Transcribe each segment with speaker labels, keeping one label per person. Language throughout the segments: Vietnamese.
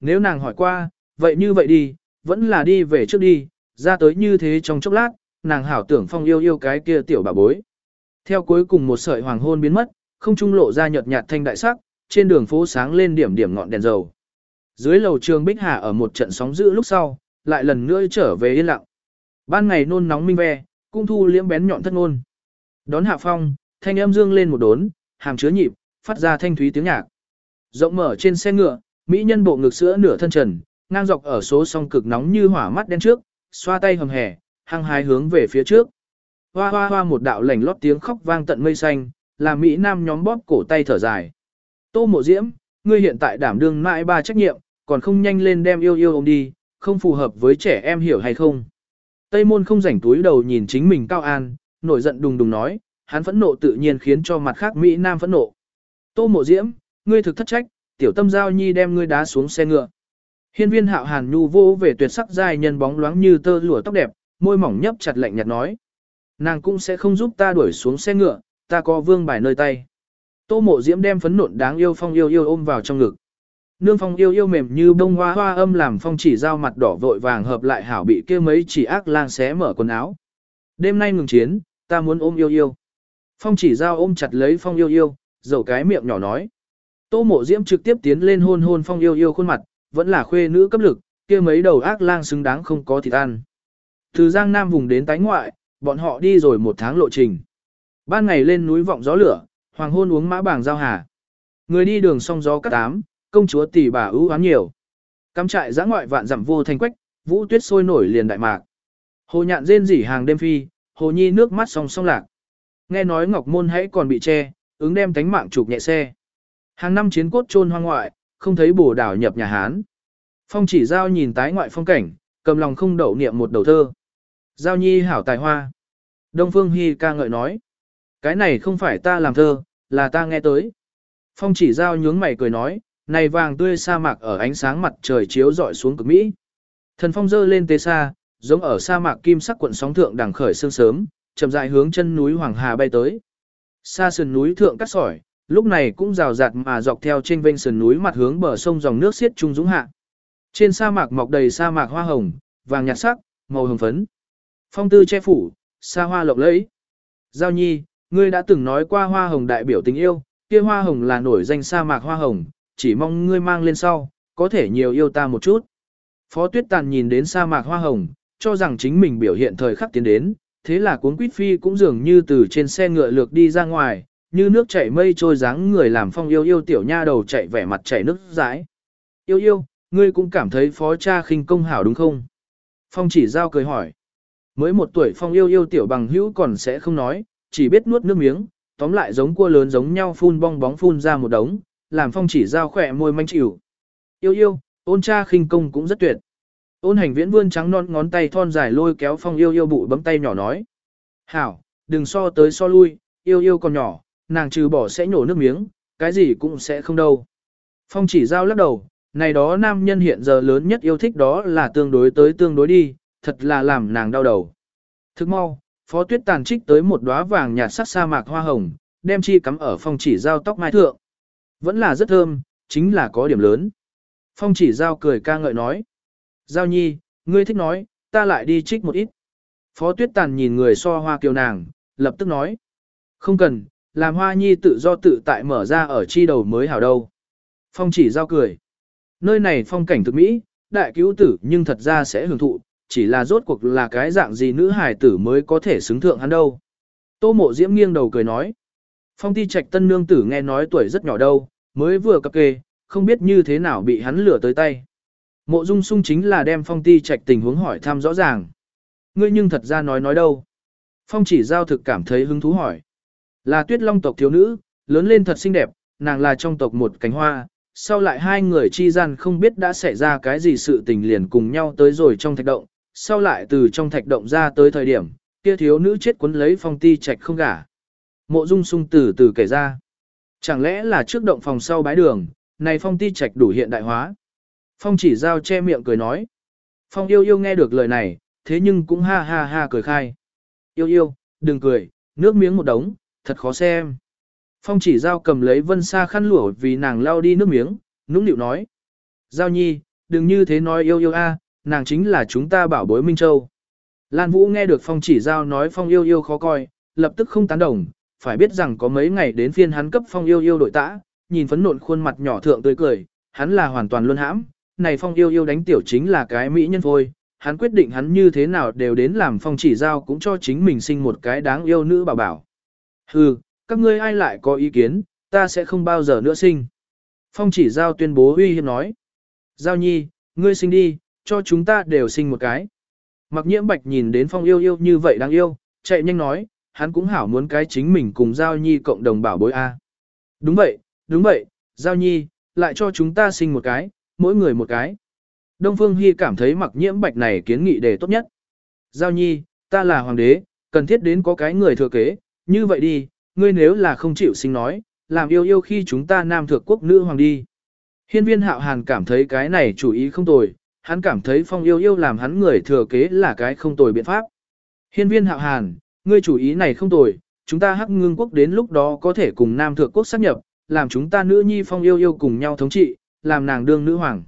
Speaker 1: nếu nàng hỏi qua, vậy như vậy đi, vẫn là đi về trước đi, ra tới như thế trong chốc lát, nàng hảo tưởng phong yêu yêu cái kia tiểu bà bối. Theo cuối cùng một sợi hoàng hôn biến mất, không trung lộ ra nhợt nhạt thanh đại sắc, trên đường phố sáng lên điểm điểm ngọn đèn dầu. Dưới lầu trường Bích Hà ở một trận sóng dữ lúc sau, lại lần nữa trở về yên lặng. Ban ngày nôn nóng minh ve, cung thu liễm bén nhọn thất ngôn. Đón hạ phong, thanh âm dương lên một đốn, hàm chứa nhịp, phát ra thanh thúy tiếng nhạc. Rộng mở trên xe ngựa, mỹ nhân bộ ngực sữa nửa thân trần, ngang dọc ở số song cực nóng như hỏa mắt đen trước, xoa tay hầm hẻ, hăng hái hướng về phía trước. Hoa hoa hoa một đạo lảnh lót tiếng khóc vang tận mây xanh, làm mỹ nam nhóm bóp cổ tay thở dài. Tô mộ diễm, ngươi hiện tại đảm đương mãi ba trách nhiệm, còn không nhanh lên đem yêu yêu ông đi, không phù hợp với trẻ em hiểu hay không. Tây môn không rảnh túi đầu nhìn chính mình cao an, nổi giận đùng đùng nói, hắn phẫn nộ tự nhiên khiến cho mặt khác Mỹ Nam phẫn nộ. Tô mộ diễm, ngươi thực thất trách, tiểu tâm giao nhi đem ngươi đá xuống xe ngựa. Hiên viên hạo hàn nhu vô về tuyệt sắc dài nhân bóng loáng như tơ lụa tóc đẹp, môi mỏng nhấp chặt lạnh nhạt nói. Nàng cũng sẽ không giúp ta đuổi xuống xe ngựa, ta có vương bài nơi tay. Tô mộ diễm đem phấn nộn đáng yêu phong yêu yêu ôm vào trong ngực. Nương phong yêu yêu mềm như bông hoa hoa âm làm phong chỉ giao mặt đỏ vội vàng hợp lại hảo bị kia mấy chỉ ác lang xé mở quần áo. Đêm nay ngừng chiến, ta muốn ôm yêu yêu. Phong chỉ giao ôm chặt lấy phong yêu yêu, dầu cái miệng nhỏ nói. Tô mộ diễm trực tiếp tiến lên hôn hôn phong yêu yêu khuôn mặt, vẫn là khuê nữ cấp lực, kia mấy đầu ác lang xứng đáng không có thịt ăn. Từ Giang Nam vùng đến tái ngoại, bọn họ đi rồi một tháng lộ trình. Ban ngày lên núi vọng gió lửa, hoàng hôn uống mã bảng giao hà. Người đi đường song gió cắt tám, công chúa tỷ bà ưu ám nhiều. Cắm trại giã ngoại vạn dặm vô thanh quách, vũ tuyết sôi nổi liền đại mạc. Hồ nhạn rên rỉ hàng đêm phi, hồ nhi nước mắt song song lạc. Nghe nói ngọc môn hãy còn bị che, ứng đem tánh mạng chụp nhẹ xe. Hàng năm chiến cốt chôn hoang ngoại, không thấy bổ đảo nhập nhà Hán. Phong chỉ giao nhìn tái ngoại phong cảnh, cầm lòng không đậu niệm một đầu thơ. Giao nhi hảo tài hoa. Đông Phương Hy ca ngợi nói. Cái này không phải ta làm thơ, là ta nghe tới. Phong chỉ giao nhướng mày cười nói, này vàng tươi sa mạc ở ánh sáng mặt trời chiếu rọi xuống cực Mỹ. Thần phong dơ lên tê xa, giống ở sa mạc kim sắc quận sóng thượng đằng khởi sương sớm, chậm rãi hướng chân núi Hoàng Hà bay tới. xa sườn núi thượng cắt sỏi, lúc này cũng rào rạt mà dọc theo trên vênh sườn núi mặt hướng bờ sông dòng nước xiết trung dũng hạ. Trên sa mạc mọc đầy sa mạc hoa hồng, vàng nhạt sắc, màu hồng phấn. Phong tư che phủ, sa hoa lộng lẫy. Giao nhi, ngươi đã từng nói qua hoa hồng đại biểu tình yêu, kia hoa hồng là nổi danh sa mạc hoa hồng, chỉ mong ngươi mang lên sau, có thể nhiều yêu ta một chút. Phó tuyết tàn nhìn đến sa mạc hoa hồng, cho rằng chính mình biểu hiện thời khắc tiến đến, thế là cuốn quýt phi cũng dường như từ trên xe ngựa lược đi ra ngoài, như nước chảy mây trôi dáng người làm phong yêu yêu tiểu nha đầu chạy vẻ mặt chảy nước rãi. Yêu yêu, ngươi cũng cảm thấy phó cha khinh công hảo đúng không? Phong chỉ giao cười hỏi. Mới một tuổi phong yêu yêu tiểu bằng hữu còn sẽ không nói, chỉ biết nuốt nước miếng, tóm lại giống cua lớn giống nhau phun bong bóng phun ra một đống, làm phong chỉ giao khỏe môi manh chịu. Yêu yêu, ôn cha khinh công cũng rất tuyệt. Ôn hành viễn vươn trắng non ngón tay thon dài lôi kéo phong yêu yêu bụi bấm tay nhỏ nói. Hảo, đừng so tới so lui, yêu yêu còn nhỏ, nàng trừ bỏ sẽ nhổ nước miếng, cái gì cũng sẽ không đâu. Phong chỉ giao lắc đầu, này đó nam nhân hiện giờ lớn nhất yêu thích đó là tương đối tới tương đối đi, thật là làm nàng đau đầu. Thức mau, phó tuyết tàn trích tới một đóa vàng nhạt sắc sa mạc hoa hồng, đem chi cắm ở phong chỉ giao tóc mai thượng. Vẫn là rất thơm, chính là có điểm lớn. Phong chỉ giao cười ca ngợi nói. Giao nhi, ngươi thích nói, ta lại đi trích một ít. Phó tuyết tàn nhìn người so hoa kiều nàng, lập tức nói. Không cần, làm hoa nhi tự do tự tại mở ra ở chi đầu mới hảo đâu. Phong chỉ giao cười. Nơi này phong cảnh thực mỹ, đại cứu tử nhưng thật ra sẽ hưởng thụ, chỉ là rốt cuộc là cái dạng gì nữ hài tử mới có thể xứng thượng hắn đâu. Tô mộ diễm nghiêng đầu cười nói. Phong ti trạch tân nương tử nghe nói tuổi rất nhỏ đâu, mới vừa cập kê, không biết như thế nào bị hắn lửa tới tay. Mộ dung sung chính là đem phong ti trạch tình huống hỏi thăm rõ ràng. Ngươi nhưng thật ra nói nói đâu. Phong chỉ giao thực cảm thấy hứng thú hỏi. Là tuyết long tộc thiếu nữ, lớn lên thật xinh đẹp, nàng là trong tộc một cánh hoa, sau lại hai người chi gian không biết đã xảy ra cái gì sự tình liền cùng nhau tới rồi trong thạch động, sau lại từ trong thạch động ra tới thời điểm, kia thiếu nữ chết cuốn lấy phong ti trạch không gả. Mộ dung sung từ từ kể ra. Chẳng lẽ là trước động phòng sau bái đường, này phong ti trạch đủ hiện đại hóa. Phong chỉ giao che miệng cười nói. Phong yêu yêu nghe được lời này, thế nhưng cũng ha ha ha cười khai. Yêu yêu, đừng cười, nước miếng một đống, thật khó xem. Phong chỉ giao cầm lấy vân sa khăn lụa vì nàng lao đi nước miếng, nũng nịu nói. Giao nhi, đừng như thế nói yêu yêu a, nàng chính là chúng ta bảo bối Minh Châu. Lan Vũ nghe được Phong chỉ giao nói Phong yêu yêu khó coi, lập tức không tán đồng, phải biết rằng có mấy ngày đến phiên hắn cấp Phong yêu yêu đội tã, nhìn phấn nộn khuôn mặt nhỏ thượng tươi cười, hắn là hoàn toàn luôn hãm, này Phong yêu yêu đánh tiểu chính là cái mỹ nhân thôi, hắn quyết định hắn như thế nào đều đến làm Phong chỉ giao cũng cho chính mình sinh một cái đáng yêu nữ bảo bảo. Hừ, các ngươi ai lại có ý kiến, ta sẽ không bao giờ nữa sinh. Phong chỉ giao tuyên bố uy hiếp nói. Giao nhi, ngươi sinh đi, cho chúng ta đều sinh một cái. Mặc nhiễm bạch nhìn đến phong yêu yêu như vậy đáng yêu, chạy nhanh nói, hắn cũng hảo muốn cái chính mình cùng Giao nhi cộng đồng bảo bối A. Đúng vậy, đúng vậy, Giao nhi, lại cho chúng ta sinh một cái, mỗi người một cái. Đông Phương Hy cảm thấy mặc nhiễm bạch này kiến nghị đề tốt nhất. Giao nhi, ta là hoàng đế, cần thiết đến có cái người thừa kế, như vậy đi, ngươi nếu là không chịu sinh nói, làm yêu yêu khi chúng ta nam thượng quốc nữ hoàng đi. Hiên viên hạo hàn cảm thấy cái này chủ ý không tồi, hắn cảm thấy phong yêu yêu làm hắn người thừa kế là cái không tồi biện pháp. Hiên viên hạo hàn, ngươi chủ ý này không tồi, chúng ta hắc ngưng quốc đến lúc đó có thể cùng nam thượng quốc sát nhập, làm chúng ta nữ nhi phong yêu yêu cùng nhau thống trị, làm nàng đương nữ hoàng.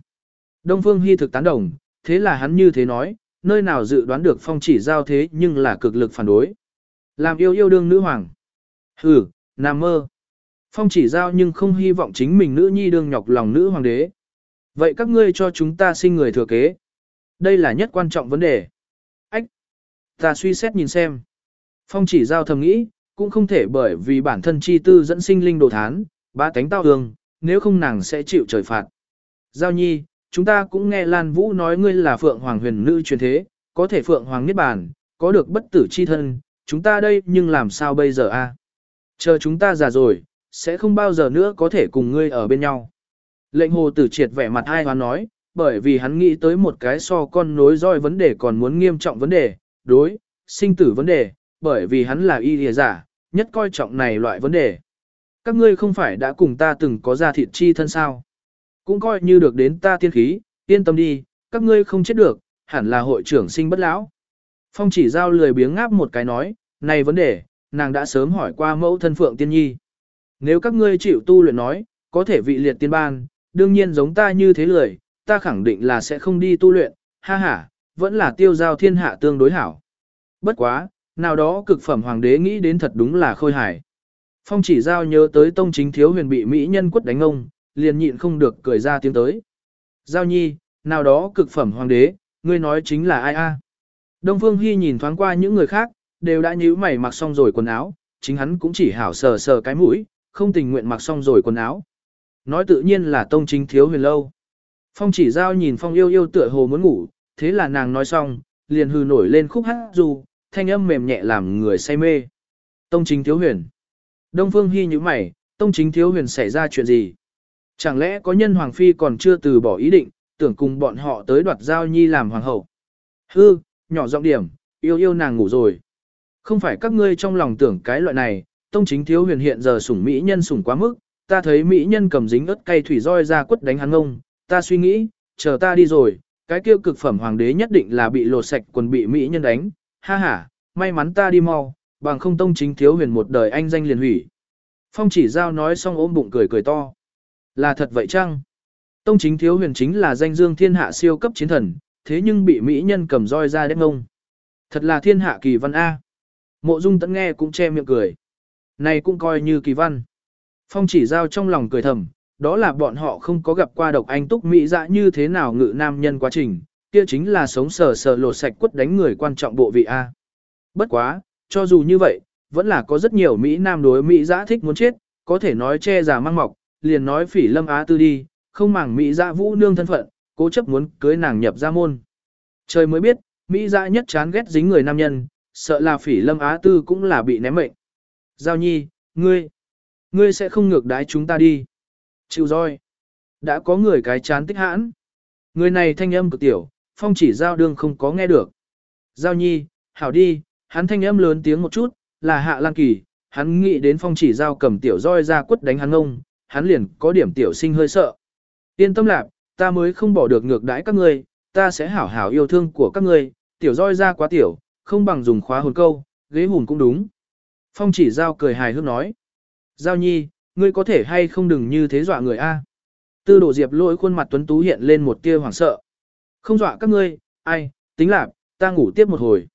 Speaker 1: Đông Phương Hy thực tán đồng, thế là hắn như thế nói, nơi nào dự đoán được phong chỉ giao thế nhưng là cực lực phản đối. Làm yêu yêu đương nữ hoàng. Hừ, nằm mơ. Phong chỉ giao nhưng không hy vọng chính mình nữ nhi đương nhọc lòng nữ hoàng đế. Vậy các ngươi cho chúng ta sinh người thừa kế. Đây là nhất quan trọng vấn đề. Ách! Ta suy xét nhìn xem. Phong chỉ giao thầm nghĩ, cũng không thể bởi vì bản thân chi tư dẫn sinh linh đồ thán, ba cánh tao hương nếu không nàng sẽ chịu trời phạt. Giao nhi, chúng ta cũng nghe Lan Vũ nói ngươi là Phượng Hoàng huyền nữ truyền thế, có thể Phượng Hoàng Niết Bàn, có được bất tử chi thân, chúng ta đây nhưng làm sao bây giờ a? Chờ chúng ta già rồi, sẽ không bao giờ nữa có thể cùng ngươi ở bên nhau. Lệnh hồ tử triệt vẻ mặt ai hoán nói, bởi vì hắn nghĩ tới một cái so con nối roi vấn đề còn muốn nghiêm trọng vấn đề, đối, sinh tử vấn đề, bởi vì hắn là y lìa giả, nhất coi trọng này loại vấn đề. Các ngươi không phải đã cùng ta từng có ra thịt chi thân sao? Cũng coi như được đến ta tiên khí, yên tâm đi, các ngươi không chết được, hẳn là hội trưởng sinh bất lão. Phong chỉ giao lười biếng ngáp một cái nói, này vấn đề, nàng đã sớm hỏi qua mẫu thân phượng tiên nhi. Nếu các ngươi chịu tu luyện nói, có thể vị liệt tiên ban, đương nhiên giống ta như thế lười, ta khẳng định là sẽ không đi tu luyện, ha ha, vẫn là tiêu giao thiên hạ tương đối hảo. Bất quá, nào đó cực phẩm hoàng đế nghĩ đến thật đúng là khôi hài. Phong chỉ giao nhớ tới tông chính thiếu huyền bị mỹ nhân quất đánh ông, liền nhịn không được cười ra tiếng tới. Giao nhi, nào đó cực phẩm hoàng đế, ngươi nói chính là ai a? Đông Phương Hy nhìn thoáng qua những người khác, đều đã nhíu mày mặc xong rồi quần áo, chính hắn cũng chỉ hảo sờ sờ cái mũi, không tình nguyện mặc xong rồi quần áo. Nói tự nhiên là tông chính thiếu huyền lâu. Phong chỉ giao nhìn phong yêu yêu tựa hồ muốn ngủ, thế là nàng nói xong, liền hừ nổi lên khúc hát dù, thanh âm mềm nhẹ làm người say mê. Tông chính thiếu huyền. Đông phương hy như mày, tông chính thiếu huyền xảy ra chuyện gì? Chẳng lẽ có nhân hoàng phi còn chưa từ bỏ ý định, tưởng cùng bọn họ tới đoạt giao nhi làm hoàng hậu? Hư, nhỏ giọng điểm, yêu yêu nàng ngủ rồi. Không phải các ngươi trong lòng tưởng cái loại này, tông chính thiếu huyền hiện giờ sủng mỹ nhân sủng quá mức, ta thấy mỹ nhân cầm dính ớt cay thủy roi ra quất đánh hắn ngông, ta suy nghĩ, chờ ta đi rồi, cái kia cực phẩm hoàng đế nhất định là bị lột sạch quần bị mỹ nhân đánh, ha ha, may mắn ta đi mau, bằng không tông chính thiếu huyền một đời anh danh liền hủy. Phong chỉ giao nói xong ôm bụng cười cười to. Là thật vậy chăng? Tông chính thiếu huyền chính là danh dương thiên hạ siêu cấp chiến thần, thế nhưng bị mỹ nhân cầm roi ra đếp ngông. Thật là thiên hạ kỳ văn A. Mộ dung tẫn nghe cũng che miệng cười. Này cũng coi như kỳ văn. Phong chỉ giao trong lòng cười thầm, đó là bọn họ không có gặp qua độc anh túc mỹ dạ như thế nào ngự nam nhân quá trình, kia chính là sống sờ sờ lột sạch quất đánh người quan trọng bộ vị A. Bất quá, cho dù như vậy, vẫn là có rất nhiều Mỹ nam đối Mỹ dã thích muốn chết, có thể nói che giả mang mọc, liền nói phỉ lâm á tư đi, không màng Mỹ dã vũ nương thân phận, cố chấp muốn cưới nàng nhập ra môn. Trời mới biết, Mỹ dã nhất chán ghét dính người nam nhân, sợ là phỉ lâm á tư cũng là bị ném mệnh. Giao nhi, ngươi, ngươi sẽ không ngược đái chúng ta đi. Chịu roi. Đã có người cái chán tích hãn. Người này thanh âm cực tiểu, phong chỉ giao đương không có nghe được. Giao nhi, hảo đi, hắn thanh âm lớn tiếng một chút, là hạ lan kỳ, hắn nghĩ đến phong chỉ giao cầm tiểu roi ra quất đánh hắn ông, hắn liền có điểm tiểu sinh hơi sợ. Yên tâm lạc, ta mới không bỏ được ngược đãi các ngươi, ta sẽ hảo hảo yêu thương của các ngươi, tiểu roi ra quá tiểu, không bằng dùng khóa hồn câu, ghế hùn cũng đúng. Phong chỉ giao cười hài hước nói. Giao nhi, ngươi có thể hay không đừng như thế dọa người a? Tư đồ diệp lỗi khuôn mặt tuấn tú hiện lên một tia hoảng sợ. Không dọa các ngươi, ai, tính lạc, ta ngủ tiếp một hồi.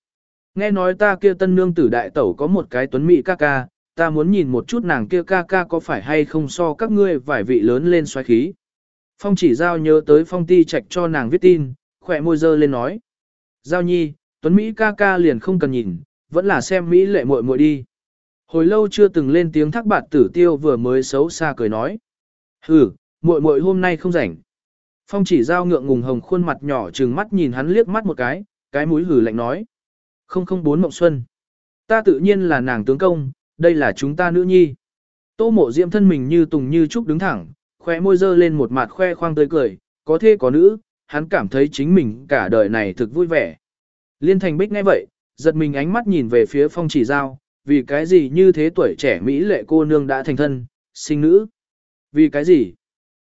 Speaker 1: Nghe nói ta kia tân nương tử đại tẩu có một cái tuấn mỹ ca ca, ta muốn nhìn một chút nàng kia ca ca có phải hay không so các ngươi vài vị lớn lên xoáy khí. Phong chỉ giao nhớ tới phong ti trạch cho nàng viết tin, khỏe môi dơ lên nói. Giao nhi, tuấn Mỹ ca ca liền không cần nhìn, vẫn là xem Mỹ lệ muội muội đi. Hồi lâu chưa từng lên tiếng thác bạt tử tiêu vừa mới xấu xa cười nói. Hừ, muội muội hôm nay không rảnh. Phong chỉ giao ngượng ngùng hồng khuôn mặt nhỏ trừng mắt nhìn hắn liếc mắt một cái, cái mũi hử lạnh nói. Không không bốn mộng xuân. Ta tự nhiên là nàng tướng công, đây là chúng ta nữ nhi. Tô mộ diệm thân mình như tùng như trúc đứng thẳng, khoe môi dơ lên một mặt khoe khoang tươi cười, có thê có nữ, hắn cảm thấy chính mình cả đời này thực vui vẻ. Liên thành bích nghe vậy, giật mình ánh mắt nhìn về phía phong chỉ giao, vì cái gì như thế tuổi trẻ Mỹ lệ cô nương đã thành thân, sinh nữ. Vì cái gì?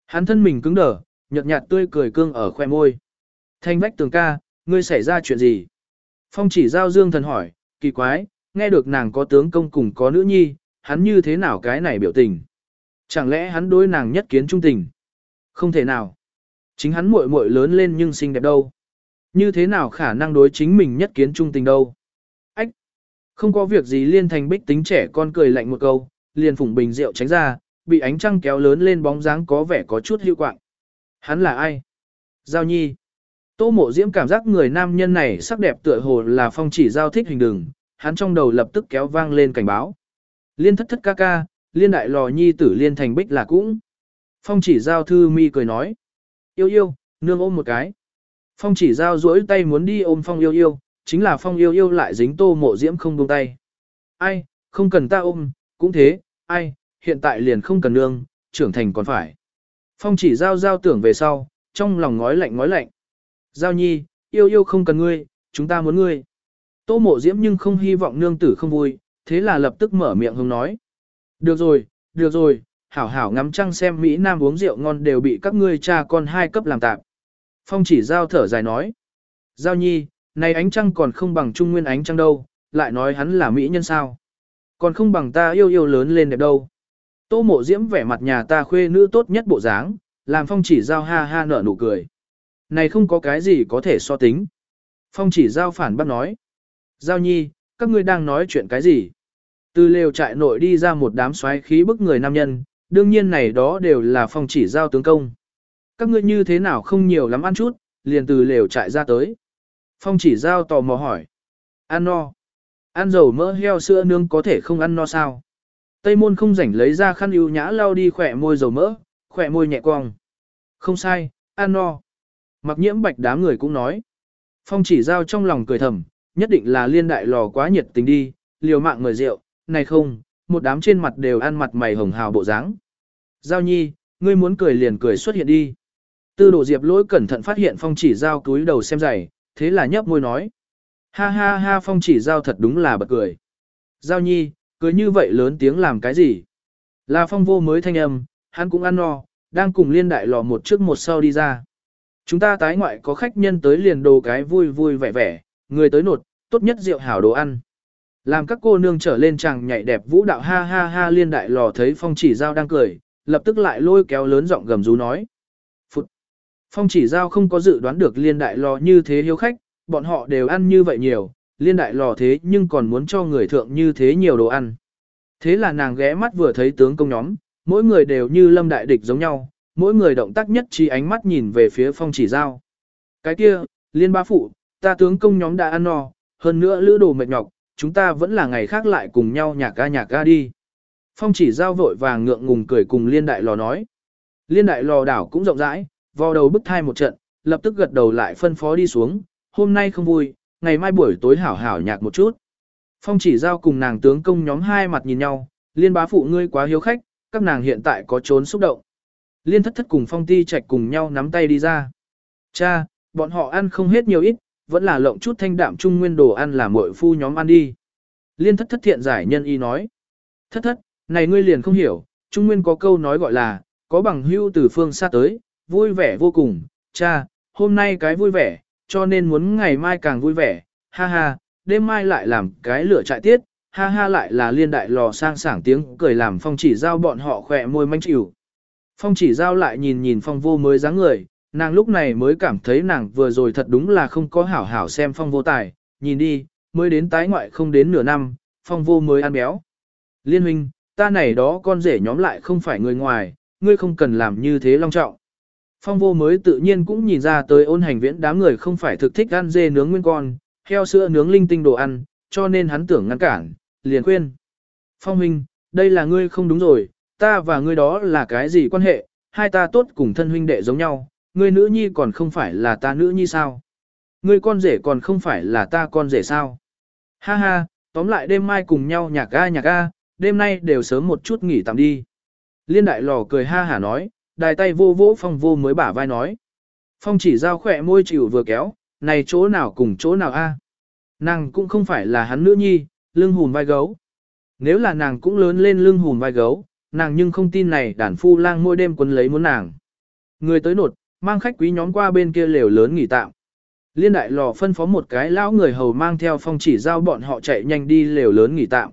Speaker 1: Hắn thân mình cứng đờ, nhợt nhạt tươi cười cương ở khoe môi. Thanh bách tường ca, ngươi xảy ra chuyện gì? Phong chỉ giao dương thần hỏi, kỳ quái, nghe được nàng có tướng công cùng có nữ nhi, hắn như thế nào cái này biểu tình? Chẳng lẽ hắn đối nàng nhất kiến trung tình? Không thể nào. Chính hắn muội muội lớn lên nhưng xinh đẹp đâu. Như thế nào khả năng đối chính mình nhất kiến trung tình đâu? Ách! Không có việc gì liên thành bích tính trẻ con cười lạnh một câu, liền phủng bình rượu tránh ra, bị ánh trăng kéo lớn lên bóng dáng có vẻ có chút hiệu quạng. Hắn là ai? Giao nhi. Tô mộ diễm cảm giác người nam nhân này sắc đẹp tựa hồ là phong chỉ giao thích hình đường, hắn trong đầu lập tức kéo vang lên cảnh báo. Liên thất thất ca ca, liên đại lò nhi tử liên thành bích là cũng. Phong chỉ giao thư mi cười nói. Yêu yêu, nương ôm một cái. Phong chỉ giao duỗi tay muốn đi ôm phong yêu yêu, chính là phong yêu yêu lại dính tô mộ diễm không buông tay. Ai, không cần ta ôm, cũng thế, ai, hiện tại liền không cần nương, trưởng thành còn phải. Phong chỉ giao giao tưởng về sau, trong lòng ngói lạnh ngói lạnh. Giao nhi, yêu yêu không cần ngươi, chúng ta muốn ngươi. Tô mộ diễm nhưng không hy vọng nương tử không vui, thế là lập tức mở miệng hông nói. Được rồi, được rồi, hảo hảo ngắm trăng xem Mỹ Nam uống rượu ngon đều bị các ngươi cha con hai cấp làm tạm. Phong chỉ giao thở dài nói. Giao nhi, này ánh trăng còn không bằng trung nguyên ánh trăng đâu, lại nói hắn là Mỹ nhân sao. Còn không bằng ta yêu yêu lớn lên đẹp đâu. Tô mộ diễm vẻ mặt nhà ta khuê nữ tốt nhất bộ dáng, làm phong chỉ giao ha ha nở nụ cười. Này không có cái gì có thể so tính. Phong chỉ giao phản bác nói. Giao nhi, các ngươi đang nói chuyện cái gì? Từ lều trại nội đi ra một đám xoáy khí bức người nam nhân, đương nhiên này đó đều là phong chỉ giao tướng công. Các ngươi như thế nào không nhiều lắm ăn chút, liền từ lều trại ra tới. Phong chỉ giao tò mò hỏi. Ăn no. Ăn dầu mỡ heo sữa nương có thể không ăn no sao? Tây môn không rảnh lấy ra khăn ưu nhã lau đi khỏe môi dầu mỡ, khỏe môi nhẹ cong. Không sai, ăn no. Mặc nhiễm bạch đám người cũng nói. Phong chỉ giao trong lòng cười thầm, nhất định là liên đại lò quá nhiệt tình đi, liều mạng mời rượu, này không, một đám trên mặt đều ăn mặt mày hồng hào bộ dáng. Giao nhi, ngươi muốn cười liền cười xuất hiện đi. Tư đồ diệp lỗi cẩn thận phát hiện phong chỉ giao túi đầu xem giày, thế là nhấp môi nói. Ha ha ha phong chỉ giao thật đúng là bật cười. Giao nhi, cười như vậy lớn tiếng làm cái gì? Là phong vô mới thanh âm, hắn cũng ăn no, đang cùng liên đại lò một trước một sau đi ra. Chúng ta tái ngoại có khách nhân tới liền đồ cái vui vui vẻ vẻ, người tới nột, tốt nhất rượu hảo đồ ăn. Làm các cô nương trở lên chàng nhảy đẹp vũ đạo ha ha ha liên đại lò thấy phong chỉ giao đang cười, lập tức lại lôi kéo lớn giọng gầm rú nói. Phụt! Phong chỉ giao không có dự đoán được liên đại lò như thế hiếu khách, bọn họ đều ăn như vậy nhiều, liên đại lò thế nhưng còn muốn cho người thượng như thế nhiều đồ ăn. Thế là nàng ghé mắt vừa thấy tướng công nhóm, mỗi người đều như lâm đại địch giống nhau, mỗi người động tác nhất trí ánh mắt nhìn về phía phong chỉ giao. Cái kia, liên ba phụ, ta tướng công nhóm đã ăn no, hơn nữa lữ đồ mệt nhọc, chúng ta vẫn là ngày khác lại cùng nhau nhạc ca nhạc ca đi. Phong chỉ giao vội vàng ngượng ngùng cười cùng liên đại lò nói. Liên đại lò đảo cũng rộng rãi, vào đầu bức thai một trận, lập tức gật đầu lại phân phó đi xuống, hôm nay không vui, ngày mai buổi tối hảo hảo nhạc một chút. Phong chỉ giao cùng nàng tướng công nhóm hai mặt nhìn nhau, liên bá phụ ngươi quá hiếu khách, các nàng hiện tại có trốn xúc động. Liên thất thất cùng phong ti chạy cùng nhau nắm tay đi ra. Cha, bọn họ ăn không hết nhiều ít, vẫn là lộng chút thanh đạm trung nguyên đồ ăn là muội phu nhóm ăn đi. Liên thất thất thiện giải nhân y nói. Thất thất, này ngươi liền không hiểu, trung nguyên có câu nói gọi là, có bằng hưu từ phương xa tới, vui vẻ vô cùng, cha, hôm nay cái vui vẻ, cho nên muốn ngày mai càng vui vẻ, ha ha, đêm mai lại làm cái lửa trại tiết, ha ha lại là liên đại lò sang sảng tiếng cười làm phong chỉ giao bọn họ khỏe môi manh chịu. Phong chỉ giao lại nhìn nhìn phong vô mới dáng người, nàng lúc này mới cảm thấy nàng vừa rồi thật đúng là không có hảo hảo xem phong vô tài, nhìn đi, mới đến tái ngoại không đến nửa năm, phong vô mới ăn béo. Liên huynh, ta này đó con rể nhóm lại không phải người ngoài, ngươi không cần làm như thế long trọng. Phong vô mới tự nhiên cũng nhìn ra tới ôn hành viễn đám người không phải thực thích ăn dê nướng nguyên con, heo sữa nướng linh tinh đồ ăn, cho nên hắn tưởng ngăn cản, liền khuyên. Phong huynh, đây là ngươi không đúng rồi, ta và ngươi đó là cái gì quan hệ, hai ta tốt cùng thân huynh đệ giống nhau, ngươi nữ nhi còn không phải là ta nữ nhi sao? Ngươi con rể còn không phải là ta con rể sao? Ha ha, tóm lại đêm mai cùng nhau nhạc ga nhạc ga, đêm nay đều sớm một chút nghỉ tạm đi. Liên đại lò cười ha hả nói, đài tay vô vỗ phong vô mới bả vai nói. Phong chỉ giao khỏe môi chịu vừa kéo, này chỗ nào cùng chỗ nào a? Nàng cũng không phải là hắn nữ nhi, lưng hùn vai gấu. Nếu là nàng cũng lớn lên lưng hùn vai gấu, nàng nhưng không tin này đàn phu lang mỗi đêm quấn lấy muốn nàng. Người tới nột, mang khách quý nhóm qua bên kia lều lớn nghỉ tạm. Liên đại lò phân phó một cái lão người hầu mang theo phong chỉ giao bọn họ chạy nhanh đi lều lớn nghỉ tạm.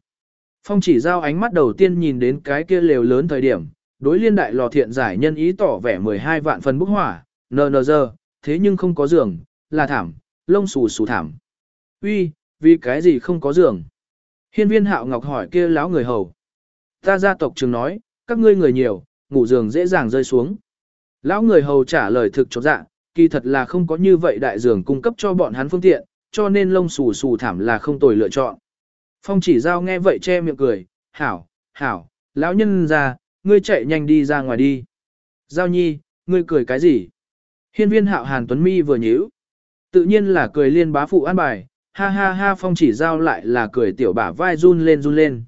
Speaker 1: Phong chỉ giao ánh mắt đầu tiên nhìn đến cái kia lều lớn thời điểm, đối liên đại lò thiện giải nhân ý tỏ vẻ 12 vạn phần bức hỏa, nờ nờ giờ, thế nhưng không có giường, là thảm, lông xù xù thảm. Uy, vì cái gì không có giường? Hiên viên hạo ngọc hỏi kia lão người hầu. Ta gia tộc trường nói, các ngươi người nhiều, ngủ giường dễ dàng rơi xuống. Lão người hầu trả lời thực chỗ dạ, kỳ thật là không có như vậy đại giường cung cấp cho bọn hắn phương tiện, cho nên lông xù xù thảm là không tồi lựa chọn. Phong chỉ giao nghe vậy che miệng cười, hảo, hảo, lão nhân ra, ngươi chạy nhanh đi ra ngoài đi. Giao nhi, ngươi cười cái gì? Hiên viên hạo hàn tuấn mi vừa nhíu. Tự nhiên là cười liên bá phụ an bài, ha ha ha phong chỉ giao lại là cười tiểu bả vai run lên run lên.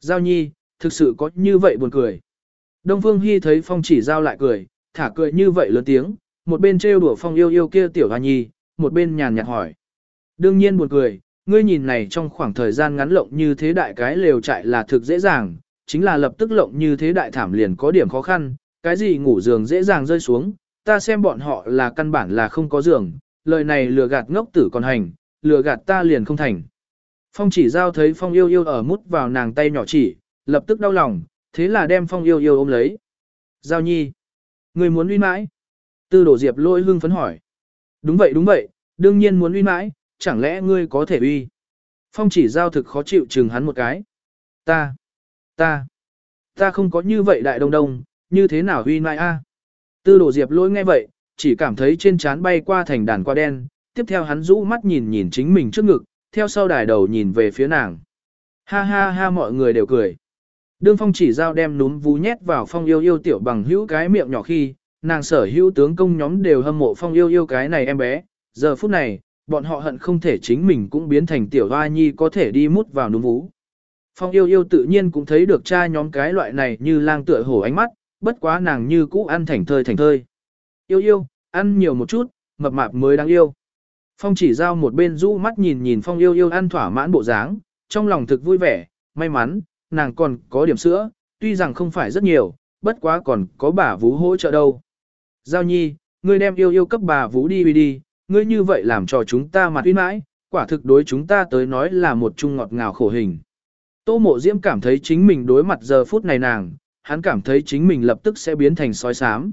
Speaker 1: Giao nhi, thực sự có như vậy buồn cười. Đông Phương Hy thấy phong chỉ giao lại cười, thả cười như vậy lớn tiếng, một bên trêu đùa phong yêu yêu kia tiểu hoa nhi, một bên nhàn nhạt hỏi. Đương nhiên buồn cười, ngươi nhìn này trong khoảng thời gian ngắn lộng như thế đại cái lều trại là thực dễ dàng, chính là lập tức lộng như thế đại thảm liền có điểm khó khăn, cái gì ngủ giường dễ dàng rơi xuống, ta xem bọn họ là căn bản là không có giường, lời này lừa gạt ngốc tử còn hành, lừa gạt ta liền không thành. Phong chỉ giao thấy phong yêu yêu ở mút vào nàng tay nhỏ chỉ, lập tức đau lòng, thế là đem phong yêu yêu ôm lấy. Giao nhi, người muốn uy mãi? Tư đổ diệp lôi hưng phấn hỏi. Đúng vậy đúng vậy, đương nhiên muốn uy mãi, chẳng lẽ ngươi có thể uy? Phong chỉ giao thực khó chịu chừng hắn một cái. Ta, ta, ta không có như vậy đại đông đông, như thế nào uy mãi a? Tư đổ diệp lôi nghe vậy, chỉ cảm thấy trên trán bay qua thành đàn qua đen, tiếp theo hắn rũ mắt nhìn nhìn chính mình trước ngực, theo sau đài đầu nhìn về phía nàng. Ha ha ha mọi người đều cười. Đương phong chỉ giao đem núm vú nhét vào phong yêu yêu tiểu bằng hữu cái miệng nhỏ khi, nàng sở hữu tướng công nhóm đều hâm mộ phong yêu yêu cái này em bé. Giờ phút này, bọn họ hận không thể chính mình cũng biến thành tiểu hoa nhi có thể đi mút vào núm vú. Phong yêu yêu tự nhiên cũng thấy được cha nhóm cái loại này như lang tựa hổ ánh mắt, bất quá nàng như cũ ăn thành thơi thành thơi. Yêu yêu, ăn nhiều một chút, mập mạp mới đáng yêu. Phong chỉ giao một bên rũ mắt nhìn nhìn Phong yêu yêu ăn thỏa mãn bộ dáng, trong lòng thực vui vẻ, may mắn, nàng còn có điểm sữa, tuy rằng không phải rất nhiều, bất quá còn có bà vú hỗ trợ đâu. Giao nhi, ngươi đem yêu yêu cấp bà vú đi đi đi, ngươi như vậy làm cho chúng ta mặt uy mãi, quả thực đối chúng ta tới nói là một chung ngọt ngào khổ hình. Tô mộ diễm cảm thấy chính mình đối mặt giờ phút này nàng, hắn cảm thấy chính mình lập tức sẽ biến thành sói xám.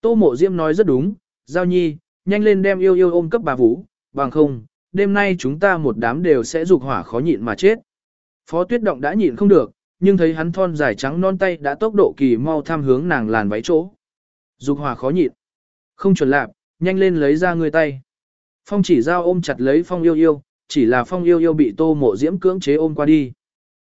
Speaker 1: Tô mộ diễm nói rất đúng, giao nhi, nhanh lên đem yêu yêu ôm cấp bà vũ, bằng không, đêm nay chúng ta một đám đều sẽ dục hỏa khó nhịn mà chết. Phó tuyết động đã nhịn không được, nhưng thấy hắn thon dài trắng non tay đã tốc độ kỳ mau tham hướng nàng làn váy chỗ. Dục hỏa khó nhịn. Không chuẩn lạp, nhanh lên lấy ra người tay. Phong chỉ giao ôm chặt lấy phong yêu yêu, chỉ là phong yêu yêu bị tô mộ diễm cưỡng chế ôm qua đi.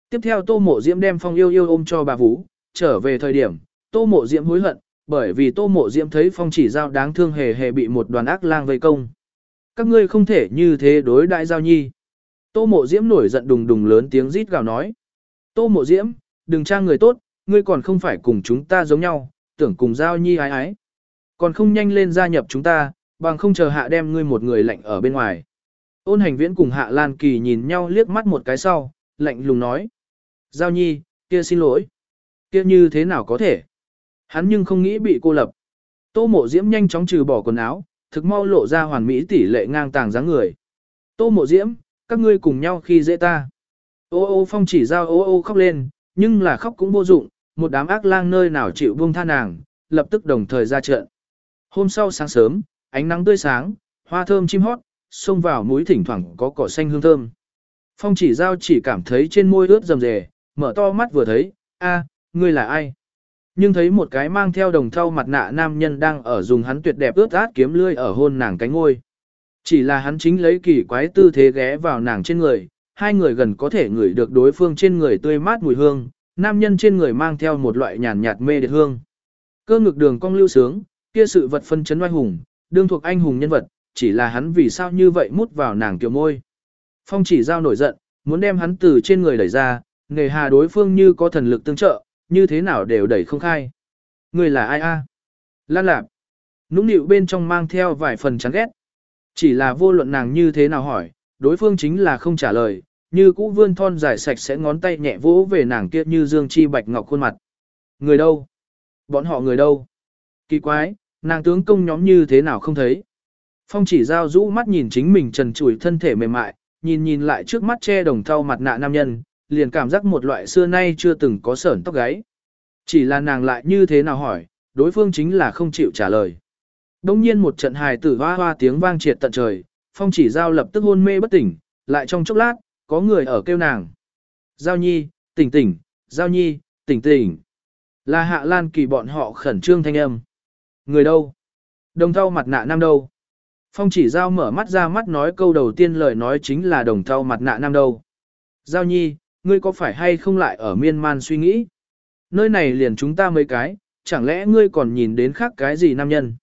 Speaker 1: Tiếp theo tô mộ diễm đem phong yêu yêu ôm cho bà Vũ, trở về thời điểm, tô mộ diễm hối hận, bởi vì tô mộ diễm thấy phong chỉ giao đáng thương hề hề bị một đoàn ác lang vây công. Các ngươi không thể như thế đối đại giao nhi. Tô mộ diễm nổi giận đùng đùng lớn tiếng rít gào nói. Tô mộ diễm, đừng trang người tốt, ngươi còn không phải cùng chúng ta giống nhau, tưởng cùng giao nhi ái ái. Còn không nhanh lên gia nhập chúng ta, bằng không chờ hạ đem ngươi một người lạnh ở bên ngoài. Ôn hành viễn cùng hạ Lan Kỳ nhìn nhau liếc mắt một cái sau, lạnh lùng nói. Giao nhi, kia xin lỗi. Kia như thế nào có thể? Hắn nhưng không nghĩ bị cô lập. Tô mộ diễm nhanh chóng trừ bỏ quần áo, thực mau lộ ra hoàn mỹ tỷ lệ ngang tàng dáng người. Tô mộ diễm, các ngươi cùng nhau khi dễ ta. Ô ô phong chỉ giao ô ô khóc lên, nhưng là khóc cũng vô dụng, một đám ác lang nơi nào chịu buông tha nàng, lập tức đồng thời ra trận. Hôm sau sáng sớm, ánh nắng tươi sáng, hoa thơm chim hót, xông vào mũi thỉnh thoảng có cỏ xanh hương thơm. Phong chỉ giao chỉ cảm thấy trên môi ướt rầm rề, mở to mắt vừa thấy, a, ngươi là ai? Nhưng thấy một cái mang theo đồng thau mặt nạ nam nhân đang ở dùng hắn tuyệt đẹp ướt át kiếm lươi ở hôn nàng cánh ngôi. Chỉ là hắn chính lấy kỳ quái tư thế ghé vào nàng trên người, hai người gần có thể ngửi được đối phương trên người tươi mát mùi hương, nam nhân trên người mang theo một loại nhàn nhạt mê điệt hương. Cơ ngực đường cong lưu sướng, kia sự vật phân chấn oai hùng, đương thuộc anh hùng nhân vật, chỉ là hắn vì sao như vậy mút vào nàng kiều môi. Phong chỉ giao nổi giận, muốn đem hắn từ trên người đẩy ra, nghề hà đối phương như có thần lực tương trợ, như thế nào đều đẩy không khai. Người là ai a? Lan lạp. Nũng nịu bên trong mang theo vài phần chán ghét. Chỉ là vô luận nàng như thế nào hỏi, đối phương chính là không trả lời, như cũ vươn thon dài sạch sẽ ngón tay nhẹ vỗ về nàng kia như dương chi bạch ngọc khuôn mặt. Người đâu? Bọn họ người đâu? Kỳ quái, nàng tướng công nhóm như thế nào không thấy? Phong chỉ giao rũ mắt nhìn chính mình trần trụi thân thể mềm mại, nhìn nhìn lại trước mắt che đồng thau mặt nạ nam nhân, liền cảm giác một loại xưa nay chưa từng có sởn tóc gáy. Chỉ là nàng lại như thế nào hỏi, đối phương chính là không chịu trả lời. Đông nhiên một trận hài tử hoa hoa tiếng vang triệt tận trời, phong chỉ giao lập tức hôn mê bất tỉnh, lại trong chốc lát, có người ở kêu nàng. Giao nhi, tỉnh tỉnh, giao nhi, tỉnh tỉnh. Là hạ lan kỳ bọn họ khẩn trương thanh âm. Người đâu? Đồng thau mặt nạ nam đâu? Phong chỉ giao mở mắt ra mắt nói câu đầu tiên lời nói chính là đồng thau mặt nạ nam đâu. Giao nhi, ngươi có phải hay không lại ở miên man suy nghĩ? Nơi này liền chúng ta mấy cái, chẳng lẽ ngươi còn nhìn đến khác cái gì nam nhân?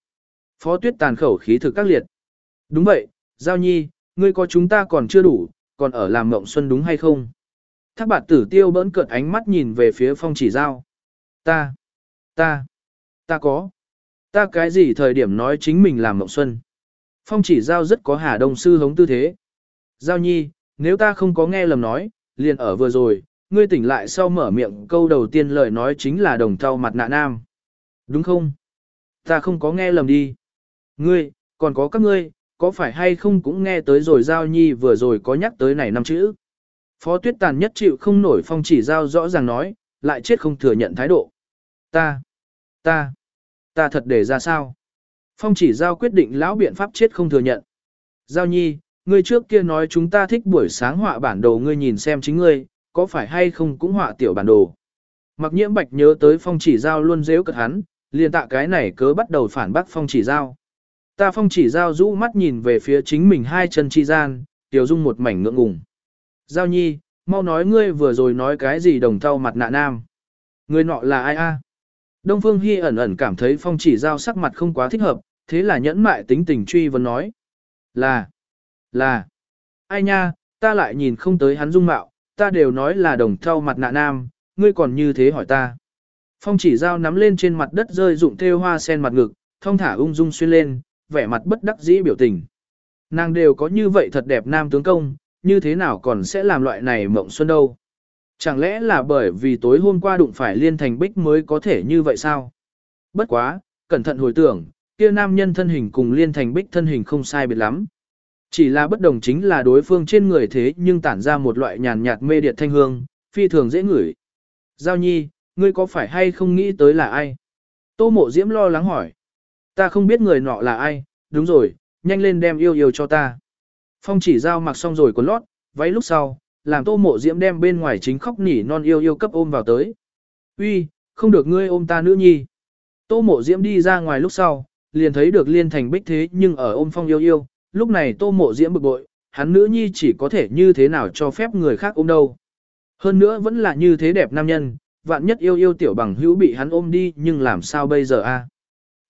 Speaker 1: Phó tuyết tàn khẩu khí thực các liệt. Đúng vậy, Giao nhi, ngươi có chúng ta còn chưa đủ, còn ở làm mộng xuân đúng hay không? Thác bạt tử tiêu bỡn cợt ánh mắt nhìn về phía phong chỉ giao. Ta, ta, ta có. Ta cái gì thời điểm nói chính mình làm mộng xuân? Phong chỉ giao rất có hà đông sư hống tư thế. Giao nhi, nếu ta không có nghe lầm nói, liền ở vừa rồi, ngươi tỉnh lại sau mở miệng câu đầu tiên lời nói chính là đồng thau mặt nạ nam. Đúng không? Ta không có nghe lầm đi. Ngươi, còn có các ngươi, có phải hay không cũng nghe tới rồi Giao Nhi vừa rồi có nhắc tới này năm chữ. Phó tuyết tàn nhất chịu không nổi phong chỉ Giao rõ ràng nói, lại chết không thừa nhận thái độ. Ta, ta, ta thật để ra sao? Phong chỉ Giao quyết định lão biện pháp chết không thừa nhận. Giao Nhi, ngươi trước kia nói chúng ta thích buổi sáng họa bản đồ ngươi nhìn xem chính ngươi, có phải hay không cũng họa tiểu bản đồ. Mặc nhiễm bạch nhớ tới phong chỉ Giao luôn dễ cật hắn, liền tạ cái này cớ bắt đầu phản bác phong chỉ Giao. Ta phong chỉ giao rũ mắt nhìn về phía chính mình hai chân chi gian, tiểu dung một mảnh ngượng ngùng. Giao nhi, mau nói ngươi vừa rồi nói cái gì đồng thau mặt nạ nam. Ngươi nọ là ai a? Đông Phương Hi ẩn ẩn cảm thấy phong chỉ giao sắc mặt không quá thích hợp, thế là nhẫn mại tính tình truy vấn nói. Là, là, ai nha, ta lại nhìn không tới hắn dung mạo, ta đều nói là đồng thau mặt nạ nam, ngươi còn như thế hỏi ta. Phong chỉ giao nắm lên trên mặt đất rơi dụng theo hoa sen mặt ngực, thông thả ung dung xuyên lên, vẻ mặt bất đắc dĩ biểu tình. Nàng đều có như vậy thật đẹp nam tướng công, như thế nào còn sẽ làm loại này mộng xuân đâu. Chẳng lẽ là bởi vì tối hôm qua đụng phải liên thành bích mới có thể như vậy sao? Bất quá, cẩn thận hồi tưởng, kia nam nhân thân hình cùng liên thành bích thân hình không sai biệt lắm. Chỉ là bất đồng chính là đối phương trên người thế nhưng tản ra một loại nhàn nhạt mê điệt thanh hương, phi thường dễ ngửi. Giao nhi, ngươi có phải hay không nghĩ tới là ai? Tô mộ diễm lo lắng hỏi. Ta không biết người nọ là ai, đúng rồi, nhanh lên đem yêu yêu cho ta. Phong chỉ giao mặc xong rồi quần lót, váy lúc sau, làm tô mộ diễm đem bên ngoài chính khóc nỉ non yêu yêu cấp ôm vào tới. Uy, không được ngươi ôm ta nữ nhi. Tô mộ diễm đi ra ngoài lúc sau, liền thấy được liên thành bích thế nhưng ở ôm phong yêu yêu, lúc này tô mộ diễm bực bội, hắn nữ nhi chỉ có thể như thế nào cho phép người khác ôm đâu. Hơn nữa vẫn là như thế đẹp nam nhân, vạn nhất yêu yêu tiểu bằng hữu bị hắn ôm đi nhưng làm sao bây giờ a?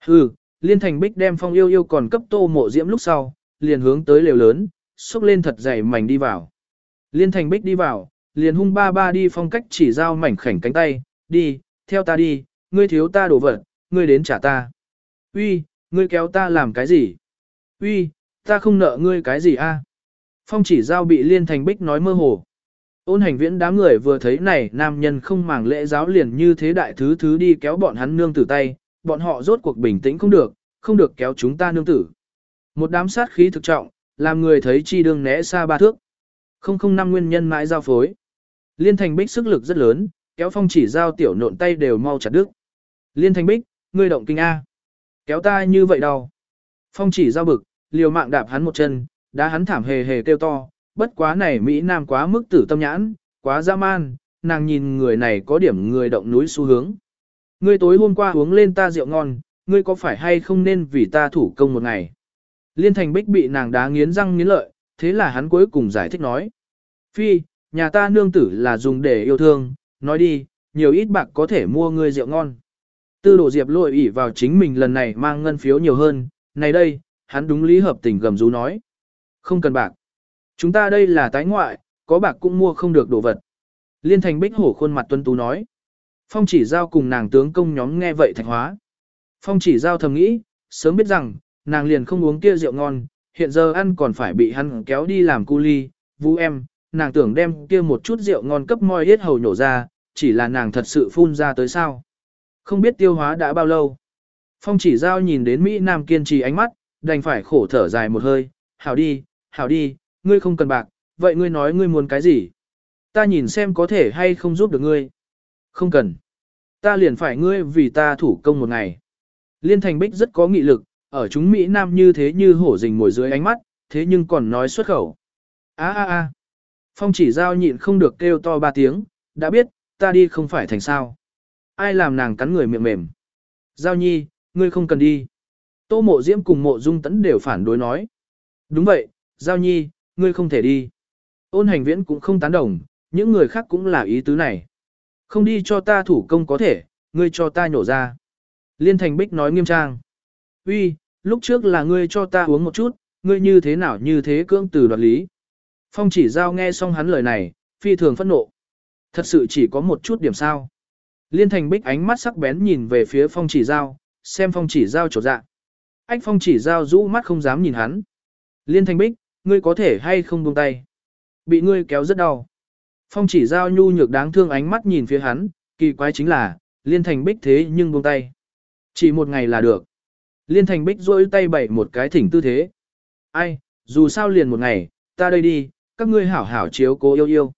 Speaker 1: Hừ, Liên Thành Bích đem phong yêu yêu còn cấp tô mộ diễm lúc sau, liền hướng tới lều lớn, xúc lên thật dày mảnh đi vào. Liên Thành Bích đi vào, liền hung ba ba đi phong cách chỉ giao mảnh khảnh cánh tay, đi, theo ta đi, ngươi thiếu ta đổ vật, ngươi đến trả ta. Uy, ngươi kéo ta làm cái gì? Uy, ta không nợ ngươi cái gì a? Phong chỉ giao bị Liên Thành Bích nói mơ hồ. Ôn hành viễn đám người vừa thấy này nam nhân không màng lễ giáo liền như thế đại thứ thứ đi kéo bọn hắn nương tử tay, bọn họ rốt cuộc bình tĩnh không được, không được kéo chúng ta nương tử. Một đám sát khí thực trọng, làm người thấy chi đương né xa ba thước. Không không năm nguyên nhân mãi giao phối. Liên thành bích sức lực rất lớn, kéo phong chỉ giao tiểu nộn tay đều mau chặt đứt. Liên thành bích, ngươi động kinh A. Kéo ta như vậy đâu. Phong chỉ giao bực, liều mạng đạp hắn một chân, đã hắn thảm hề hề kêu to, bất quá này Mỹ Nam quá mức tử tâm nhãn, quá dã man, nàng nhìn người này có điểm người động núi xu hướng. Ngươi tối hôm qua uống lên ta rượu ngon, ngươi có phải hay không nên vì ta thủ công một ngày. Liên thành bích bị nàng đá nghiến răng nghiến lợi, thế là hắn cuối cùng giải thích nói. Phi, nhà ta nương tử là dùng để yêu thương, nói đi, nhiều ít bạc có thể mua ngươi rượu ngon. Tư đồ diệp lội ỉ vào chính mình lần này mang ngân phiếu nhiều hơn, này đây, hắn đúng lý hợp tình gầm rú nói. Không cần bạc. Chúng ta đây là tái ngoại, có bạc cũng mua không được đồ vật. Liên thành bích hổ khuôn mặt tuân tú nói. Phong chỉ giao cùng nàng tướng công nhóm nghe vậy thạch hóa. Phong chỉ giao thầm nghĩ, sớm biết rằng, nàng liền không uống kia rượu ngon, hiện giờ ăn còn phải bị hắn kéo đi làm cu ly, vũ em, nàng tưởng đem kia một chút rượu ngon cấp moi hết hầu nhổ ra, chỉ là nàng thật sự phun ra tới sao. Không biết tiêu hóa đã bao lâu. Phong chỉ giao nhìn đến Mỹ Nam kiên trì ánh mắt, đành phải khổ thở dài một hơi, hảo đi, hảo đi, ngươi không cần bạc, vậy ngươi nói ngươi muốn cái gì? Ta nhìn xem có thể hay không giúp được ngươi. Không cần. Ta liền phải ngươi vì ta thủ công một ngày. Liên Thành Bích rất có nghị lực, ở chúng Mỹ Nam như thế như hổ rình ngồi dưới ánh mắt, thế nhưng còn nói xuất khẩu. a a a Phong chỉ giao nhịn không được kêu to ba tiếng, đã biết, ta đi không phải thành sao. Ai làm nàng cắn người miệng mềm. Giao nhi, ngươi không cần đi. Tô mộ diễm cùng mộ dung tấn đều phản đối nói. Đúng vậy, giao nhi, ngươi không thể đi. Ôn hành viễn cũng không tán đồng, những người khác cũng là ý tứ này. Không đi cho ta thủ công có thể, ngươi cho ta nhổ ra. Liên thành bích nói nghiêm trang. Uy, lúc trước là ngươi cho ta uống một chút, ngươi như thế nào như thế cưỡng từ đoạt lý. Phong chỉ giao nghe xong hắn lời này, phi thường phẫn nộ. Thật sự chỉ có một chút điểm sao. Liên thành bích ánh mắt sắc bén nhìn về phía phong chỉ giao, xem phong chỉ giao trột dạ. Ách phong chỉ giao rũ mắt không dám nhìn hắn. Liên thành bích, ngươi có thể hay không buông tay. Bị ngươi kéo rất đau. Phong chỉ giao nhu nhược đáng thương ánh mắt nhìn phía hắn, kỳ quái chính là, liên thành bích thế nhưng buông tay. Chỉ một ngày là được. Liên thành bích rôi tay bảy một cái thỉnh tư thế. Ai, dù sao liền một ngày, ta đây đi, các ngươi hảo hảo chiếu cố yêu yêu.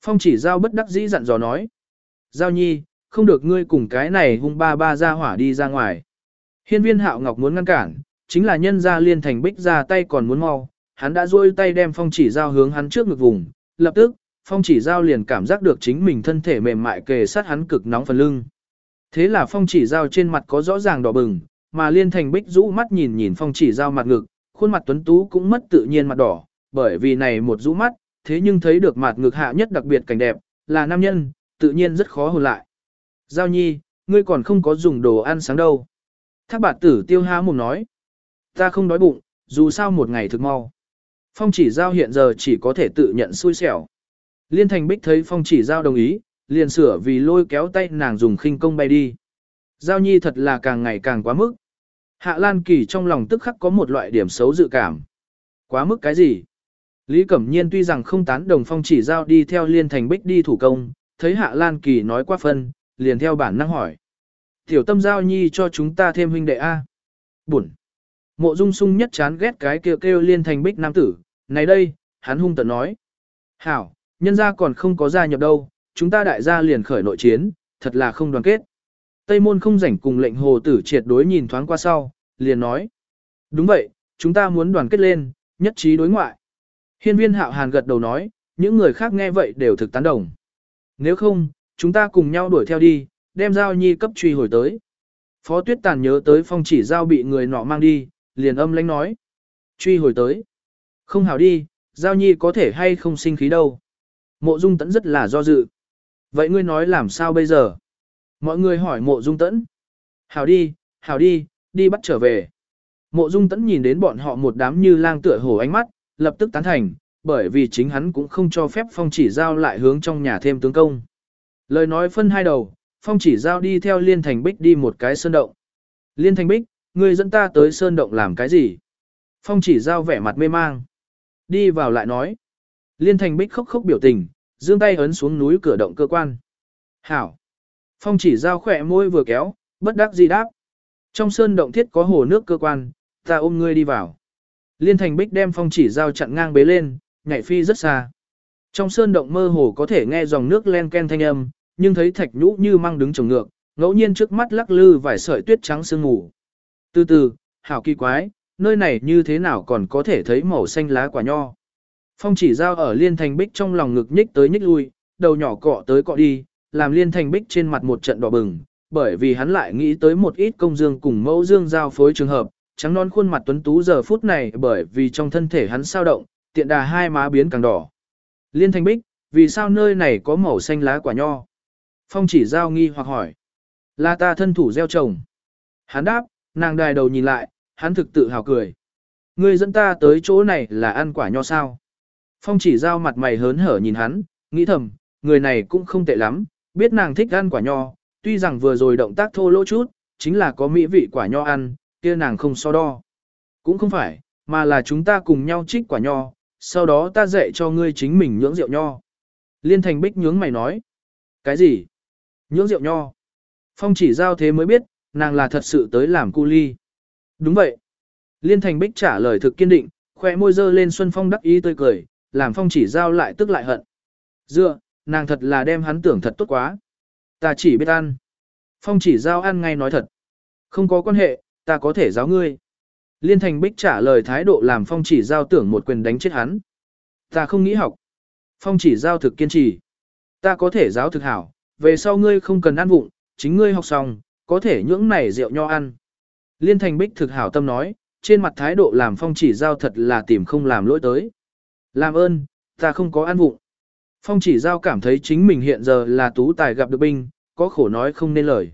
Speaker 1: Phong chỉ giao bất đắc dĩ dặn dò nói. Giao nhi, không được ngươi cùng cái này hung ba ba ra hỏa đi ra ngoài. Hiên viên hạo ngọc muốn ngăn cản, chính là nhân ra liên thành bích ra tay còn muốn mau, hắn đã duỗi tay đem phong chỉ giao hướng hắn trước ngực vùng, lập tức, phong chỉ giao liền cảm giác được chính mình thân thể mềm mại kề sát hắn cực nóng phần lưng. Thế là phong chỉ giao trên mặt có rõ ràng đỏ bừng, mà liên thành bích rũ mắt nhìn nhìn phong chỉ giao mặt ngực, khuôn mặt tuấn tú cũng mất tự nhiên mặt đỏ, bởi vì này một rũ mắt, thế nhưng thấy được mặt ngực hạ nhất đặc biệt cảnh đẹp, là nam nhân, tự nhiên rất khó hồn lại. Giao nhi, ngươi còn không có dùng đồ ăn sáng đâu. Thác bạt tử tiêu há mồm nói. Ta không đói bụng, dù sao một ngày thực mau. Phong chỉ giao hiện giờ chỉ có thể tự nhận xui xẻo. Liên thành bích thấy phong chỉ giao đồng ý, liền sửa vì lôi kéo tay nàng dùng khinh công bay đi. Giao nhi thật là càng ngày càng quá mức. Hạ Lan Kỳ trong lòng tức khắc có một loại điểm xấu dự cảm. Quá mức cái gì? Lý Cẩm Nhiên tuy rằng không tán đồng phong chỉ giao đi theo liên thành bích đi thủ công, thấy Hạ Lan Kỳ nói qua phân, liền theo bản năng hỏi. Tiểu tâm giao nhi cho chúng ta thêm huynh đệ A. Bụn. Mộ dung sung nhất chán ghét cái kêu kêu liên thành bích nam tử, này đây, hắn hung tận nói. Hảo, nhân gia còn không có gia nhập đâu, chúng ta đại gia liền khởi nội chiến, thật là không đoàn kết. Tây môn không rảnh cùng lệnh hồ tử triệt đối nhìn thoáng qua sau, liền nói. Đúng vậy, chúng ta muốn đoàn kết lên, nhất trí đối ngoại. Hiên viên hạo hàn gật đầu nói, những người khác nghe vậy đều thực tán đồng. Nếu không, chúng ta cùng nhau đuổi theo đi, đem giao nhi cấp truy hồi tới. Phó tuyết tàn nhớ tới phong chỉ giao bị người nọ mang đi, liền âm lãnh nói. Truy hồi tới. Không hảo đi, giao nhi có thể hay không sinh khí đâu. Mộ dung tẫn rất là do dự. Vậy ngươi nói làm sao bây giờ? Mọi người hỏi mộ dung tẫn. Hảo đi, hảo đi, đi bắt trở về. Mộ dung tẫn nhìn đến bọn họ một đám như lang tựa hổ ánh mắt, lập tức tán thành, bởi vì chính hắn cũng không cho phép phong chỉ giao lại hướng trong nhà thêm tướng công. Lời nói phân hai đầu, phong chỉ giao đi theo liên thành bích đi một cái sơn động. Liên thành bích, ngươi dẫn ta tới sơn động làm cái gì? Phong chỉ giao vẻ mặt mê mang. Đi vào lại nói. Liên thành bích khóc khóc biểu tình, Dương tay ấn xuống núi cửa động cơ quan. Hảo. Phong chỉ giao khỏe môi vừa kéo, bất đắc dĩ đáp. Trong sơn động thiết có hồ nước cơ quan, ta ôm ngươi đi vào. Liên thành bích đem phong chỉ giao chặn ngang bế lên, nhảy phi rất xa. Trong sơn động mơ hồ có thể nghe dòng nước len ken thanh âm, nhưng thấy thạch nhũ như mang đứng trồng ngược, ngẫu nhiên trước mắt lắc lư vài sợi tuyết trắng sương ngủ. Từ từ, hảo kỳ quái, nơi này như thế nào còn có thể thấy màu xanh lá quả nho. Phong chỉ giao ở liên thành bích trong lòng ngực nhích tới nhích lui, đầu nhỏ cọ tới cọ đi, làm liên thành bích trên mặt một trận đỏ bừng, bởi vì hắn lại nghĩ tới một ít công dương cùng mẫu dương giao phối trường hợp, trắng non khuôn mặt tuấn tú giờ phút này bởi vì trong thân thể hắn sao động, tiện đà hai má biến càng đỏ. Liên thành bích, vì sao nơi này có màu xanh lá quả nho? Phong chỉ giao nghi hoặc hỏi. Là ta thân thủ gieo trồng. Hắn đáp, nàng đài đầu nhìn lại, hắn thực tự hào cười. Ngươi dẫn ta tới chỗ này là ăn quả nho sao? Phong chỉ giao mặt mày hớn hở nhìn hắn, nghĩ thầm, người này cũng không tệ lắm, biết nàng thích ăn quả nho, tuy rằng vừa rồi động tác thô lỗ chút, chính là có mỹ vị quả nho ăn, kia nàng không so đo. Cũng không phải, mà là chúng ta cùng nhau trích quả nho, sau đó ta dạy cho ngươi chính mình nhưỡng rượu nho. Liên thành bích nhướng mày nói. Cái gì? Nhưỡng rượu nho. Phong chỉ giao thế mới biết, nàng là thật sự tới làm cu ly. Đúng vậy. Liên thành bích trả lời thực kiên định, khỏe môi dơ lên Xuân Phong đắc ý tươi cười, làm phong chỉ giao lại tức lại hận. Dựa, nàng thật là đem hắn tưởng thật tốt quá. Ta chỉ biết ăn. Phong chỉ giao ăn ngay nói thật. Không có quan hệ, ta có thể giáo ngươi. Liên thành bích trả lời thái độ làm phong chỉ giao tưởng một quyền đánh chết hắn. Ta không nghĩ học. Phong chỉ giao thực kiên trì. Ta có thể giáo thực hảo, về sau ngươi không cần ăn vụng, chính ngươi học xong, có thể nhưỡng này rượu nho ăn. Liên thành bích thực hảo tâm nói, trên mặt thái độ làm phong chỉ giao thật là tìm không làm lỗi tới. Làm ơn, ta không có ăn vụng. Phong chỉ giao cảm thấy chính mình hiện giờ là tú tài gặp được binh, có khổ nói không nên lời.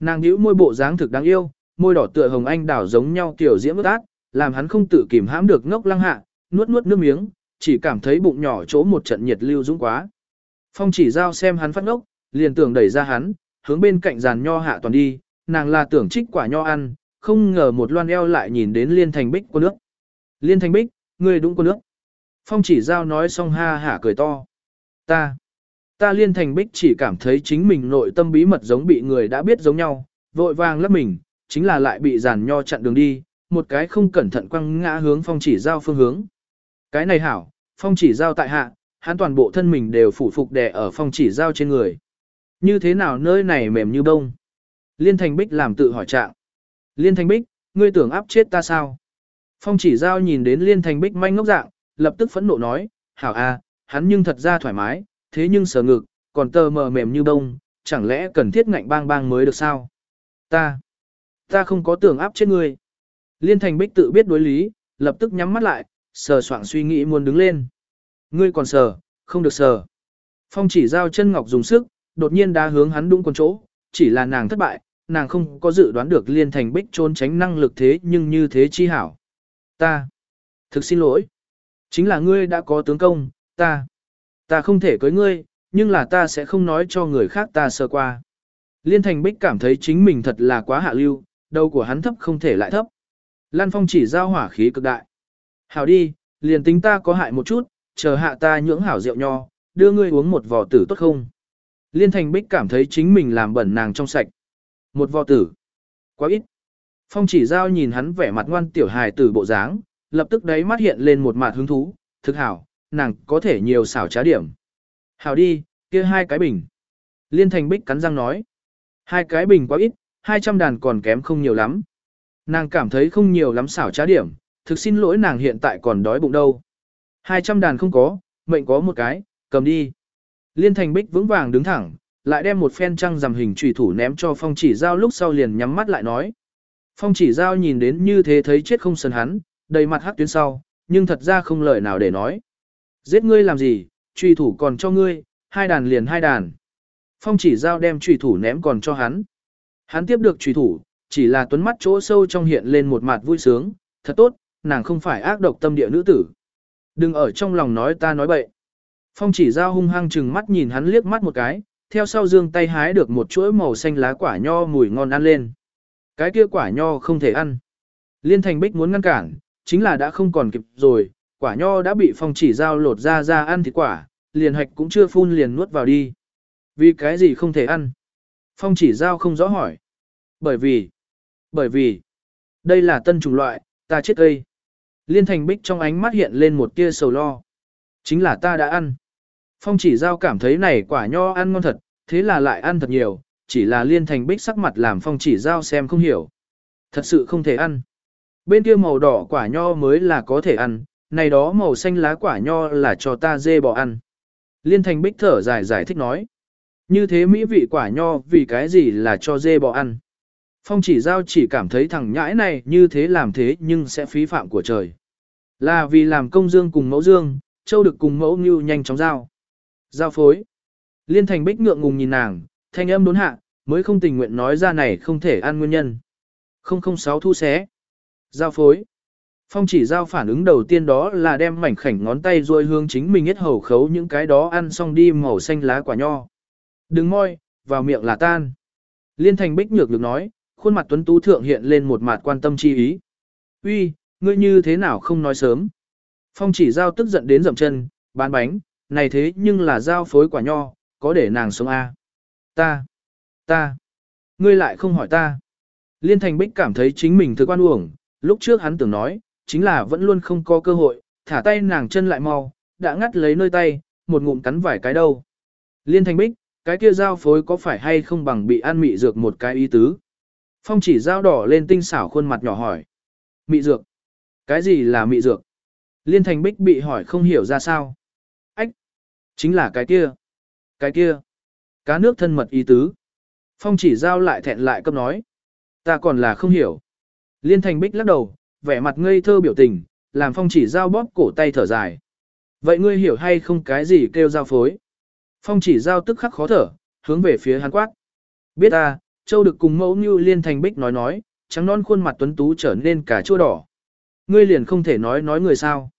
Speaker 1: Nàng nhíu môi bộ dáng thực đáng yêu, môi đỏ tựa hồng anh đảo giống nhau kiểu diễm ước ác, làm hắn không tự kìm hãm được ngốc lăng hạ, nuốt nuốt nước miếng, chỉ cảm thấy bụng nhỏ chỗ một trận nhiệt lưu dũng quá. Phong chỉ giao xem hắn phát ngốc, liền tưởng đẩy ra hắn, hướng bên cạnh giàn nho hạ toàn đi, nàng là tưởng trích quả nho ăn, không ngờ một loan eo lại nhìn đến liên thành bích của nước. Liên thành bích, người đúng của nước. Phong chỉ giao nói xong ha hả cười to. Ta, ta liên thành bích chỉ cảm thấy chính mình nội tâm bí mật giống bị người đã biết giống nhau, vội vàng lấp mình, chính là lại bị giàn nho chặn đường đi, một cái không cẩn thận quăng ngã hướng phong chỉ giao phương hướng. Cái này hảo, phong chỉ giao tại hạ, hắn toàn bộ thân mình đều phủ phục đè ở phong chỉ giao trên người. Như thế nào nơi này mềm như bông? Liên Thành Bích làm tự hỏi trạng. Liên Thành Bích, ngươi tưởng áp chết ta sao? Phong chỉ giao nhìn đến Liên Thành Bích manh ngốc dạng, lập tức phẫn nộ nói, hảo a, hắn nhưng thật ra thoải mái, thế nhưng sờ ngực, còn tơ mờ mềm như bông, chẳng lẽ cần thiết ngạnh bang bang mới được sao? Ta, ta không có tưởng áp chết ngươi. Liên Thành Bích tự biết đối lý, lập tức nhắm mắt lại, sờ soạng suy nghĩ muốn đứng lên. Ngươi còn sờ, không được sờ. Phong chỉ giao chân ngọc dùng sức, đột nhiên đá hướng hắn đung con chỗ, chỉ là nàng thất bại, nàng không có dự đoán được liên thành bích trốn tránh năng lực thế nhưng như thế chi hảo. Ta, thực xin lỗi, chính là ngươi đã có tướng công, ta, ta không thể cưới ngươi, nhưng là ta sẽ không nói cho người khác ta sơ qua. Liên thành bích cảm thấy chính mình thật là quá hạ lưu, đầu của hắn thấp không thể lại thấp. Lan phong chỉ giao hỏa khí cực đại. Hảo đi, liền tính ta có hại một chút, chờ hạ ta nhưỡng hảo rượu nho, đưa ngươi uống một vò tử tốt không? Liên Thành Bích cảm thấy chính mình làm bẩn nàng trong sạch. Một vò tử. Quá ít. Phong chỉ giao nhìn hắn vẻ mặt ngoan tiểu hài tử bộ dáng, lập tức đấy mắt hiện lên một mặt hứng thú, thực hảo, nàng có thể nhiều xảo trá điểm. Hảo đi, kia hai cái bình. Liên Thành Bích cắn răng nói. Hai cái bình quá ít, hai trăm đàn còn kém không nhiều lắm. Nàng cảm thấy không nhiều lắm xảo trá điểm, thực xin lỗi nàng hiện tại còn đói bụng đâu. Hai trăm đàn không có, mệnh có một cái, cầm đi. Liên Thành Bích vững vàng đứng thẳng, lại đem một phen trăng rằm hình trùy thủ ném cho phong chỉ giao lúc sau liền nhắm mắt lại nói. Phong chỉ giao nhìn đến như thế thấy chết không sần hắn, đầy mặt hắc tuyến sau, nhưng thật ra không lời nào để nói. Giết ngươi làm gì, trùy thủ còn cho ngươi, hai đàn liền hai đàn. Phong chỉ giao đem trùy thủ ném còn cho hắn. Hắn tiếp được trùy thủ, chỉ là tuấn mắt chỗ sâu trong hiện lên một mặt vui sướng, thật tốt, nàng không phải ác độc tâm địa nữ tử. Đừng ở trong lòng nói ta nói bậy. Phong chỉ giao hung hăng chừng mắt nhìn hắn liếc mắt một cái, theo sau dương tay hái được một chuỗi màu xanh lá quả nho mùi ngon ăn lên. Cái kia quả nho không thể ăn. Liên thành bích muốn ngăn cản, chính là đã không còn kịp rồi, quả nho đã bị phong chỉ giao lột ra ra ăn thịt quả, liền hạch cũng chưa phun liền nuốt vào đi. Vì cái gì không thể ăn? Phong chỉ giao không rõ hỏi. Bởi vì, bởi vì, đây là tân chủng loại, ta chết cây. Liên thành bích trong ánh mắt hiện lên một tia sầu lo. Chính là ta đã ăn. Phong chỉ giao cảm thấy này quả nho ăn ngon thật, thế là lại ăn thật nhiều, chỉ là liên thành bích sắc mặt làm phong chỉ giao xem không hiểu. Thật sự không thể ăn. Bên kia màu đỏ quả nho mới là có thể ăn, này đó màu xanh lá quả nho là cho ta dê bò ăn. Liên thành bích thở dài giải thích nói. Như thế mỹ vị quả nho vì cái gì là cho dê bò ăn. Phong chỉ giao chỉ cảm thấy thằng nhãi này như thế làm thế nhưng sẽ phí phạm của trời. Là vì làm công dương cùng mẫu dương, châu được cùng mẫu như nhanh chóng giao. Giao phối. Liên thành bích ngượng ngùng nhìn nàng, thanh âm đốn hạ, mới không tình nguyện nói ra này không thể ăn nguyên nhân. 006 thu xé. Giao phối. Phong chỉ giao phản ứng đầu tiên đó là đem mảnh khảnh ngón tay ruôi hương chính mình hết hầu khấu những cái đó ăn xong đi màu xanh lá quả nho. Đừng môi, vào miệng là tan. Liên thành bích nhược được nói, khuôn mặt tuấn tú thượng hiện lên một mặt quan tâm chi ý. Uy, ngươi như thế nào không nói sớm. Phong chỉ giao tức giận đến dậm chân, bán bánh, này thế nhưng là giao phối quả nho, có để nàng sống A. Ta, ta, ngươi lại không hỏi ta. Liên thành bích cảm thấy chính mình thực quan uổng, lúc trước hắn tưởng nói, chính là vẫn luôn không có cơ hội, thả tay nàng chân lại mau, đã ngắt lấy nơi tay, một ngụm cắn vài cái đâu. Liên thành bích, cái kia giao phối có phải hay không bằng bị ăn mị dược một cái ý tứ. Phong chỉ dao đỏ lên tinh xảo khuôn mặt nhỏ hỏi. Mị dược. Cái gì là mị dược? Liên thành bích bị hỏi không hiểu ra sao. Ách. Chính là cái kia. Cái kia. Cá nước thân mật ý tứ. Phong chỉ giao lại thẹn lại cấp nói. Ta còn là không hiểu. Liên thành bích lắc đầu, vẻ mặt ngây thơ biểu tình, làm phong chỉ giao bóp cổ tay thở dài. Vậy ngươi hiểu hay không cái gì kêu giao phối? Phong chỉ giao tức khắc khó thở, hướng về phía hắn quát. Biết ta, Châu được cùng mẫu như liên thành bích nói nói, trắng non khuôn mặt tuấn tú trở nên cả chua đỏ. Ngươi liền không thể nói nói người sao.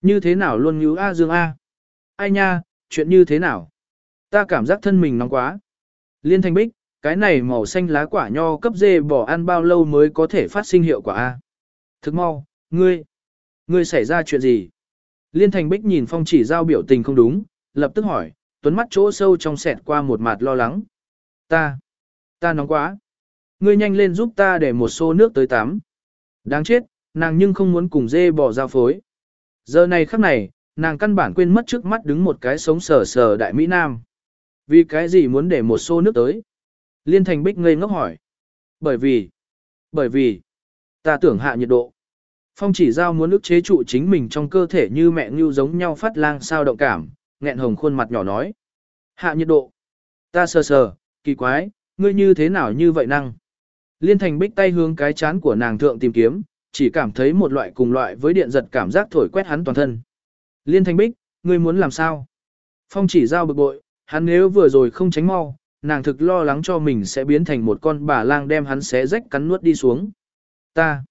Speaker 1: Như thế nào luôn như A Dương A. Ai nha, chuyện như thế nào? Ta cảm giác thân mình nóng quá. Liên thành bích, cái này màu xanh lá quả nho cấp dê bỏ ăn bao lâu mới có thể phát sinh hiệu quả A. Thức mau, ngươi, ngươi xảy ra chuyện gì? Liên thành bích nhìn phong chỉ giao biểu tình không đúng, lập tức hỏi, tuấn mắt chỗ sâu trong sẹt qua một mặt lo lắng. Ta, ta nóng quá. Ngươi nhanh lên giúp ta để một xô nước tới tắm. Đáng chết, nàng nhưng không muốn cùng dê bỏ giao phối. Giờ này khắc này, nàng căn bản quên mất trước mắt đứng một cái sống sờ sờ đại Mỹ Nam. Vì cái gì muốn để một xô nước tới? Liên thành bích ngây ngốc hỏi. Bởi vì, bởi vì, ta tưởng hạ nhiệt độ. Phong chỉ giao muốn ức chế trụ chính mình trong cơ thể như mẹ như giống nhau phát lang sao động cảm, nghẹn hồng khuôn mặt nhỏ nói. Hạ nhiệt độ. Ta sờ sờ, kỳ quái, ngươi như thế nào như vậy năng? Liên thành bích tay hướng cái chán của nàng thượng tìm kiếm, chỉ cảm thấy một loại cùng loại với điện giật cảm giác thổi quét hắn toàn thân. Liên thành bích, ngươi muốn làm sao? Phong chỉ giao bực bội, hắn nếu vừa rồi không tránh mau, nàng thực lo lắng cho mình sẽ biến thành một con bà lang đem hắn xé rách cắn nuốt đi xuống. Ta,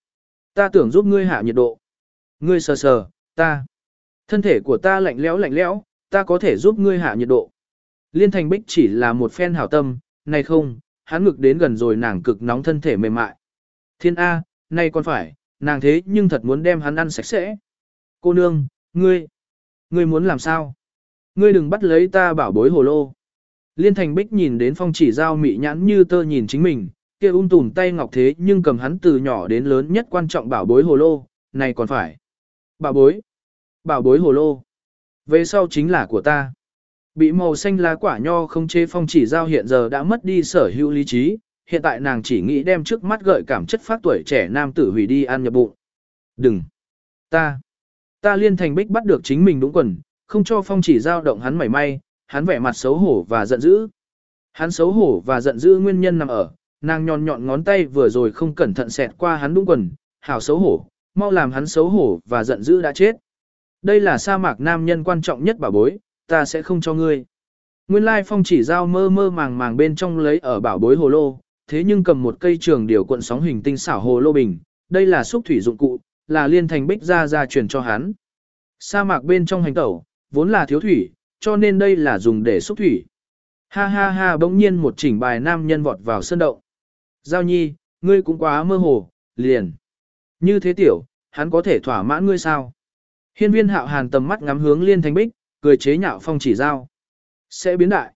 Speaker 1: ta tưởng giúp ngươi hạ nhiệt độ. Ngươi sờ sờ, ta. Thân thể của ta lạnh lẽo lạnh lẽo, ta có thể giúp ngươi hạ nhiệt độ. Liên thành bích chỉ là một phen hảo tâm, này không, hắn ngực đến gần rồi nàng cực nóng thân thể mềm mại. Thiên A, nay còn phải, nàng thế nhưng thật muốn đem hắn ăn sạch sẽ. Cô nương, ngươi, ngươi muốn làm sao? Ngươi đừng bắt lấy ta bảo bối hồ lô. Liên thành bích nhìn đến phong chỉ giao mị nhãn như tơ nhìn chính mình, kia ung tùm tay ngọc thế nhưng cầm hắn từ nhỏ đến lớn nhất quan trọng bảo bối hồ lô, này còn phải. Bảo bối, bảo bối hồ lô. Về sau chính là của ta. Bị màu xanh lá quả nho không chế phong chỉ giao hiện giờ đã mất đi sở hữu lý trí, hiện tại nàng chỉ nghĩ đem trước mắt gợi cảm chất phát tuổi trẻ nam tử hủy đi ăn nhập bụng. Đừng! Ta! Ta liên thành bích bắt được chính mình đúng quần, không cho phong chỉ giao động hắn mảy may, hắn vẻ mặt xấu hổ và giận dữ. Hắn xấu hổ và giận dữ nguyên nhân nằm ở, nàng nhọn nhọn ngón tay vừa rồi không cẩn thận xẹt qua hắn đúng quần, hảo xấu hổ, mau làm hắn xấu hổ và giận dữ đã chết. Đây là sa mạc nam nhân quan trọng nhất bảo bối, ta sẽ không cho ngươi. Nguyên lai phong chỉ giao mơ mơ màng màng bên trong lấy ở bảo bối hồ lô, thế nhưng cầm một cây trường điều cuộn sóng hình tinh xảo hồ lô bình, đây là xúc thủy dụng cụ, là liên thành bích ra ra truyền cho hắn. Sa mạc bên trong hành tẩu, vốn là thiếu thủy, cho nên đây là dùng để xúc thủy. Ha ha ha bỗng nhiên một chỉnh bài nam nhân vọt vào sân động. Giao nhi, ngươi cũng quá mơ hồ, liền. Như thế tiểu, hắn có thể thỏa mãn ngươi sao? Hiên viên hạo hàn tầm mắt ngắm hướng liên thành bích, cười chế nhạo phong chỉ giao. Sẽ biến đại.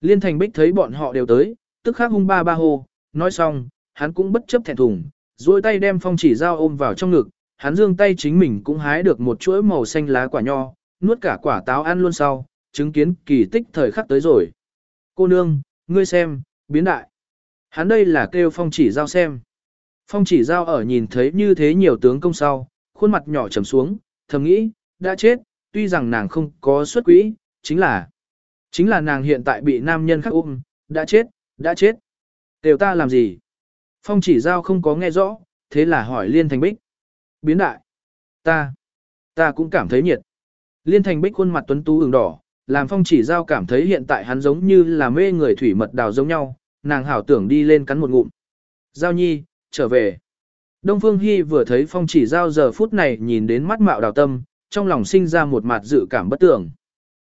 Speaker 1: Liên thành bích thấy bọn họ đều tới, tức khắc hung ba ba hô, nói xong, hắn cũng bất chấp thẹn thùng, duỗi tay đem phong chỉ giao ôm vào trong ngực, hắn dương tay chính mình cũng hái được một chuỗi màu xanh lá quả nho, nuốt cả quả táo ăn luôn sau, chứng kiến kỳ tích thời khắc tới rồi. Cô nương, ngươi xem, Biến đại. Hắn đây là kêu phong chỉ giao xem. Phong chỉ giao ở nhìn thấy như thế nhiều tướng công sau, khuôn mặt nhỏ trầm xuống, thầm nghĩ, đã chết, tuy rằng nàng không có xuất quỹ, chính là, chính là nàng hiện tại bị nam nhân khác ôm, đã chết, đã chết. Đều ta làm gì? Phong chỉ giao không có nghe rõ, thế là hỏi Liên Thành Bích. Biến đại. Ta, ta cũng cảm thấy nhiệt. Liên Thành Bích khuôn mặt tuấn tú ửng đỏ, làm phong chỉ giao cảm thấy hiện tại hắn giống như là mê người thủy mật đào giống nhau, nàng hảo tưởng đi lên cắn một ngụm. Giao nhi, trở về. Đông Phương Hy vừa thấy phong chỉ giao giờ phút này nhìn đến mắt mạo đào tâm, trong lòng sinh ra một mặt dự cảm bất tưởng.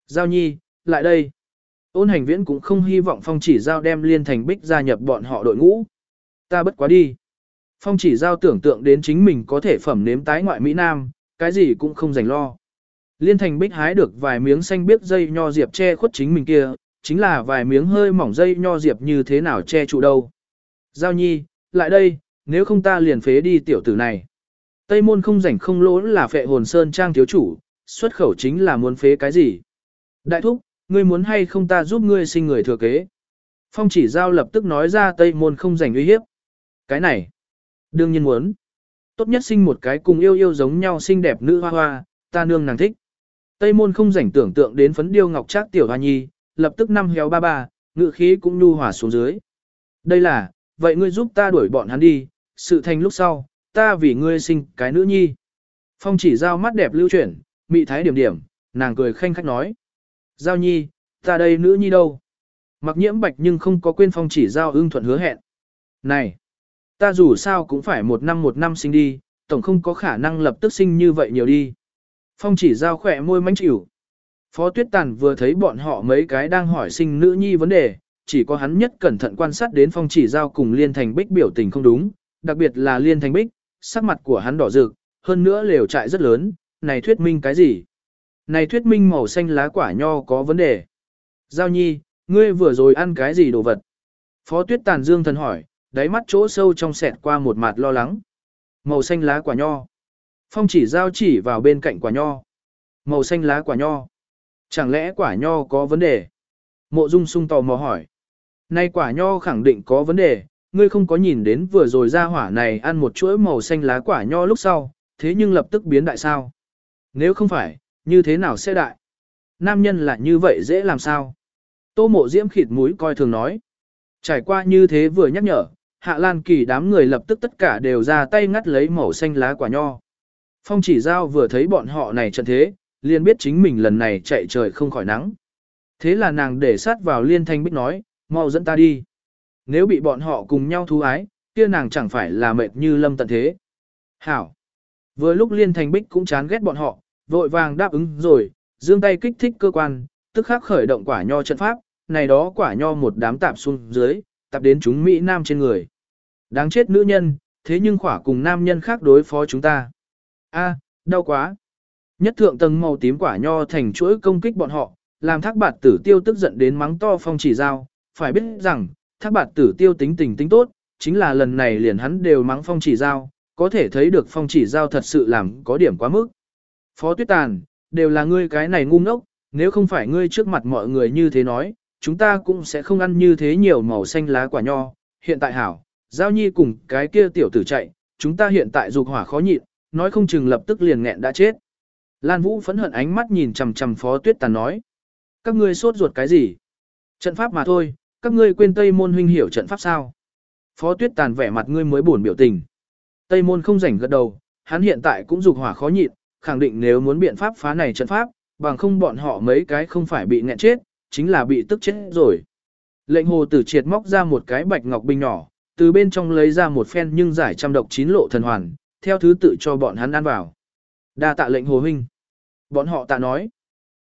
Speaker 1: Giao nhi, lại đây. Ôn hành viễn cũng không hy vọng phong chỉ giao đem liên thành bích gia nhập bọn họ đội ngũ. Ta bất quá đi. Phong chỉ giao tưởng tượng đến chính mình có thể phẩm nếm tái ngoại Mỹ Nam, cái gì cũng không dành lo. Liên thành bích hái được vài miếng xanh biếc dây nho diệp che khuất chính mình kia, chính là vài miếng hơi mỏng dây nho diệp như thế nào che trụ đâu. Giao nhi, lại đây, nếu không ta liền phế đi tiểu tử này. Tây môn không rảnh không lỗ là phệ hồn sơn trang thiếu chủ, xuất khẩu chính là muốn phế cái gì. Đại thúc, ngươi muốn hay không ta giúp ngươi sinh người thừa kế. Phong chỉ giao lập tức nói ra Tây môn không rảnh uy hiếp. Cái này, đương nhiên muốn. Tốt nhất sinh một cái cùng yêu yêu giống nhau xinh đẹp nữ hoa hoa, ta nương nàng thích. Tây môn không rảnh tưởng tượng đến phấn điêu ngọc trác tiểu hoa nhi, lập tức năm héo ba ba, ngự khí cũng nhu hòa xuống dưới. Đây là, vậy ngươi giúp ta đuổi bọn hắn đi, sự thành lúc sau, ta vì ngươi sinh cái nữ nhi. Phong chỉ giao mắt đẹp lưu chuyển, mị thái điểm điểm, nàng cười khanh khách nói. Giao nhi, ta đây nữ nhi đâu? Mặc nhiễm bạch nhưng không có quên phong chỉ giao ưng thuận hứa hẹn. Này, ta dù sao cũng phải một năm một năm sinh đi, tổng không có khả năng lập tức sinh như vậy nhiều đi. Phong chỉ giao khỏe môi mánh chịu. Phó Tuyết Tàn vừa thấy bọn họ mấy cái đang hỏi sinh nữ nhi vấn đề, chỉ có hắn nhất cẩn thận quan sát đến phong chỉ giao cùng Liên Thành Bích biểu tình không đúng, đặc biệt là Liên Thành Bích, sắc mặt của hắn đỏ rực, hơn nữa lều trại rất lớn, này thuyết minh cái gì? Này thuyết minh màu xanh lá quả nho có vấn đề. Giao nhi, ngươi vừa rồi ăn cái gì đồ vật? Phó Tuyết Tàn Dương thần hỏi, đáy mắt chỗ sâu trong sẹt qua một mặt lo lắng. Màu xanh lá quả nho. Phong chỉ giao chỉ vào bên cạnh quả nho. Màu xanh lá quả nho. Chẳng lẽ quả nho có vấn đề? Mộ Dung sung tò mò hỏi. Nay quả nho khẳng định có vấn đề, ngươi không có nhìn đến vừa rồi ra hỏa này ăn một chuỗi màu xanh lá quả nho lúc sau, thế nhưng lập tức biến đại sao? Nếu không phải, như thế nào sẽ đại? Nam nhân là như vậy dễ làm sao? Tô mộ diễm khịt mũi coi thường nói. Trải qua như thế vừa nhắc nhở, hạ lan kỳ đám người lập tức tất cả đều ra tay ngắt lấy màu xanh lá quả nho. Phong chỉ giao vừa thấy bọn họ này trận thế, liền biết chính mình lần này chạy trời không khỏi nắng. Thế là nàng để sát vào liên thanh bích nói, mau dẫn ta đi. Nếu bị bọn họ cùng nhau thú ái, kia nàng chẳng phải là mệt như lâm tận thế. Hảo. Vừa lúc liên thanh bích cũng chán ghét bọn họ, vội vàng đáp ứng rồi, dương tay kích thích cơ quan, tức khắc khởi động quả nho trận pháp, này đó quả nho một đám tạp xuống dưới, tạp đến chúng Mỹ Nam trên người. Đáng chết nữ nhân, thế nhưng khỏa cùng nam nhân khác đối phó chúng ta. A, đau quá. Nhất thượng tầng màu tím quả nho thành chuỗi công kích bọn họ, làm thác bạt tử tiêu tức giận đến mắng to phong chỉ giao, phải biết rằng, thác bạt tử tiêu tính tình tính tốt, chính là lần này liền hắn đều mắng phong chỉ giao, có thể thấy được phong chỉ giao thật sự làm có điểm quá mức. Phó tuyết tàn, đều là ngươi cái này ngu ngốc, nếu không phải ngươi trước mặt mọi người như thế nói, chúng ta cũng sẽ không ăn như thế nhiều màu xanh lá quả nho, hiện tại hảo, giao nhi cùng cái kia tiểu tử chạy, chúng ta hiện tại dục hỏa khó nhịn, nói không chừng lập tức liền nghẹn đã chết. Lan Vũ phẫn hận ánh mắt nhìn chằm chằm Phó Tuyết Tàn nói. Các ngươi sốt ruột cái gì? Trận pháp mà thôi, các ngươi quên Tây Môn huynh hiểu trận pháp sao? Phó Tuyết Tàn vẻ mặt ngươi mới buồn biểu tình. Tây Môn không rảnh gật đầu, hắn hiện tại cũng dục hỏa khó nhịn, khẳng định nếu muốn biện pháp phá này trận pháp, bằng không bọn họ mấy cái không phải bị nghẹn chết, chính là bị tức chết rồi. Lệnh hồ tử triệt móc ra một cái bạch ngọc bình nhỏ, từ bên trong lấy ra một phen nhưng giải trăm độc chín lộ thần hoàn, theo thứ tự cho bọn hắn ăn vào. Đa tạ lệnh hồ huynh. Bọn họ tạ nói.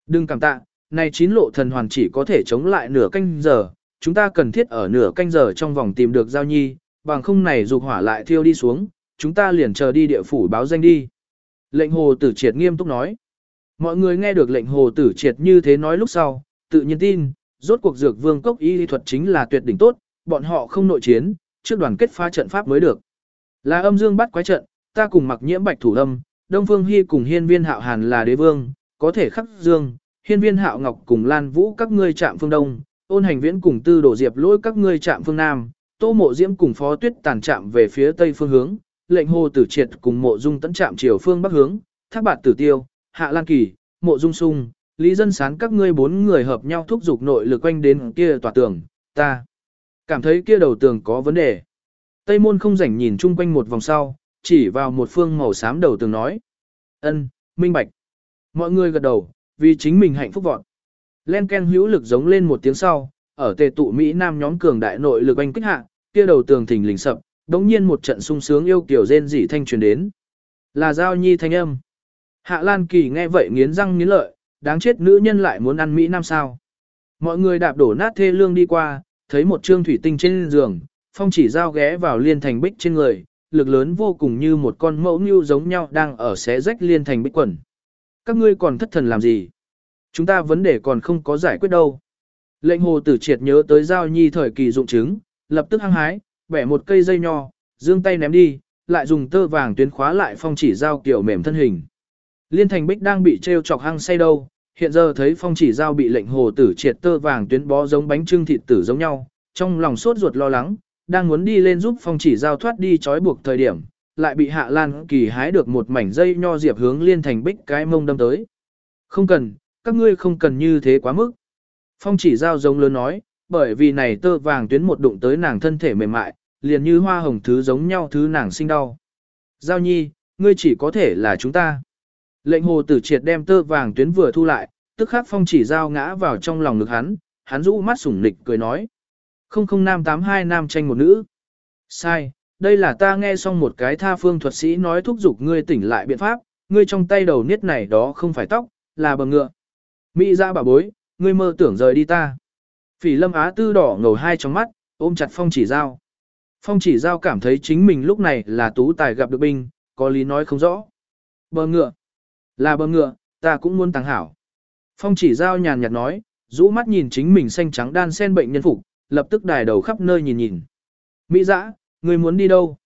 Speaker 1: Đừng cảm tạ, này chín lộ thần hoàn chỉ có thể chống lại nửa canh giờ, chúng ta cần thiết ở nửa canh giờ trong vòng tìm được giao nhi, bằng không này dục hỏa lại thiêu đi xuống, chúng ta liền chờ đi địa phủ báo danh đi. Lệnh hồ tử triệt nghiêm túc nói. Mọi người nghe được lệnh hồ tử triệt như thế nói lúc sau, tự nhiên tin, rốt cuộc dược vương cốc y thuật chính là tuyệt đỉnh tốt, bọn họ không nội chiến, trước đoàn kết phá trận pháp mới được. Là âm dương bắt quái trận, ta cùng mặc nhiễm bạch thủ âm, Đông Phương Hy cùng hiên viên hạo hàn là đế vương, có thể khắc dương, hiên viên hạo ngọc cùng Lan Vũ các ngươi chạm phương đông, ôn hành viễn cùng tư đổ diệp lỗi các ngươi chạm phương Nam, tô mộ diễm cùng phó tuyết tàn chạm về phía tây phương hướng, lệnh hồ tử triệt cùng mộ dung tấn chạm chiều phương bắc hướng, thác bạt tử tiêu, hạ lan kỳ, mộ dung sung, lý dân sán các ngươi bốn người hợp nhau thúc giục nội lực quanh đến kia tòa tường, ta cảm thấy kia đầu tường có vấn đề. Tây môn không rảnh nhìn chung quanh một vòng sau, chỉ vào một phương màu xám đầu tường nói. ân minh bạch. Mọi người gật đầu, vì chính mình hạnh phúc vọn. Len Ken hữu lực giống lên một tiếng sau, ở tề tụ Mỹ Nam nhóm cường đại nội lực anh kích hạ, kia đầu tường thình lình sập, đống nhiên một trận sung sướng yêu kiểu rên rỉ thanh truyền đến. Là giao nhi thanh âm. Hạ Lan Kỳ nghe vậy nghiến răng nghiến lợi, đáng chết nữ nhân lại muốn ăn Mỹ Nam sao. Mọi người đạp đổ nát thê lương đi qua, thấy một trương thủy tinh trên giường, phong chỉ giao ghé vào liên thành bích trên người, lực lớn vô cùng như một con mẫu như giống nhau đang ở xé rách liên thành bích quần. Các ngươi còn thất thần làm gì? Chúng ta vấn đề còn không có giải quyết đâu. Lệnh hồ tử triệt nhớ tới giao nhi thời kỳ dụng chứng, lập tức hăng hái, bẻ một cây dây nho, dương tay ném đi, lại dùng tơ vàng tuyến khóa lại phong chỉ dao kiểu mềm thân hình. Liên thành bích đang bị treo chọc hăng say đâu, hiện giờ thấy phong chỉ dao bị lệnh hồ tử triệt tơ vàng tuyến bó giống bánh trưng thịt tử giống nhau, trong lòng sốt ruột lo lắng, đang muốn đi lên giúp phong chỉ giao thoát đi trói buộc thời điểm, lại bị hạ lan kỳ hái được một mảnh dây nho diệp hướng liên thành bích cái mông đâm tới. Không cần, các ngươi không cần như thế quá mức. Phong chỉ giao giống lớn nói, bởi vì này tơ vàng tuyến một đụng tới nàng thân thể mềm mại, liền như hoa hồng thứ giống nhau thứ nàng sinh đau. Giao nhi, ngươi chỉ có thể là chúng ta. Lệnh hồ tử triệt đem tơ vàng tuyến vừa thu lại, tức khắc phong chỉ giao ngã vào trong lòng ngực hắn, hắn rũ mắt sủng nịch cười nói. Không không nam tám hai nam tranh một nữ. Sai, đây là ta nghe xong một cái tha phương thuật sĩ nói thúc giục ngươi tỉnh lại biện pháp, ngươi trong tay đầu niết này đó không phải tóc, là bầm ngựa. Mỹ ra bà bối, ngươi mơ tưởng rời đi ta. Phỉ lâm á tư đỏ ngầu hai trong mắt, ôm chặt phong chỉ giao. Phong chỉ giao cảm thấy chính mình lúc này là tú tài gặp được binh, có lý nói không rõ. Bờ ngựa. Là bờ ngựa, ta cũng muốn tàng hảo. Phong chỉ giao nhàn nhạt nói, rũ mắt nhìn chính mình xanh trắng đan sen bệnh nhân phục, lập tức đài đầu khắp nơi nhìn nhìn. Mỹ dã, người muốn đi đâu?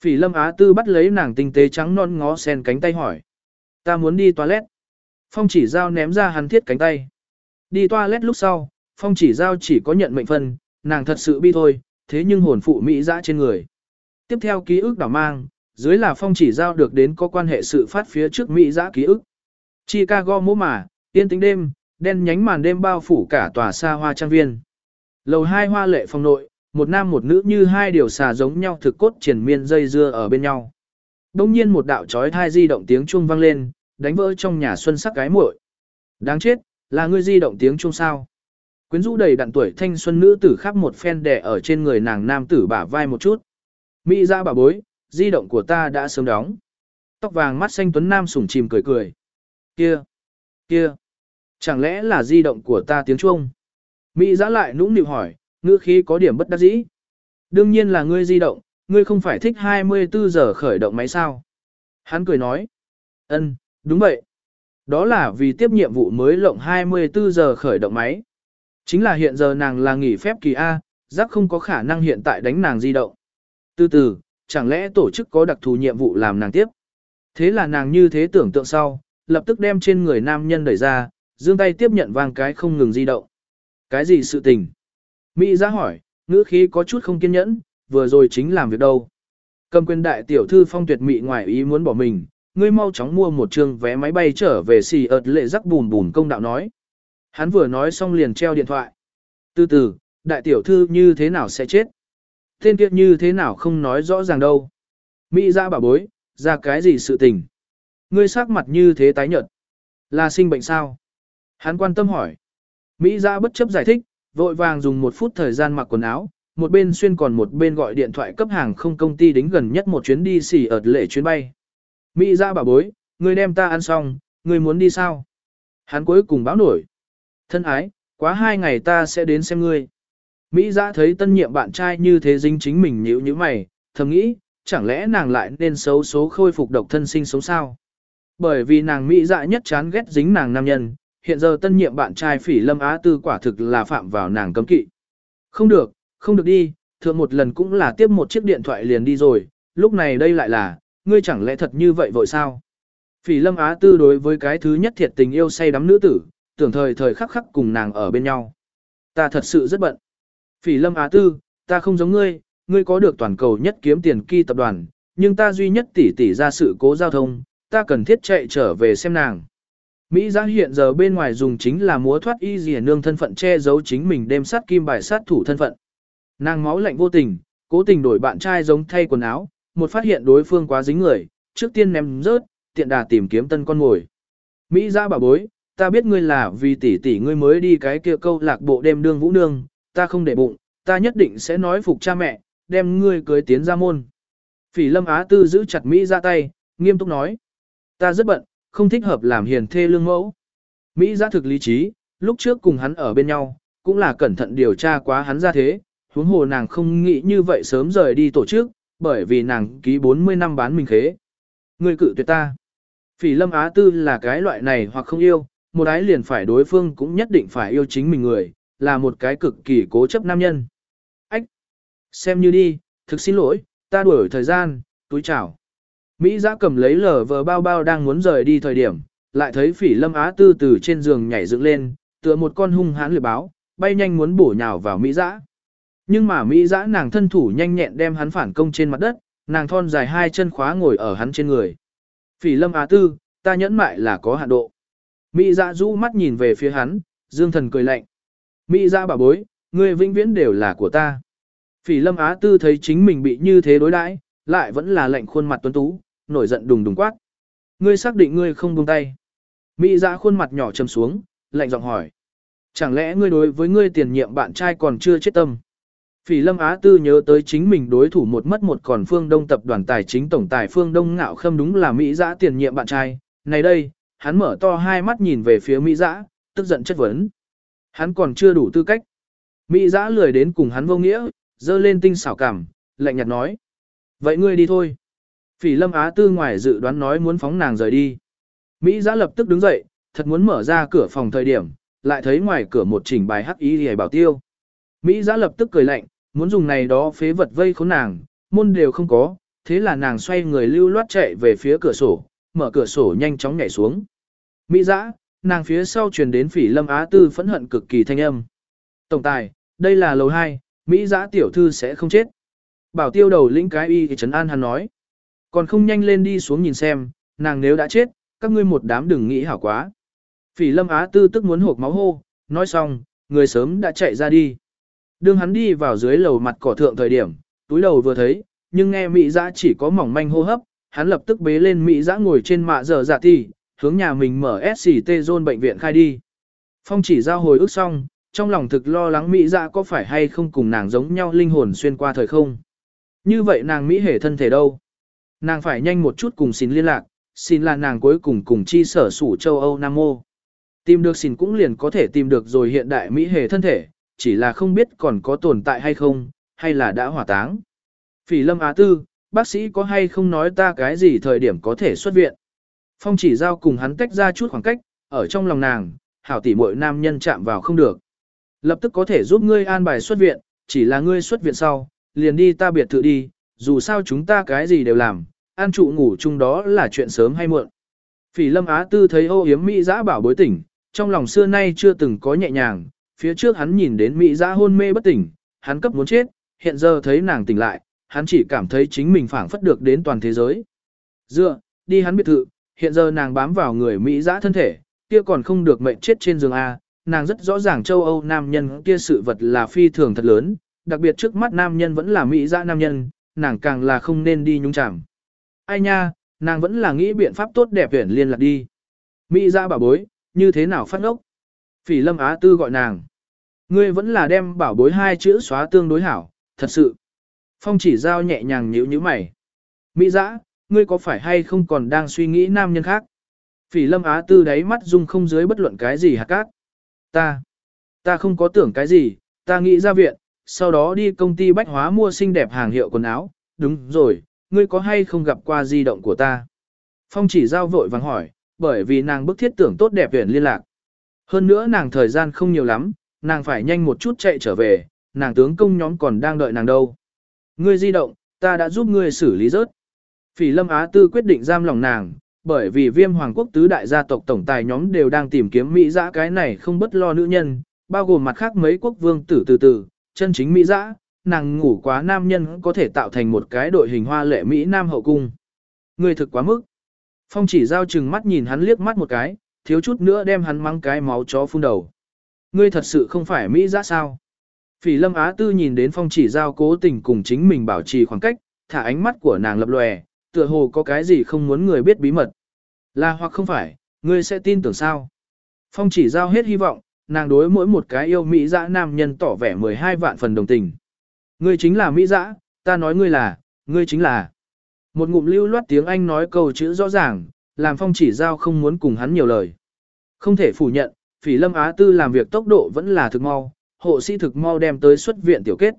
Speaker 1: Phỉ lâm á tư bắt lấy nàng tinh tế trắng non ngó sen cánh tay hỏi. Ta muốn đi toilet. Phong chỉ giao ném ra hắn thiết cánh tay. Đi toilet lúc sau, phong chỉ giao chỉ có nhận mệnh phân, nàng thật sự bi thôi, thế nhưng hồn phụ Mỹ dã trên người. Tiếp theo ký ức đảo mang, dưới là phong chỉ giao được đến có quan hệ sự phát phía trước Mỹ dã ký ức. Chicago mô mà, yên tĩnh đêm, đen nhánh màn đêm bao phủ cả tòa xa hoa trang viên. Lầu hai hoa lệ phòng nội, một nam một nữ như hai điều xà giống nhau thực cốt triển miên dây dưa ở bên nhau. Đông nhiên một đạo chói thai di động tiếng chuông vang lên, đánh vỡ trong nhà xuân sắc cái muội. Đáng chết, là ngươi di động tiếng chuông sao. Quyến rũ đầy đặn tuổi thanh xuân nữ tử khắp một phen đẻ ở trên người nàng nam tử bả vai một chút. Mỹ ra bà bối, di động của ta đã sớm đóng. Tóc vàng mắt xanh tuấn nam sủng chìm cười cười. Kia, kia, chẳng lẽ là di động của ta tiếng chuông? Mỹ giã lại nũng nịu hỏi, ngữ khí có điểm bất đắc dĩ. Đương nhiên là ngươi di động, ngươi không phải thích 24 giờ khởi động máy sao? Hắn cười nói, ân, đúng vậy. Đó là vì tiếp nhiệm vụ mới lộng 24 giờ khởi động máy. Chính là hiện giờ nàng là nghỉ phép kỳ A, giác không có khả năng hiện tại đánh nàng di động. Từ từ, chẳng lẽ tổ chức có đặc thù nhiệm vụ làm nàng tiếp? Thế là nàng như thế tưởng tượng sau, lập tức đem trên người nam nhân đẩy ra, dương tay tiếp nhận vang cái không ngừng di động. Cái gì sự tình? Mỹ ra hỏi, ngữ khí có chút không kiên nhẫn, vừa rồi chính làm việc đâu. Cầm quyền đại tiểu thư phong tuyệt mỹ ngoài ý muốn bỏ mình, ngươi mau chóng mua một trường vé máy bay trở về xì ợt lệ rắc bùn bùn công đạo nói. Hắn vừa nói xong liền treo điện thoại. Từ từ, đại tiểu thư như thế nào sẽ chết? Tên kiệt như thế nào không nói rõ ràng đâu. Mỹ ra bảo bối, ra cái gì sự tình? Ngươi sắc mặt như thế tái nhợt. Là sinh bệnh sao? Hắn quan tâm hỏi. Mỹ ra bất chấp giải thích, vội vàng dùng một phút thời gian mặc quần áo, một bên xuyên còn một bên gọi điện thoại cấp hàng không công ty đính gần nhất một chuyến đi xỉ ở lệ chuyến bay. Mỹ ra bảo bối, người đem ta ăn xong, người muốn đi sao? Hắn cuối cùng báo nổi. Thân ái, quá hai ngày ta sẽ đến xem ngươi. Mỹ ra thấy tân nhiệm bạn trai như thế dính chính mình nhíu như mày, thầm nghĩ, chẳng lẽ nàng lại nên xấu số khôi phục độc thân sinh sống sao? Bởi vì nàng Mỹ dạ nhất chán ghét dính nàng nam nhân, hiện giờ tân nhiệm bạn trai phỉ lâm á tư quả thực là phạm vào nàng cấm kỵ. Không được, không được đi, thượng một lần cũng là tiếp một chiếc điện thoại liền đi rồi, lúc này đây lại là, ngươi chẳng lẽ thật như vậy vội sao? Phỉ lâm á tư đối với cái thứ nhất thiệt tình yêu say đắm nữ tử, tưởng thời thời khắc khắc cùng nàng ở bên nhau. Ta thật sự rất bận. Phỉ lâm á tư, ta không giống ngươi, ngươi có được toàn cầu nhất kiếm tiền kỳ tập đoàn, nhưng ta duy nhất tỷ tỷ ra sự cố giao thông, ta cần thiết chạy trở về xem nàng. Mỹ giã hiện giờ bên ngoài dùng chính là múa thoát y dì nương thân phận che giấu chính mình đem sát kim bài sát thủ thân phận. Nàng máu lạnh vô tình, cố tình đổi bạn trai giống thay quần áo, một phát hiện đối phương quá dính người, trước tiên ném rớt, tiện đà tìm kiếm tân con ngồi. Mỹ giã bảo bối, ta biết ngươi là vì tỷ tỷ ngươi mới đi cái kia câu lạc bộ đêm đương vũ nương, ta không để bụng, ta nhất định sẽ nói phục cha mẹ, đem ngươi cưới tiến ra môn. Phỉ lâm á tư giữ chặt Mỹ ra tay, nghiêm túc nói. Ta rất bận, không thích hợp làm hiền thê lương mẫu. Mỹ giã thực lý trí, lúc trước cùng hắn ở bên nhau, cũng là cẩn thận điều tra quá hắn ra thế, huống hồ nàng không nghĩ như vậy sớm rời đi tổ chức, bởi vì nàng ký 40 năm bán mình khế. người cự tuyệt ta. Phỉ lâm á tư là cái loại này hoặc không yêu, một ái liền phải đối phương cũng nhất định phải yêu chính mình người, là một cái cực kỳ cố chấp nam nhân. Ách! Xem như đi, thực xin lỗi, ta đuổi thời gian, túi chào. Mỹ giã cầm lấy lờ vờ bao bao đang muốn rời đi thời điểm, lại thấy phỉ lâm á tư từ trên giường nhảy dựng lên, tựa một con hung hãn liệp báo, bay nhanh muốn bổ nhào vào Mỹ giã. Nhưng mà Mỹ giã nàng thân thủ nhanh nhẹn đem hắn phản công trên mặt đất, nàng thon dài hai chân khóa ngồi ở hắn trên người. Phỉ lâm á tư, ta nhẫn mại là có hạn độ. Mỹ giã rũ mắt nhìn về phía hắn, dương thần cười lạnh. Mỹ giã bảo bối, ngươi vĩnh viễn đều là của ta. Phỉ lâm á tư thấy chính mình bị như thế đối đãi, lại vẫn là lạnh khuôn mặt tuấn tú, nổi giận đùng đùng quát. Ngươi xác định ngươi không buông tay. Mỹ giã khuôn mặt nhỏ trầm xuống, lạnh giọng hỏi. Chẳng lẽ ngươi đối với ngươi tiền nhiệm bạn trai còn chưa chết tâm? Phỉ lâm á tư nhớ tới chính mình đối thủ một mất một còn phương đông tập đoàn tài chính tổng tài phương đông ngạo khâm đúng là Mỹ giã tiền nhiệm bạn trai. Này đây, hắn mở to hai mắt nhìn về phía Mỹ giã, tức giận chất vấn. Hắn còn chưa đủ tư cách. Mỹ giã lười đến cùng hắn vô nghĩa, dơ lên tinh xảo cảm, lạnh nhạt nói. Vậy ngươi đi thôi. Phỉ lâm á tư ngoài dự đoán nói muốn phóng nàng rời đi. Mỹ giã lập tức đứng dậy, thật muốn mở ra cửa phòng thời điểm, lại thấy ngoài cửa một chỉnh bài hắc y hề bảo tiêu. Mỹ giã lập tức cười lạnh, muốn dùng này đó phế vật vây khốn nàng, môn đều không có, thế là nàng xoay người lưu loát chạy về phía cửa sổ, mở cửa sổ nhanh chóng nhảy xuống. Mỹ giã, nàng phía sau truyền đến phỉ lâm á tư phẫn hận cực kỳ thanh âm. Tổng tài, đây là lầu 2, Mỹ giã tiểu thư sẽ không chết. Bảo tiêu đầu lĩnh cái y trấn an hắn nói. Còn không nhanh lên đi xuống nhìn xem, nàng nếu đã chết, các ngươi một đám đừng nghĩ hảo quá. Phỉ lâm á tư tức muốn hộp máu hô, nói xong, người sớm đã chạy ra đi. đường hắn đi vào dưới lầu mặt cỏ thượng thời điểm, túi đầu vừa thấy, nhưng nghe Mỹ giã chỉ có mỏng manh hô hấp, hắn lập tức bế lên Mỹ giã ngồi trên mạ giờ dạ thì, hướng nhà mình mở SCT Zone bệnh viện khai đi. Phong chỉ giao hồi ức xong, trong lòng thực lo lắng Mỹ dạ có phải hay không cùng nàng giống nhau linh hồn xuyên qua thời không. Như vậy nàng Mỹ hề thân thể đâu? Nàng phải nhanh một chút cùng xin liên lạc, xin là nàng cuối cùng cùng chi sở sủ châu Âu Nam Mô. Tìm được xin cũng liền có thể tìm được rồi hiện đại Mỹ hề thân thể, chỉ là không biết còn có tồn tại hay không, hay là đã hỏa táng. Phỉ lâm á tư, bác sĩ có hay không nói ta cái gì thời điểm có thể xuất viện. Phong chỉ giao cùng hắn tách ra chút khoảng cách, ở trong lòng nàng, hảo tỷ muội nam nhân chạm vào không được. Lập tức có thể giúp ngươi an bài xuất viện, chỉ là ngươi xuất viện sau, liền đi ta biệt thự đi, dù sao chúng ta cái gì đều làm, an trụ ngủ chung đó là chuyện sớm hay muộn. Phỉ lâm á tư thấy ô yếm Mỹ giã bảo bối tỉnh, trong lòng xưa nay chưa từng có nhẹ nhàng, phía trước hắn nhìn đến Mỹ giã hôn mê bất tỉnh, hắn cấp muốn chết, hiện giờ thấy nàng tỉnh lại, hắn chỉ cảm thấy chính mình phảng phất được đến toàn thế giới. Dựa, đi hắn biệt thự, hiện giờ nàng bám vào người Mỹ giã thân thể, kia còn không được mệnh chết trên giường A, nàng rất rõ ràng châu Âu nam nhân kia sự vật là phi thường thật lớn, đặc biệt trước mắt nam nhân vẫn là Mỹ giã nam nhân, nàng càng là không nên đi nhúng chẳng, Ai nha, nàng vẫn là nghĩ biện pháp tốt đẹp tuyển liên lạc đi. Mỹ ra bảo bối, như thế nào phát ngốc? Phỉ lâm á tư gọi nàng. Ngươi vẫn là đem bảo bối hai chữ xóa tương đối hảo, thật sự. Phong chỉ giao nhẹ nhàng nhíu nhíu mày. Mỹ Dã, ngươi có phải hay không còn đang suy nghĩ nam nhân khác? Phỉ lâm á tư đáy mắt dung không dưới bất luận cái gì hạt cát. Ta, ta không có tưởng cái gì, ta nghĩ ra viện, sau đó đi công ty bách hóa mua xinh đẹp hàng hiệu quần áo, đúng rồi, ngươi có hay không gặp qua di động của ta? Phong chỉ giao vội vàng hỏi, bởi vì nàng bức thiết tưởng tốt đẹp viện liên lạc. Hơn nữa nàng thời gian không nhiều lắm, nàng phải nhanh một chút chạy trở về, nàng tướng công nhóm còn đang đợi nàng đâu. Ngươi di động, ta đã giúp ngươi xử lý rớt. Phỉ lâm Á Tư quyết định giam lòng nàng, bởi vì viêm hoàng quốc tứ đại gia tộc tổng tài nhóm đều đang tìm kiếm Mỹ dã cái này không bất lo nữ nhân, bao gồm mặt khác mấy quốc vương tử từ từ, chân chính Mỹ dã, nàng ngủ quá nam nhân có thể tạo thành một cái đội hình hoa lệ Mỹ Nam hậu cung. Người thực quá mức. Phong chỉ giao chừng mắt nhìn hắn liếc mắt một cái, thiếu chút nữa đem hắn mang cái máu chó phun đầu. Ngươi thật sự không phải Mỹ dã sao? Phỉ lâm á tư nhìn đến phong chỉ giao cố tình cùng chính mình bảo trì khoảng cách, thả ánh mắt của nàng lập lòe, tựa hồ có cái gì không muốn người biết bí mật. Là hoặc không phải, ngươi sẽ tin tưởng sao? Phong chỉ giao hết hy vọng, nàng đối mỗi một cái yêu Mỹ dã nam nhân tỏ vẻ 12 vạn phần đồng tình. Ngươi chính là Mỹ dã, ta nói ngươi là, ngươi chính là. Một ngụm lưu loát tiếng Anh nói câu chữ rõ ràng, làm phong chỉ giao không muốn cùng hắn nhiều lời. Không thể phủ nhận, phỉ lâm Á Tư làm việc tốc độ vẫn là thực mau, hộ sĩ thực mau đem tới xuất viện tiểu kết.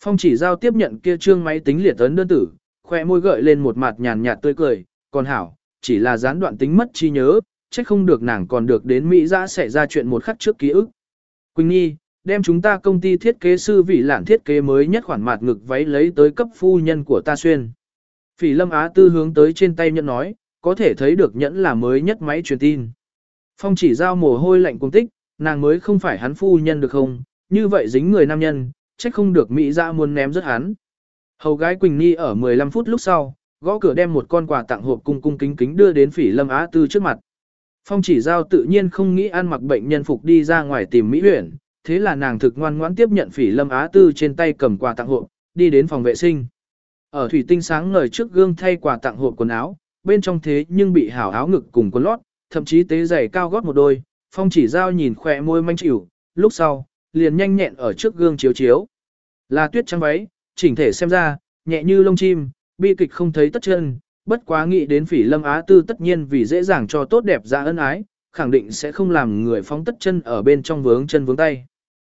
Speaker 1: Phong chỉ giao tiếp nhận kia trương máy tính liệt ấn đơn tử, khoe môi gợi lên một mặt nhàn nhạt tươi cười, còn hảo, chỉ là gián đoạn tính mất chi nhớ, trách không được nàng còn được đến Mỹ ra xảy ra chuyện một khắc trước ký ức. Quỳnh Nhi, đem chúng ta công ty thiết kế sư vị lạn thiết kế mới nhất khoản mạt ngực váy lấy tới cấp phu nhân của ta xuyên. Phỉ lâm á tư hướng tới trên tay nhẫn nói, có thể thấy được nhẫn là mới nhất máy truyền tin. Phong chỉ giao mồ hôi lạnh cung tích, nàng mới không phải hắn phu nhân được không, như vậy dính người nam nhân, trách không được Mỹ ra muốn ném rất hắn. Hầu gái Quỳnh Nhi ở 15 phút lúc sau, gõ cửa đem một con quà tặng hộp cung cung kính kính đưa đến phỉ lâm á tư trước mặt. Phong chỉ giao tự nhiên không nghĩ ăn mặc bệnh nhân phục đi ra ngoài tìm Mỹ huyển, thế là nàng thực ngoan ngoãn tiếp nhận phỉ lâm á tư trên tay cầm quà tặng hộp, đi đến phòng vệ sinh. Ở thủy tinh sáng ngời trước gương thay quà tặng hộp quần áo, bên trong thế nhưng bị hảo áo ngực cùng quần lót, thậm chí tế giày cao gót một đôi, phong chỉ giao nhìn khỏe môi manh chịu, lúc sau, liền nhanh nhẹn ở trước gương chiếu chiếu. Là tuyết trắng váy, chỉnh thể xem ra, nhẹ như lông chim, bi kịch không thấy tất chân, bất quá nghĩ đến phỉ lâm á tư tất nhiên vì dễ dàng cho tốt đẹp ra ân ái, khẳng định sẽ không làm người phóng tất chân ở bên trong vướng chân vướng tay.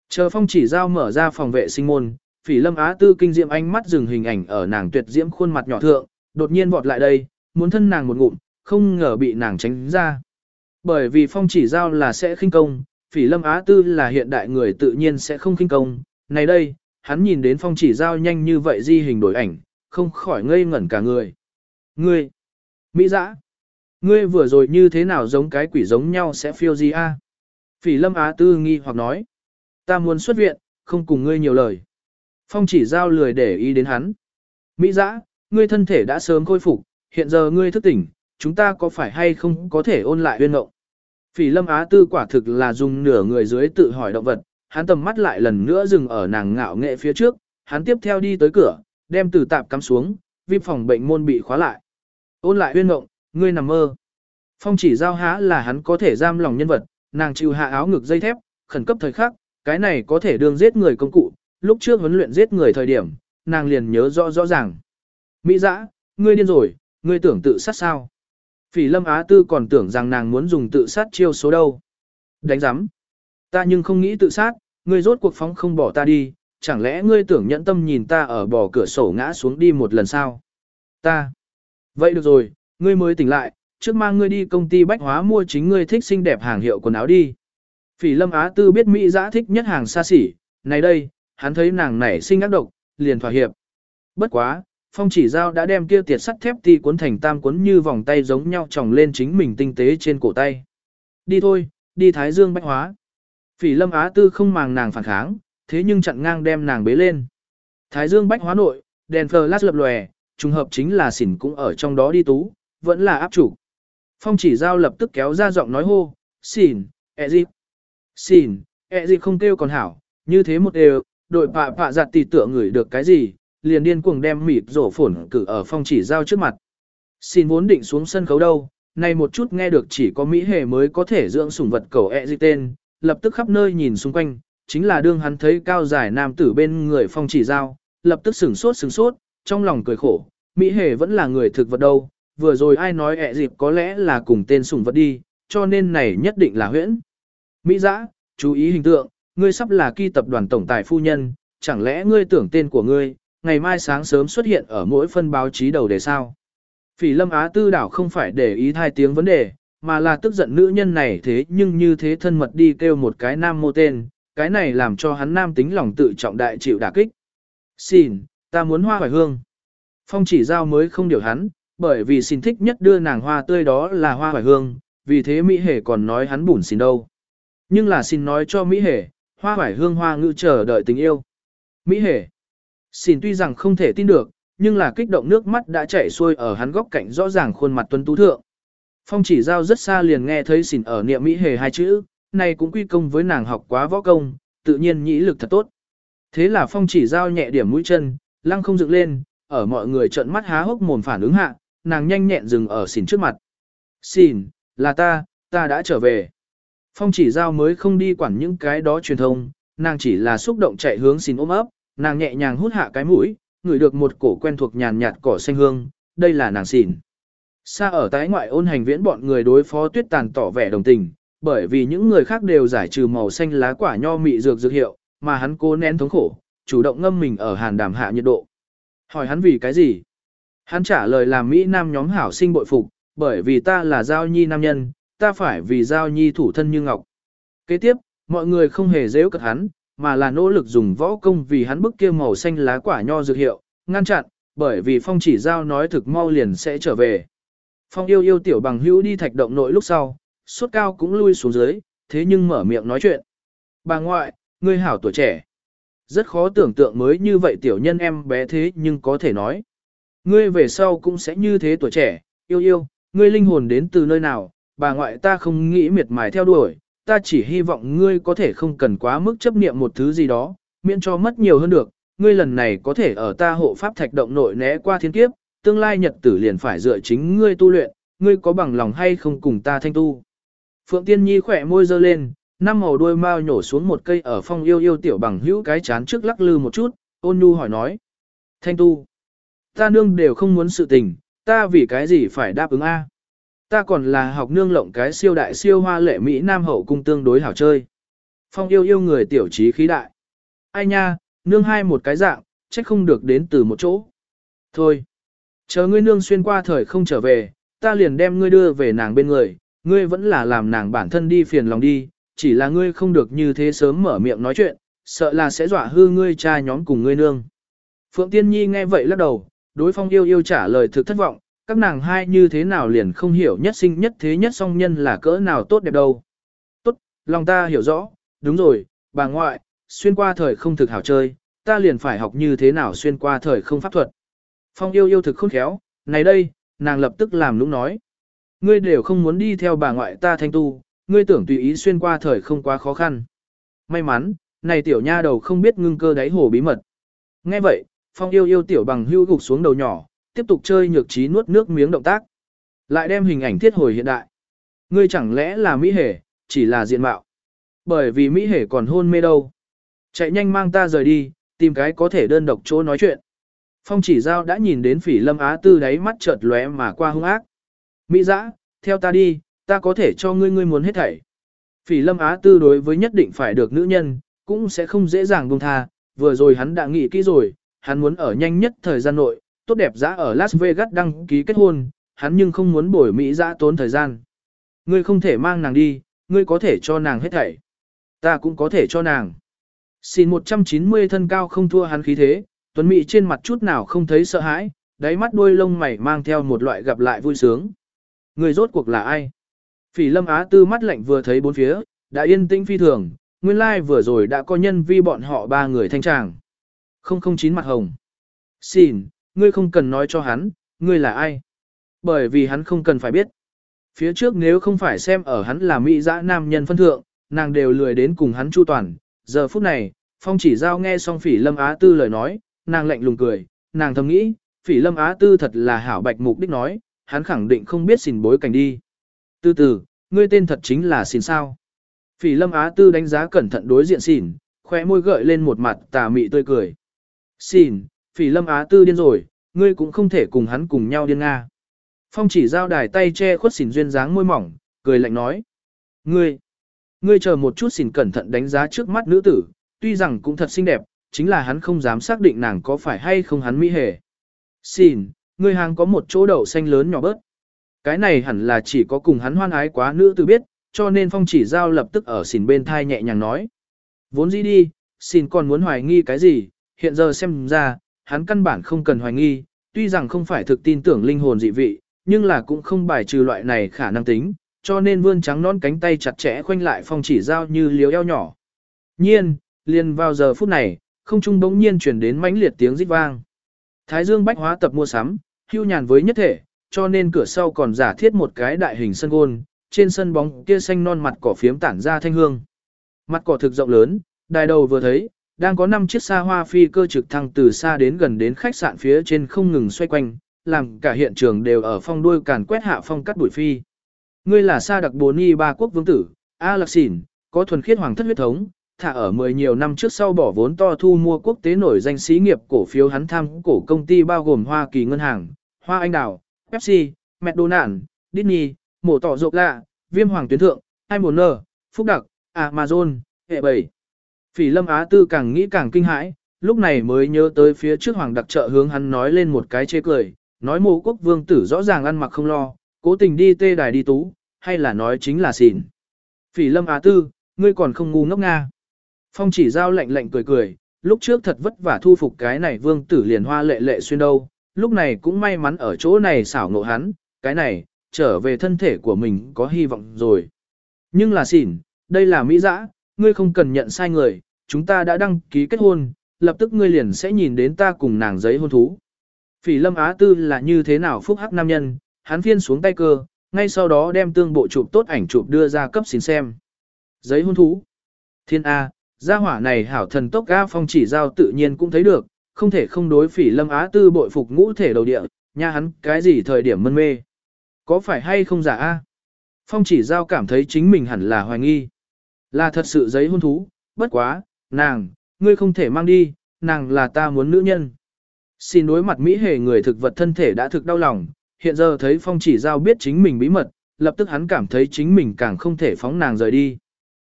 Speaker 1: Chờ phong chỉ giao mở ra phòng vệ sinh môn, phỉ lâm á tư kinh diệm ánh mắt dừng hình ảnh ở nàng tuyệt diễm khuôn mặt nhỏ thượng, đột nhiên vọt lại đây, muốn thân nàng một ngụm, không ngờ bị nàng tránh ra. Bởi vì phong chỉ giao là sẽ khinh công, phỉ lâm á tư là hiện đại người tự nhiên sẽ không khinh công. Này đây, hắn nhìn đến phong chỉ giao nhanh như vậy di hình đổi ảnh, không khỏi ngây ngẩn cả người. Ngươi, Mỹ dã, ngươi vừa rồi như thế nào giống cái quỷ giống nhau sẽ phiêu gì a? Phỉ lâm á tư nghi hoặc nói, ta muốn xuất viện, không cùng ngươi nhiều lời. Phong chỉ giao lười để ý đến hắn. Mỹ dã, ngươi thân thể đã sớm khôi phục, hiện giờ ngươi thức tỉnh, chúng ta có phải hay không có thể ôn lại huyên ngộng. Phỉ lâm á tư quả thực là dùng nửa người dưới tự hỏi động vật, hắn tầm mắt lại lần nữa dừng ở nàng ngạo nghệ phía trước, hắn tiếp theo đi tới cửa, đem từ tạp cắm xuống, viêm phòng bệnh môn bị khóa lại. Ôn lại huyên ngộng, ngươi nằm mơ. Phong chỉ giao há là hắn có thể giam lòng nhân vật, nàng chịu hạ áo ngực dây thép, khẩn cấp thời khắc, cái này có thể đương giết người công cụ, lúc trước huấn luyện giết người thời điểm, nàng liền nhớ rõ rõ ràng. Mỹ dã, ngươi điên rồi, ngươi tưởng tự sát sao? Phỉ lâm á tư còn tưởng rằng nàng muốn dùng tự sát chiêu số đâu. Đánh giám. Ta nhưng không nghĩ tự sát, ngươi rốt cuộc phóng không bỏ ta đi, chẳng lẽ ngươi tưởng nhẫn tâm nhìn ta ở bò cửa sổ ngã xuống đi một lần sao? Ta. Vậy được rồi, ngươi mới tỉnh lại, trước mang ngươi đi công ty bách hóa mua chính ngươi thích xinh đẹp hàng hiệu quần áo đi. Phỉ lâm á tư biết Mỹ giã thích nhất hàng xa xỉ, này đây, hắn thấy nàng nảy sinh ác độc, liền thỏa hiệp. Bất quá, phong chỉ giao đã đem kia tiệt sắt thép ti cuốn thành tam cuốn như vòng tay giống nhau tròng lên chính mình tinh tế trên cổ tay. Đi thôi, đi Thái Dương bách hóa. Phỉ lâm á tư không màng nàng phản kháng, thế nhưng chặn ngang đem nàng bế lên. Thái Dương bách hóa nội, đèn flash lập lòe, trùng hợp chính là xỉn cũng ở trong đó đi tú, vẫn là áp chủ. Phong chỉ giao lập tức kéo ra giọng nói hô, xỉn, ẹ dịp. Xỉn, ẹ dịp không kêu còn hảo, như thế một đều, đội pạ pạ giặt tỷ tựa ngửi được cái gì, liền điên cuồng đem mịt rổ phổn cử ở phong chỉ giao trước mặt. Xin vốn định xuống sân khấu đâu, nay một chút nghe được chỉ có Mỹ hề mới có thể dưỡng sủng vật cầu ẹ gì tên, lập tức khắp nơi nhìn xung quanh, chính là đương hắn thấy cao giải nam tử bên người phong chỉ giao, lập tức sửng sốt sửng sốt, trong lòng cười khổ, Mỹ hề vẫn là người thực vật đâu, vừa rồi ai nói ẹ dịp có lẽ là cùng tên sủng vật đi, cho nên này nhất định là huyễn. Mỹ giã, chú ý hình tượng, ngươi sắp là kỳ tập đoàn tổng tài phu nhân, chẳng lẽ ngươi tưởng tên của ngươi, ngày mai sáng sớm xuất hiện ở mỗi phân báo chí đầu đề sao. Phỉ lâm á tư đảo không phải để ý hai tiếng vấn đề, mà là tức giận nữ nhân này thế nhưng như thế thân mật đi kêu một cái nam mô tên, cái này làm cho hắn nam tính lòng tự trọng đại chịu đả kích. Xin, ta muốn hoa hoài hương. Phong chỉ giao mới không điều hắn, bởi vì xin thích nhất đưa nàng hoa tươi đó là hoa hoài hương, vì thế Mỹ Hề còn nói hắn bùn xin đâu. Nhưng là xin nói cho Mỹ Hề, hoa hoài hương hoa ngữ chờ đợi tình yêu. Mỹ hề. Xin tuy rằng không thể tin được, nhưng là kích động nước mắt đã chảy xuôi ở hắn góc cạnh rõ ràng khuôn mặt tuấn tú thượng. Phong chỉ giao rất xa liền nghe thấy xỉn ở niệm Mỹ hề hai chữ, này cũng quy công với nàng học quá võ công, tự nhiên nhĩ lực thật tốt. Thế là phong chỉ giao nhẹ điểm mũi chân, lăng không dựng lên, ở mọi người trợn mắt há hốc mồm phản ứng hạ, nàng nhanh nhẹn dừng ở xỉn trước mặt. Xỉn, là ta, ta đã trở về. Phong chỉ giao mới không đi quản những cái đó truyền thông, nàng chỉ là xúc động chạy hướng xỉn ôm ấp, nàng nhẹ nhàng hút hạ cái mũi, ngửi được một cổ quen thuộc nhàn nhạt cỏ xanh hương, đây là nàng xỉn. Xa ở tái ngoại ôn hành viễn bọn người đối phó tuyết tàn tỏ vẻ đồng tình, bởi vì những người khác đều giải trừ màu xanh lá quả nho mị dược dược hiệu, mà hắn cố nén thống khổ, chủ động ngâm mình ở hàn đàm hạ nhiệt độ. Hỏi hắn vì cái gì? Hắn trả lời là Mỹ Nam nhóm hảo sinh bội phục, bởi vì ta là giao nhi nam nhân, ta phải vì giao nhi thủ thân như ngọc. Kế tiếp, mọi người không hề dễ cật hắn, mà là nỗ lực dùng võ công vì hắn bức kia màu xanh lá quả nho dược hiệu, ngăn chặn, bởi vì phong chỉ giao nói thực mau liền sẽ trở về. Phong yêu yêu tiểu bằng hữu đi thạch động nội lúc sau, suốt cao cũng lui xuống dưới, thế nhưng mở miệng nói chuyện. Bà ngoại, ngươi hảo tuổi trẻ. Rất khó tưởng tượng mới như vậy tiểu nhân em bé thế nhưng có thể nói. Ngươi về sau cũng sẽ như thế tuổi trẻ, yêu yêu, ngươi linh hồn đến từ nơi nào, bà ngoại ta không nghĩ miệt mài theo đuổi, ta chỉ hy vọng ngươi có thể không cần quá mức chấp niệm một thứ gì đó, miễn cho mất nhiều hơn được, ngươi lần này có thể ở ta hộ pháp thạch động nội né qua thiên kiếp, tương lai nhật tử liền phải dựa chính ngươi tu luyện, ngươi có bằng lòng hay không cùng ta thanh tu. Phượng Tiên Nhi khỏe môi dơ lên, năm màu đuôi mao nhổ xuống một cây ở phong yêu yêu tiểu bằng hữu cái chán trước lắc lư một chút, ôn nhu hỏi nói. Thanh tu, ta nương đều không muốn sự tình, ta vì cái gì phải đáp ứng A. Ta còn là học nương lộng cái siêu đại siêu hoa lệ Mỹ Nam hậu cung tương đối hảo chơi. Phong yêu yêu người tiểu trí khí đại. Ai nha, nương hai một cái dạng, trách không được đến từ một chỗ. Thôi, chờ ngươi nương xuyên qua thời không trở về, ta liền đem ngươi đưa về nàng bên người, ngươi vẫn là làm nàng bản thân đi phiền lòng đi, chỉ là ngươi không được như thế sớm mở miệng nói chuyện, sợ là sẽ dọa hư ngươi cha nhóm cùng ngươi nương. Phượng Tiên Nhi nghe vậy lắc đầu, đối phong yêu yêu trả lời thực thất vọng, các nàng hai như thế nào liền không hiểu nhất sinh nhất thế nhất song nhân là cỡ nào tốt đẹp đâu. Tốt, lòng ta hiểu rõ, đúng rồi, bà ngoại, xuyên qua thời không thực hảo chơi, ta liền phải học như thế nào xuyên qua thời không pháp thuật. Phong yêu yêu thực khôn khéo, này đây, nàng lập tức làm lúng nói. Ngươi đều không muốn đi theo bà ngoại ta thanh tu, ngươi tưởng tùy ý xuyên qua thời không quá khó khăn. May mắn, này tiểu nha đầu không biết ngưng cơ đáy hồ bí mật. Nghe vậy, phong yêu yêu tiểu bằng hưu gục xuống đầu nhỏ, tiếp tục chơi nhược trí nuốt nước miếng động tác. Lại đem hình ảnh thiết hồi hiện đại. Ngươi chẳng lẽ là Mỹ Hề, chỉ là diện mạo. Bởi vì Mỹ Hề còn hôn mê đâu. Chạy nhanh mang ta rời đi, tìm cái có thể đơn độc chỗ nói chuyện. Phong chỉ giao đã nhìn đến phỉ lâm á tư đáy mắt chợt lóe mà qua hung ác. Mỹ dã, theo ta đi, ta có thể cho ngươi ngươi muốn hết thảy. Phỉ lâm á tư đối với nhất định phải được nữ nhân, cũng sẽ không dễ dàng buông tha, vừa rồi hắn đã nghĩ kỹ rồi, hắn muốn ở nhanh nhất thời gian nội, tốt đẹp giá ở Las Vegas đăng ký kết hôn, hắn nhưng không muốn bồi Mỹ giã tốn thời gian. Ngươi không thể mang nàng đi, ngươi có thể cho nàng hết thảy. Ta cũng có thể cho nàng. Xin 190 thân cao không thua hắn khí thế, Tuấn Mỹ trên mặt chút nào không thấy sợ hãi, đáy mắt đuôi lông mày mang theo một loại gặp lại vui sướng. Người rốt cuộc là ai? Phỉ lâm á tư mắt lạnh vừa thấy bốn phía, đã yên tĩnh phi thường, nguyên lai like vừa rồi đã có nhân vi bọn họ ba người thanh tràng. Không không chín mặt hồng. Xin, ngươi không cần nói cho hắn, ngươi là ai? Bởi vì hắn không cần phải biết. Phía trước nếu không phải xem ở hắn là mỹ dã nam nhân phân thượng, nàng đều lười đến cùng hắn chu toàn. Giờ phút này, phong chỉ giao nghe xong phỉ lâm á tư lời nói, nàng lạnh lùng cười, nàng thầm nghĩ, phỉ lâm á tư thật là hảo bạch mục đích nói, hắn khẳng định không biết xỉn bối cảnh đi. Từ từ, ngươi tên thật chính là xỉn sao. Phỉ lâm á tư đánh giá cẩn thận đối diện xỉn, khóe môi gợi lên một mặt tà mị tươi cười. Xỉn, phỉ lâm á tư điên rồi, ngươi cũng không thể cùng hắn cùng nhau điên Nga. Phong chỉ giao đài tay che khuất xỉn duyên dáng môi mỏng, cười lạnh nói. Ngươi, ngươi chờ một chút xỉn cẩn thận đánh giá trước mắt nữ tử, tuy rằng cũng thật xinh đẹp, chính là hắn không dám xác định nàng có phải hay không hắn mỹ hề. Xỉn, ngươi hàng có một chỗ đậu xanh lớn nhỏ bớt. Cái này hẳn là chỉ có cùng hắn hoan ái quá nữ tử biết, cho nên phong chỉ giao lập tức ở xỉn bên thai nhẹ nhàng nói. Vốn gì đi, xin còn muốn hoài nghi cái gì, hiện giờ xem ra, hắn căn bản không cần hoài nghi, tuy rằng không phải thực tin tưởng linh hồn dị vị, nhưng là cũng không bài trừ loại này khả năng tính, cho nên vươn trắng non cánh tay chặt chẽ khoanh lại phong chỉ giao như liếu eo nhỏ. Nhiên, liền vào giờ phút này, không trung bỗng nhiên chuyển đến mãnh liệt tiếng rít vang. Thái Dương bách hóa tập mua sắm, hưu nhàn với nhất thể, cho nên cửa sau còn giả thiết một cái đại hình sân gôn, trên sân bóng kia xanh non mặt cỏ phiếm tản ra thanh hương. Mặt cỏ thực rộng lớn, đài đầu vừa thấy, đang có 5 chiếc xa hoa phi cơ trực thăng từ xa đến gần đến khách sạn phía trên không ngừng xoay quanh, làm cả hiện trường đều ở phong đuôi càn quét hạ phong cắt bụi phi. Ngươi là sa đặc bồ y ba quốc vương tử, A Lạc Xỉn, có thuần khiết hoàng thất huyết thống, thả ở mười nhiều năm trước sau bỏ vốn to thu mua quốc tế nổi danh xí nghiệp cổ phiếu hắn tham cổ công ty bao gồm Hoa Kỳ Ngân hàng, Hoa Anh Đào, Pepsi, McDonald's, Disney, Mổ Tỏ Rộp Lạ, Viêm Hoàng Tuyến Thượng, Imoner, Phúc Đặc, Amazon, hệ bảy. Phỉ lâm Á Tư càng nghĩ càng kinh hãi, lúc này mới nhớ tới phía trước Hoàng Đặc trợ hướng hắn nói lên một cái chê cười, nói mộ quốc vương tử rõ ràng ăn mặc không lo, cố tình đi tê đài đi tú, hay là nói chính là xỉn. Phỉ lâm Á Tư, ngươi còn không ngu ngốc nga. Phong chỉ giao lạnh lạnh cười cười, lúc trước thật vất vả thu phục cái này vương tử liền hoa lệ lệ xuyên đâu, lúc này cũng may mắn ở chỗ này xảo ngộ hắn, cái này, trở về thân thể của mình có hy vọng rồi. Nhưng là xỉn, đây là Mỹ dã, ngươi không cần nhận sai người, chúng ta đã đăng ký kết hôn, lập tức ngươi liền sẽ nhìn đến ta cùng nàng giấy hôn thú. Phỉ lâm Á Tư là như thế nào phúc hắc nam nhân, hắn phiên xuống tay cơ, ngay sau đó đem tương bộ chụp tốt ảnh chụp đưa ra cấp xin xem. Giấy hôn thú. Thiên A, gia hỏa này hảo thần tốc ga phong chỉ giao tự nhiên cũng thấy được, không thể không đối phỉ lâm Á Tư bội phục ngũ thể đầu địa, nha hắn cái gì thời điểm mân mê. Có phải hay không giả A? Phong chỉ giao cảm thấy chính mình hẳn là hoài nghi. Là thật sự giấy hôn thú, bất quá, nàng, ngươi không thể mang đi, nàng là ta muốn nữ nhân. Xin đối mặt Mỹ hề người thực vật thân thể đã thực đau lòng, hiện giờ thấy phong chỉ giao biết chính mình bí mật, lập tức hắn cảm thấy chính mình càng không thể phóng nàng rời đi.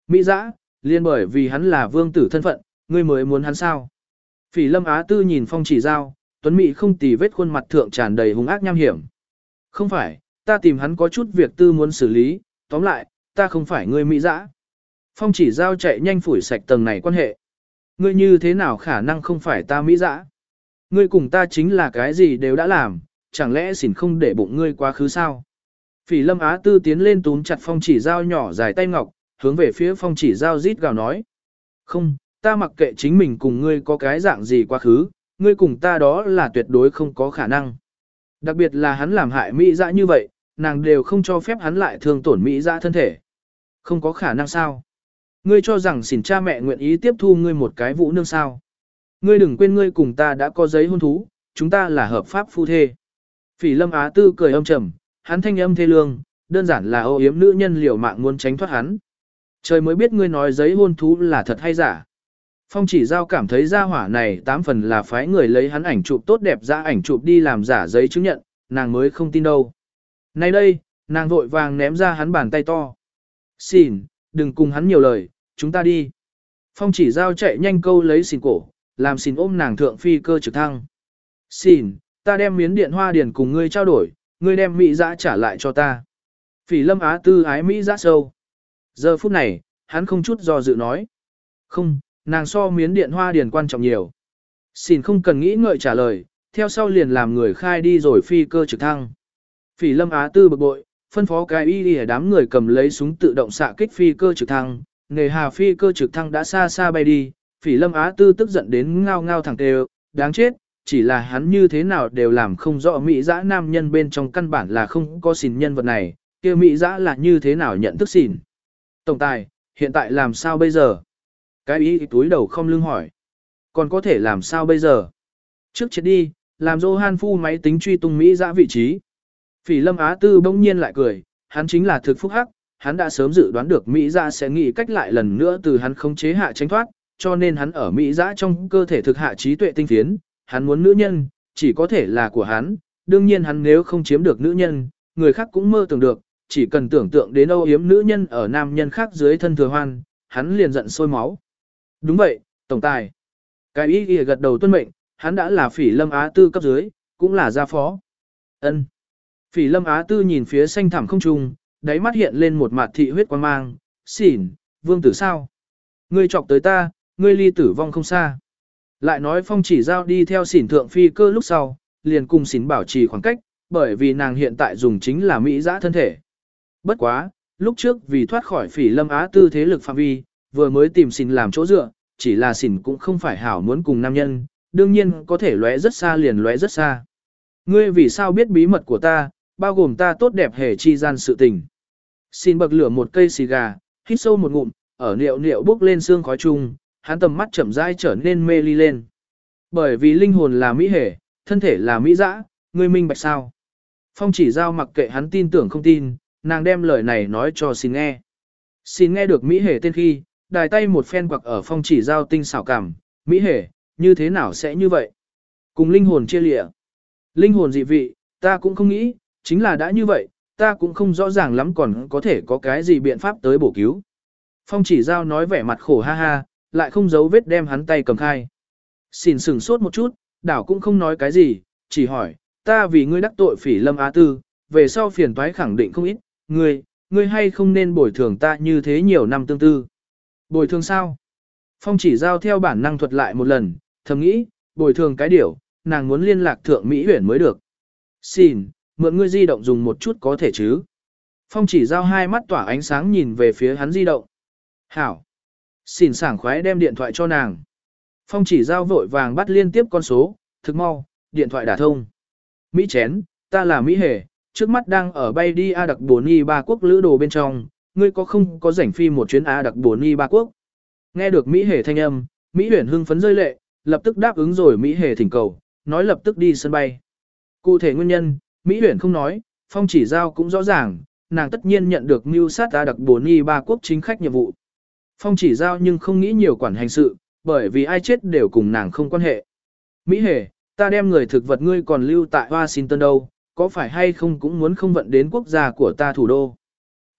Speaker 1: Mỹ dã, liên bởi vì hắn là vương tử thân phận, ngươi mới muốn hắn sao. Phỉ lâm á tư nhìn phong chỉ giao, tuấn Mỹ không tì vết khuôn mặt thượng tràn đầy hung ác nham hiểm. Không phải, ta tìm hắn có chút việc tư muốn xử lý, tóm lại, ta không phải người Mỹ dã. Phong chỉ giao chạy nhanh phủi sạch tầng này quan hệ. Ngươi như thế nào khả năng không phải ta Mỹ dã? Ngươi cùng ta chính là cái gì đều đã làm, chẳng lẽ xỉn không để bụng ngươi quá khứ sao? Phỉ lâm á tư tiến lên túm chặt phong chỉ Giao nhỏ dài tay ngọc, hướng về phía phong chỉ Giao rít gào nói. Không, ta mặc kệ chính mình cùng ngươi có cái dạng gì quá khứ, ngươi cùng ta đó là tuyệt đối không có khả năng. Đặc biệt là hắn làm hại Mỹ dã như vậy, nàng đều không cho phép hắn lại thương tổn Mỹ dã thân thể. Không có khả năng sao? Ngươi cho rằng xỉn cha mẹ nguyện ý tiếp thu ngươi một cái vũ nương sao? Ngươi đừng quên ngươi cùng ta đã có giấy hôn thú, chúng ta là hợp pháp phu thê. Phỉ lâm á tư cười âm trầm, hắn thanh âm thê lương, đơn giản là ô yếm nữ nhân liều mạng muốn tránh thoát hắn. Trời mới biết ngươi nói giấy hôn thú là thật hay giả. Phong chỉ giao cảm thấy gia hỏa này tám phần là phái người lấy hắn ảnh chụp tốt đẹp ra ảnh chụp đi làm giả giấy chứng nhận, nàng mới không tin đâu. Nay đây, nàng vội vàng ném ra hắn bàn tay to. Xin, đừng cùng hắn nhiều lời, chúng ta đi. Phong chỉ giao chạy nhanh câu lấy xin cổ, làm xin ôm nàng thượng phi cơ trực thăng. Xin, ta đem miến điện hoa điền cùng ngươi trao đổi, ngươi đem Mỹ giã trả lại cho ta. Phỉ lâm á tư ái Mỹ giã sâu. Giờ phút này, hắn không chút do dự nói. Không, nàng so miến điện hoa điền quan trọng nhiều. Xin không cần nghĩ ngợi trả lời, theo sau liền làm người khai đi rồi phi cơ trực thăng. Phỉ lâm á tư bực bội, phân phó cái y đi đám người cầm lấy súng tự động xạ kích phi cơ trực thăng, nghề hà phi cơ trực thăng đã xa xa bay đi, phỉ lâm á tư tức giận đến ngao ngao thẳng đều, đáng chết, chỉ là hắn như thế nào đều làm không rõ mỹ dã nam nhân bên trong căn bản là không có xỉn nhân vật này, kia mỹ dã là như thế nào nhận thức xỉn. Tổng tài, hiện tại làm sao bây giờ? Cái ý túi đầu không lưng hỏi. Còn có thể làm sao bây giờ? Trước chết đi, làm Johan Phu máy tính truy tung Mỹ dã vị trí. Phỉ lâm Á Tư bỗng nhiên lại cười, hắn chính là thực phúc hắc, hắn đã sớm dự đoán được Mỹ dã sẽ nghĩ cách lại lần nữa từ hắn không chế hạ tránh thoát, cho nên hắn ở Mỹ dã trong cơ thể thực hạ trí tuệ tinh tiến, hắn muốn nữ nhân, chỉ có thể là của hắn, đương nhiên hắn nếu không chiếm được nữ nhân, người khác cũng mơ tưởng được, chỉ cần tưởng tượng đến âu yếm nữ nhân ở nam nhân khác dưới thân thừa hoan, hắn liền giận sôi máu. Đúng vậy, tổng tài. Cái ý ghi gật đầu tuân mệnh, hắn đã là phỉ lâm á tư cấp dưới, cũng là gia phó. ân Phỉ lâm á tư nhìn phía xanh thẳm không trung, đáy mắt hiện lên một mặt thị huyết quan mang, xỉn, vương tử sao? Ngươi chọc tới ta, ngươi ly tử vong không xa. Lại nói phong chỉ giao đi theo xỉn thượng phi cơ lúc sau, liền cùng xỉn bảo trì khoảng cách, bởi vì nàng hiện tại dùng chính là mỹ giã thân thể. Bất quá, lúc trước vì thoát khỏi phỉ lâm á tư thế lực phạm vi, vừa mới tìm xỉn làm chỗ dựa, chỉ là xỉn cũng không phải hảo muốn cùng nam nhân, đương nhiên có thể lóe rất xa liền lóe rất xa. Ngươi vì sao biết bí mật của ta, bao gồm ta tốt đẹp hề chi gian sự tình. Xin bậc lửa một cây xì gà, hít sâu một ngụm, ở niệu niệu bước lên xương khói chung, hắn tầm mắt chậm rãi trở nên mê ly lên. Bởi vì linh hồn là mỹ hề, thân thể là mỹ dã, ngươi minh bạch sao. Phong chỉ giao mặc kệ hắn tin tưởng không tin, nàng đem lời này nói cho xin nghe. Xin nghe được mỹ hề tên khi, đài tay một phen quặc ở phong chỉ giao tinh xảo cảm, mỹ hề, như thế nào sẽ như vậy? Cùng linh hồn chia lịa. Linh hồn dị vị, ta cũng không nghĩ, chính là đã như vậy, ta cũng không rõ ràng lắm còn có thể có cái gì biện pháp tới bổ cứu. Phong chỉ giao nói vẻ mặt khổ ha ha, lại không giấu vết đem hắn tay cầm khai. Xin sừng sốt một chút, đảo cũng không nói cái gì, chỉ hỏi, ta vì ngươi đắc tội phỉ lâm á tư, về sau phiền toái khẳng định không ít, ngươi, ngươi hay không nên bồi thường ta như thế nhiều năm tương tư. Bồi thường sao? Phong chỉ giao theo bản năng thuật lại một lần, thầm nghĩ, bồi thường cái điều nàng muốn liên lạc thượng Mỹ huyển mới được. Xin, mượn ngươi di động dùng một chút có thể chứ. Phong chỉ giao hai mắt tỏa ánh sáng nhìn về phía hắn di động. Hảo. Xin sảng khoái đem điện thoại cho nàng. Phong chỉ giao vội vàng bắt liên tiếp con số, thực mau, điện thoại đả thông. Mỹ chén, ta là Mỹ hề, trước mắt đang ở bay đi A đặc 4 y ba quốc lữ đồ bên trong, ngươi có không có rảnh phi một chuyến A đặc bồn y ba quốc. Nghe được Mỹ hề thanh âm, Mỹ huyền hưng phấn rơi lệ, lập tức đáp ứng rồi Mỹ hề thỉnh cầu, nói lập tức đi sân bay. Cụ thể nguyên nhân, Mỹ huyền không nói, phong chỉ giao cũng rõ ràng, nàng tất nhiên nhận được mưu sát Á đặc bồn y ba quốc chính khách nhiệm vụ. Phong chỉ giao nhưng không nghĩ nhiều quản hành sự, bởi vì ai chết đều cùng nàng không quan hệ. Mỹ hề, ta đem người thực vật ngươi còn lưu tại Washington đâu, có phải hay không cũng muốn không vận đến quốc gia của ta thủ đô.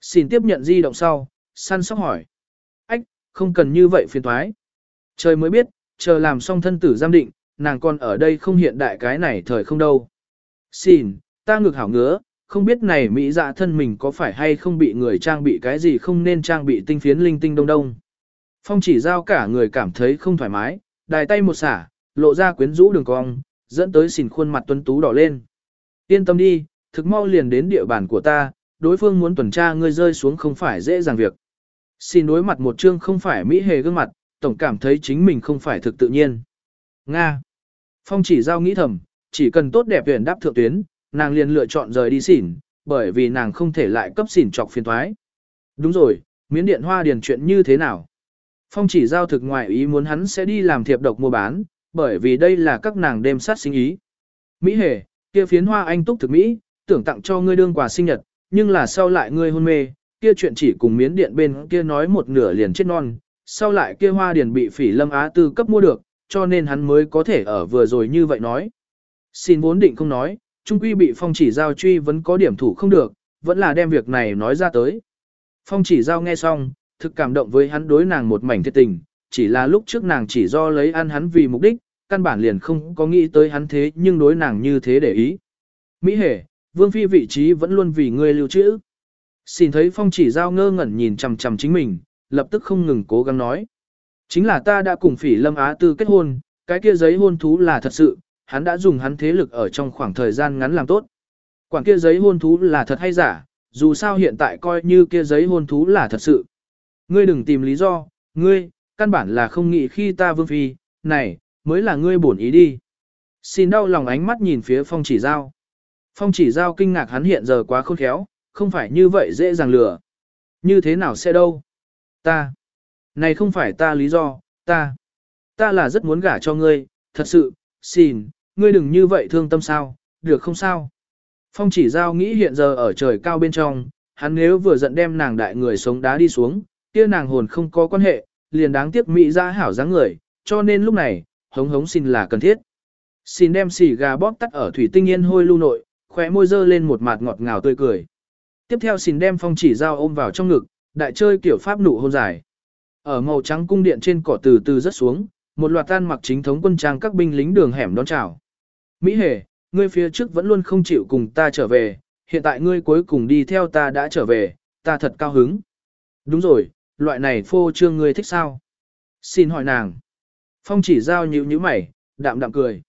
Speaker 1: Xin tiếp nhận di động sau, săn sóc hỏi. Ách, không cần như vậy phiền thoái. Trời mới biết, chờ làm xong thân tử giam định, nàng còn ở đây không hiện đại cái này thời không đâu. Xin, ta ngược hảo ngứa, không biết này Mỹ dạ thân mình có phải hay không bị người trang bị cái gì không nên trang bị tinh phiến linh tinh đông đông. Phong chỉ giao cả người cảm thấy không thoải mái, đài tay một xả, lộ ra quyến rũ đường cong, dẫn tới xỉn khuôn mặt tuấn tú đỏ lên. Yên tâm đi, thực mau liền đến địa bàn của ta, đối phương muốn tuần tra ngươi rơi xuống không phải dễ dàng việc. Xin đối mặt một chương không phải Mỹ hề gương mặt, tổng cảm thấy chính mình không phải thực tự nhiên. Nga. Phong chỉ giao nghĩ thầm, chỉ cần tốt đẹp huyền đáp thượng tuyến, nàng liền lựa chọn rời đi xỉn, bởi vì nàng không thể lại cấp xỉn trọc phiền thoái. Đúng rồi, miến điện hoa điền chuyện như thế nào? Phong chỉ giao thực ngoại ý muốn hắn sẽ đi làm thiệp độc mua bán, bởi vì đây là các nàng đêm sát sinh ý. Mỹ hề, kia phiến hoa anh túc thực Mỹ, tưởng tặng cho ngươi đương quà sinh nhật, nhưng là sau lại ngươi hôn mê, kia chuyện chỉ cùng miến điện bên kia nói một nửa liền chết non, sau lại kia hoa điền bị phỉ lâm á tư cấp mua được, cho nên hắn mới có thể ở vừa rồi như vậy nói. Xin vốn định không nói, trung quy bị phong chỉ giao truy vẫn có điểm thủ không được, vẫn là đem việc này nói ra tới. Phong chỉ giao nghe xong, thực cảm động với hắn đối nàng một mảnh thiệt tình, chỉ là lúc trước nàng chỉ do lấy ăn hắn vì mục đích, căn bản liền không có nghĩ tới hắn thế nhưng đối nàng như thế để ý. Mỹ hề, vương phi vị trí vẫn luôn vì ngươi lưu trữ. Xin thấy phong chỉ giao ngơ ngẩn nhìn chằm chằm chính mình, lập tức không ngừng cố gắng nói. Chính là ta đã cùng phỉ lâm á tư kết hôn, cái kia giấy hôn thú là thật sự, hắn đã dùng hắn thế lực ở trong khoảng thời gian ngắn làm tốt. Quảng kia giấy hôn thú là thật hay giả, dù sao hiện tại coi như kia giấy hôn thú là thật sự. Ngươi đừng tìm lý do, ngươi, căn bản là không nghĩ khi ta vương phi, này, mới là ngươi bổn ý đi. Xin đau lòng ánh mắt nhìn phía phong chỉ giao. Phong chỉ giao kinh ngạc hắn hiện giờ quá khôn khéo, không phải như vậy dễ dàng lừa. Như thế nào sẽ đâu? Ta. Này không phải ta lý do, ta. Ta là rất muốn gả cho ngươi, thật sự, xin, ngươi đừng như vậy thương tâm sao, được không sao? Phong chỉ giao nghĩ hiện giờ ở trời cao bên trong, hắn nếu vừa giận đem nàng đại người sống đá đi xuống, kia nàng hồn không có quan hệ, liền đáng tiếc mỹ ra hảo dáng người, cho nên lúc này, hống hống xin là cần thiết. Xin đem xì gà bóp tắt ở thủy tinh yên hôi lưu nội, khóe môi dơ lên một mặt ngọt ngào tươi cười. Tiếp theo xin đem phong chỉ dao ôm vào trong ngực, đại chơi kiểu pháp nụ hôn dài. Ở màu trắng cung điện trên cỏ từ từ rất xuống, một loạt tan mặc chính thống quân trang các binh lính đường hẻm đón chào. Mỹ hề, ngươi phía trước vẫn luôn không chịu cùng ta trở về, hiện tại ngươi cuối cùng đi theo ta đã trở về, ta thật cao hứng. Đúng rồi, loại này phô trương ngươi thích sao? Xin hỏi nàng. Phong chỉ giao nhíu nhíu mày, đạm đạm cười.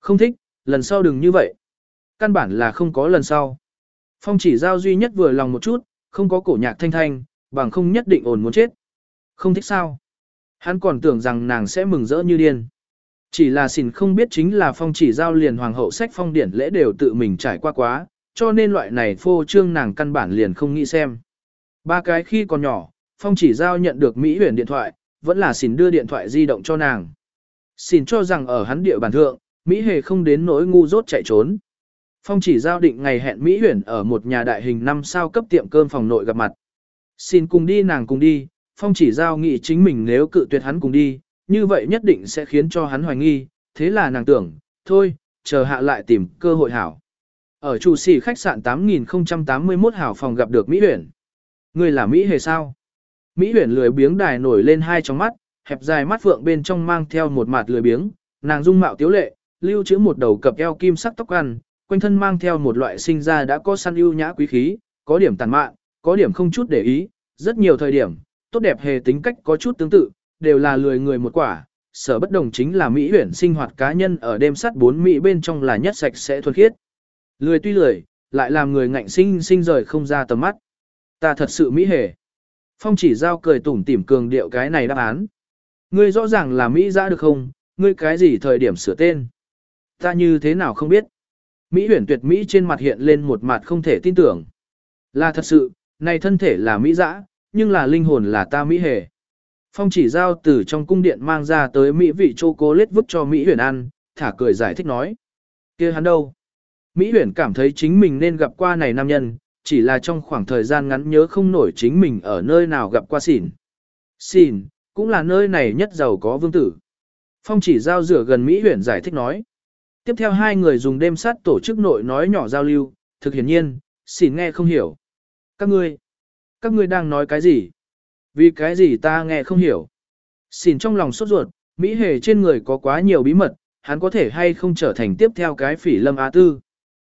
Speaker 1: Không thích, lần sau đừng như vậy. Căn bản là không có lần sau. Phong chỉ giao duy nhất vừa lòng một chút, không có cổ nhạc thanh thanh, bằng không nhất định ổn muốn chết. Không thích sao? Hắn còn tưởng rằng nàng sẽ mừng rỡ như điên. Chỉ là xỉn không biết chính là phong chỉ giao liền hoàng hậu sách phong điển lễ đều tự mình trải qua quá, cho nên loại này phô trương nàng căn bản liền không nghĩ xem. Ba cái khi còn nhỏ, phong chỉ giao nhận được Mỹ huyền điện thoại, vẫn là xỉn đưa điện thoại di động cho nàng. Xỉn cho rằng ở hắn địa bàn thượng, Mỹ hề không đến nỗi ngu dốt chạy trốn. Phong chỉ giao định ngày hẹn Mỹ huyền ở một nhà đại hình năm sao cấp tiệm cơm phòng nội gặp mặt. Xin cùng đi nàng cùng đi, Phong chỉ giao nghĩ chính mình nếu cự tuyệt hắn cùng đi, như vậy nhất định sẽ khiến cho hắn hoài nghi, thế là nàng tưởng, thôi, chờ hạ lại tìm cơ hội hảo. Ở chủ sĩ khách sạn 8081 hảo phòng gặp được Mỹ Huyền. Người là Mỹ hề sao? Mỹ Huyền lười biếng đài nổi lên hai trong mắt, hẹp dài mắt phượng bên trong mang theo một mặt lười biếng, nàng dung mạo tiếu lệ, lưu trữ một đầu cặp eo kim sắc tóc ăn, quanh thân mang theo một loại sinh ra đã có săn ưu nhã quý khí, có điểm tàn mạn, có điểm không chút để ý, rất nhiều thời điểm, tốt đẹp hề tính cách có chút tương tự, đều là lười người một quả. Sở bất đồng chính là Mỹ huyển sinh hoạt cá nhân ở đêm sắt bốn Mỹ bên trong là nhất sạch sẽ thuần khiết. Lười tuy lười, lại làm người ngạnh sinh sinh rời không ra tầm mắt. Ta thật sự Mỹ hề. Phong chỉ giao cười tủm tỉm cường điệu cái này đáp án. Ngươi rõ ràng là Mỹ ra được không, ngươi cái gì thời điểm sửa tên. Ta như thế nào không biết. Mỹ huyển tuyệt Mỹ trên mặt hiện lên một mặt không thể tin tưởng. Là thật sự, này thân thể là Mỹ dã, nhưng là linh hồn là ta Mỹ hề. Phong chỉ giao từ trong cung điện mang ra tới Mỹ vị chocolate vứt cho Mỹ huyền ăn, thả cười giải thích nói. kia hắn đâu? Mỹ huyền cảm thấy chính mình nên gặp qua này nam nhân, chỉ là trong khoảng thời gian ngắn nhớ không nổi chính mình ở nơi nào gặp qua xỉn. Xỉn, cũng là nơi này nhất giàu có vương tử. Phong chỉ giao rửa gần Mỹ huyền giải thích nói. Tiếp theo hai người dùng đêm sát tổ chức nội nói nhỏ giao lưu, thực hiển nhiên, xỉn nghe không hiểu. Các ngươi, các ngươi đang nói cái gì? Vì cái gì ta nghe không hiểu? Xỉn trong lòng sốt ruột, Mỹ hề trên người có quá nhiều bí mật, hắn có thể hay không trở thành tiếp theo cái phỉ lâm á tư.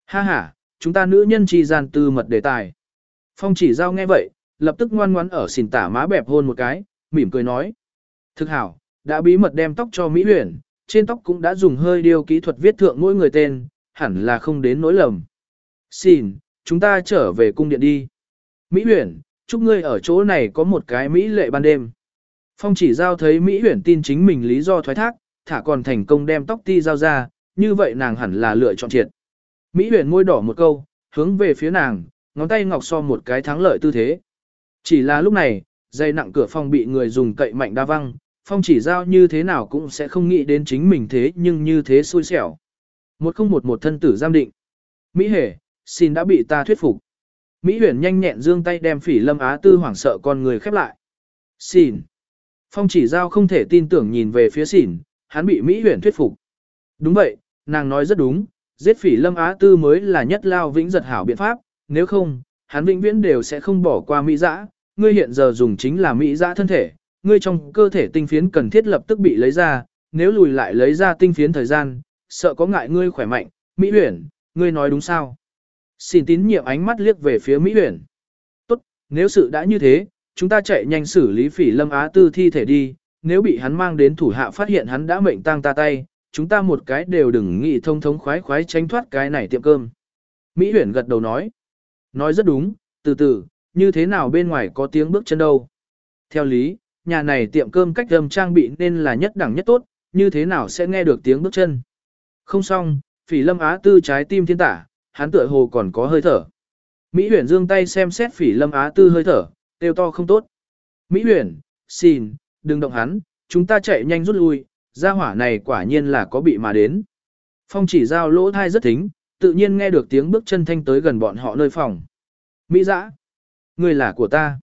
Speaker 1: Ha ha, chúng ta nữ nhân chi gian tư mật đề tài. Phong chỉ giao nghe vậy, lập tức ngoan ngoãn ở xỉn tả má bẹp hôn một cái, mỉm cười nói. Thực hảo, đã bí mật đem tóc cho Mỹ huyền, trên tóc cũng đã dùng hơi điều kỹ thuật viết thượng mỗi người tên, hẳn là không đến nỗi lầm. Xin, chúng ta trở về cung điện đi. Mỹ uyển chúc ngươi ở chỗ này có một cái Mỹ lệ ban đêm. Phong chỉ giao thấy Mỹ uyển tin chính mình lý do thoái thác, thả còn thành công đem tóc ti giao ra, như vậy nàng hẳn là lựa chọn triệt. Mỹ uyển môi đỏ một câu, hướng về phía nàng, ngón tay ngọc so một cái thắng lợi tư thế. Chỉ là lúc này, dây nặng cửa phòng bị người dùng cậy mạnh đa văng, phong chỉ giao như thế nào cũng sẽ không nghĩ đến chính mình thế nhưng như thế xui xẻo. Một không một một thân tử giam định. Mỹ hề, xin đã bị ta thuyết phục. Mỹ huyền nhanh nhẹn dương tay đem phỉ lâm á tư hoảng sợ con người khép lại. Xin. Phong chỉ giao không thể tin tưởng nhìn về phía xỉn, hắn bị Mỹ huyền thuyết phục. Đúng vậy, nàng nói rất đúng, giết phỉ lâm á tư mới là nhất lao vĩnh giật hảo biện pháp, nếu không, hắn vĩnh viễn đều sẽ không bỏ qua Mỹ dã. Ngươi hiện giờ dùng chính là Mỹ dã thân thể, ngươi trong cơ thể tinh phiến cần thiết lập tức bị lấy ra, nếu lùi lại lấy ra tinh phiến thời gian, sợ có ngại ngươi khỏe mạnh, Mỹ Uyển, ngươi nói đúng sao? Xin tín nhiệm ánh mắt liếc về phía Mỹ Uyển. Tốt, nếu sự đã như thế, chúng ta chạy nhanh xử lý phỉ lâm á tư thi thể đi, nếu bị hắn mang đến thủ hạ phát hiện hắn đã mệnh tang ta tay, chúng ta một cái đều đừng nghĩ thông thống khoái khoái tránh thoát cái này tiệm cơm. Mỹ Uyển gật đầu nói. Nói rất đúng, từ từ, như thế nào bên ngoài có tiếng bước chân đâu. Theo lý, nhà này tiệm cơm cách âm trang bị nên là nhất đẳng nhất tốt, như thế nào sẽ nghe được tiếng bước chân. Không xong, phỉ lâm á tư trái tim thiên tả, hắn tựa hồ còn có hơi thở. Mỹ huyền dương tay xem xét phỉ lâm á tư hơi thở, tiêu to không tốt. Mỹ huyền, xin, đừng động hắn, chúng ta chạy nhanh rút lui, gia hỏa này quả nhiên là có bị mà đến. Phong chỉ giao lỗ thai rất thính, tự nhiên nghe được tiếng bước chân thanh tới gần bọn họ nơi phòng. Mỹ dã, người là của ta.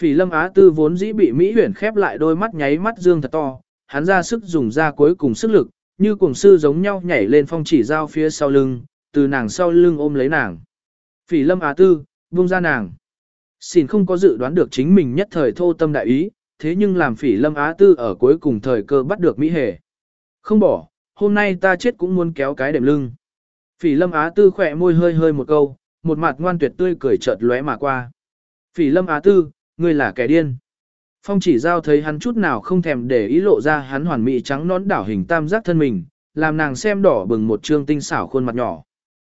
Speaker 1: Phỉ lâm á tư vốn dĩ bị Mỹ huyền khép lại đôi mắt nháy mắt dương thật to, hắn ra sức dùng ra cuối cùng sức lực, như cùng sư giống nhau nhảy lên phong chỉ giao phía sau lưng, từ nàng sau lưng ôm lấy nàng. Phỉ lâm á tư, buông ra nàng. Xin không có dự đoán được chính mình nhất thời thô tâm đại ý, thế nhưng làm phỉ lâm á tư ở cuối cùng thời cơ bắt được Mỹ hề. Không bỏ, hôm nay ta chết cũng muốn kéo cái đệm lưng. Phỉ lâm á tư khỏe môi hơi hơi một câu, một mặt ngoan tuyệt tươi cười chợt lóe mà qua. Phỉ lâm á tư, ngươi là kẻ điên. Phong chỉ giao thấy hắn chút nào không thèm để ý lộ ra hắn hoàn mỹ trắng nón đảo hình tam giác thân mình, làm nàng xem đỏ bừng một trương tinh xảo khuôn mặt nhỏ.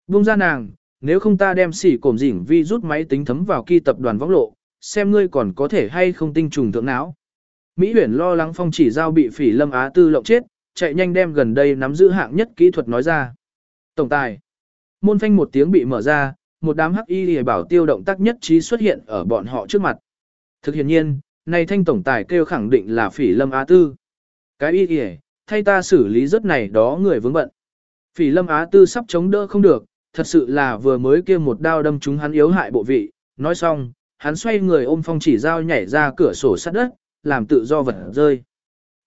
Speaker 1: Buông ra nàng, nếu không ta đem xỉ cổm dỉnh vi rút máy tính thấm vào kỳ tập đoàn võng lộ, xem ngươi còn có thể hay không tinh trùng thượng não. Mỹ huyển lo lắng phong chỉ giao bị phỉ lâm á tư lộng chết, chạy nhanh đem gần đây nắm giữ hạng nhất kỹ thuật nói ra. Tổng tài. Môn phanh một tiếng bị mở ra, một đám hắc y bảo tiêu động tác nhất trí xuất hiện ở bọn họ trước mặt. Thực hiện nhiên, này thanh tổng tài kêu khẳng định là phỉ lâm á tư. Cái y kìa, thay ta xử lý rất này đó người vướng bận. Phỉ lâm á tư sắp chống đỡ không được, thật sự là vừa mới kia một đao đâm chúng hắn yếu hại bộ vị. Nói xong, hắn xoay người ôm phong chỉ dao nhảy ra cửa sổ sắt đất, làm tự do vật rơi.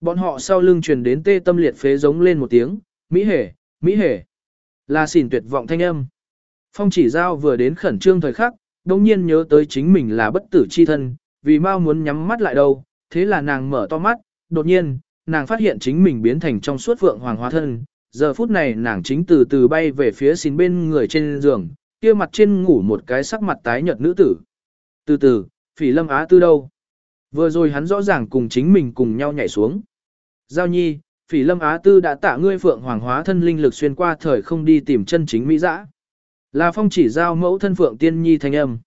Speaker 1: Bọn họ sau lưng truyền đến tê tâm liệt phế giống lên một tiếng, Mỹ hề, Mỹ hề. Là xỉn tuyệt vọng thanh âm. Phong chỉ giao vừa đến khẩn trương thời khắc, đồng nhiên nhớ tới chính mình là bất tử chi thân, vì mau muốn nhắm mắt lại đâu, thế là nàng mở to mắt, đột nhiên, nàng phát hiện chính mình biến thành trong suốt vượng hoàng hóa thân. Giờ phút này nàng chính từ từ bay về phía xin bên người trên giường, kia mặt trên ngủ một cái sắc mặt tái nhợt nữ tử. Từ từ, phỉ lâm á tư đâu? Vừa rồi hắn rõ ràng cùng chính mình cùng nhau nhảy xuống. Giao nhi, phỉ lâm á tư đã tạ ngươi phượng hoàng hóa thân linh lực xuyên qua thời không đi tìm chân chính mỹ dã. Là phong chỉ giao mẫu thân phượng tiên nhi thanh âm.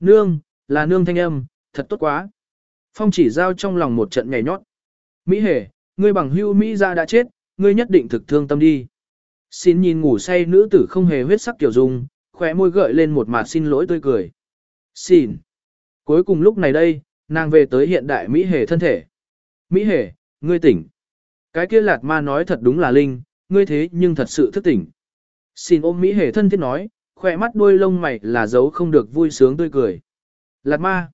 Speaker 1: Nương, là nương thanh âm, thật tốt quá. Phong chỉ giao trong lòng một trận nhảy nhót. Mỹ hề, ngươi bằng hưu Mỹ ra đã chết, ngươi nhất định thực thương tâm đi. Xin nhìn ngủ say nữ tử không hề huyết sắc kiểu dung, khóe môi gợi lên một mặt xin lỗi tươi cười. Xin. Cuối cùng lúc này đây, nàng về tới hiện đại Mỹ hề thân thể. Mỹ hề, ngươi tỉnh. Cái kia lạt ma nói thật đúng là linh, ngươi thế nhưng thật sự thức tỉnh. Xin ôm Mỹ hề thân thiết nói, khỏe mắt đuôi lông mày là dấu không được vui sướng tươi cười. Lạt ma.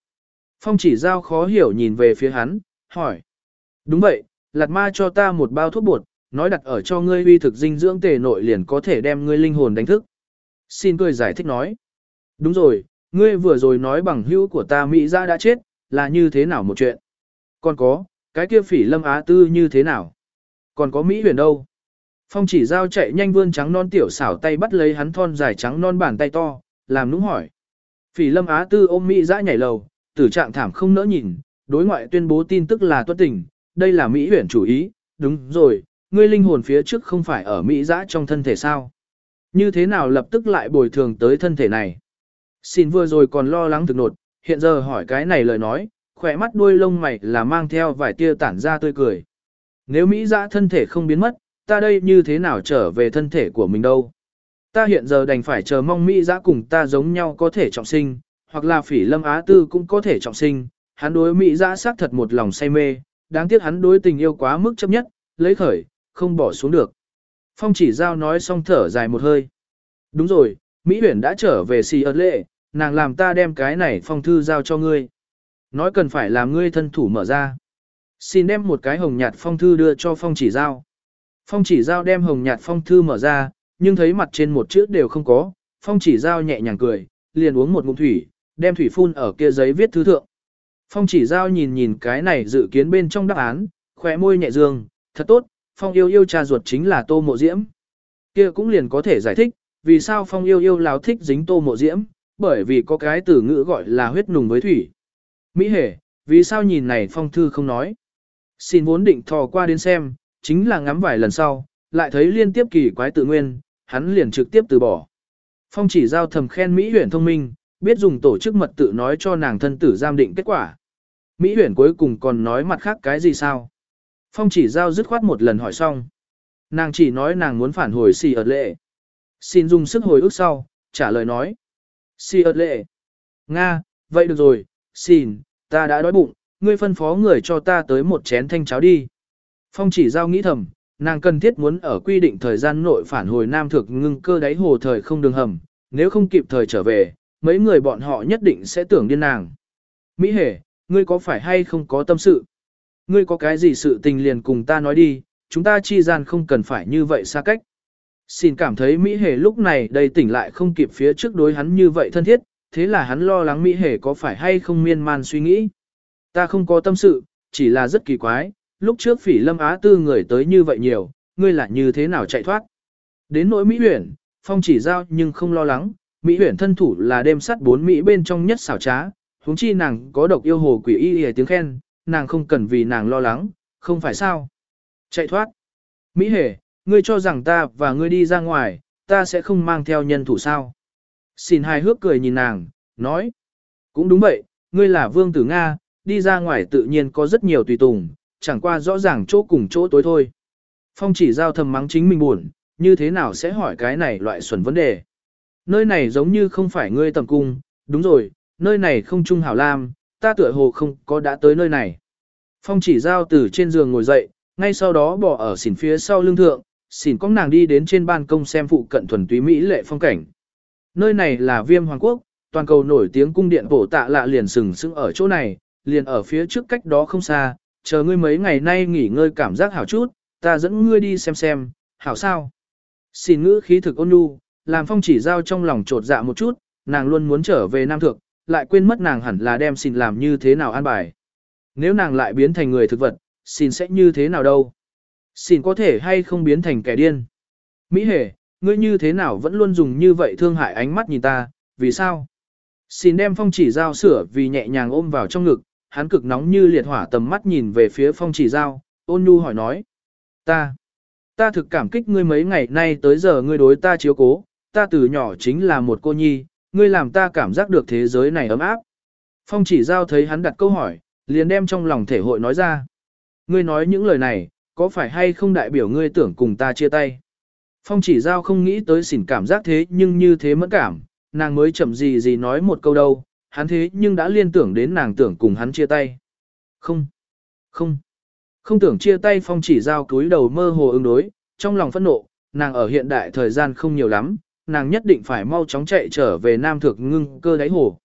Speaker 1: Phong chỉ giao khó hiểu nhìn về phía hắn, hỏi. Đúng vậy, lạt ma cho ta một bao thuốc bột, nói đặt ở cho ngươi uy thực dinh dưỡng tề nội liền có thể đem ngươi linh hồn đánh thức. Xin cười giải thích nói. Đúng rồi, ngươi vừa rồi nói bằng hữu của ta Mỹ ra đã chết, là như thế nào một chuyện? Còn có, cái kia phỉ lâm á tư như thế nào? Còn có Mỹ huyền đâu? Phong chỉ giao chạy nhanh vươn trắng non tiểu xảo tay bắt lấy hắn thon dài trắng non bàn tay to, làm nũng hỏi. Phỉ lâm á tư ôm Mỹ ra nhảy lầu, tử trạng thảm không nỡ nhìn, đối ngoại tuyên bố tin tức là tuất tình, đây là Mỹ huyển chủ ý, đúng rồi, ngươi linh hồn phía trước không phải ở Mỹ dã trong thân thể sao? Như thế nào lập tức lại bồi thường tới thân thể này? Xin vừa rồi còn lo lắng thực nột, hiện giờ hỏi cái này lời nói, khỏe mắt đuôi lông mày là mang theo vài tia tản ra tươi cười. Nếu Mỹ dã thân thể không biến mất, ta đây như thế nào trở về thân thể của mình đâu? Ta hiện giờ đành phải chờ mong Mỹ dã cùng ta giống nhau có thể trọng sinh, hoặc là phỉ lâm á tư cũng có thể trọng sinh, hắn đối Mỹ dã xác thật một lòng say mê, đáng tiếc hắn đối tình yêu quá mức chấp nhất, lấy khởi, không bỏ xuống được. Phong chỉ giao nói xong thở dài một hơi. Đúng rồi, Mỹ huyển đã trở về xì ớt lệ, nàng làm ta đem cái này phong thư giao cho ngươi. Nói cần phải làm ngươi thân thủ mở ra. Xin đem một cái hồng nhạt phong thư đưa cho phong chỉ giao. Phong chỉ giao đem hồng nhạt phong thư mở ra, nhưng thấy mặt trên một chữ đều không có. Phong chỉ giao nhẹ nhàng cười, liền uống một ngụm thủy, đem thủy phun ở kia giấy viết thư thượng. Phong chỉ giao nhìn nhìn cái này dự kiến bên trong đáp án, khỏe môi nhẹ dương, thật tốt, Phong yêu yêu cha ruột chính là tô mộ diễm. Kia cũng liền có thể giải thích, vì sao Phong yêu yêu láo thích dính tô mộ diễm, bởi vì có cái từ ngữ gọi là huyết nùng với thủy. Mỹ hề, vì sao nhìn này phong thư không nói? Xin vốn định thò qua đến xem, chính là ngắm vài lần sau, lại thấy liên tiếp kỳ quái tự nguyên, hắn liền trực tiếp từ bỏ. Phong chỉ giao thầm khen Mỹ huyền thông minh, biết dùng tổ chức mật tự nói cho nàng thân tử giam định kết quả. Mỹ huyển cuối cùng còn nói mặt khác cái gì sao? Phong chỉ giao dứt khoát một lần hỏi xong. Nàng chỉ nói nàng muốn phản hồi xì ợt lệ. Xin dùng sức hồi ức sau, trả lời nói. Xì ợt lệ. Nga, vậy được rồi, xin, ta đã đói bụng, ngươi phân phó người cho ta tới một chén thanh cháo đi. Phong chỉ giao nghĩ thầm, nàng cần thiết muốn ở quy định thời gian nội phản hồi nam thực ngưng cơ đáy hồ thời không đường hầm, nếu không kịp thời trở về, mấy người bọn họ nhất định sẽ tưởng điên nàng. Mỹ hề, ngươi có phải hay không có tâm sự? Ngươi có cái gì sự tình liền cùng ta nói đi, chúng ta chi gian không cần phải như vậy xa cách. Xin cảm thấy Mỹ hề lúc này đây tỉnh lại không kịp phía trước đối hắn như vậy thân thiết, thế là hắn lo lắng Mỹ hề có phải hay không miên man suy nghĩ. Ta không có tâm sự, chỉ là rất kỳ quái, lúc trước phỉ lâm á tư người tới như vậy nhiều, ngươi là như thế nào chạy thoát. Đến nỗi Mỹ huyền, phong chỉ giao nhưng không lo lắng, Mỹ huyển thân thủ là đêm sắt bốn Mỹ bên trong nhất xảo trá, huống chi nàng có độc yêu hồ quỷ y y tiếng khen, nàng không cần vì nàng lo lắng, không phải sao. Chạy thoát. Mỹ hề, ngươi cho rằng ta và ngươi đi ra ngoài, ta sẽ không mang theo nhân thủ sao. Xin hài hước cười nhìn nàng, nói. Cũng đúng vậy, ngươi là vương tử Nga, đi ra ngoài tự nhiên có rất nhiều tùy tùng, chẳng qua rõ ràng chỗ cùng chỗ tối thôi. Phong chỉ giao thầm mắng chính mình buồn, như thế nào sẽ hỏi cái này loại xuẩn vấn đề. Nơi này giống như không phải ngươi tầm cung, đúng rồi, nơi này không trung hảo lam, ta tựa hồ không có đã tới nơi này. Phong chỉ giao từ trên giường ngồi dậy, ngay sau đó bỏ ở xỉn phía sau lưng thượng, xỉn cong nàng đi đến trên ban công xem phụ cận thuần túy Mỹ lệ phong cảnh. Nơi này là viêm hoàng quốc, toàn cầu nổi tiếng cung điện bổ tạ lạ liền sừng sững ở chỗ này, liền ở phía trước cách đó không xa, chờ ngươi mấy ngày nay nghỉ ngơi cảm giác hảo chút, ta dẫn ngươi đi xem xem, hảo sao. Xin ngữ khí thực ôn nhu, làm phong chỉ giao trong lòng trột dạ một chút, nàng luôn muốn trở về Nam Thượng, lại quên mất nàng hẳn là đem xin làm như thế nào an bài. Nếu nàng lại biến thành người thực vật, xin sẽ như thế nào đâu? Xin có thể hay không biến thành kẻ điên? Mỹ hề, ngươi như thế nào vẫn luôn dùng như vậy thương hại ánh mắt nhìn ta, vì sao? Xin đem phong chỉ giao sửa vì nhẹ nhàng ôm vào trong ngực, hắn cực nóng như liệt hỏa tầm mắt nhìn về phía phong chỉ giao, ôn nhu hỏi nói. Ta, ta thực cảm kích ngươi mấy ngày nay tới giờ ngươi đối ta chiếu cố, ta từ nhỏ chính là một cô nhi, ngươi làm ta cảm giác được thế giới này ấm áp. Phong chỉ giao thấy hắn đặt câu hỏi, liền đem trong lòng thể hội nói ra. Ngươi nói những lời này, có phải hay không đại biểu ngươi tưởng cùng ta chia tay? Phong chỉ giao không nghĩ tới xỉn cảm giác thế nhưng như thế mẫn cảm, nàng mới chậm gì gì nói một câu đâu, hắn thế nhưng đã liên tưởng đến nàng tưởng cùng hắn chia tay. Không, không, không tưởng chia tay phong chỉ giao cúi đầu mơ hồ ứng đối, trong lòng phẫn nộ, nàng ở hiện đại thời gian không nhiều lắm, nàng nhất định phải mau chóng chạy trở về Nam Thượng ngưng cơ đáy hồ.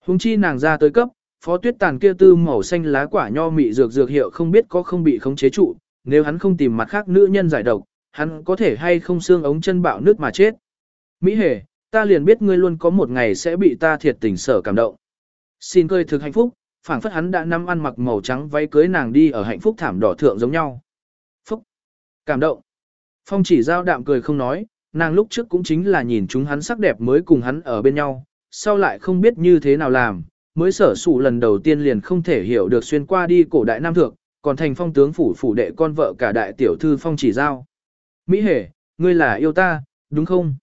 Speaker 1: Hùng chi nàng ra tới cấp, phó tuyết tàn kia tư màu xanh lá quả nho mị dược dược hiệu không biết có không bị khống chế trụ, nếu hắn không tìm mặt khác nữ nhân giải độc, hắn có thể hay không xương ống chân bạo nước mà chết. Mỹ hề, ta liền biết ngươi luôn có một ngày sẽ bị ta thiệt tình sở cảm động. Xin cười thực hạnh phúc, phảng phất hắn đã năm ăn mặc màu trắng váy cưới nàng đi ở hạnh phúc thảm đỏ thượng giống nhau. Phúc! Cảm động! Phong chỉ giao đạm cười không nói, nàng lúc trước cũng chính là nhìn chúng hắn sắc đẹp mới cùng hắn ở bên nhau, sau lại không biết như thế nào làm, mới sở sụ lần đầu tiên liền không thể hiểu được xuyên qua đi cổ đại nam thượng, còn thành phong tướng phủ phủ đệ con vợ cả đại tiểu thư phong chỉ giao. Mỹ hề, ngươi là yêu ta, đúng không?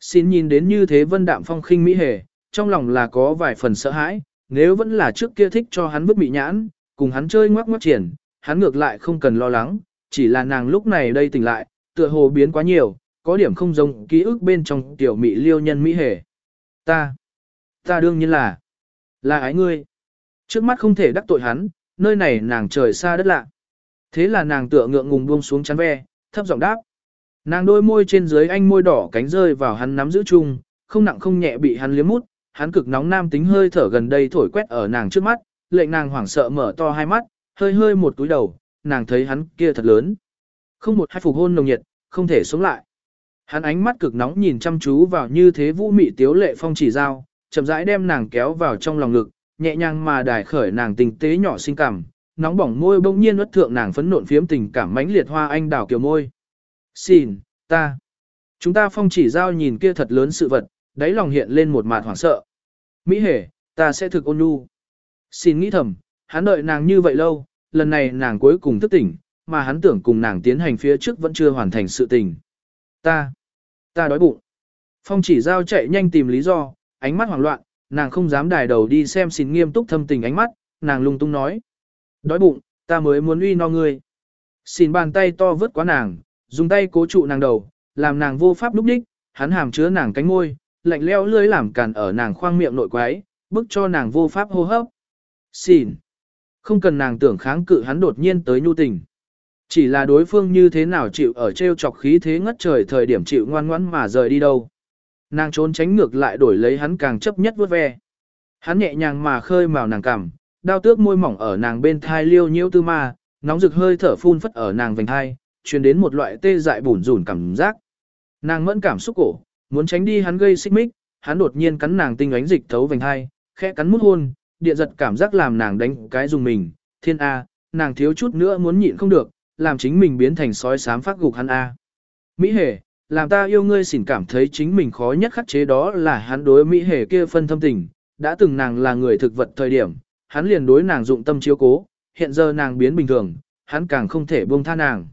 Speaker 1: Xin nhìn đến như thế vân đạm phong khinh Mỹ hề, trong lòng là có vài phần sợ hãi, nếu vẫn là trước kia thích cho hắn bức bị nhãn, cùng hắn chơi ngoắc ngoắc triển, hắn ngược lại không cần lo lắng, chỉ là nàng lúc này đây tỉnh lại, tựa hồ biến quá nhiều, có điểm không giống ký ức bên trong tiểu mỹ liêu nhân Mỹ hề. Ta, ta đương nhiên là, là ái ngươi. Trước mắt không thể đắc tội hắn, nơi này nàng trời xa đất lạ. Thế là nàng tựa ngượng ngùng buông xuống chắn ve, thấp giọng đáp. Nàng đôi môi trên dưới anh môi đỏ cánh rơi vào hắn nắm giữ chung, không nặng không nhẹ bị hắn liếm mút, hắn cực nóng nam tính hơi thở gần đây thổi quét ở nàng trước mắt, lệnh nàng hoảng sợ mở to hai mắt, hơi hơi một túi đầu, nàng thấy hắn kia thật lớn. Không một hai phục hôn nồng nhiệt, không thể sống lại. Hắn ánh mắt cực nóng nhìn chăm chú vào như thế vũ mị tiếu lệ phong chỉ giao chậm rãi đem nàng kéo vào trong lòng ngực, nhẹ nhàng mà đài khởi nàng tình tế nhỏ xinh cảm, nóng bỏng môi bỗng nhiên uất thượng nàng phấn nộn phiếm tình cảm mãnh liệt hoa anh đào kiều môi. Xin, ta. Chúng ta phong chỉ giao nhìn kia thật lớn sự vật, đáy lòng hiện lên một mạt hoảng sợ. Mỹ hề, ta sẽ thực ôn nhu. Xin nghĩ thầm, hắn đợi nàng như vậy lâu, lần này nàng cuối cùng thức tỉnh, mà hắn tưởng cùng nàng tiến hành phía trước vẫn chưa hoàn thành sự tình. Ta, ta đói bụng. Phong chỉ giao chạy nhanh tìm lý do, ánh mắt hoảng loạn, nàng không dám đài đầu đi xem xin nghiêm túc thâm tình ánh mắt, nàng lung tung nói. Đói bụng, ta mới muốn uy no ngươi. Xin bàn tay to vớt quá nàng, dùng tay cố trụ nàng đầu, làm nàng vô pháp lúc đích, hắn hàm chứa nàng cánh môi, lạnh leo lưỡi làm cản ở nàng khoang miệng nội quái, bức cho nàng vô pháp hô hấp. Xin. Không cần nàng tưởng kháng cự hắn đột nhiên tới nhu tình. Chỉ là đối phương như thế nào chịu ở treo chọc khí thế ngất trời thời điểm chịu ngoan ngoãn mà rời đi đâu. Nàng trốn tránh ngược lại đổi lấy hắn càng chấp nhất vuốt ve. Hắn nhẹ nhàng mà khơi màu nàng cằm, đao tước môi mỏng ở nàng bên thai liêu nhiễu tư ma, nóng rực hơi thở phun phất ở nàng vành thai, truyền đến một loại tê dại bủn rủn cảm giác. Nàng mẫn cảm xúc cổ, muốn tránh đi hắn gây xích mích, hắn đột nhiên cắn nàng tinh ánh dịch thấu vành hai, khẽ cắn mút hôn, điện giật cảm giác làm nàng đánh cái dùng mình, thiên A, nàng thiếu chút nữa muốn nhịn không được, làm chính mình biến thành sói sám phát gục hắn A. Mỹ hề, làm ta yêu ngươi xỉn cảm thấy chính mình khó nhất khắc chế đó là hắn đối Mỹ hề kia phân thâm tình, đã từng nàng là người thực vật thời điểm, hắn liền đối nàng dụng tâm chiếu cố, hiện giờ nàng biến bình thường, hắn càng không thể buông tha nàng.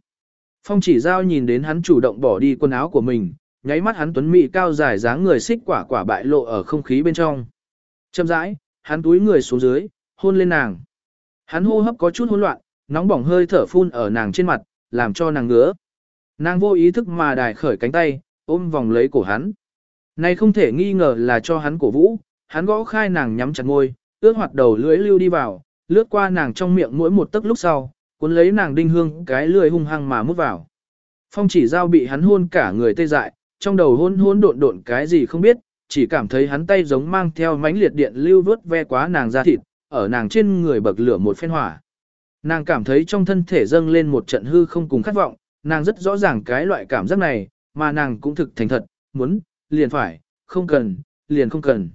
Speaker 1: Phong chỉ giao nhìn đến hắn chủ động bỏ đi quần áo của mình, nháy mắt hắn tuấn mỹ cao dài dáng người xích quả quả bại lộ ở không khí bên trong. Châm rãi, hắn túi người xuống dưới, hôn lên nàng. Hắn hô hấp có chút hỗn loạn, nóng bỏng hơi thở phun ở nàng trên mặt, làm cho nàng ngứa. Nàng vô ý thức mà đài khởi cánh tay, ôm vòng lấy cổ hắn. Này không thể nghi ngờ là cho hắn cổ vũ, hắn gõ khai nàng nhắm chặt ngôi, ước hoạt đầu lưỡi lưu đi vào, lướt qua nàng trong miệng mỗi một tấc lúc sau, cuốn lấy nàng đinh hương cái lưỡi hung hăng mà mút vào. Phong chỉ giao bị hắn hôn cả người tê dại, trong đầu hôn hôn độn độn cái gì không biết, chỉ cảm thấy hắn tay giống mang theo mánh liệt điện lưu vớt ve quá nàng ra thịt, ở nàng trên người bậc lửa một phen hỏa. Nàng cảm thấy trong thân thể dâng lên một trận hư không cùng khát vọng, nàng rất rõ ràng cái loại cảm giác này, mà nàng cũng thực thành thật, muốn, liền phải, không cần, liền không cần.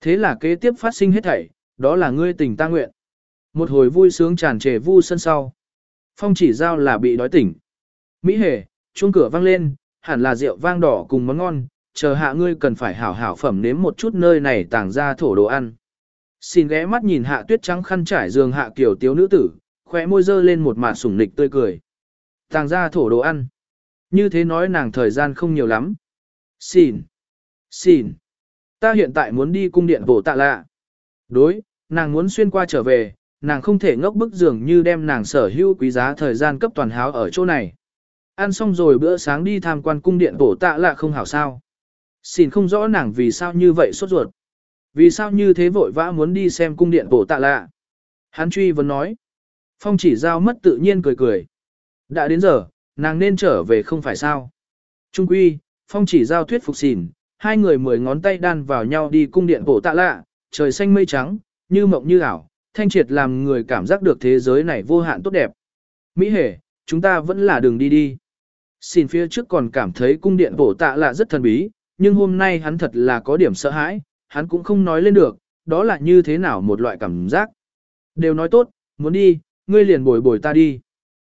Speaker 1: Thế là kế tiếp phát sinh hết thảy, đó là ngươi tình ta nguyện. Một hồi vui sướng tràn trề vu sân sau. Phong chỉ giao là bị đói tỉnh. Mỹ hề, chuông cửa vang lên, hẳn là rượu vang đỏ cùng món ngon, chờ hạ ngươi cần phải hảo hảo phẩm nếm một chút nơi này tàng ra thổ đồ ăn. Xin ghé mắt nhìn hạ tuyết trắng khăn trải giường hạ kiểu tiếu nữ tử, khóe môi dơ lên một mạt sủng nịch tươi cười. Tàng ra thổ đồ ăn. Như thế nói nàng thời gian không nhiều lắm. Xin. Xin. Ta hiện tại muốn đi cung điện bổ tạ lạ. Đối, nàng muốn xuyên qua trở về, nàng không thể ngốc bức giường như đem nàng sở hữu quý giá thời gian cấp toàn háo ở chỗ này. Ăn xong rồi bữa sáng đi tham quan cung điện bổ tạ lạ không hảo sao. Xin không rõ nàng vì sao như vậy sốt ruột. Vì sao như thế vội vã muốn đi xem cung điện bổ tạ lạ. Hắn truy vấn nói. Phong chỉ giao mất tự nhiên cười cười. Đã đến giờ, nàng nên trở về không phải sao. Trung quy, Phong chỉ giao thuyết phục xỉn, hai người mười ngón tay đan vào nhau đi cung điện bổ tạ lạ, trời xanh mây trắng, như mộng như ảo, thanh triệt làm người cảm giác được thế giới này vô hạn tốt đẹp. Mỹ hề, chúng ta vẫn là đường đi đi. Xin phía trước còn cảm thấy cung điện bổ tạ lạ rất thần bí, nhưng hôm nay hắn thật là có điểm sợ hãi, hắn cũng không nói lên được, đó là như thế nào một loại cảm giác. Đều nói tốt, muốn đi, ngươi liền bồi bồi ta đi.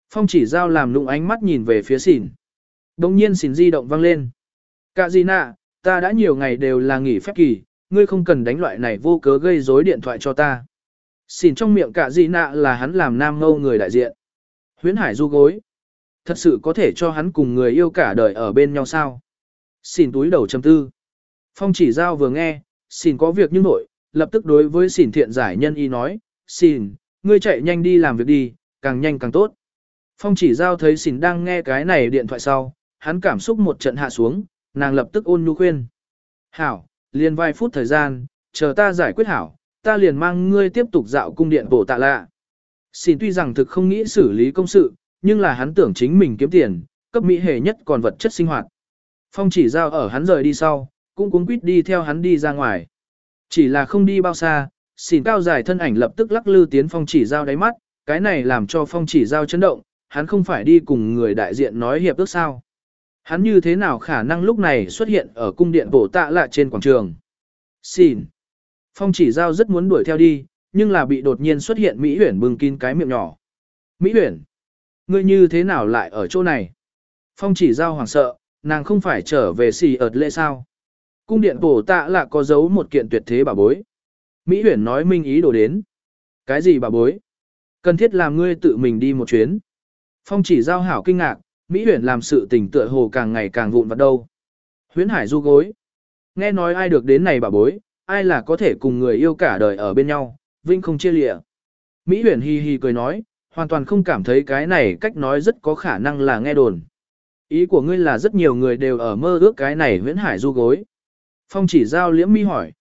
Speaker 1: Phong chỉ giao làm lụng ánh mắt nhìn về phía xỉn. Đồng nhiên xỉn di động vang lên. Cả gì nạ, ta đã nhiều ngày đều là nghỉ phép kỳ, ngươi không cần đánh loại này vô cớ gây rối điện thoại cho ta. Xỉn trong miệng cả gì nạ là hắn làm nam ngâu người đại diện. Huyễn hải du gối. Thật sự có thể cho hắn cùng người yêu cả đời ở bên nhau sao? Xỉn túi đầu châm tư. Phong chỉ giao vừa nghe, xỉn có việc nhưng nội, lập tức đối với xỉn thiện giải nhân y nói, xỉn, ngươi chạy nhanh đi làm việc đi, càng nhanh càng tốt. Phong chỉ giao thấy xỉn đang nghe cái này điện thoại sau, hắn cảm xúc một trận hạ xuống, nàng lập tức ôn nhu khuyên. Hảo, liền vài phút thời gian, chờ ta giải quyết hảo, ta liền mang ngươi tiếp tục dạo cung điện bổ tạ lạ. Xin tuy rằng thực không nghĩ xử lý công sự, nhưng là hắn tưởng chính mình kiếm tiền, cấp mỹ hề nhất còn vật chất sinh hoạt. Phong chỉ giao ở hắn rời đi sau, cũng cuống quýt đi theo hắn đi ra ngoài. Chỉ là không đi bao xa, xỉn cao dài thân ảnh lập tức lắc lư tiến phong chỉ giao đáy mắt, cái này làm cho phong chỉ giao chấn động, hắn không phải đi cùng người đại diện nói hiệp ước sao. Hắn như thế nào khả năng lúc này xuất hiện ở cung điện bổ tạ lạ trên quảng trường. Xin. Phong chỉ giao rất muốn đuổi theo đi, nhưng là bị đột nhiên xuất hiện Mỹ huyển bưng kín cái miệng nhỏ. Mỹ huyển. Ngươi như thế nào lại ở chỗ này? Phong chỉ giao hoảng sợ, nàng không phải trở về xì ợt lệ sao? Cung điện bổ tạ lạ có giấu một kiện tuyệt thế bà bối. Mỹ huyển nói minh ý đồ đến. Cái gì bà bối? Cần thiết làm ngươi tự mình đi một chuyến. Phong chỉ giao hảo kinh ngạc, Mỹ huyển làm sự tình tựa hồ càng ngày càng vụn vặt đâu. Huyễn hải du gối. Nghe nói ai được đến này bà bối, ai là có thể cùng người yêu cả đời ở bên nhau, vinh không chia lịa. Mỹ huyển hi hi cười nói, hoàn toàn không cảm thấy cái này cách nói rất có khả năng là nghe đồn. Ý của ngươi là rất nhiều người đều ở mơ ước cái này huyễn hải du gối. Phong chỉ giao liễm mi hỏi.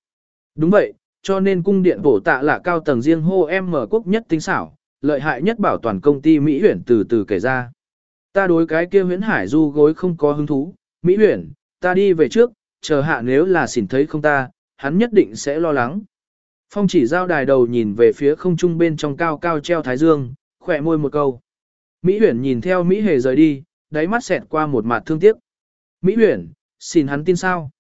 Speaker 1: Đúng vậy, cho nên cung điện bổ tạ là cao tầng riêng hô em mở quốc nhất tinh xảo, lợi hại nhất bảo toàn công ty Mỹ huyển từ từ kể ra. Ta đối cái kia huyễn hải du gối không có hứng thú, Mỹ huyển, ta đi về trước, chờ hạ nếu là xỉn thấy không ta, hắn nhất định sẽ lo lắng. Phong chỉ giao đài đầu nhìn về phía không trung bên trong cao cao treo thái dương, khỏe môi một câu. Mỹ huyển nhìn theo Mỹ hề rời đi, đáy mắt xẹt qua một mặt thương tiếc. Mỹ huyển, xin hắn tin sao?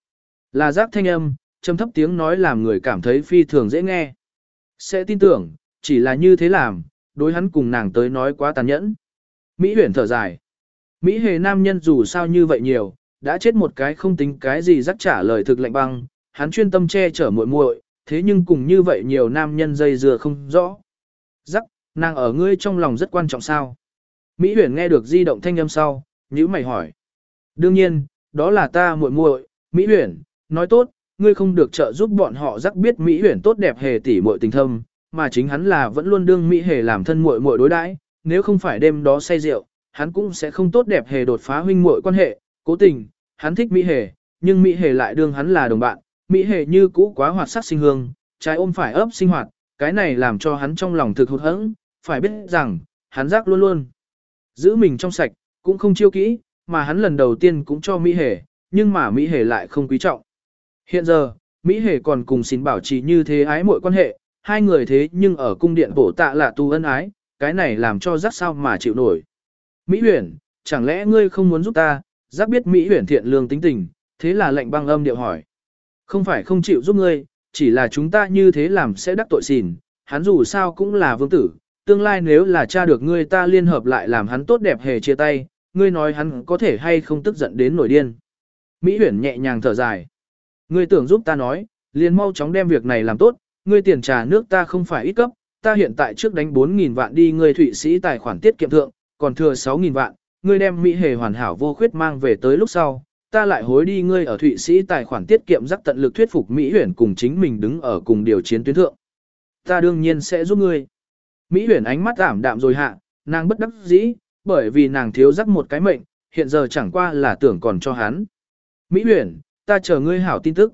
Speaker 1: Là giác thanh âm, trầm thấp tiếng nói làm người cảm thấy phi thường dễ nghe. Sẽ tin tưởng, chỉ là như thế làm, đối hắn cùng nàng tới nói quá tàn nhẫn. Mỹ huyển thở dài. Mỹ hề nam nhân dù sao như vậy nhiều, đã chết một cái không tính cái gì rắc trả lời thực lạnh băng, hắn chuyên tâm che chở muội muội, thế nhưng cùng như vậy nhiều nam nhân dây dừa không rõ. Rắc, nàng ở ngươi trong lòng rất quan trọng sao? Mỹ huyền nghe được di động thanh âm sau, nhữ mày hỏi. Đương nhiên, đó là ta muội muội, Mỹ huyền, nói tốt, ngươi không được trợ giúp bọn họ rắc biết Mỹ huyền tốt đẹp hề tỷ muội tình thâm, mà chính hắn là vẫn luôn đương Mỹ hề làm thân muội muội đối đãi, nếu không phải đêm đó say rượu, hắn cũng sẽ không tốt đẹp hề đột phá huynh muội quan hệ, cố tình, hắn thích Mỹ hề, nhưng Mỹ hề lại đương hắn là đồng bạn, Mỹ hề như cũ quá hoạt sắc sinh hương, trái ôm phải ấp sinh hoạt, cái này làm cho hắn trong lòng thực hụt hẫng, phải biết rằng, hắn giác luôn luôn giữ mình trong sạch, cũng không chiêu kỹ, mà hắn lần đầu tiên cũng cho Mỹ hề, nhưng mà Mỹ hề lại không quý trọng. Hiện giờ, Mỹ hề còn cùng xin bảo trì như thế ái mọi quan hệ, hai người thế nhưng ở cung điện bổ tạ là tu ân ái, cái này làm cho giác sao mà chịu nổi. Mỹ huyền, chẳng lẽ ngươi không muốn giúp ta, giác biết Mỹ huyền thiện lương tính tình, thế là lệnh băng âm điệu hỏi. Không phải không chịu giúp ngươi, chỉ là chúng ta như thế làm sẽ đắc tội xỉn, hắn dù sao cũng là vương tử, tương lai nếu là cha được ngươi ta liên hợp lại làm hắn tốt đẹp hề chia tay, ngươi nói hắn có thể hay không tức giận đến nổi điên. Mỹ huyển nhẹ nhàng thở dài. Ngươi tưởng giúp ta nói, liền mau chóng đem việc này làm tốt, ngươi tiền trà nước ta không phải ít cấp, ta hiện tại trước đánh 4.000 vạn đi ngươi thụy sĩ tài khoản tiết kiệm thượng, còn thừa 6.000 vạn, ngươi đem Mỹ hề hoàn hảo vô khuyết mang về tới lúc sau, ta lại hối đi ngươi ở thụy sĩ tài khoản tiết kiệm rắc tận lực thuyết phục Mỹ huyển cùng chính mình đứng ở cùng điều chiến tuyến thượng. Ta đương nhiên sẽ giúp ngươi. Mỹ huyển ánh mắt ảm đạm rồi hạ, nàng bất đắc dĩ, bởi vì nàng thiếu rắc một cái mệnh, hiện giờ chẳng qua là tưởng còn cho hắn. Mỹ huyển, ta chờ ngươi hảo tin tức.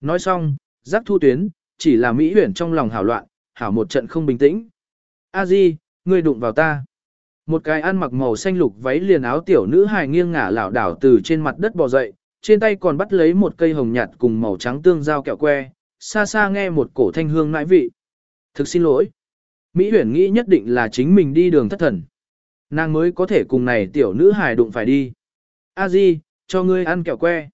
Speaker 1: Nói xong, giác thu tuyến, chỉ là Mỹ huyển trong lòng hảo loạn, hảo một trận không bình tĩnh. A Di, ngươi đụng vào ta. Một cái ăn mặc màu xanh lục váy liền áo tiểu nữ hài nghiêng ngả lảo đảo từ trên mặt đất bò dậy, trên tay còn bắt lấy một cây hồng nhạt cùng màu trắng tương giao kẹo que, xa xa nghe một cổ thanh hương nãi vị. Thực xin lỗi. Mỹ huyển nghĩ nhất định là chính mình đi đường thất thần. Nàng mới có thể cùng này tiểu nữ hài đụng phải đi. A Di, cho ngươi ăn kẹo que.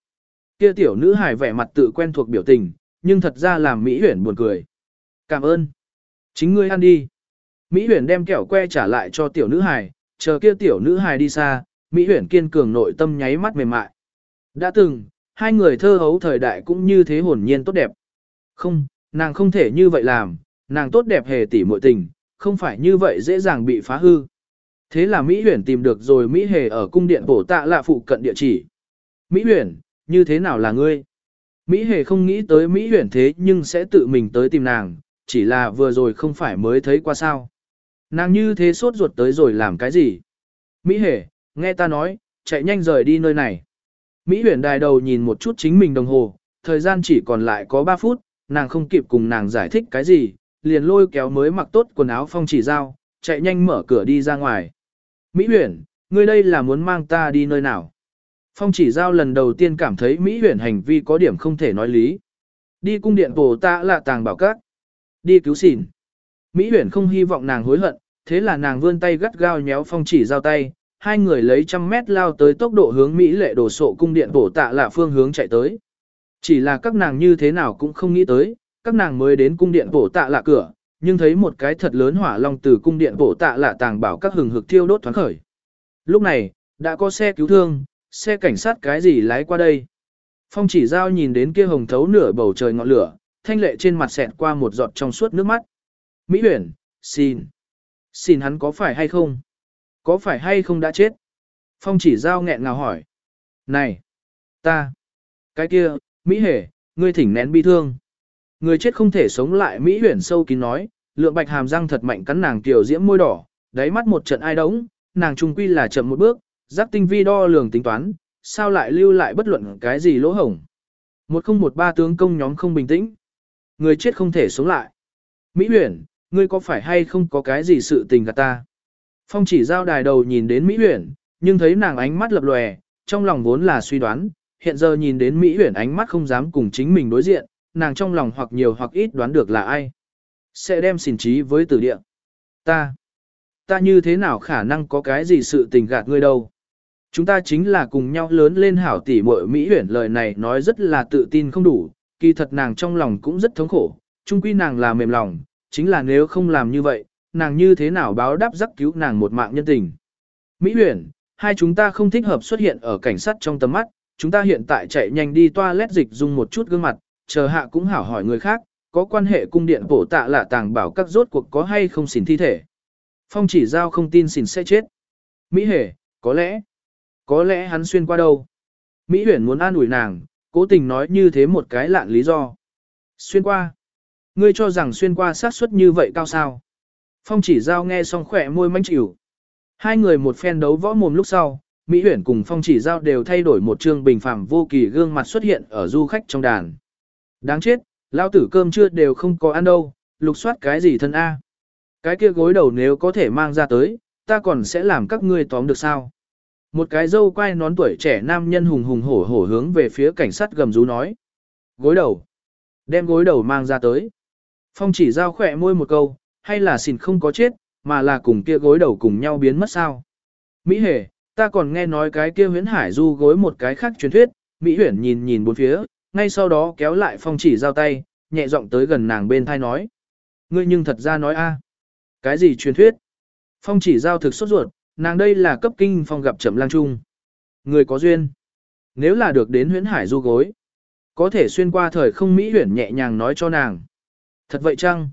Speaker 1: Kia tiểu nữ hài vẻ mặt tự quen thuộc biểu tình, nhưng thật ra làm Mỹ huyển buồn cười. Cảm ơn. Chính ngươi ăn đi. Mỹ huyển đem kẹo que trả lại cho tiểu nữ hài, chờ kia tiểu nữ hài đi xa, Mỹ huyển kiên cường nội tâm nháy mắt mềm mại. Đã từng, hai người thơ hấu thời đại cũng như thế hồn nhiên tốt đẹp. Không, nàng không thể như vậy làm, nàng tốt đẹp hề tỉ muội tình, không phải như vậy dễ dàng bị phá hư. Thế là Mỹ huyển tìm được rồi Mỹ hề ở cung điện bổ tạ lạ phụ cận địa chỉ. Mỹ huyển, như thế nào là ngươi? Mỹ hề không nghĩ tới Mỹ huyển thế nhưng sẽ tự mình tới tìm nàng, chỉ là vừa rồi không phải mới thấy qua sao. Nàng như thế sốt ruột tới rồi làm cái gì? Mỹ hề, nghe ta nói, chạy nhanh rời đi nơi này. Mỹ huyền đài đầu nhìn một chút chính mình đồng hồ, thời gian chỉ còn lại có 3 phút, nàng không kịp cùng nàng giải thích cái gì, liền lôi kéo mới mặc tốt quần áo phong chỉ dao, chạy nhanh mở cửa đi ra ngoài. Mỹ huyền, ngươi đây là muốn mang ta đi nơi nào? Phong chỉ giao lần đầu tiên cảm thấy Mỹ huyền hành vi có điểm không thể nói lý. Đi cung điện bổ tạ là tàng bảo cát. Đi cứu xỉn. Mỹ huyền không hy vọng nàng hối hận, thế là nàng vươn tay gắt gao nhéo phong chỉ giao tay, hai người lấy trăm mét lao tới tốc độ hướng Mỹ lệ đổ sộ cung điện bổ tạ là phương hướng chạy tới. Chỉ là các nàng như thế nào cũng không nghĩ tới, các nàng mới đến cung điện bổ tạ là cửa, nhưng thấy một cái thật lớn hỏa long từ cung điện bổ tạ là tàng bảo các hừng hực thiêu đốt thoáng khởi. Lúc này, đã có xe cứu thương, xe cảnh sát cái gì lái qua đây. Phong chỉ giao nhìn đến kia hồng thấu nửa bầu trời ngọn lửa, thanh lệ trên mặt xẹt qua một giọt trong suốt nước mắt. Mỹ huyền, xin. Xin hắn có phải hay không? Có phải hay không đã chết? Phong chỉ giao nghẹn ngào hỏi. Này! Ta! Cái kia, Mỹ hề, ngươi thỉnh nén bi thương. Người chết không thể sống lại Mỹ huyền sâu kín nói, lượng bạch hàm răng thật mạnh cắn nàng tiểu diễm môi đỏ, đáy mắt một trận ai đống, nàng trung quy là chậm một bước, giác tinh vi đo lường tính toán, sao lại lưu lại bất luận cái gì lỗ hổng. Một không một ba tướng công nhóm không bình tĩnh. Người chết không thể sống lại. Mỹ uyển ngươi có phải hay không có cái gì sự tình gạt ta? Phong chỉ giao đài đầu nhìn đến Mỹ uyển nhưng thấy nàng ánh mắt lập lòe, trong lòng vốn là suy đoán, hiện giờ nhìn đến Mỹ uyển ánh mắt không dám cùng chính mình đối diện, nàng trong lòng hoặc nhiều hoặc ít đoán được là ai. Sẽ đem xỉn trí với tử địa. Ta, ta như thế nào khả năng có cái gì sự tình gạt ngươi đâu. Chúng ta chính là cùng nhau lớn lên hảo tỷ muội Mỹ huyển lời này nói rất là tự tin không đủ, kỳ thật nàng trong lòng cũng rất thống khổ, chung quy nàng là mềm lòng, chính là nếu không làm như vậy, nàng như thế nào báo đáp giắc cứu nàng một mạng nhân tình. Mỹ huyển, hai chúng ta không thích hợp xuất hiện ở cảnh sát trong tầm mắt, chúng ta hiện tại chạy nhanh đi toilet dịch dùng một chút gương mặt, chờ hạ cũng hảo hỏi người khác, có quan hệ cung điện bổ tạ là tàng bảo các rốt cuộc có hay không xỉn thi thể. Phong chỉ giao không tin xỉn sẽ chết. Mỹ hề, có lẽ, có lẽ hắn xuyên qua đâu. Mỹ huyền muốn an ủi nàng, cố tình nói như thế một cái lạn lý do. Xuyên qua. Ngươi cho rằng xuyên qua sát suất như vậy cao sao? Phong chỉ giao nghe xong khỏe môi manh chịu. Hai người một phen đấu võ mồm lúc sau, Mỹ Huyển cùng Phong chỉ giao đều thay đổi một trương bình phẳng vô kỳ gương mặt xuất hiện ở du khách trong đàn. Đáng chết, lao tử cơm chưa đều không có ăn đâu, lục soát cái gì thân A. Cái kia gối đầu nếu có thể mang ra tới, ta còn sẽ làm các ngươi tóm được sao. Một cái dâu quay nón tuổi trẻ nam nhân hùng hùng hổ hổ hướng về phía cảnh sát gầm rú nói. Gối đầu. Đem gối đầu mang ra tới. Phong chỉ giao khỏe môi một câu, hay là xỉn không có chết, mà là cùng kia gối đầu cùng nhau biến mất sao. Mỹ hề, ta còn nghe nói cái kia huyễn hải du gối một cái khác truyền thuyết, Mỹ huyển nhìn nhìn bốn phía, ngay sau đó kéo lại phong chỉ giao tay, nhẹ giọng tới gần nàng bên thai nói. Ngươi nhưng thật ra nói a Cái gì truyền thuyết? Phong chỉ giao thực sốt ruột, nàng đây là cấp kinh phong gặp chậm lang trung. Người có duyên. Nếu là được đến huyễn hải du gối, có thể xuyên qua thời không Mỹ huyển nhẹ nhàng nói cho nàng. Thật vậy chăng?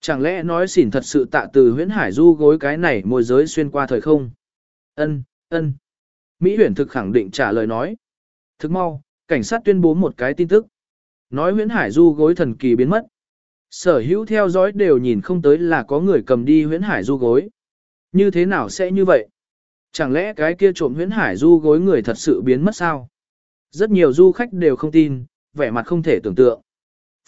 Speaker 1: Chẳng lẽ nói xỉn thật sự tạ từ huyễn hải du gối cái này môi giới xuyên qua thời không? Ân, ân. Mỹ huyển thực khẳng định trả lời nói. Thực mau, cảnh sát tuyên bố một cái tin tức. Nói huyễn hải du gối thần kỳ biến mất. Sở hữu theo dõi đều nhìn không tới là có người cầm đi huyễn hải du gối. Như thế nào sẽ như vậy? Chẳng lẽ cái kia trộm huyễn hải du gối người thật sự biến mất sao? Rất nhiều du khách đều không tin, vẻ mặt không thể tưởng tượng.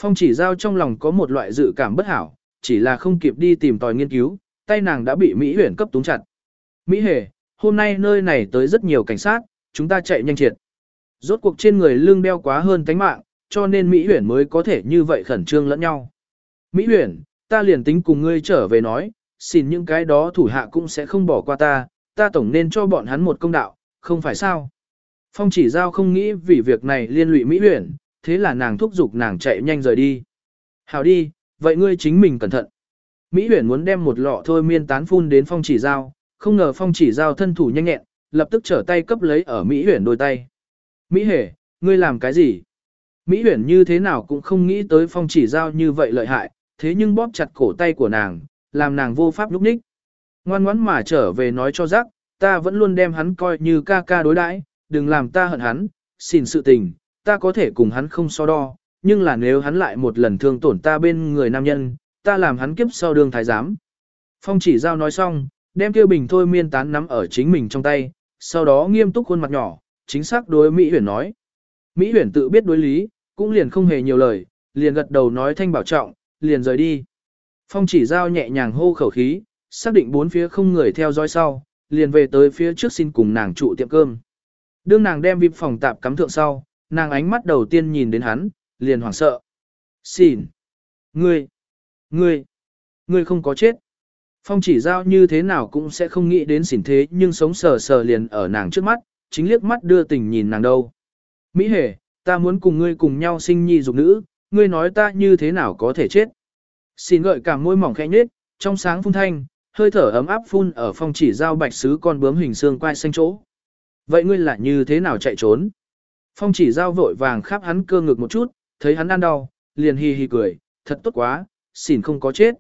Speaker 1: Phong chỉ giao trong lòng có một loại dự cảm bất hảo, chỉ là không kịp đi tìm tòi nghiên cứu, tay nàng đã bị Mỹ huyển cấp túng chặt. Mỹ hề, hôm nay nơi này tới rất nhiều cảnh sát, chúng ta chạy nhanh triệt. Rốt cuộc trên người lưng đeo quá hơn cánh mạng, cho nên Mỹ huyển mới có thể như vậy khẩn trương lẫn nhau. Mỹ huyển, ta liền tính cùng ngươi trở về nói, xin những cái đó thủ hạ cũng sẽ không bỏ qua ta, ta tổng nên cho bọn hắn một công đạo, không phải sao. Phong chỉ giao không nghĩ vì việc này liên lụy Mỹ huyển, thế là nàng thúc giục nàng chạy nhanh rời đi. Hào đi, vậy ngươi chính mình cẩn thận. Mỹ huyển muốn đem một lọ thôi miên tán phun đến phong chỉ giao, không ngờ phong chỉ giao thân thủ nhanh nhẹn, lập tức trở tay cấp lấy ở Mỹ huyển đôi tay. Mỹ hề, ngươi làm cái gì? Mỹ huyển như thế nào cũng không nghĩ tới phong chỉ giao như vậy lợi hại, thế nhưng bóp chặt cổ tay của nàng, làm nàng vô pháp lúc ních. Ngoan ngoãn mà trở về nói cho rắc, ta vẫn luôn đem hắn coi như ca ca đối đãi, đừng làm ta hận hắn, xin sự tình, ta có thể cùng hắn không so đo, nhưng là nếu hắn lại một lần thương tổn ta bên người nam nhân, ta làm hắn kiếp sau đường thái giám. Phong chỉ giao nói xong, đem kia bình thôi miên tán nắm ở chính mình trong tay, sau đó nghiêm túc khuôn mặt nhỏ, chính xác đối Mỹ huyền nói. Mỹ huyền tự biết đối lý, cũng liền không hề nhiều lời, liền gật đầu nói thanh bảo trọng, liền rời đi. Phong chỉ giao nhẹ nhàng hô khẩu khí, xác định bốn phía không người theo dõi sau, liền về tới phía trước xin cùng nàng trụ tiệm cơm. Đương nàng đem vip phòng tạp cắm thượng sau, nàng ánh mắt đầu tiên nhìn đến hắn, liền hoảng sợ. Xin! Ngươi! Ngươi! Ngươi không có chết! Phong chỉ giao như thế nào cũng sẽ không nghĩ đến xỉn thế nhưng sống sờ sờ liền ở nàng trước mắt, chính liếc mắt đưa tình nhìn nàng đâu. Mỹ hề, ta muốn cùng ngươi cùng nhau sinh nhi dục nữ, ngươi nói ta như thế nào có thể chết. Xin gợi cả môi mỏng khẽ nhếch, trong sáng phun thanh, hơi thở ấm áp phun ở phong chỉ giao bạch sứ con bướm hình xương quai xanh chỗ. Vậy ngươi là như thế nào chạy trốn? Phong chỉ giao vội vàng khắp hắn cơ ngực một chút, thấy hắn ăn đau, liền hi hi cười, thật tốt quá, xỉn không có chết.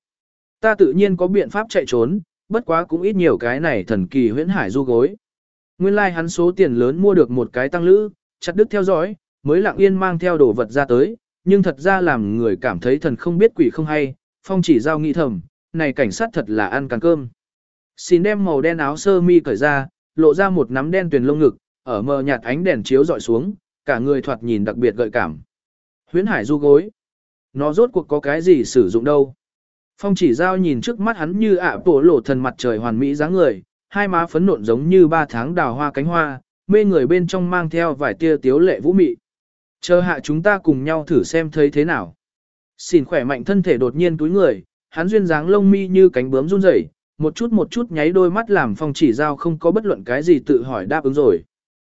Speaker 1: Ta tự nhiên có biện pháp chạy trốn, bất quá cũng ít nhiều cái này thần kỳ huyễn hải du gối. Nguyên lai like hắn số tiền lớn mua được một cái tăng lữ, chặt đứt theo dõi, mới lặng yên mang theo đồ vật ra tới, nhưng thật ra làm người cảm thấy thần không biết quỷ không hay, phong chỉ giao nghĩ thầm, này cảnh sát thật là ăn càng cơm. Xin đem màu đen áo sơ mi cởi ra, lộ ra một nắm đen tuyền lông ngực, ở mờ nhạt ánh đèn chiếu dọi xuống, cả người thoạt nhìn đặc biệt gợi cảm. Huyễn hải du gối. Nó rốt cuộc có cái gì sử dụng đâu. Phong chỉ giao nhìn trước mắt hắn như ạ tổ lộ thần mặt trời hoàn mỹ dáng người, hai má phấn nộn giống như ba tháng đào hoa cánh hoa, mê người bên trong mang theo vài tia tiếu lệ vũ mị. Chờ hạ chúng ta cùng nhau thử xem thấy thế nào. Xỉn khỏe mạnh thân thể đột nhiên túi người, hắn duyên dáng lông mi như cánh bướm run rẩy, một chút một chút nháy đôi mắt làm phong chỉ giao không có bất luận cái gì tự hỏi đáp ứng rồi.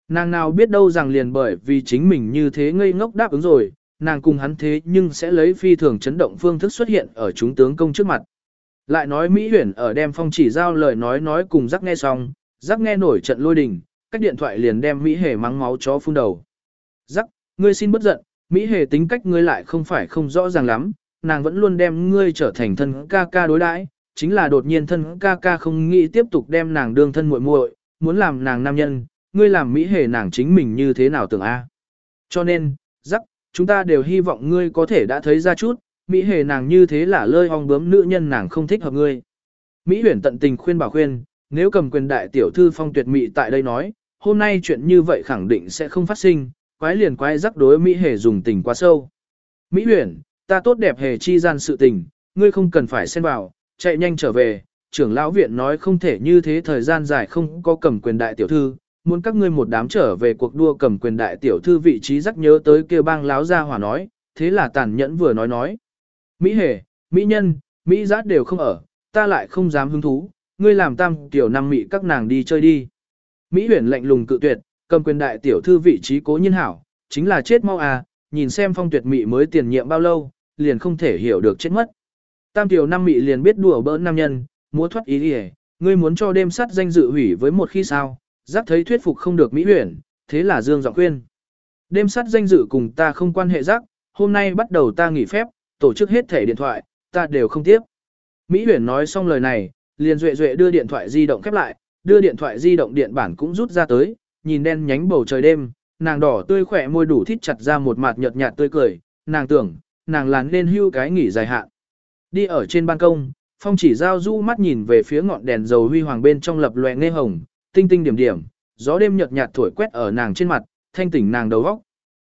Speaker 1: Nàng nào biết đâu rằng liền bởi vì chính mình như thế ngây ngốc đáp ứng rồi, nàng cùng hắn thế nhưng sẽ lấy phi thường chấn động phương thức xuất hiện ở chúng tướng công trước mặt. Lại nói Mỹ huyển ở đem phong chỉ giao lời nói nói cùng rắc nghe xong, rắc nghe nổi trận lôi đình, cách điện thoại liền đem Mỹ hề mắng máu chó phun đầu. Rắc, ngươi xin bất giận, Mỹ hề tính cách ngươi lại không phải không rõ ràng lắm, nàng vẫn luôn đem ngươi trở thành thân ca ca đối đãi, chính là đột nhiên thân ca ca không nghĩ tiếp tục đem nàng đương thân muội muội, muốn làm nàng nam nhân, ngươi làm Mỹ hề nàng chính mình như thế nào tưởng a? Cho nên, rắc, chúng ta đều hy vọng ngươi có thể đã thấy ra chút, Mỹ hề nàng như thế là lơi hong bướm nữ nhân nàng không thích hợp ngươi. Mỹ huyền tận tình khuyên bảo khuyên, nếu cầm quyền đại tiểu thư phong tuyệt mỹ tại đây nói, hôm nay chuyện như vậy khẳng định sẽ không phát sinh, quái liền quái rắc đối Mỹ hề dùng tình quá sâu. Mỹ huyền, ta tốt đẹp hề chi gian sự tình, ngươi không cần phải xen vào, chạy nhanh trở về, trưởng lão viện nói không thể như thế thời gian dài không có cầm quyền đại tiểu thư, muốn các ngươi một đám trở về cuộc đua cầm quyền đại tiểu thư vị trí rắc nhớ tới kêu bang láo ra hỏa nói, thế là tàn nhẫn vừa nói nói. Mỹ hề, Mỹ nhân, Mỹ giác đều không ở, ta lại không dám hứng thú, ngươi làm tam tiểu năm Mỹ các nàng đi chơi đi. Mỹ huyền lạnh lùng cự tuyệt, cầm quyền đại tiểu thư vị trí cố nhiên hảo, chính là chết mau à, nhìn xem phong tuyệt Mỹ mới tiền nhiệm bao lâu, liền không thể hiểu được chết mất. Tam tiểu năm Mỹ liền biết đùa bỡn nam nhân, múa thoát ý đi ngươi muốn cho đêm sắt danh dự hủy với một khi sao, giác thấy thuyết phục không được Mỹ huyển, thế là Dương Giọng khuyên. Đêm sắt danh dự cùng ta không quan hệ giác, hôm nay bắt đầu ta nghỉ phép, tổ chức hết thẻ điện thoại, ta đều không tiếp. Mỹ huyển nói xong lời này, liền duệ duệ đưa điện thoại di động khép lại, đưa điện thoại di động điện bản cũng rút ra tới, nhìn đen nhánh bầu trời đêm, nàng đỏ tươi khỏe môi đủ thít chặt ra một mặt nhợt nhạt tươi cười, nàng tưởng, nàng là nên hưu cái nghỉ dài hạn. Đi ở trên ban công, phong chỉ giao du mắt nhìn về phía ngọn đèn dầu huy hoàng bên trong lập loè nghe hồng, tinh tinh điểm điểm, gió đêm nhợt nhạt thổi quét ở nàng trên mặt, thanh tỉnh nàng đầu óc.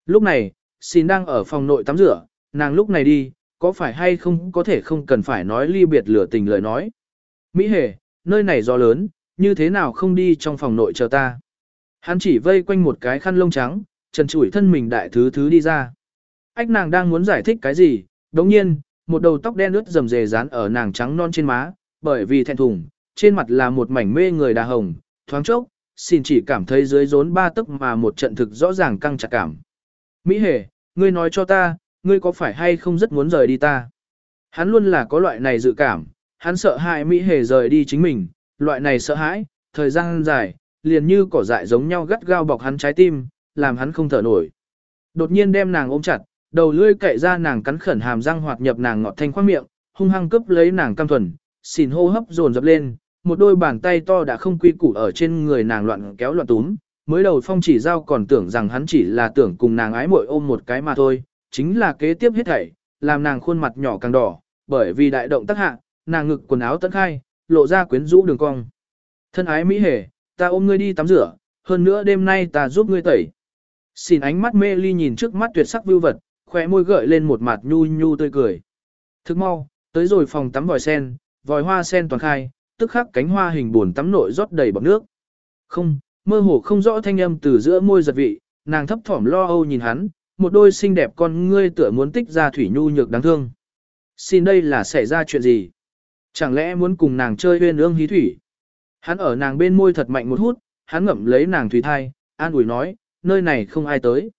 Speaker 1: Lúc này, xin đang ở phòng nội tắm rửa, nàng lúc này đi, có phải hay không có thể không cần phải nói ly biệt lửa tình lời nói. Mỹ hề, nơi này gió lớn, như thế nào không đi trong phòng nội chờ ta. Hắn chỉ vây quanh một cái khăn lông trắng, trần trụi thân mình đại thứ thứ đi ra. Ách nàng đang muốn giải thích cái gì, đồng nhiên, một đầu tóc đen ướt rầm rề dán ở nàng trắng non trên má, bởi vì thẹn thùng, trên mặt là một mảnh mê người đà hồng, thoáng chốc, xin chỉ cảm thấy dưới rốn ba tức mà một trận thực rõ ràng căng chặt cảm. Mỹ hề, ngươi nói cho ta, ngươi có phải hay không rất muốn rời đi ta? Hắn luôn là có loại này dự cảm, hắn sợ hãi Mỹ hề rời đi chính mình, loại này sợ hãi, thời gian dài, liền như cỏ dại giống nhau gắt gao bọc hắn trái tim, làm hắn không thở nổi. Đột nhiên đem nàng ôm chặt, đầu lưỡi cậy ra nàng cắn khẩn hàm răng hoạt nhập nàng ngọt thanh khoang miệng, hung hăng cướp lấy nàng cam thuần, xỉn hô hấp dồn dập lên, một đôi bàn tay to đã không quy củ ở trên người nàng loạn kéo loạn túm. Mới đầu phong chỉ giao còn tưởng rằng hắn chỉ là tưởng cùng nàng ái muội ôm một cái mà thôi, chính là kế tiếp hết thảy, làm nàng khuôn mặt nhỏ càng đỏ, bởi vì đại động tác hạ, nàng ngực quần áo tận khai, lộ ra quyến rũ đường cong. Thân ái mỹ hề, ta ôm ngươi đi tắm rửa, hơn nữa đêm nay ta giúp ngươi tẩy. Xin ánh mắt mê ly nhìn trước mắt tuyệt sắc vưu vật, khóe môi gợi lên một mặt nhu nhu tươi cười. Thức mau, tới rồi phòng tắm vòi sen, vòi hoa sen toàn khai, tức khắc cánh hoa hình buồn tắm nội rót đầy bọt nước. Không, mơ hồ không rõ thanh âm từ giữa môi giật vị, nàng thấp thỏm lo âu nhìn hắn, một đôi xinh đẹp con ngươi tựa muốn tích ra thủy nhu nhược đáng thương. Xin đây là xảy ra chuyện gì? Chẳng lẽ muốn cùng nàng chơi huyên ương hí thủy? Hắn ở nàng bên môi thật mạnh một hút, hắn ngậm lấy nàng thủy thai, an ủi nói, nơi này không ai tới.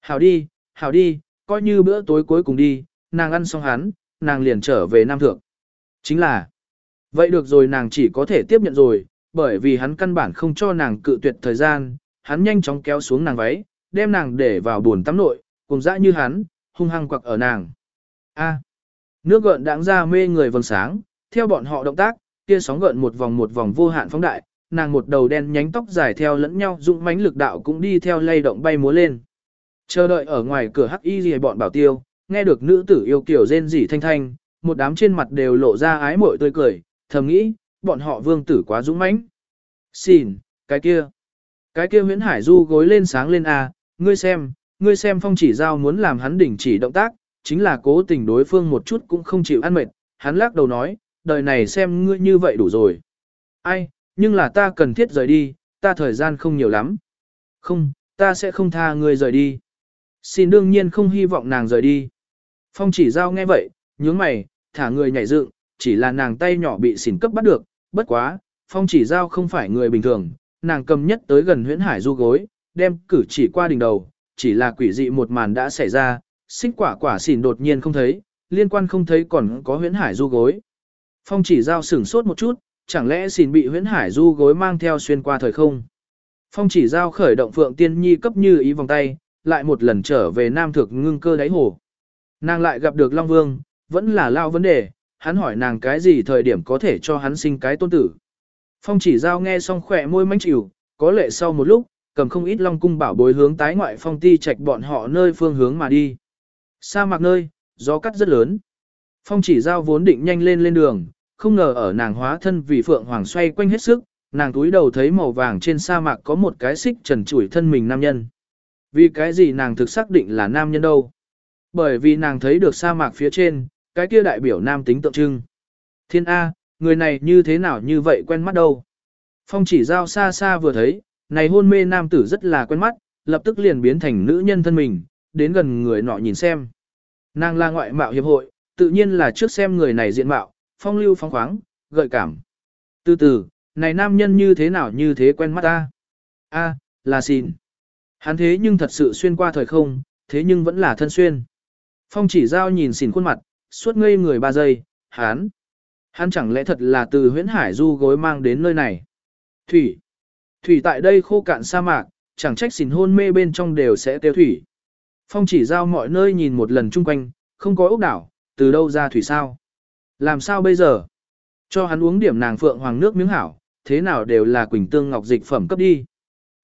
Speaker 1: Hảo đi, hảo đi, coi như bữa tối cuối cùng đi, nàng ăn xong hắn, nàng liền trở về Nam Thượng. Chính là, vậy được rồi nàng chỉ có thể tiếp nhận rồi, bởi vì hắn căn bản không cho nàng cự tuyệt thời gian, hắn nhanh chóng kéo xuống nàng váy, đem nàng để vào buồn tắm nội, cùng dã như hắn, hung hăng quặc ở nàng. A. nước gợn đáng ra mê người vầng sáng, theo bọn họ động tác, kia sóng gợn một vòng một vòng vô hạn phóng đại, nàng một đầu đen nhánh tóc dài theo lẫn nhau dụng mãnh lực đạo cũng đi theo lay động bay múa lên. Chờ đợi ở ngoài cửa hắc y gì bọn bảo tiêu, nghe được nữ tử yêu kiểu rên rỉ thanh thanh, một đám trên mặt đều lộ ra ái mội tươi cười, thầm nghĩ, bọn họ vương tử quá dũng mãnh. Xin, cái kia. Cái kia huyễn hải du gối lên sáng lên A, ngươi xem, ngươi xem phong chỉ giao muốn làm hắn đình chỉ động tác, chính là cố tình đối phương một chút cũng không chịu ăn mệt, hắn lắc đầu nói, đời này xem ngươi như vậy đủ rồi. Ai, nhưng là ta cần thiết rời đi, ta thời gian không nhiều lắm. Không, ta sẽ không tha ngươi rời đi. Xin đương nhiên không hy vọng nàng rời đi. Phong chỉ giao nghe vậy, nhướng mày, thả người nhảy dựng, chỉ là nàng tay nhỏ bị xỉn cấp bắt được, bất quá, phong chỉ giao không phải người bình thường, nàng cầm nhất tới gần huyễn hải du gối, đem cử chỉ qua đỉnh đầu, chỉ là quỷ dị một màn đã xảy ra, xích quả quả xỉn đột nhiên không thấy, liên quan không thấy còn có huyễn hải du gối. Phong chỉ giao sửng sốt một chút, chẳng lẽ xỉn bị huyễn hải du gối mang theo xuyên qua thời không. Phong chỉ giao khởi động phượng tiên nhi cấp như ý vòng tay, lại một lần trở về nam thực ngưng cơ đáy hồ. Nàng lại gặp được Long Vương, vẫn là lao vấn đề, hắn hỏi nàng cái gì thời điểm có thể cho hắn sinh cái tôn tử. Phong chỉ giao nghe xong khỏe môi manh chịu, có lệ sau một lúc, cầm không ít long cung bảo bối hướng tái ngoại phong ti trạch bọn họ nơi phương hướng mà đi. Sa mạc nơi, gió cắt rất lớn. Phong chỉ giao vốn định nhanh lên lên đường, không ngờ ở nàng hóa thân vì phượng hoàng xoay quanh hết sức, nàng túi đầu thấy màu vàng trên sa mạc có một cái xích trần trụi thân mình nam nhân. Vì cái gì nàng thực xác định là nam nhân đâu? Bởi vì nàng thấy được sa mạc phía trên, cái kia đại biểu nam tính tượng trưng. Thiên A, người này như thế nào như vậy quen mắt đâu? Phong chỉ giao xa xa vừa thấy, này hôn mê nam tử rất là quen mắt, lập tức liền biến thành nữ nhân thân mình, đến gần người nọ nhìn xem. Nàng là ngoại mạo hiệp hội, tự nhiên là trước xem người này diện mạo, phong lưu phong khoáng, gợi cảm. Từ từ, này nam nhân như thế nào như thế quen mắt ta? A, là xin. Hắn thế nhưng thật sự xuyên qua thời không, thế nhưng vẫn là thân xuyên. Phong chỉ giao nhìn xỉn khuôn mặt, suốt ngây người ba giây, hắn. Hắn chẳng lẽ thật là từ huyễn hải du gối mang đến nơi này. Thủy. Thủy tại đây khô cạn sa mạc, chẳng trách xỉn hôn mê bên trong đều sẽ tiêu thủy. Phong chỉ giao mọi nơi nhìn một lần chung quanh, không có ốc đảo, từ đâu ra thủy sao. Làm sao bây giờ? Cho hắn uống điểm nàng phượng hoàng nước miếng hảo, thế nào đều là quỳnh tương ngọc dịch phẩm cấp đi.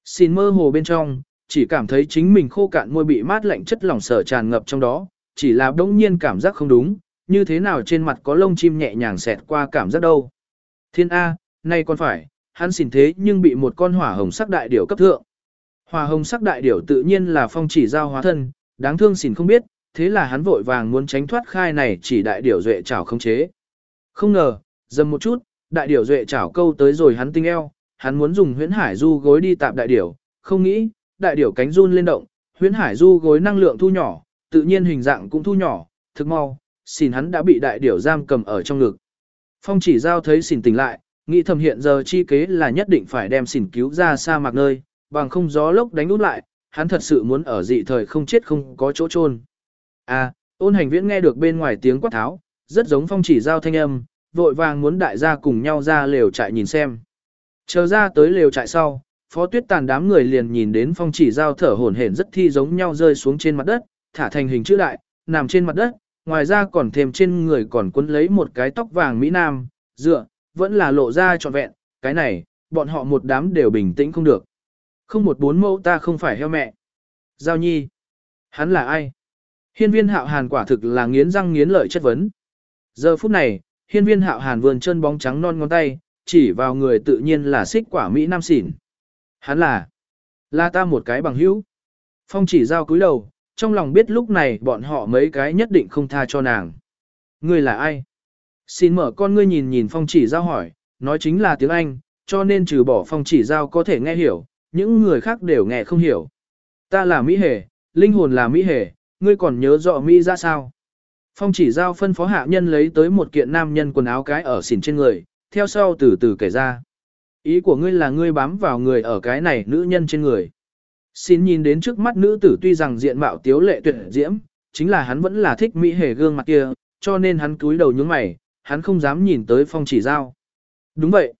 Speaker 1: Xin mơ hồ bên trong, chỉ cảm thấy chính mình khô cạn môi bị mát lạnh chất lỏng sở tràn ngập trong đó, chỉ là đống nhiên cảm giác không đúng, như thế nào trên mặt có lông chim nhẹ nhàng xẹt qua cảm giác đâu. Thiên A, nay còn phải, hắn xin thế nhưng bị một con hỏa hồng sắc đại điểu cấp thượng. Hỏa hồng sắc đại điểu tự nhiên là phong chỉ giao hóa thân, đáng thương xỉn không biết, thế là hắn vội vàng muốn tránh thoát khai này chỉ đại điểu duệ chảo không chế. Không ngờ, dầm một chút, đại điểu duệ chảo câu tới rồi hắn tinh eo, hắn muốn dùng huyễn hải du gối đi tạp đại điểu, không nghĩ, đại điểu cánh run lên động, huyễn hải du gối năng lượng thu nhỏ, tự nhiên hình dạng cũng thu nhỏ, thực mau, xỉn hắn đã bị đại điểu giam cầm ở trong ngực. Phong chỉ giao thấy xỉn tỉnh lại, nghĩ thầm hiện giờ chi kế là nhất định phải đem xỉn cứu ra xa mạc nơi, bằng không gió lốc đánh út lại, hắn thật sự muốn ở dị thời không chết không có chỗ chôn. À, ôn hành viễn nghe được bên ngoài tiếng quát tháo, rất giống phong chỉ giao thanh âm, vội vàng muốn đại gia cùng nhau ra lều trại nhìn xem. Chờ ra tới lều trại sau, phó tuyết tàn đám người liền nhìn đến phong chỉ giao thở hổn hển rất thi giống nhau rơi xuống trên mặt đất, thả thành hình chữ đại, nằm trên mặt đất, ngoài ra còn thêm trên người còn quấn lấy một cái tóc vàng Mỹ Nam, dựa, vẫn là lộ ra trọn vẹn, cái này, bọn họ một đám đều bình tĩnh không được. Không một bốn mẫu ta không phải heo mẹ. Giao nhi. Hắn là ai? Hiên viên hạo hàn quả thực là nghiến răng nghiến lợi chất vấn. Giờ phút này, hiên viên hạo hàn vườn chân bóng trắng non ngón tay, chỉ vào người tự nhiên là xích quả Mỹ Nam xỉn. Hắn là, là ta một cái bằng hữu. Phong chỉ giao cúi đầu, trong lòng biết lúc này bọn họ mấy cái nhất định không tha cho nàng. Ngươi là ai? Xin mở con ngươi nhìn nhìn phong chỉ giao hỏi, nói chính là tiếng Anh, cho nên trừ bỏ phong chỉ giao có thể nghe hiểu, những người khác đều nghe không hiểu. Ta là Mỹ Hề, linh hồn là Mỹ Hề, ngươi còn nhớ rõ Mỹ ra sao? Phong chỉ giao phân phó hạ nhân lấy tới một kiện nam nhân quần áo cái ở xỉn trên người, theo sau từ từ kể ra. Ý của ngươi là ngươi bám vào người ở cái này nữ nhân trên người. Xin nhìn đến trước mắt nữ tử tuy rằng diện mạo tiếu lệ tuyệt diễm, chính là hắn vẫn là thích mỹ hề gương mặt kia, cho nên hắn cúi đầu nhướng mày, hắn không dám nhìn tới phong chỉ giao. Đúng vậy.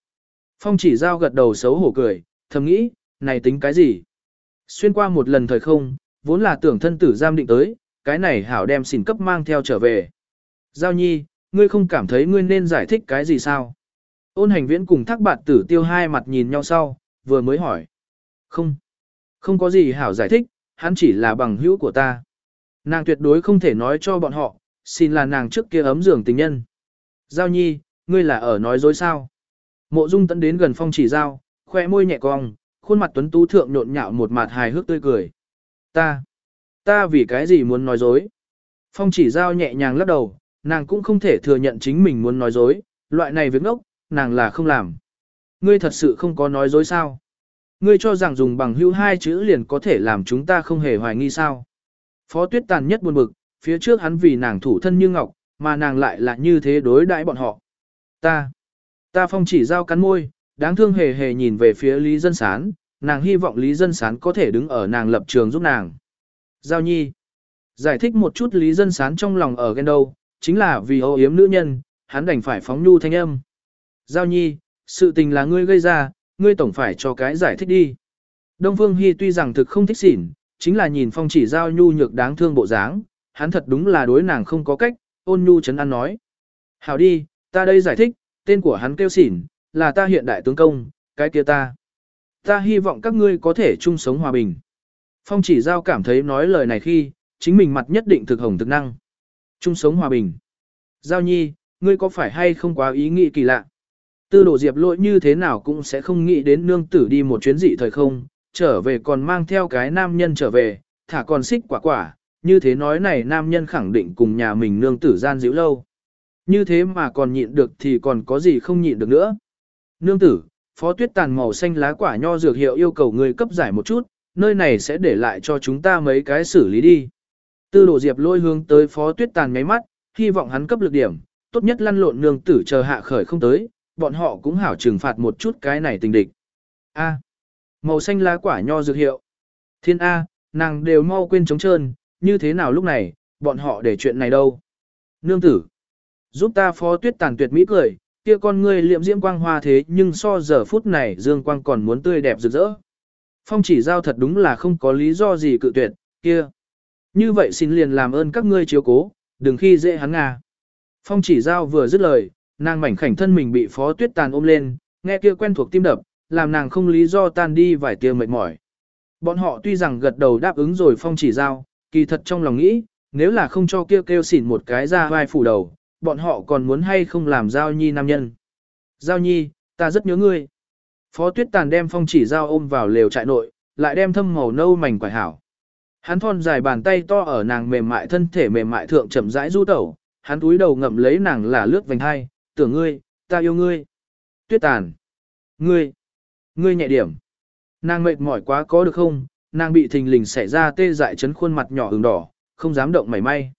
Speaker 1: Phong chỉ giao gật đầu xấu hổ cười, thầm nghĩ, này tính cái gì? Xuyên qua một lần thời không, vốn là tưởng thân tử giam định tới, cái này hảo đem xỉn cấp mang theo trở về. Giao nhi, ngươi không cảm thấy ngươi nên giải thích cái gì sao? Ôn hành viễn cùng thác bạn tử tiêu hai mặt nhìn nhau sau, vừa mới hỏi. Không, không có gì hảo giải thích, hắn chỉ là bằng hữu của ta. Nàng tuyệt đối không thể nói cho bọn họ, xin là nàng trước kia ấm giường tình nhân. Giao nhi, ngươi là ở nói dối sao? Mộ dung tấn đến gần phong chỉ giao, khoe môi nhẹ cong, khuôn mặt tuấn tú thượng nhộn nhạo một mặt hài hước tươi cười. Ta, ta vì cái gì muốn nói dối? Phong chỉ giao nhẹ nhàng lắc đầu, nàng cũng không thể thừa nhận chính mình muốn nói dối, loại này việc ngốc, nàng là không làm. Ngươi thật sự không có nói dối sao? Ngươi cho rằng dùng bằng hữu hai chữ liền có thể làm chúng ta không hề hoài nghi sao? Phó tuyết tàn nhất buồn bực, phía trước hắn vì nàng thủ thân như ngọc, mà nàng lại là như thế đối đãi bọn họ. Ta, ta phong chỉ giao cắn môi, đáng thương hề hề nhìn về phía Lý Dân Sán, nàng hy vọng Lý Dân Sán có thể đứng ở nàng lập trường giúp nàng. Giao nhi, giải thích một chút Lý Dân Sán trong lòng ở ghen đâu, chính là vì ô yếm nữ nhân, hắn đành phải phóng nhu thanh âm. Giao nhi, sự tình là ngươi gây ra, ngươi tổng phải cho cái giải thích đi. Đông Phương Hy tuy rằng thực không thích xỉn, chính là nhìn phong chỉ giao nhu nhược đáng thương bộ dáng, hắn thật đúng là đối nàng không có cách, ôn nhu chấn an nói. Hảo đi, ta đây giải thích, tên của hắn kêu xỉn, là ta hiện đại tướng công, cái kia ta. Ta hy vọng các ngươi có thể chung sống hòa bình. Phong chỉ giao cảm thấy nói lời này khi, chính mình mặt nhất định thực hồng thực năng. Chung sống hòa bình. Giao nhi, ngươi có phải hay không quá ý nghĩ kỳ lạ? Tư đổ diệp lỗi như thế nào cũng sẽ không nghĩ đến nương tử đi một chuyến dị thời không, trở về còn mang theo cái nam nhân trở về, thả còn xích quả quả, như thế nói này nam nhân khẳng định cùng nhà mình nương tử gian dữ lâu. Như thế mà còn nhịn được thì còn có gì không nhịn được nữa. Nương tử, phó tuyết tàn màu xanh lá quả nho dược hiệu yêu cầu người cấp giải một chút, nơi này sẽ để lại cho chúng ta mấy cái xử lý đi. Tư đồ diệp lôi hướng tới phó tuyết tàn máy mắt, hy vọng hắn cấp lực điểm, tốt nhất lăn lộn nương tử chờ hạ khởi không tới, bọn họ cũng hảo trừng phạt một chút cái này tình địch. A. màu xanh lá quả nho dược hiệu. Thiên A, nàng đều mau quên trống trơn, như thế nào lúc này, bọn họ để chuyện này đâu. Nương tử. Giúp ta phó tuyết tàn tuyệt mỹ cười, kia con ngươi liệm diễm quang hoa thế nhưng so giờ phút này dương quang còn muốn tươi đẹp rực rỡ. Phong chỉ giao thật đúng là không có lý do gì cự tuyệt, kia. Như vậy xin liền làm ơn các ngươi chiếu cố, đừng khi dễ hắn à. Phong chỉ giao vừa dứt lời, nàng mảnh khảnh thân mình bị phó tuyết tàn ôm lên, nghe kia quen thuộc tim đập, làm nàng không lý do tan đi vài tia mệt mỏi. Bọn họ tuy rằng gật đầu đáp ứng rồi phong chỉ giao, kỳ thật trong lòng nghĩ, nếu là không cho kia kêu, kêu xỉn một cái ra vai phủ đầu, bọn họ còn muốn hay không làm giao nhi nam nhân. Giao nhi, ta rất nhớ ngươi. Phó tuyết tàn đem phong chỉ giao ôm vào lều trại nội, lại đem thâm màu nâu mảnh quải hảo. Hắn thon dài bàn tay to ở nàng mềm mại thân thể mềm mại thượng chậm rãi du tẩu, hắn túi đầu ngậm lấy nàng là lướt vành hai, tưởng ngươi, ta yêu ngươi. Tuyết tàn. Ngươi. Ngươi nhẹ điểm. Nàng mệt mỏi quá có được không, nàng bị thình lình xảy ra tê dại chấn khuôn mặt nhỏ ửng đỏ, không dám động mảy may.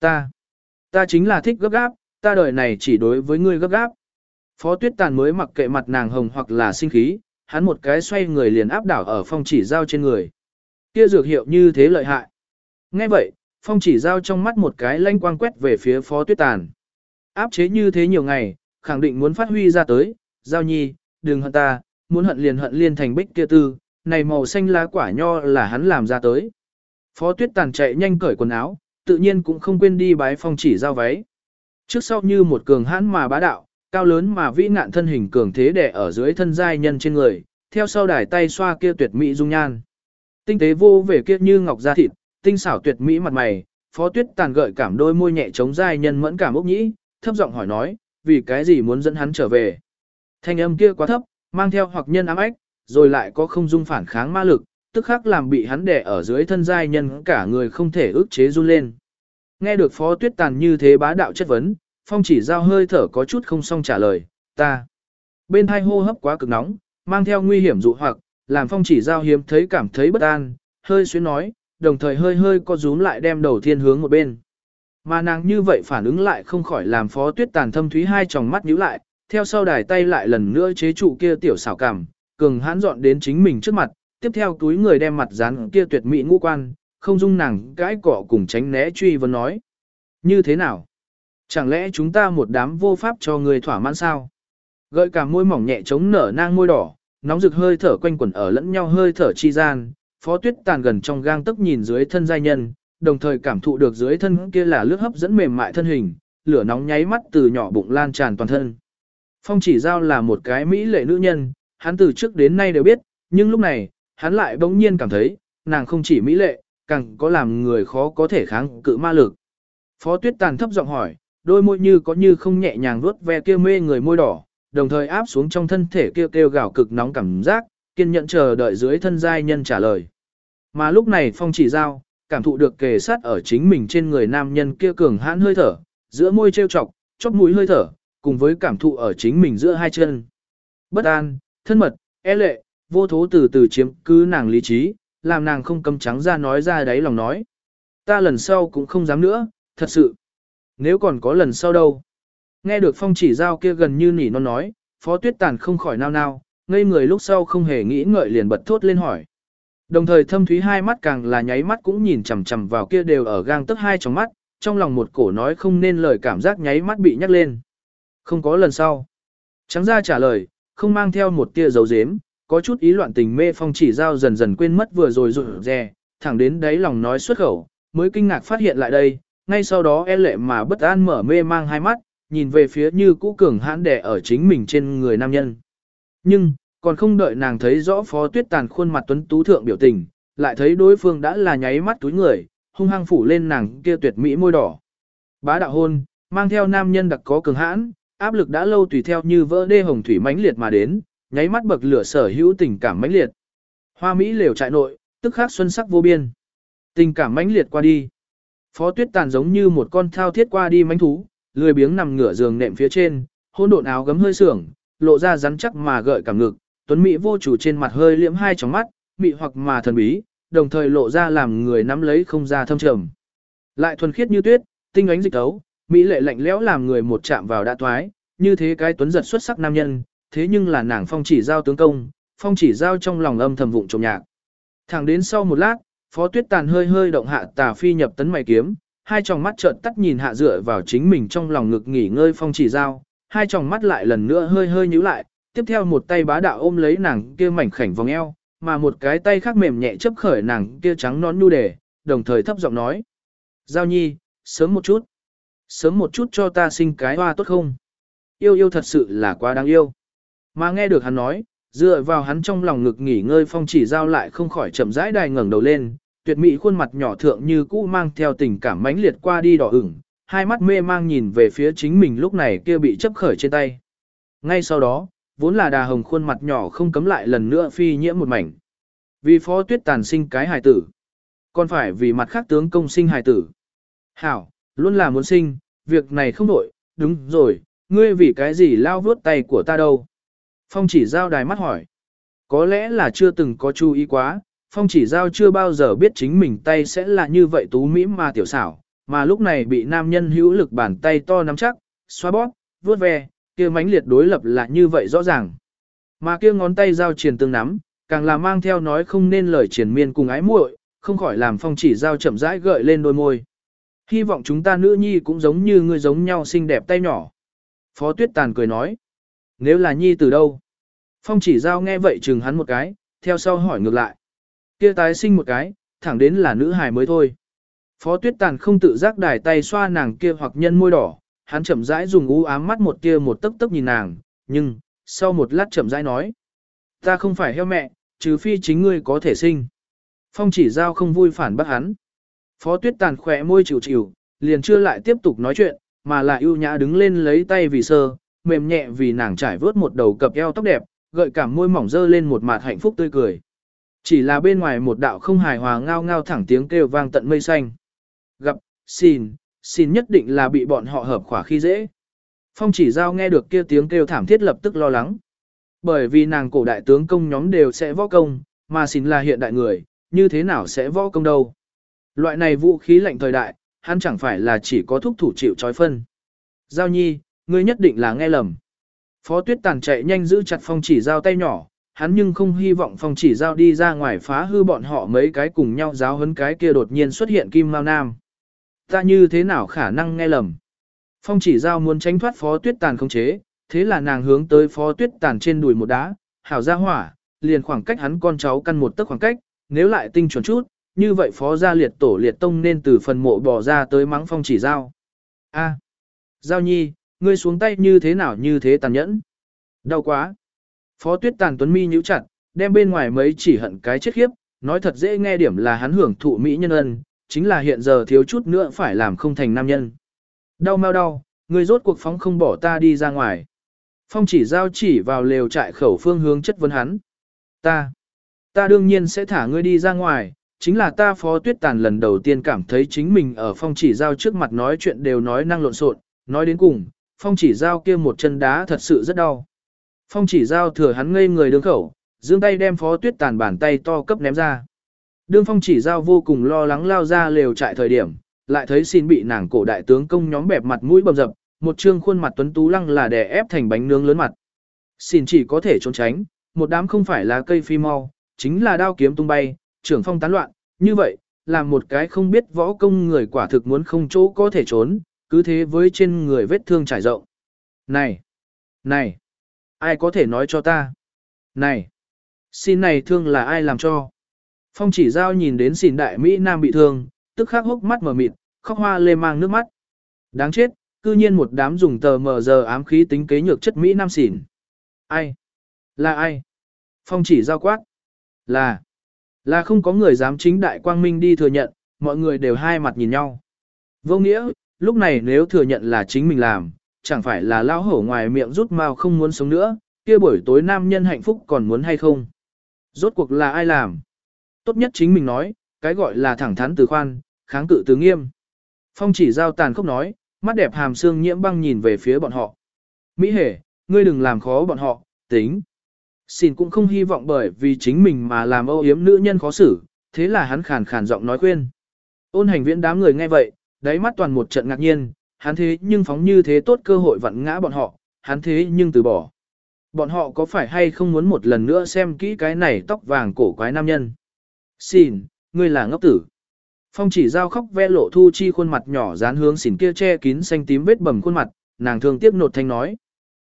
Speaker 1: Ta. Ta chính là thích gấp gáp, ta đời này chỉ đối với ngươi gấp gáp. Phó tuyết tàn mới mặc kệ mặt nàng hồng hoặc là sinh khí, hắn một cái xoay người liền áp đảo ở phong chỉ giao trên người. Kia dược hiệu như thế lợi hại. Nghe vậy, phong chỉ giao trong mắt một cái lanh quang quét về phía phó tuyết tàn. Áp chế như thế nhiều ngày, khẳng định muốn phát huy ra tới, giao nhi, đừng hận ta, muốn hận liền hận liên thành bích kia tư, này màu xanh lá quả nho là hắn làm ra tới. Phó tuyết tàn chạy nhanh cởi quần áo, tự nhiên cũng không quên đi bái phong chỉ giao váy. Trước sau như một cường hãn mà bá đạo, cao lớn mà vĩ ngạn thân hình cường thế đè ở dưới thân giai nhân trên người, theo sau đài tay xoa kia tuyệt mỹ dung nhan. Tinh tế vô về kia như ngọc da thịt, tinh xảo tuyệt mỹ mặt mày, phó tuyết tàn gợi cảm đôi môi nhẹ chống giai nhân mẫn cảm ốc nhĩ, thấp giọng hỏi nói, vì cái gì muốn dẫn hắn trở về. Thanh âm kia quá thấp, mang theo hoặc nhân ám ách, rồi lại có không dung phản kháng ma lực, tức khắc làm bị hắn đè ở dưới thân giai nhân cả người không thể ức chế run lên. Nghe được phó tuyết tàn như thế bá đạo chất vấn, phong chỉ giao hơi thở có chút không xong trả lời, ta. Bên hai hô hấp quá cực nóng, mang theo nguy hiểm dụ hoặc, làm phong chỉ giao hiếm thấy cảm thấy bất an, hơi xuyến nói, đồng thời hơi hơi co rúm lại đem đầu thiên hướng một bên. Mà nàng như vậy phản ứng lại không khỏi làm phó tuyết tàn thâm thúy hai tròng mắt nhíu lại, theo sau đài tay lại lần nữa chế trụ kia tiểu xảo cảm, cường hãn dọn đến chính mình trước mặt, tiếp theo túi người đem mặt dán kia tuyệt mỹ ngũ quan, không dung nàng gãi cọ cùng tránh né truy vấn nói. Như thế nào? Chẳng lẽ chúng ta một đám vô pháp cho người thỏa mãn sao? Gợi cả môi mỏng nhẹ chống nở nang môi đỏ, nóng rực hơi thở quanh quẩn ở lẫn nhau hơi thở chi gian, phó tuyết tàn gần trong gang tức nhìn dưới thân giai nhân, đồng thời cảm thụ được dưới thân kia là lướt hấp dẫn mềm mại thân hình, lửa nóng nháy mắt từ nhỏ bụng lan tràn toàn thân. Phong chỉ giao là một cái mỹ lệ nữ nhân, hắn từ trước đến nay đều biết, nhưng lúc này, hắn lại bỗng nhiên cảm thấy, nàng không chỉ mỹ lệ, càng có làm người khó có thể kháng cự ma lực. Phó tuyết tàn thấp giọng hỏi, đôi môi như có như không nhẹ nhàng vuốt ve kia mê người môi đỏ, đồng thời áp xuống trong thân thể kêu kêu gào cực nóng cảm giác, kiên nhẫn chờ đợi dưới thân giai nhân trả lời. Mà lúc này phong chỉ giao, cảm thụ được kề sát ở chính mình trên người nam nhân kia cường hãn hơi thở, giữa môi trêu chọc, chóp mũi hơi thở, cùng với cảm thụ ở chính mình giữa hai chân. Bất an, thân mật, e lệ, vô thố từ từ chiếm cứ nàng lý trí, làm nàng không cầm trắng ra nói ra đáy lòng nói. Ta lần sau cũng không dám nữa, thật sự. Nếu còn có lần sau đâu. Nghe được phong chỉ giao kia gần như nỉ non nói, phó tuyết tàn không khỏi nao nao, ngây người lúc sau không hề nghĩ ngợi liền bật thốt lên hỏi. Đồng thời thâm thúy hai mắt càng là nháy mắt cũng nhìn chằm chằm vào kia đều ở gang tức hai trong mắt, trong lòng một cổ nói không nên lời cảm giác nháy mắt bị nhắc lên. Không có lần sau. Trắng ra trả lời, không mang theo một tia dấu dếm, có chút ý loạn tình mê phong chỉ giao dần dần quên mất vừa rồi rụt rè, thẳng đến đáy lòng nói xuất khẩu, mới kinh ngạc phát hiện lại đây, ngay sau đó e lệ mà bất an mở mê mang hai mắt, nhìn về phía như cũ cường hãn đẻ ở chính mình trên người nam nhân. Nhưng, còn không đợi nàng thấy rõ phó tuyết tàn khuôn mặt tuấn tú thượng biểu tình, lại thấy đối phương đã là nháy mắt túi người, hung hăng phủ lên nàng kia tuyệt mỹ môi đỏ. Bá đạo hôn, mang theo nam nhân đặc có cường hãn, áp lực đã lâu tùy theo như vỡ đê hồng thủy mãnh liệt mà đến, nháy mắt bậc lửa sở hữu tình cảm mãnh liệt. Hoa Mỹ lều trại nội, tức khắc xuân sắc vô biên. Tình cảm mãnh liệt qua đi. Phó Tuyết Tàn giống như một con thao thiết qua đi mãnh thú, lười biếng nằm ngửa giường nệm phía trên, hôn độn áo gấm hơi sưởng, lộ ra rắn chắc mà gợi cảm ngực, tuấn mỹ vô chủ trên mặt hơi liễm hai tròng mắt, mị hoặc mà thần bí, đồng thời lộ ra làm người nắm lấy không ra thâm trầm. Lại thuần khiết như tuyết, tinh ánh dịch tấu, mỹ lệ lạnh lẽo làm người một chạm vào đã thoái, như thế cái tuấn giật xuất sắc nam nhân, thế nhưng là nàng phong chỉ giao tướng công, phong chỉ giao trong lòng âm thầm vụng trộm nhạc. Thẳng đến sau một lát, Phó Tuyết Tàn hơi hơi động hạ tà phi nhập tấn mày kiếm, hai tròng mắt trợn tắt nhìn hạ dựa vào chính mình trong lòng ngực nghỉ ngơi phong chỉ giao, hai tròng mắt lại lần nữa hơi hơi nhíu lại, tiếp theo một tay bá đạo ôm lấy nàng kia mảnh khảnh vòng eo, mà một cái tay khác mềm nhẹ chấp khởi nàng kia trắng nón nhu đề, đồng thời thấp giọng nói. Giao nhi, sớm một chút. Sớm một chút cho ta sinh cái hoa tốt không? Yêu yêu thật sự là quá đáng yêu. Mà nghe được hắn nói, dựa vào hắn trong lòng ngực nghỉ ngơi phong chỉ giao lại không khỏi chậm rãi đài ngẩng đầu lên, tuyệt mỹ khuôn mặt nhỏ thượng như cũ mang theo tình cảm mãnh liệt qua đi đỏ ửng, hai mắt mê mang nhìn về phía chính mình lúc này kia bị chấp khởi trên tay. Ngay sau đó, vốn là đà hồng khuôn mặt nhỏ không cấm lại lần nữa phi nhiễm một mảnh. Vì phó tuyết tàn sinh cái hài tử. Còn phải vì mặt khác tướng công sinh hài tử. Hảo, luôn là muốn sinh, việc này không đổi, đúng rồi, ngươi vì cái gì lao vướt tay của ta đâu. Phong chỉ giao đài mắt hỏi. Có lẽ là chưa từng có chú ý quá, Phong chỉ giao chưa bao giờ biết chính mình tay sẽ là như vậy tú mỹ mà tiểu xảo, mà lúc này bị nam nhân hữu lực bàn tay to nắm chắc, xoa bóp, vuốt ve, kia mãnh liệt đối lập là như vậy rõ ràng. Mà kia ngón tay giao triền tương nắm, càng là mang theo nói không nên lời triền miên cùng ái muội, không khỏi làm phong chỉ giao chậm rãi gợi lên đôi môi. Hy vọng chúng ta nữ nhi cũng giống như ngươi giống nhau xinh đẹp tay nhỏ. Phó tuyết tàn cười nói. Nếu là nhi từ đâu? Phong chỉ giao nghe vậy chừng hắn một cái, theo sau hỏi ngược lại. Kia tái sinh một cái, thẳng đến là nữ hài mới thôi. Phó tuyết tàn không tự giác đài tay xoa nàng kia hoặc nhân môi đỏ, hắn chậm rãi dùng u ám mắt một tia một tấc tấc nhìn nàng, nhưng, sau một lát chậm rãi nói. Ta không phải heo mẹ, trừ phi chính ngươi có thể sinh. Phong chỉ giao không vui phản bác hắn. Phó tuyết tàn khỏe môi chịu chịu, liền chưa lại tiếp tục nói chuyện, mà là ưu nhã đứng lên lấy tay vì sơ, mềm nhẹ vì nàng trải vớt một đầu cặp eo tóc đẹp, gợi cảm môi mỏng dơ lên một mặt hạnh phúc tươi cười. Chỉ là bên ngoài một đạo không hài hòa ngao ngao thẳng tiếng kêu vang tận mây xanh. Gặp, xin, xin nhất định là bị bọn họ hợp khỏa khi dễ. Phong chỉ giao nghe được kia tiếng kêu thảm thiết lập tức lo lắng. Bởi vì nàng cổ đại tướng công nhóm đều sẽ võ công, mà xin là hiện đại người, như thế nào sẽ võ công đâu. Loại này vũ khí lạnh thời đại, hắn chẳng phải là chỉ có thúc thủ chịu trói phân. Giao nhi, ngươi nhất định là nghe lầm. Phó tuyết tàn chạy nhanh giữ chặt phong chỉ giao tay nhỏ, hắn nhưng không hy vọng phong chỉ giao đi ra ngoài phá hư bọn họ mấy cái cùng nhau giáo hấn cái kia đột nhiên xuất hiện kim mao nam. Ta như thế nào khả năng nghe lầm. Phong chỉ giao muốn tránh thoát phó tuyết tàn không chế, thế là nàng hướng tới phó tuyết tàn trên đùi một đá, hảo ra hỏa, liền khoảng cách hắn con cháu căn một tấc khoảng cách, nếu lại tinh chuẩn chút, như vậy phó gia liệt tổ liệt tông nên từ phần mộ bỏ ra tới mắng phong chỉ giao. A, giao nhi, ngươi xuống tay như thế nào như thế tàn nhẫn. Đau quá. Phó tuyết tàn tuấn mi nhíu chặt, đem bên ngoài mấy chỉ hận cái chết khiếp, nói thật dễ nghe điểm là hắn hưởng thụ mỹ nhân ân, chính là hiện giờ thiếu chút nữa phải làm không thành nam nhân. Đau mau đau, ngươi rốt cuộc phóng không bỏ ta đi ra ngoài. Phong chỉ giao chỉ vào lều trại khẩu phương hướng chất vấn hắn. Ta, ta đương nhiên sẽ thả ngươi đi ra ngoài, chính là ta phó tuyết tàn lần đầu tiên cảm thấy chính mình ở phong chỉ giao trước mặt nói chuyện đều nói năng lộn xộn, nói đến cùng, phong chỉ giao kia một chân đá thật sự rất đau. Phong chỉ giao thừa hắn ngây người đứng khẩu, giương tay đem phó tuyết tàn bàn tay to cấp ném ra. Đương phong chỉ giao vô cùng lo lắng lao ra lều trại thời điểm, lại thấy xin bị nàng cổ đại tướng công nhóm bẹp mặt mũi bầm dập, một trương khuôn mặt tuấn tú lăng là đè ép thành bánh nướng lớn mặt. Xin chỉ có thể trốn tránh, một đám không phải là cây phi mau, chính là đao kiếm tung bay, trưởng phong tán loạn, như vậy, làm một cái không biết võ công người quả thực muốn không chỗ có thể trốn, cứ thế với trên người vết thương trải rộng. Này! Này! Ai có thể nói cho ta? Này! Xin này thương là ai làm cho? Phong chỉ giao nhìn đến xỉn đại Mỹ Nam bị thương, tức khắc hốc mắt mở mịt, khóc hoa lê mang nước mắt. Đáng chết, cư nhiên một đám dùng tờ mờ giờ ám khí tính kế nhược chất Mỹ Nam xỉn. Ai? Là ai? Phong chỉ giao quát. Là. Là không có người dám chính đại quang minh đi thừa nhận, mọi người đều hai mặt nhìn nhau. Vô nghĩa, lúc này nếu thừa nhận là chính mình làm, chẳng phải là lão hổ ngoài miệng rút mau không muốn sống nữa, kia buổi tối nam nhân hạnh phúc còn muốn hay không. Rốt cuộc là ai làm? Tốt nhất chính mình nói, cái gọi là thẳng thắn từ khoan, kháng cự từ nghiêm. Phong chỉ giao tàn khốc nói, mắt đẹp hàm xương nhiễm băng nhìn về phía bọn họ. Mỹ hề, ngươi đừng làm khó bọn họ, tính. Xin cũng không hy vọng bởi vì chính mình mà làm âu yếm nữ nhân khó xử, thế là hắn khàn khàn giọng nói khuyên. Ôn hành viễn đám người nghe vậy, đáy mắt toàn một trận ngạc nhiên, hắn thế nhưng phóng như thế tốt cơ hội vặn ngã bọn họ, hắn thế nhưng từ bỏ. Bọn họ có phải hay không muốn một lần nữa xem kỹ cái này tóc vàng cổ quái nam nhân? Xin, ngươi là ngốc tử. Phong chỉ giao khóc ve lộ thu chi khuôn mặt nhỏ dán hướng xỉn kia che kín xanh tím vết bầm khuôn mặt, nàng thương tiếp nột thanh nói.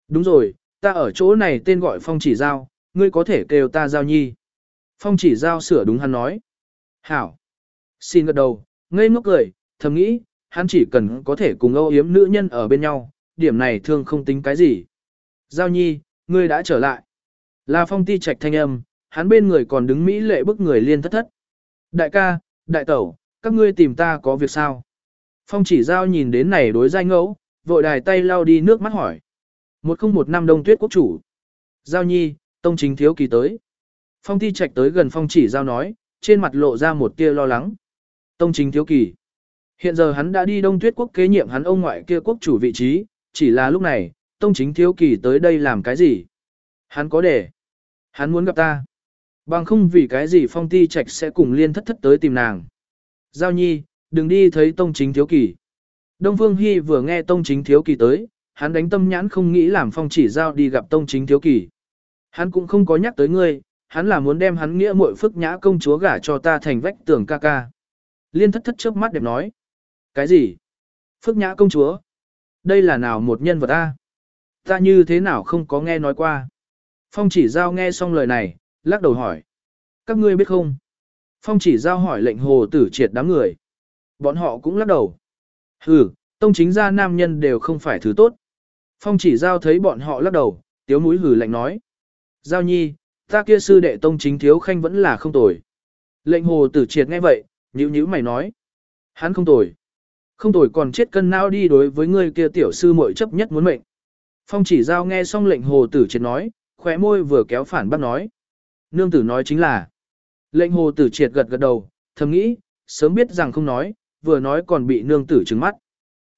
Speaker 1: Đúng rồi, ta ở chỗ này tên gọi phong chỉ giao, ngươi có thể kêu ta giao nhi. Phong chỉ giao sửa đúng hắn nói. Hảo. Xin gật đầu, ngây ngốc cười, thầm nghĩ, hắn chỉ cần có thể cùng âu yếm nữ nhân ở bên nhau, điểm này thương không tính cái gì. Giao nhi, ngươi đã trở lại. Là phong ti trạch thanh âm, hắn bên người còn đứng mỹ lệ bức người liên thất thất. Đại ca, đại tẩu, các ngươi tìm ta có việc sao? Phong chỉ giao nhìn đến này đối danh ngẫu, vội đài tay lau đi nước mắt hỏi. Một không một năm đông tuyết quốc chủ. Giao nhi, tông chính thiếu kỳ tới. Phong ti trạch tới gần phong chỉ giao nói, trên mặt lộ ra một tia lo lắng. Tông chính thiếu kỳ. Hiện giờ hắn đã đi đông tuyết quốc kế nhiệm hắn ông ngoại kia quốc chủ vị trí, chỉ là lúc này, tông chính thiếu kỳ tới đây làm cái gì? Hắn có để. Hắn muốn gặp ta. Bằng không vì cái gì phong ti trạch sẽ cùng liên thất thất tới tìm nàng. Giao nhi, đừng đi thấy tông chính thiếu kỳ. Đông Phương Hy vừa nghe tông chính thiếu kỳ tới, hắn đánh tâm nhãn không nghĩ làm phong chỉ giao đi gặp tông chính thiếu kỳ. Hắn cũng không có nhắc tới ngươi, hắn là muốn đem hắn nghĩa muội phức nhã công chúa gả cho ta thành vách tường ca ca. Liên thất thất trước mắt đẹp nói. Cái gì? Phức nhã công chúa? Đây là nào một nhân vật ta? Ta như thế nào không có nghe nói qua? Phong chỉ giao nghe xong lời này, lắc đầu hỏi. Các ngươi biết không? Phong chỉ giao hỏi lệnh hồ tử triệt đám người. Bọn họ cũng lắc đầu. Hừ, tông chính gia nam nhân đều không phải thứ tốt. Phong chỉ giao thấy bọn họ lắc đầu, tiếu mũi hử lạnh nói. Giao nhi, ta kia sư đệ tông chính thiếu khanh vẫn là không tồi. Lệnh hồ tử triệt nghe vậy, nhữ nhữ mày nói. Hắn không tồi. Không tồi còn chết cân não đi đối với người kia tiểu sư muội chấp nhất muốn mệnh. Phong chỉ giao nghe xong lệnh hồ tử triệt nói, khóe môi vừa kéo phản bác nói. Nương tử nói chính là. Lệnh hồ tử triệt gật gật đầu, thầm nghĩ, sớm biết rằng không nói, vừa nói còn bị nương tử trừng mắt.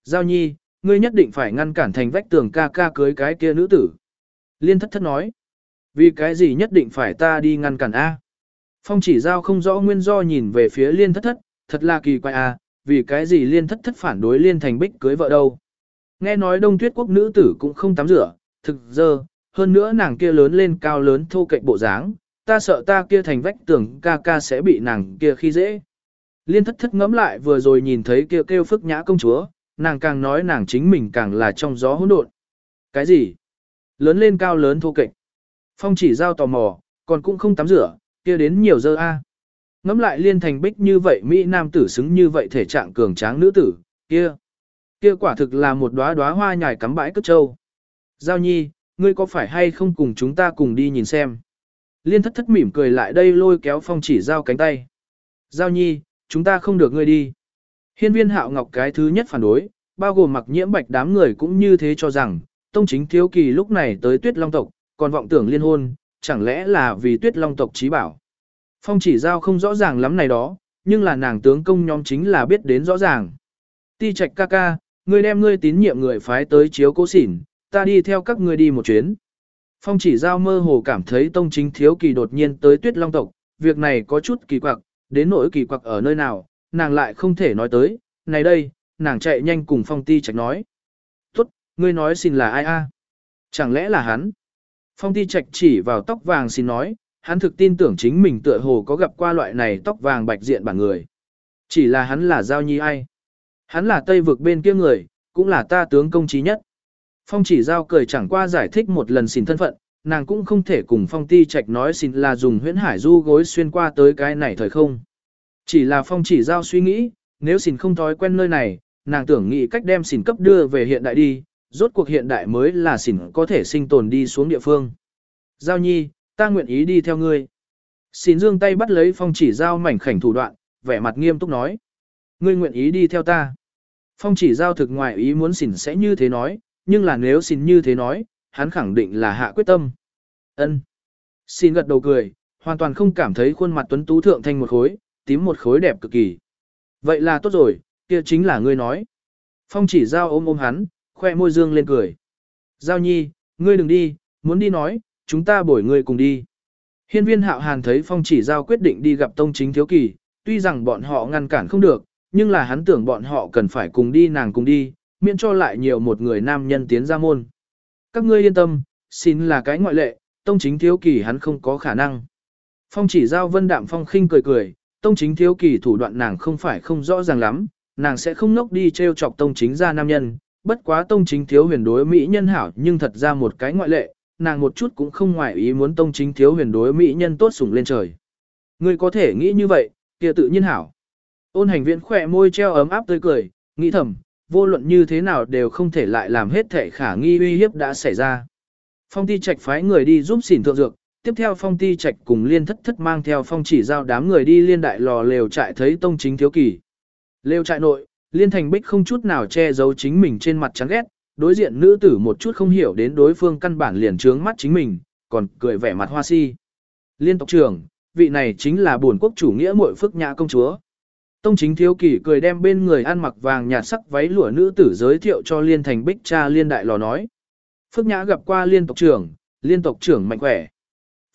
Speaker 1: Giao nhi, ngươi nhất định phải ngăn cản thành vách tường ca ca cưới cái kia nữ tử. Liên thất thất nói. Vì cái gì nhất định phải ta đi ngăn cản A? Phong chỉ giao không rõ nguyên do nhìn về phía liên thất thất, thật là kỳ quái A, vì cái gì liên thất thất phản đối liên thành bích cưới vợ đâu. Nghe nói đông tuyết quốc nữ tử cũng không tắm rửa, thực dơ, hơn nữa nàng kia lớn lên cao lớn thô cạnh bộ dáng, ta sợ ta kia thành vách tường ca ca sẽ bị nàng kia khi dễ. Liên thất thất ngẫm lại vừa rồi nhìn thấy kia kêu, kêu phức nhã công chúa, nàng càng nói nàng chính mình càng là trong gió hỗn độn. Cái gì? Lớn lên cao lớn thô kệch. Phong chỉ giao tò mò, còn cũng không tắm rửa, kia đến nhiều dơ a. Ngẫm lại liên thành bích như vậy Mỹ nam tử xứng như vậy thể trạng cường tráng nữ tử, kia. Kia quả thực là một đóa đóa hoa nhài cắm bãi cất trâu. Giao nhi, ngươi có phải hay không cùng chúng ta cùng đi nhìn xem? Liên thất thất mỉm cười lại đây lôi kéo phong chỉ giao cánh tay. Giao nhi, chúng ta không được ngươi đi. Hiên viên hạo ngọc cái thứ nhất phản đối, bao gồm mặc nhiễm bạch đám người cũng như thế cho rằng, tông chính thiếu kỳ lúc này tới tuyết long tộc, còn vọng tưởng liên hôn, chẳng lẽ là vì tuyết long tộc trí bảo. Phong chỉ giao không rõ ràng lắm này đó, nhưng là nàng tướng công nhóm chính là biết đến rõ ràng. Ti trạch ca ca, ngươi đem ngươi tín nhiệm người phái tới chiếu cố xỉn, ta đi theo các ngươi đi một chuyến. Phong chỉ giao mơ hồ cảm thấy tông chính thiếu kỳ đột nhiên tới tuyết long tộc, việc này có chút kỳ quặc, đến nỗi kỳ quặc ở nơi nào, nàng lại không thể nói tới, này đây, nàng chạy nhanh cùng phong ti trạch nói. Tốt, ngươi nói xin là ai a? Chẳng lẽ là hắn? Phong ti trạch chỉ vào tóc vàng xin nói, hắn thực tin tưởng chính mình tựa hồ có gặp qua loại này tóc vàng bạch diện bản người. Chỉ là hắn là giao nhi ai? Hắn là tây vực bên kia người, cũng là ta tướng công trí nhất. Phong chỉ giao cười chẳng qua giải thích một lần xin thân phận, nàng cũng không thể cùng phong ti trạch nói xin là dùng huyễn hải du gối xuyên qua tới cái này thời không. Chỉ là phong chỉ giao suy nghĩ, nếu xin không thói quen nơi này, nàng tưởng nghĩ cách đem xin cấp đưa về hiện đại đi, rốt cuộc hiện đại mới là xin có thể sinh tồn đi xuống địa phương. Giao nhi, ta nguyện ý đi theo ngươi. Xin dương tay bắt lấy phong chỉ giao mảnh khảnh thủ đoạn, vẻ mặt nghiêm túc nói. Ngươi nguyện ý đi theo ta. Phong chỉ giao thực ngoại ý muốn xỉn sẽ như thế nói, nhưng là nếu xỉn như thế nói, hắn khẳng định là hạ quyết tâm. ân Xin gật đầu cười, hoàn toàn không cảm thấy khuôn mặt tuấn tú thượng thành một khối, tím một khối đẹp cực kỳ. Vậy là tốt rồi, kia chính là ngươi nói. Phong chỉ giao ôm ôm hắn, khoe môi dương lên cười. Giao nhi, ngươi đừng đi, muốn đi nói, chúng ta bổi ngươi cùng đi. Hiên viên hạo hàn thấy phong chỉ giao quyết định đi gặp tông chính thiếu kỳ, tuy rằng bọn họ ngăn cản không được, nhưng là hắn tưởng bọn họ cần phải cùng đi nàng cùng đi, miễn cho lại nhiều một người nam nhân tiến ra môn. Các ngươi yên tâm, xin là cái ngoại lệ, tông chính thiếu kỳ hắn không có khả năng. Phong chỉ giao vân đạm phong khinh cười cười, tông chính thiếu kỳ thủ đoạn nàng không phải không rõ ràng lắm, nàng sẽ không nốc đi treo chọc tông chính ra nam nhân, bất quá tông chính thiếu huyền đối mỹ nhân hảo nhưng thật ra một cái ngoại lệ, nàng một chút cũng không ngoại ý muốn tông chính thiếu huyền đối mỹ nhân tốt sủng lên trời. Ngươi có thể nghĩ như vậy, kia tự nhiên hảo. Ôn hành viện khỏe môi treo ấm áp tươi cười, nghĩ thầm, vô luận như thế nào đều không thể lại làm hết thể khả nghi uy hiếp đã xảy ra. Phong ti trạch phái người đi giúp xỉn thượng dược, tiếp theo phong ti trạch cùng liên thất thất mang theo phong chỉ giao đám người đi liên đại lò lều trại thấy tông chính thiếu kỳ. Lều trại nội, liên thành bích không chút nào che giấu chính mình trên mặt chán ghét, đối diện nữ tử một chút không hiểu đến đối phương căn bản liền trướng mắt chính mình, còn cười vẻ mặt hoa si. Liên tộc trưởng, vị này chính là buồn quốc chủ nghĩa muội phức nhã công chúa. Tông chính thiếu kỷ cười đem bên người ăn mặc vàng nhạt sắc váy lụa nữ tử giới thiệu cho liên thành bích cha liên đại lò nói. Phước nhã gặp qua liên tộc trưởng, liên tộc trưởng mạnh khỏe.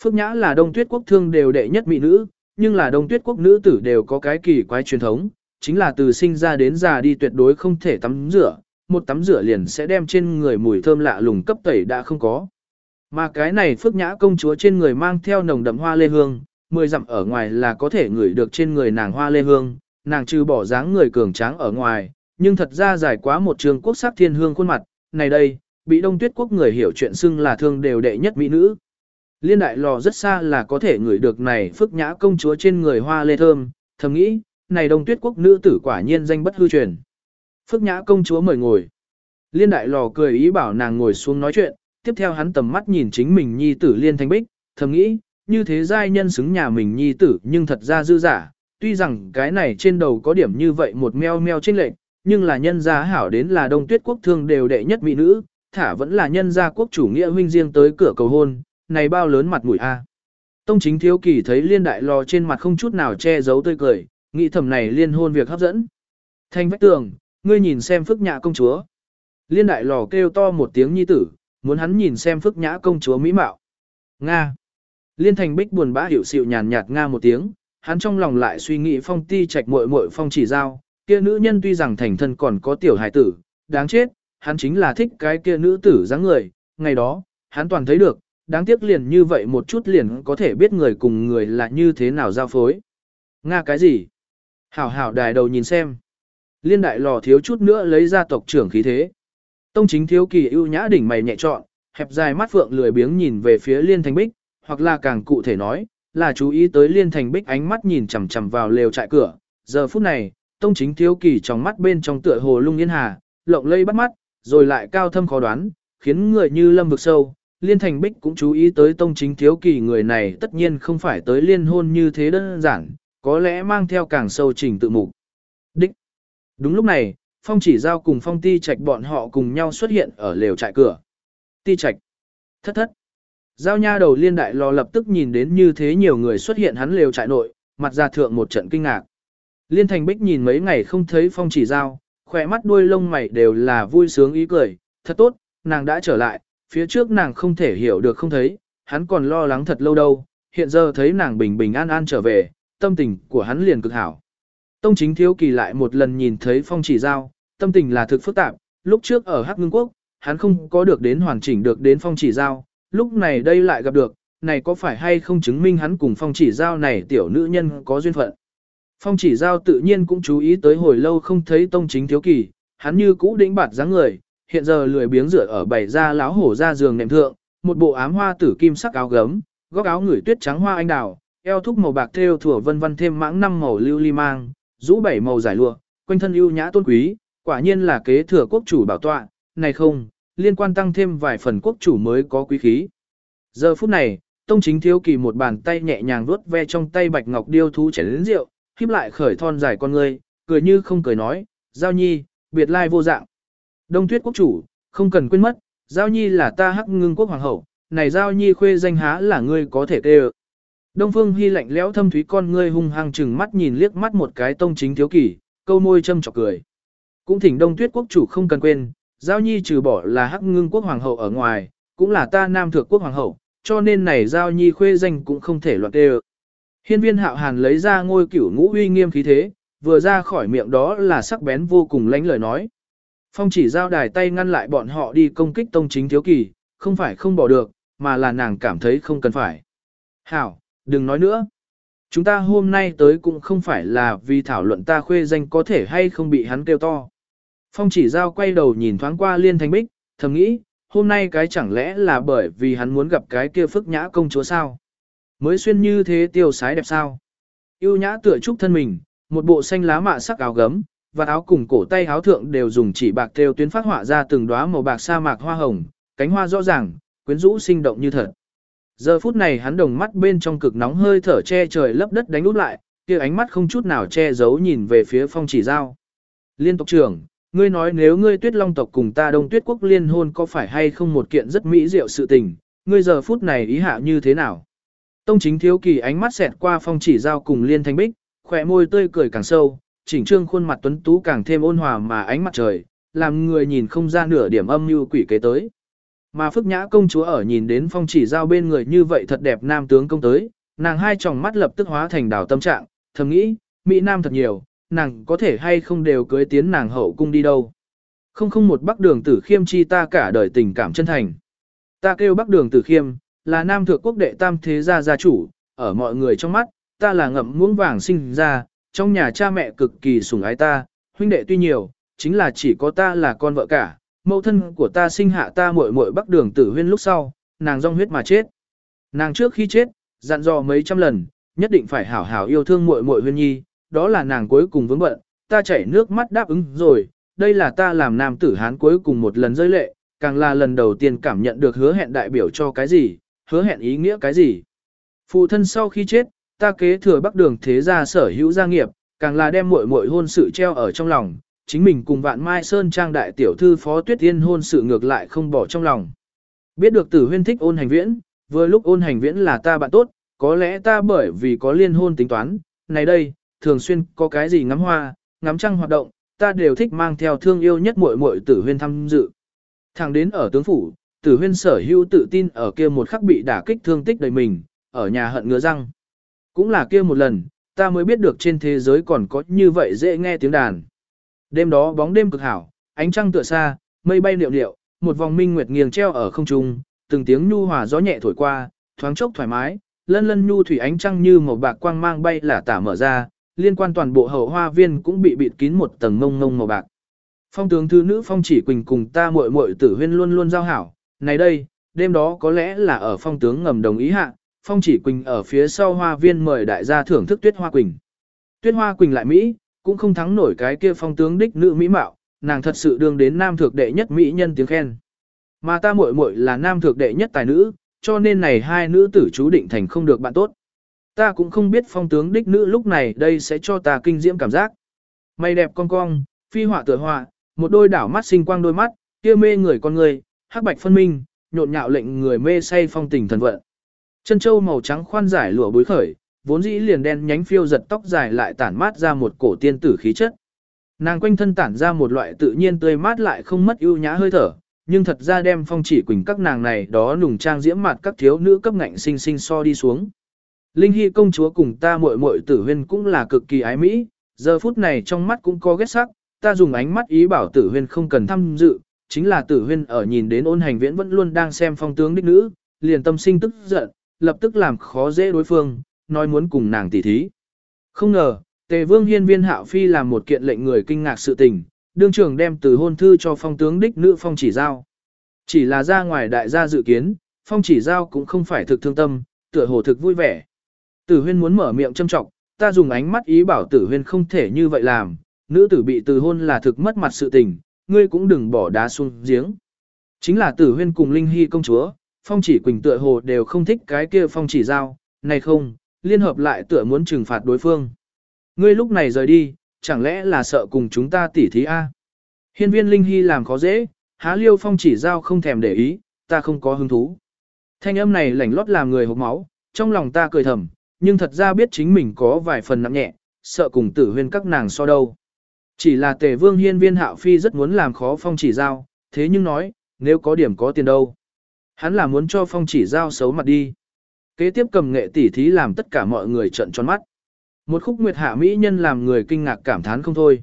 Speaker 1: Phước nhã là đông tuyết quốc thương đều đệ nhất mỹ nữ, nhưng là đông tuyết quốc nữ tử đều có cái kỳ quái truyền thống, chính là từ sinh ra đến già đi tuyệt đối không thể tắm rửa, một tắm rửa liền sẽ đem trên người mùi thơm lạ lùng cấp tẩy đã không có. Mà cái này phước nhã công chúa trên người mang theo nồng đậm hoa lê hương, mười dặm ở ngoài là có thể ngửi được trên người nàng hoa lê hương, nàng trừ bỏ dáng người cường tráng ở ngoài, nhưng thật ra dài quá một trường quốc sắc thiên hương khuôn mặt, này đây, bị đông tuyết quốc người hiểu chuyện xưng là thương đều đệ nhất mỹ nữ. Liên đại lò rất xa là có thể ngửi được này phước nhã công chúa trên người hoa lê thơm, thầm nghĩ, này đông tuyết quốc nữ tử quả nhiên danh bất hư truyền. Phước nhã công chúa mời ngồi. Liên đại lò cười ý bảo nàng ngồi xuống nói chuyện, tiếp theo hắn tầm mắt nhìn chính mình nhi tử liên thanh bích, thầm nghĩ, như thế giai nhân xứng nhà mình nhi tử nhưng thật ra dư giả, tuy rằng cái này trên đầu có điểm như vậy một meo meo trên lệnh, nhưng là nhân gia hảo đến là đông tuyết quốc thương đều đệ nhất mỹ nữ, thả vẫn là nhân gia quốc chủ nghĩa huynh riêng tới cửa cầu hôn, này bao lớn mặt mũi a. À. Tông chính thiếu kỳ thấy liên đại lò trên mặt không chút nào che giấu tươi cười, nghĩ thầm này liên hôn việc hấp dẫn. Thanh vách tường, ngươi nhìn xem phức nhã công chúa. Liên đại lò kêu to một tiếng nhi tử, muốn hắn nhìn xem phức nhã công chúa mỹ mạo. Nga. Liên thành bích buồn bã hiểu xịu nhàn nhạt Nga một tiếng, hắn trong lòng lại suy nghĩ phong ti trạch muội muội phong chỉ giao, kia nữ nhân tuy rằng thành thân còn có tiểu hài tử, đáng chết, hắn chính là thích cái kia nữ tử dáng người, ngày đó, hắn toàn thấy được, đáng tiếc liền như vậy một chút liền có thể biết người cùng người là như thế nào giao phối. Nga cái gì? Hảo hảo đài đầu nhìn xem. Liên đại lò thiếu chút nữa lấy ra tộc trưởng khí thế. Tông chính thiếu kỳ ưu nhã đỉnh mày nhẹ trọn, hẹp dài mắt phượng lười biếng nhìn về phía liên thành bích, hoặc là càng cụ thể nói, là chú ý tới liên thành bích ánh mắt nhìn chằm chằm vào lều trại cửa. Giờ phút này, tông chính thiếu kỳ trong mắt bên trong tựa hồ lung yên hà, lộng lây bắt mắt, rồi lại cao thâm khó đoán, khiến người như lâm vực sâu. Liên thành bích cũng chú ý tới tông chính thiếu kỳ người này tất nhiên không phải tới liên hôn như thế đơn giản, có lẽ mang theo càng sâu trình tự mục. Đúng lúc này, phong chỉ giao cùng phong ti trạch bọn họ cùng nhau xuất hiện ở lều trại cửa. Ti trạch. Thất thất. Giao nha đầu liên đại lò lập tức nhìn đến như thế nhiều người xuất hiện hắn lều trại nội, mặt ra thượng một trận kinh ngạc. Liên thành bích nhìn mấy ngày không thấy phong chỉ giao, khỏe mắt đuôi lông mày đều là vui sướng ý cười, thật tốt, nàng đã trở lại, phía trước nàng không thể hiểu được không thấy, hắn còn lo lắng thật lâu đâu, hiện giờ thấy nàng bình bình an an trở về, tâm tình của hắn liền cực hảo. Tông chính thiếu kỳ lại một lần nhìn thấy phong chỉ giao, tâm tình là thực phức tạp, lúc trước ở Hắc Ngưng Quốc, hắn không có được đến hoàn chỉnh được đến phong chỉ giao, lúc này đây lại gặp được, này có phải hay không chứng minh hắn cùng phong chỉ giao này tiểu nữ nhân có duyên phận. Phong chỉ giao tự nhiên cũng chú ý tới hồi lâu không thấy tông chính thiếu kỳ, hắn như cũ đĩnh bạt dáng người, hiện giờ lười biếng rửa ở bảy ra láo hổ ra giường nệm thượng, một bộ ám hoa tử kim sắc áo gấm, góc áo người tuyết trắng hoa anh đào, eo thúc màu bạc thêu thủa vân vân thêm mãng năm màu lưu ly mang, rũ bảy màu giải lụa, quanh thân ưu nhã tôn quý, quả nhiên là kế thừa quốc chủ bảo tọa, này không, liên quan tăng thêm vài phần quốc chủ mới có quý khí. Giờ phút này, Tông Chính Thiếu Kỳ một bàn tay nhẹ nhàng vuốt ve trong tay bạch ngọc điêu thú chén lớn rượu, khép lại khởi thon dài con ngươi, cười như không cười nói, "Giao Nhi, biệt lai vô dạng. Đông tuyết quốc chủ, không cần quên mất, Giao Nhi là ta hắc ngưng quốc hoàng hậu, này Giao Nhi khuê danh há là ngươi có thể kê Đông Phương Hy lạnh lẽo thâm thúy con ngươi hung hăng chừng mắt nhìn liếc mắt một cái tông chính thiếu kỷ, câu môi châm chọc cười. Cũng thỉnh Đông Tuyết quốc chủ không cần quên, Giao Nhi trừ bỏ là Hắc Ngưng quốc hoàng hậu ở ngoài, cũng là ta Nam Thượng quốc hoàng hậu, cho nên này Giao Nhi khuê danh cũng không thể loạn tê Hiên viên hạo hàn lấy ra ngôi cửu ngũ uy nghiêm khí thế, vừa ra khỏi miệng đó là sắc bén vô cùng lánh lời nói. Phong chỉ giao đài tay ngăn lại bọn họ đi công kích tông chính thiếu kỳ, không phải không bỏ được, mà là nàng cảm thấy không cần phải. Hảo, đừng nói nữa. Chúng ta hôm nay tới cũng không phải là vì thảo luận ta khuê danh có thể hay không bị hắn kêu to. Phong chỉ giao quay đầu nhìn thoáng qua liên thanh bích, thầm nghĩ, hôm nay cái chẳng lẽ là bởi vì hắn muốn gặp cái kia phức nhã công chúa sao? Mới xuyên như thế tiêu sái đẹp sao? Yêu nhã tựa trúc thân mình, một bộ xanh lá mạ sắc áo gấm, và áo cùng cổ tay áo thượng đều dùng chỉ bạc theo tuyến phát họa ra từng đóa màu bạc sa mạc hoa hồng, cánh hoa rõ ràng, quyến rũ sinh động như thật. Giờ phút này hắn đồng mắt bên trong cực nóng hơi thở che trời lấp đất đánh út lại, kia ánh mắt không chút nào che giấu nhìn về phía phong chỉ giao. Liên tộc trưởng, ngươi nói nếu ngươi tuyết long tộc cùng ta đông tuyết quốc liên hôn có phải hay không một kiện rất mỹ diệu sự tình, ngươi giờ phút này ý hạ như thế nào? Tông chính thiếu kỳ ánh mắt xẹt qua phong chỉ giao cùng liên thanh bích, khỏe môi tươi cười càng sâu, chỉnh trương khuôn mặt tuấn tú càng thêm ôn hòa mà ánh mặt trời, làm người nhìn không ra nửa điểm âm mưu quỷ kế tới. Mà phức nhã công chúa ở nhìn đến phong chỉ giao bên người như vậy thật đẹp nam tướng công tới, nàng hai tròng mắt lập tức hóa thành đảo tâm trạng, thầm nghĩ, Mỹ Nam thật nhiều, nàng có thể hay không đều cưới tiến nàng hậu cung đi đâu. Không không một bắc đường tử khiêm chi ta cả đời tình cảm chân thành. Ta kêu bắc đường tử khiêm, là nam thượng quốc đệ tam thế gia gia chủ, ở mọi người trong mắt, ta là ngậm muỗng vàng sinh ra, trong nhà cha mẹ cực kỳ sủng ái ta, huynh đệ tuy nhiều, chính là chỉ có ta là con vợ cả, mẫu thân của ta sinh hạ ta muội muội bắc đường tử huyên lúc sau, nàng rong huyết mà chết. Nàng trước khi chết, dặn dò mấy trăm lần, nhất định phải hảo hảo yêu thương muội muội huyên nhi, đó là nàng cuối cùng vướng bận, ta chảy nước mắt đáp ứng rồi, đây là ta làm nam tử hán cuối cùng một lần rơi lệ, càng là lần đầu tiên cảm nhận được hứa hẹn đại biểu cho cái gì, hứa hẹn ý nghĩa cái gì. Phụ thân sau khi chết, ta kế thừa bắc đường thế gia sở hữu gia nghiệp, càng là đem muội muội hôn sự treo ở trong lòng, chính mình cùng vạn mai sơn trang đại tiểu thư phó tuyết tiên hôn sự ngược lại không bỏ trong lòng. Biết được tử huyên thích ôn hành viễn, vừa lúc ôn hành viễn là ta bạn tốt, có lẽ ta bởi vì có liên hôn tính toán, này đây, thường xuyên có cái gì ngắm hoa, ngắm trăng hoạt động, ta đều thích mang theo thương yêu nhất muội muội tử huyên tham dự. Thằng đến ở tướng phủ, tử huyên sở hữu tự tin ở kia một khắc bị đả kích thương tích đầy mình, ở nhà hận ngứa răng. Cũng là kia một lần, ta mới biết được trên thế giới còn có như vậy dễ nghe tiếng đàn. Đêm đó bóng đêm cực hảo, ánh trăng tựa xa, mây bay liệu liệu, một vòng minh nguyệt nghiêng treo ở không trung, từng tiếng nhu hòa gió nhẹ thổi qua, thoáng chốc thoải mái, lân lân nhu thủy ánh trăng như màu bạc quang mang bay là tả mở ra, liên quan toàn bộ hậu hoa viên cũng bị bịt kín một tầng ngông ngông màu bạc. Phong tướng thư nữ Phong chỉ quỳnh cùng ta muội muội tử huyên luôn luôn giao hảo, này đây, đêm đó có lẽ là ở phong tướng ngầm đồng ý hạ, Phong chỉ quỳnh ở phía sau hoa viên mời đại gia thưởng thức tuyết hoa quỳnh. Tuyết hoa quỳnh lại Mỹ, cũng không thắng nổi cái kia phong tướng đích nữ Mỹ mạo, nàng thật sự đương đến nam thượng đệ nhất Mỹ nhân tiếng khen. Mà ta muội muội là nam thượng đệ nhất tài nữ, cho nên này hai nữ tử chú định thành không được bạn tốt. Ta cũng không biết phong tướng đích nữ lúc này đây sẽ cho ta kinh diễm cảm giác. Mày đẹp cong cong, phi họa tựa họa, một đôi đảo mắt sinh quang đôi mắt, kia mê người con người, hắc bạch phân minh, nhộn nhạo lệnh người mê say phong tình thần vận. Chân châu màu trắng khoan giải lụa bối khởi, vốn dĩ liền đen nhánh phiêu giật tóc dài lại tản mát ra một cổ tiên tử khí chất. Nàng quanh thân tản ra một loại tự nhiên tươi mát lại không mất ưu nhã hơi thở, nhưng thật ra đem phong chỉ quỳnh các nàng này đó nùng trang diễm mặt các thiếu nữ cấp ngạnh sinh sinh so đi xuống. Linh Hy công chúa cùng ta muội muội tử huyên cũng là cực kỳ ái mỹ, giờ phút này trong mắt cũng có ghét sắc, ta dùng ánh mắt ý bảo tử huyên không cần tham dự, chính là tử huyên ở nhìn đến ôn hành viễn vẫn luôn đang xem phong tướng đích nữ, liền tâm sinh tức giận, lập tức làm khó dễ đối phương, nói muốn cùng nàng tỉ thí. Không ngờ, tề vương hiên viên hạo phi làm một kiện lệnh người kinh ngạc sự tình, đương trưởng đem từ hôn thư cho phong tướng đích nữ phong chỉ giao. Chỉ là ra ngoài đại gia dự kiến, phong chỉ giao cũng không phải thực thương tâm, tựa hồ thực vui vẻ. Tử huyên muốn mở miệng châm trọng, ta dùng ánh mắt ý bảo tử huyên không thể như vậy làm, nữ tử bị từ hôn là thực mất mặt sự tình, ngươi cũng đừng bỏ đá xuống giếng. Chính là tử huyên cùng Linh Hy công chúa, phong chỉ quỳnh tựa hồ đều không thích cái kia phong chỉ giao, này không, liên hợp lại tựa muốn trừng phạt đối phương. Ngươi lúc này rời đi, chẳng lẽ là sợ cùng chúng ta tỉ thí A? Hiên viên Linh Hy làm khó dễ, há liêu phong chỉ giao không thèm để ý, ta không có hứng thú. Thanh âm này lảnh lót làm người hộp máu, trong lòng ta cười thầm, nhưng thật ra biết chính mình có vài phần nặng nhẹ, sợ cùng tử huyên các nàng so đâu. Chỉ là tề vương hiên viên hạo phi rất muốn làm khó phong chỉ giao, thế nhưng nói, nếu có điểm có tiền đâu. Hắn là muốn cho phong chỉ giao xấu mặt đi. Kế tiếp cầm nghệ tỉ thí làm tất cả mọi người trận tròn mắt. Một khúc nguyệt hạ mỹ nhân làm người kinh ngạc cảm thán không thôi.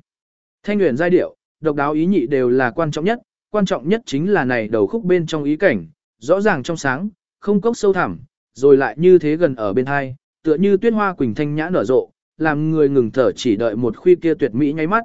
Speaker 1: Thanh nguyện giai điệu, độc đáo ý nhị đều là quan trọng nhất, quan trọng nhất chính là này đầu khúc bên trong ý cảnh, rõ ràng trong sáng, không cốc sâu thẳm, rồi lại như thế gần ở bên hai, tựa như tuyết hoa quỳnh thanh nhã nở rộ, làm người ngừng thở chỉ đợi một khuy kia tuyệt mỹ nháy mắt.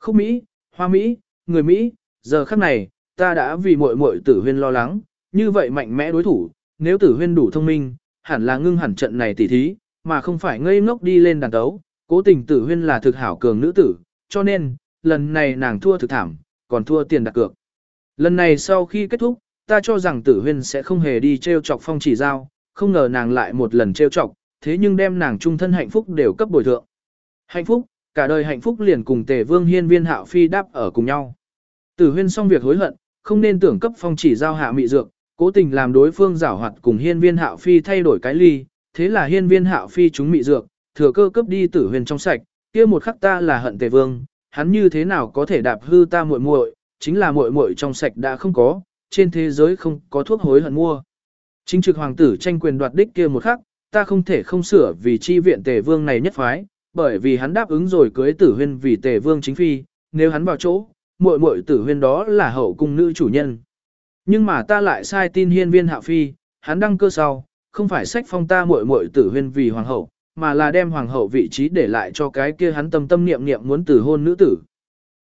Speaker 1: Khúc Mỹ, Hoa Mỹ, người Mỹ, giờ khắc này, ta đã vì muội muội tử huyên lo lắng, như vậy mạnh mẽ đối thủ, nếu tử huyên đủ thông minh, hẳn là ngưng hẳn trận này tỉ thí, mà không phải ngây ngốc đi lên đàn tấu, cố tình tử huyên là thực hảo cường nữ tử, cho nên, lần này nàng thua thực thảm, còn thua tiền đặt cược. Lần này sau khi kết thúc, ta cho rằng tử huyên sẽ không hề đi treo chọc phong chỉ giao, không ngờ nàng lại một lần treo chọc, thế nhưng đem nàng trung thân hạnh phúc đều cấp bồi thượng. Hạnh phúc, cả đời hạnh phúc liền cùng tề vương hiên viên hạo phi đáp ở cùng nhau. Tử huyên xong việc hối hận, không nên tưởng cấp phong chỉ giao hạ mị dược, cố tình làm đối phương giảo hoạt cùng hiên viên hạo phi thay đổi cái ly, thế là hiên viên hạo phi chúng mị dược, thừa cơ cấp đi tử Huyền trong sạch, kia một khắc ta là hận tề vương, hắn như thế nào có thể đạp hư ta muội muội, chính là muội muội trong sạch đã không có, trên thế giới không có thuốc hối hận mua. Chính trực hoàng tử tranh quyền đoạt đích kia một khắc, ta không thể không sửa vì chi viện tề vương này nhất phái, bởi vì hắn đáp ứng rồi cưới tử huyên vì tề vương chính phi, nếu hắn vào chỗ, muội muội tử huyên đó là hậu cung nữ chủ nhân. Nhưng mà ta lại sai tin hiên viên hạ phi, hắn đăng cơ sau, không phải sách phong ta muội muội tử huyên vì hoàng hậu, mà là đem hoàng hậu vị trí để lại cho cái kia hắn tâm tâm niệm niệm muốn tử hôn nữ tử.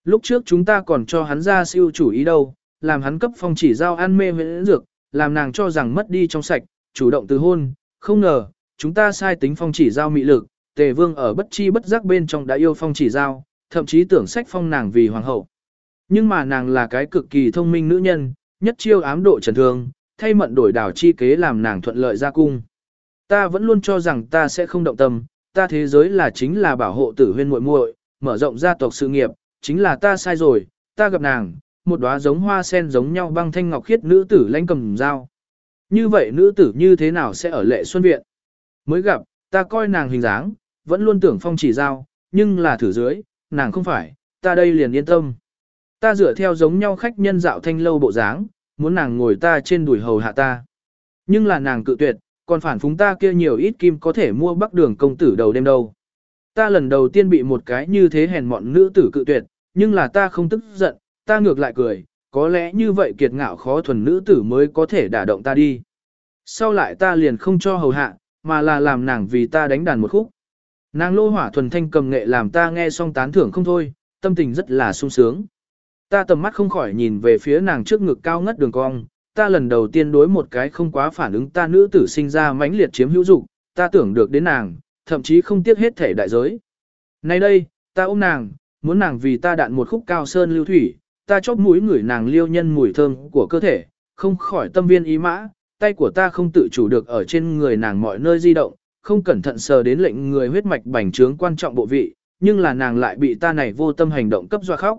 Speaker 1: Lúc trước chúng ta còn cho hắn ra siêu chủ ý đâu, làm hắn cấp phong chỉ giao ăn mê huyện dược, làm nàng cho rằng mất đi trong sạch, chủ động từ hôn, không ngờ, chúng ta sai tính phong chỉ giao mị lực, tề vương ở bất chi bất giác bên trong đã yêu phong chỉ giao, thậm chí tưởng sách phong nàng vì hoàng hậu. Nhưng mà nàng là cái cực kỳ thông minh nữ nhân, nhất chiêu ám độ trần thương, thay mận đổi đảo chi kế làm nàng thuận lợi ra cung. Ta vẫn luôn cho rằng ta sẽ không động tâm, ta thế giới là chính là bảo hộ tử huyên muội muội, mở rộng gia tộc sự nghiệp, chính là ta sai rồi, ta gặp nàng, một đóa giống hoa sen giống nhau băng thanh ngọc khiết nữ tử lãnh cầm dao. Như vậy nữ tử như thế nào sẽ ở lệ xuân viện? Mới gặp, ta coi nàng hình dáng, vẫn luôn tưởng phong chỉ dao, nhưng là thử dưới, nàng không phải, ta đây liền yên tâm. Ta dựa theo giống nhau khách nhân dạo thanh lâu bộ dáng, muốn nàng ngồi ta trên đùi hầu hạ ta. Nhưng là nàng cự tuyệt, còn phản phúng ta kia nhiều ít kim có thể mua bắc đường công tử đầu đêm đâu. Ta lần đầu tiên bị một cái như thế hèn mọn nữ tử cự tuyệt, nhưng là ta không tức giận, ta ngược lại cười, có lẽ như vậy kiệt ngạo khó thuần nữ tử mới có thể đả động ta đi. Sau lại ta liền không cho hầu hạ, mà là làm nàng vì ta đánh đàn một khúc. Nàng lô hỏa thuần thanh cầm nghệ làm ta nghe xong tán thưởng không thôi, tâm tình rất là sung sướng. Ta tầm mắt không khỏi nhìn về phía nàng trước ngực cao ngất đường cong, ta lần đầu tiên đối một cái không quá phản ứng ta nữ tử sinh ra mãnh liệt chiếm hữu dục, ta tưởng được đến nàng, thậm chí không tiếc hết thể đại giới. Nay đây, ta ôm nàng, muốn nàng vì ta đạn một khúc cao sơn lưu thủy, ta chóp mũi người nàng liêu nhân mùi thơm của cơ thể, không khỏi tâm viên ý mã, tay của ta không tự chủ được ở trên người nàng mọi nơi di động, không cẩn thận sờ đến lệnh người huyết mạch bành trướng quan trọng bộ vị, nhưng là nàng lại bị ta này vô tâm hành động cấp doa khóc.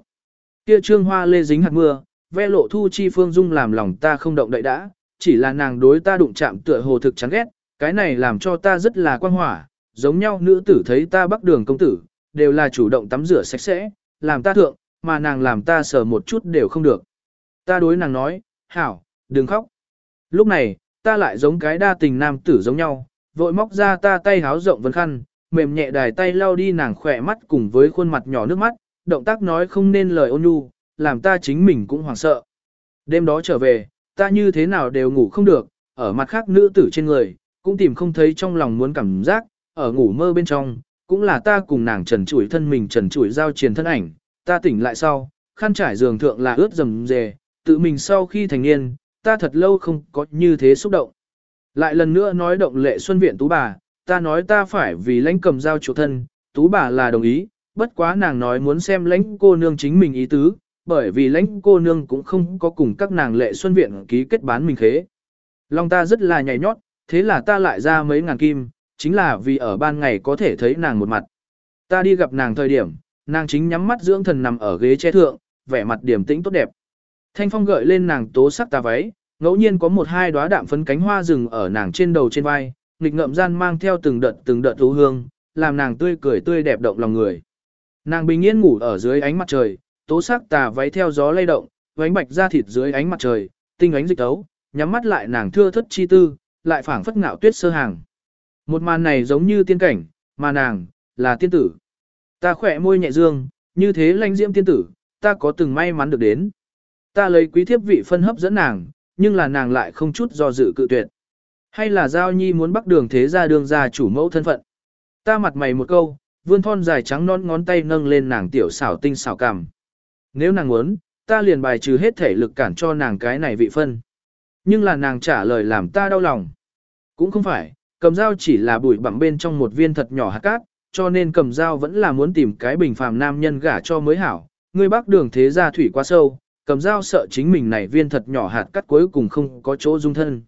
Speaker 1: Kia trương hoa lê dính hạt mưa, ve lộ thu chi phương dung làm lòng ta không động đậy đã, chỉ là nàng đối ta đụng chạm tựa hồ thực chán ghét, cái này làm cho ta rất là quan hỏa, giống nhau nữ tử thấy ta bắc đường công tử, đều là chủ động tắm rửa sạch sẽ, làm ta thượng, mà nàng làm ta sờ một chút đều không được. Ta đối nàng nói, hảo, đừng khóc. Lúc này, ta lại giống cái đa tình nam tử giống nhau, vội móc ra ta tay háo rộng vân khăn, mềm nhẹ đài tay lau đi nàng khỏe mắt cùng với khuôn mặt nhỏ nước mắt, động tác nói không nên lời ôn nhu, làm ta chính mình cũng hoảng sợ. Đêm đó trở về, ta như thế nào đều ngủ không được, ở mặt khác nữ tử trên người, cũng tìm không thấy trong lòng muốn cảm giác, ở ngủ mơ bên trong, cũng là ta cùng nàng trần trụi thân mình trần trụi giao truyền thân ảnh, ta tỉnh lại sau, khăn trải giường thượng là ướt rầm rề, tự mình sau khi thành niên, ta thật lâu không có như thế xúc động. Lại lần nữa nói động lệ xuân viện tú bà, ta nói ta phải vì lãnh cầm giao chủ thân, tú bà là đồng ý, bất quá nàng nói muốn xem lãnh cô nương chính mình ý tứ, bởi vì lãnh cô nương cũng không có cùng các nàng lệ xuân viện ký kết bán mình khế. Lòng ta rất là nhảy nhót, thế là ta lại ra mấy ngàn kim, chính là vì ở ban ngày có thể thấy nàng một mặt. Ta đi gặp nàng thời điểm, nàng chính nhắm mắt dưỡng thần nằm ở ghế che thượng, vẻ mặt điềm tĩnh tốt đẹp. Thanh phong gợi lên nàng tố sắc tà váy, ngẫu nhiên có một hai đóa đạm phấn cánh hoa rừng ở nàng trên đầu trên vai, nghịch ngậm gian mang theo từng đợt từng đợt thú hương, làm nàng tươi cười tươi đẹp động lòng người. Nàng bình yên ngủ ở dưới ánh mặt trời, tố sắc tà váy theo gió lay động, vánh bạch da thịt dưới ánh mặt trời, tinh ánh dịch tấu, nhắm mắt lại nàng thưa thất chi tư, lại phảng phất ngạo tuyết sơ hàng. Một màn này giống như tiên cảnh, mà nàng, là tiên tử. Ta khỏe môi nhẹ dương, như thế lanh diễm tiên tử, ta có từng may mắn được đến. Ta lấy quý thiếp vị phân hấp dẫn nàng, nhưng là nàng lại không chút do dự cự tuyệt. Hay là Giao Nhi muốn bắt đường thế ra đường ra chủ mẫu thân phận. Ta mặt mày một câu, vươn thon dài trắng non ngón tay nâng lên nàng tiểu xảo tinh xảo cằm. Nếu nàng muốn, ta liền bài trừ hết thể lực cản cho nàng cái này vị phân. Nhưng là nàng trả lời làm ta đau lòng. Cũng không phải, cầm dao chỉ là bụi bặm bên trong một viên thật nhỏ hạt cát, cho nên cầm dao vẫn là muốn tìm cái bình phàm nam nhân gả cho mới hảo. Người bác đường thế ra thủy quá sâu, cầm dao sợ chính mình này viên thật nhỏ hạt cát cuối cùng không có chỗ dung thân.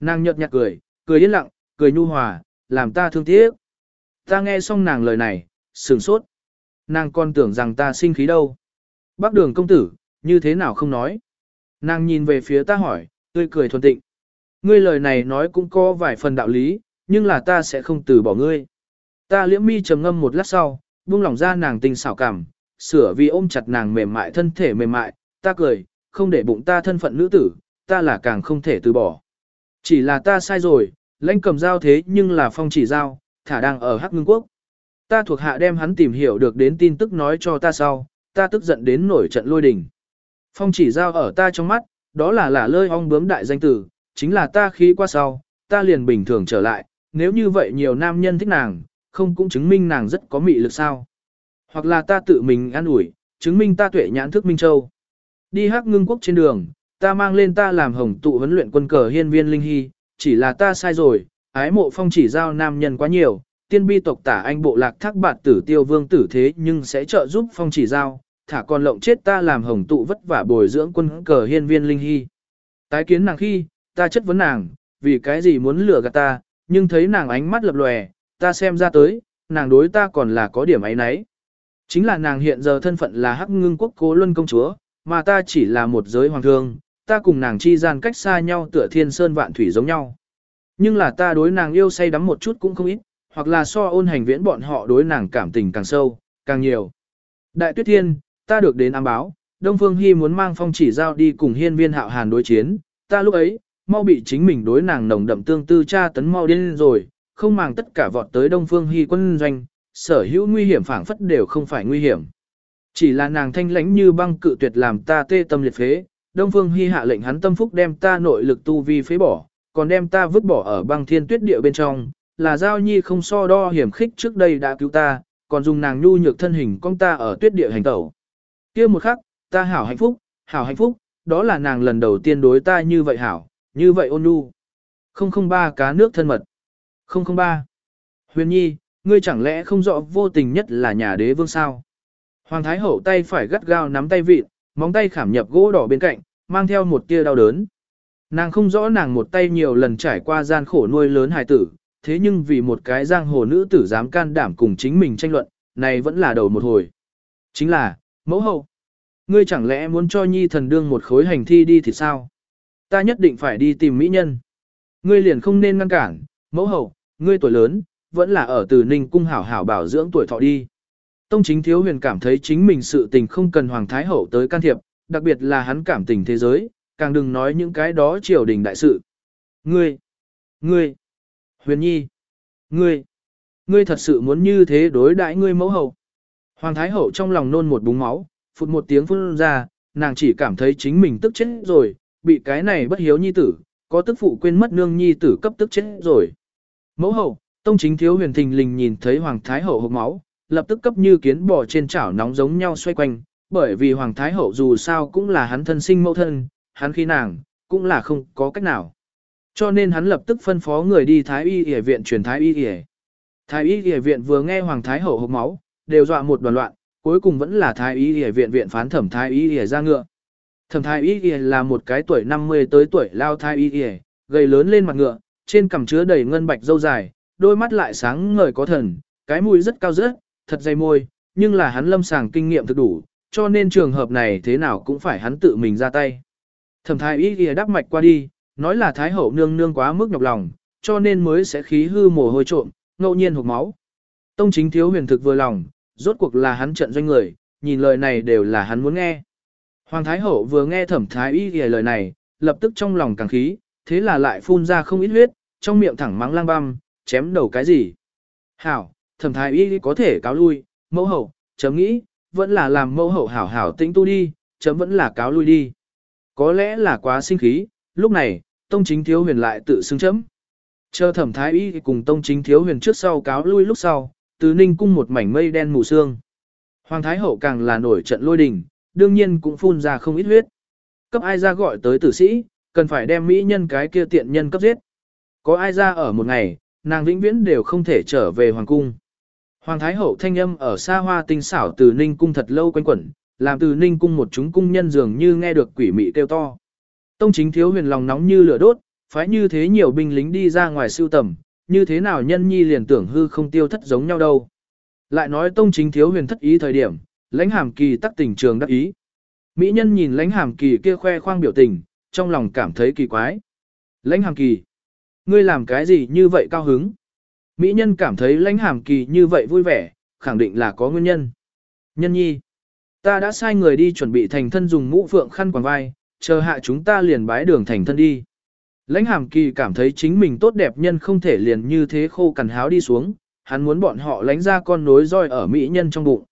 Speaker 1: Nàng nhợt nhạt cười, cười yên lặng, cười nhu hòa, làm ta thương tiếc. Ta nghe xong nàng lời này, sửng sốt. Nàng còn tưởng rằng ta sinh khí đâu. Bác đường công tử, như thế nào không nói. Nàng nhìn về phía ta hỏi, tươi cười thuần tịnh. Ngươi lời này nói cũng có vài phần đạo lý, nhưng là ta sẽ không từ bỏ ngươi. Ta liễm mi trầm ngâm một lát sau, buông lỏng ra nàng tình xảo cảm, sửa vì ôm chặt nàng mềm mại thân thể mềm mại, ta cười, không để bụng ta thân phận nữ tử, ta là càng không thể từ bỏ. Chỉ là ta sai rồi, lãnh cầm dao thế nhưng là phong chỉ dao, thả đang ở Hắc Ngưng Quốc. Ta thuộc hạ đem hắn tìm hiểu được đến tin tức nói cho ta sau, ta tức giận đến nổi trận lôi đình. Phong chỉ giao ở ta trong mắt, đó là lả lơi ong bướm đại danh tử, chính là ta khi qua sau, ta liền bình thường trở lại, nếu như vậy nhiều nam nhân thích nàng, không cũng chứng minh nàng rất có mị lực sao. Hoặc là ta tự mình an ủi, chứng minh ta tuệ nhãn thức Minh Châu. Đi hắc ngưng quốc trên đường, ta mang lên ta làm hồng tụ huấn luyện quân cờ hiên viên linh hy, chỉ là ta sai rồi, ái mộ phong chỉ giao nam nhân quá nhiều, tiên bi tộc tả anh bộ lạc thác bạt tử tiêu vương tử thế nhưng sẽ trợ giúp phong chỉ giao, thả con lộng chết ta làm hồng tụ vất vả bồi dưỡng quân cờ hiên viên linh hy. Tái kiến nàng khi, ta chất vấn nàng, vì cái gì muốn lừa gạt ta, nhưng thấy nàng ánh mắt lập lòe, ta xem ra tới, nàng đối ta còn là có điểm ấy nấy. Chính là nàng hiện giờ thân phận là hắc ngưng quốc cố luân công chúa, mà ta chỉ là một giới hoàng thương, ta cùng nàng chi gian cách xa nhau tựa thiên sơn vạn thủy giống nhau. Nhưng là ta đối nàng yêu say đắm một chút cũng không ít, hoặc là so ôn hành viễn bọn họ đối nàng cảm tình càng sâu, càng nhiều. Đại tuyết thiên, ta được đến ám báo, Đông Phương Hy muốn mang phong chỉ giao đi cùng hiên viên hạo hàn đối chiến, ta lúc ấy, mau bị chính mình đối nàng nồng đậm tương tư cha tấn mau điên rồi, không màng tất cả vọt tới Đông Phương Hy quân doanh, sở hữu nguy hiểm phảng phất đều không phải nguy hiểm. Chỉ là nàng thanh lãnh như băng cự tuyệt làm ta tê tâm liệt phế, Đông Phương Hy hạ lệnh hắn tâm phúc đem ta nội lực tu vi phế bỏ, còn đem ta vứt bỏ ở băng thiên tuyết địa bên trong, là giao nhi không so đo hiểm khích trước đây đã cứu ta, còn dùng nàng nhu nhược thân hình con ta ở tuyết địa hành tẩu. kia một khắc, ta hảo hạnh phúc, hảo hạnh phúc, đó là nàng lần đầu tiên đối ta như vậy hảo, như vậy ôn nhu. 003 cá nước thân mật. 003. Huyền nhi, ngươi chẳng lẽ không rõ vô tình nhất là nhà đế vương sao? Hoàng Thái Hậu tay phải gắt gao nắm tay vịt, móng tay khảm nhập gỗ đỏ bên cạnh, mang theo một tia đau đớn. Nàng không rõ nàng một tay nhiều lần trải qua gian khổ nuôi lớn hài tử, thế nhưng vì một cái giang hồ nữ tử dám can đảm cùng chính mình tranh luận, này vẫn là đầu một hồi. Chính là, mẫu hậu. Ngươi chẳng lẽ muốn cho nhi thần đương một khối hành thi đi thì sao? Ta nhất định phải đi tìm mỹ nhân. Ngươi liền không nên ngăn cản, mẫu hậu, ngươi tuổi lớn, vẫn là ở từ ninh cung hảo hảo bảo dưỡng tuổi thọ đi. Tông chính thiếu huyền cảm thấy chính mình sự tình không cần Hoàng Thái Hậu tới can thiệp, đặc biệt là hắn cảm tình thế giới, càng đừng nói những cái đó triều đình đại sự. Ngươi, ngươi, huyền nhi, ngươi, ngươi thật sự muốn như thế đối đãi ngươi mẫu hậu. Hoàng Thái Hậu trong lòng nôn một búng máu, phụt một tiếng phun ra, nàng chỉ cảm thấy chính mình tức chết rồi, bị cái này bất hiếu nhi tử, có tức phụ quên mất nương nhi tử cấp tức chết rồi. Mẫu hậu, tông chính thiếu huyền thình lình nhìn thấy Hoàng Thái Hậu hộc máu, lập tức cấp như kiến bò trên chảo nóng giống nhau xoay quanh, bởi vì Hoàng Thái Hậu dù sao cũng là hắn thân sinh mẫu thân, hắn khi nàng, cũng là không có cách nào. Cho nên hắn lập tức phân phó người đi Thái Y Y viện truyền Thái Y Y. Thái Y Y viện vừa nghe Hoàng Thái Hậu hộc máu, đều dọa một đoàn loạn, cuối cùng vẫn là Thái Y Y viện viện phán thẩm Thái Y Y ra ngựa. Thẩm Thái Y Y là một cái tuổi 50 tới tuổi lao Thái Y Y, gầy lớn lên mặt ngựa, trên cằm chứa đầy ngân bạch dâu dài, đôi mắt lại sáng ngời có thần, cái mũi rất cao rất, thật dày môi, nhưng là hắn lâm sàng kinh nghiệm thực đủ, cho nên trường hợp này thế nào cũng phải hắn tự mình ra tay. Thẩm thái y ghi đắp mạch qua đi, nói là thái hậu nương nương quá mức nhọc lòng, cho nên mới sẽ khí hư mồ hôi trộm, ngẫu nhiên hụt máu. Tông chính thiếu huyền thực vừa lòng, rốt cuộc là hắn trận doanh người, nhìn lời này đều là hắn muốn nghe. Hoàng thái hậu vừa nghe thẩm thái y ghi lời này, lập tức trong lòng càng khí, thế là lại phun ra không ít huyết, trong miệng thẳng mắng lang băm, chém đầu cái gì. Hảo, thẩm thái y có thể cáo lui, mẫu hậu, chấm nghĩ, vẫn là làm mẫu hậu hảo hảo tĩnh tu đi, chấm vẫn là cáo lui đi. Có lẽ là quá sinh khí, lúc này, tông chính thiếu huyền lại tự xưng chấm. Chờ thẩm thái y cùng tông chính thiếu huyền trước sau cáo lui lúc sau, từ ninh cung một mảnh mây đen mù sương. Hoàng thái hậu càng là nổi trận lôi đình, đương nhiên cũng phun ra không ít huyết. Cấp ai ra gọi tới tử sĩ, cần phải đem mỹ nhân cái kia tiện nhân cấp giết. Có ai ra ở một ngày, nàng vĩnh viễn đều không thể trở về hoàng cung. Hoàng thái hậu thanh âm ở xa hoa tinh xảo từ ninh cung thật lâu quanh quẩn, làm từ ninh cung một chúng cung nhân dường như nghe được quỷ mị kêu to. Tông chính thiếu huyền lòng nóng như lửa đốt, phái như thế nhiều binh lính đi ra ngoài siêu tầm, như thế nào nhân nhi liền tưởng hư không tiêu thất giống nhau đâu. Lại nói tông chính thiếu huyền thất ý thời điểm, lãnh hàm kỳ tắc tình trường đắc ý. Mỹ nhân nhìn lãnh hàm kỳ kia khoe khoang biểu tình, trong lòng cảm thấy kỳ quái. Lãnh hàm kỳ, ngươi làm cái gì như vậy cao hứng? Mỹ nhân cảm thấy lãnh hàm kỳ như vậy vui vẻ, khẳng định là có nguyên nhân. Nhân nhi, ta đã sai người đi chuẩn bị thành thân dùng mũ phượng khăn quàng vai, chờ hạ chúng ta liền bái đường thành thân đi. Lãnh hàm kỳ cảm thấy chính mình tốt đẹp nhân không thể liền như thế khô cằn háo đi xuống, hắn muốn bọn họ lánh ra con nối roi ở mỹ nhân trong bụng.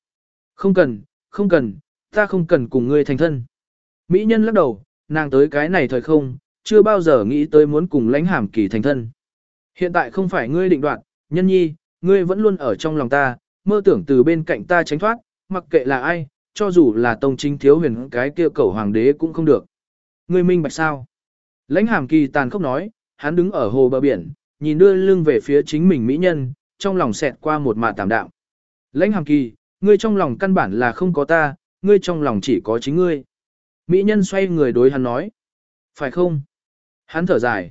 Speaker 1: Không cần, không cần, ta không cần cùng ngươi thành thân. Mỹ nhân lắc đầu, nàng tới cái này thời không, chưa bao giờ nghĩ tới muốn cùng lãnh hàm kỳ thành thân. Hiện tại không phải ngươi định đoạt, nhân nhi, ngươi vẫn luôn ở trong lòng ta, mơ tưởng từ bên cạnh ta tránh thoát, mặc kệ là ai, cho dù là tông chính thiếu huyền cái kia cầu hoàng đế cũng không được. Ngươi minh bạch sao? Lãnh hàm kỳ tàn khốc nói, hắn đứng ở hồ bờ biển, nhìn đưa lưng về phía chính mình mỹ nhân, trong lòng xẹt qua một mạ tạm đạm. Lãnh hàm kỳ, ngươi trong lòng căn bản là không có ta, ngươi trong lòng chỉ có chính ngươi. Mỹ nhân xoay người đối hắn nói. Phải không? Hắn thở dài.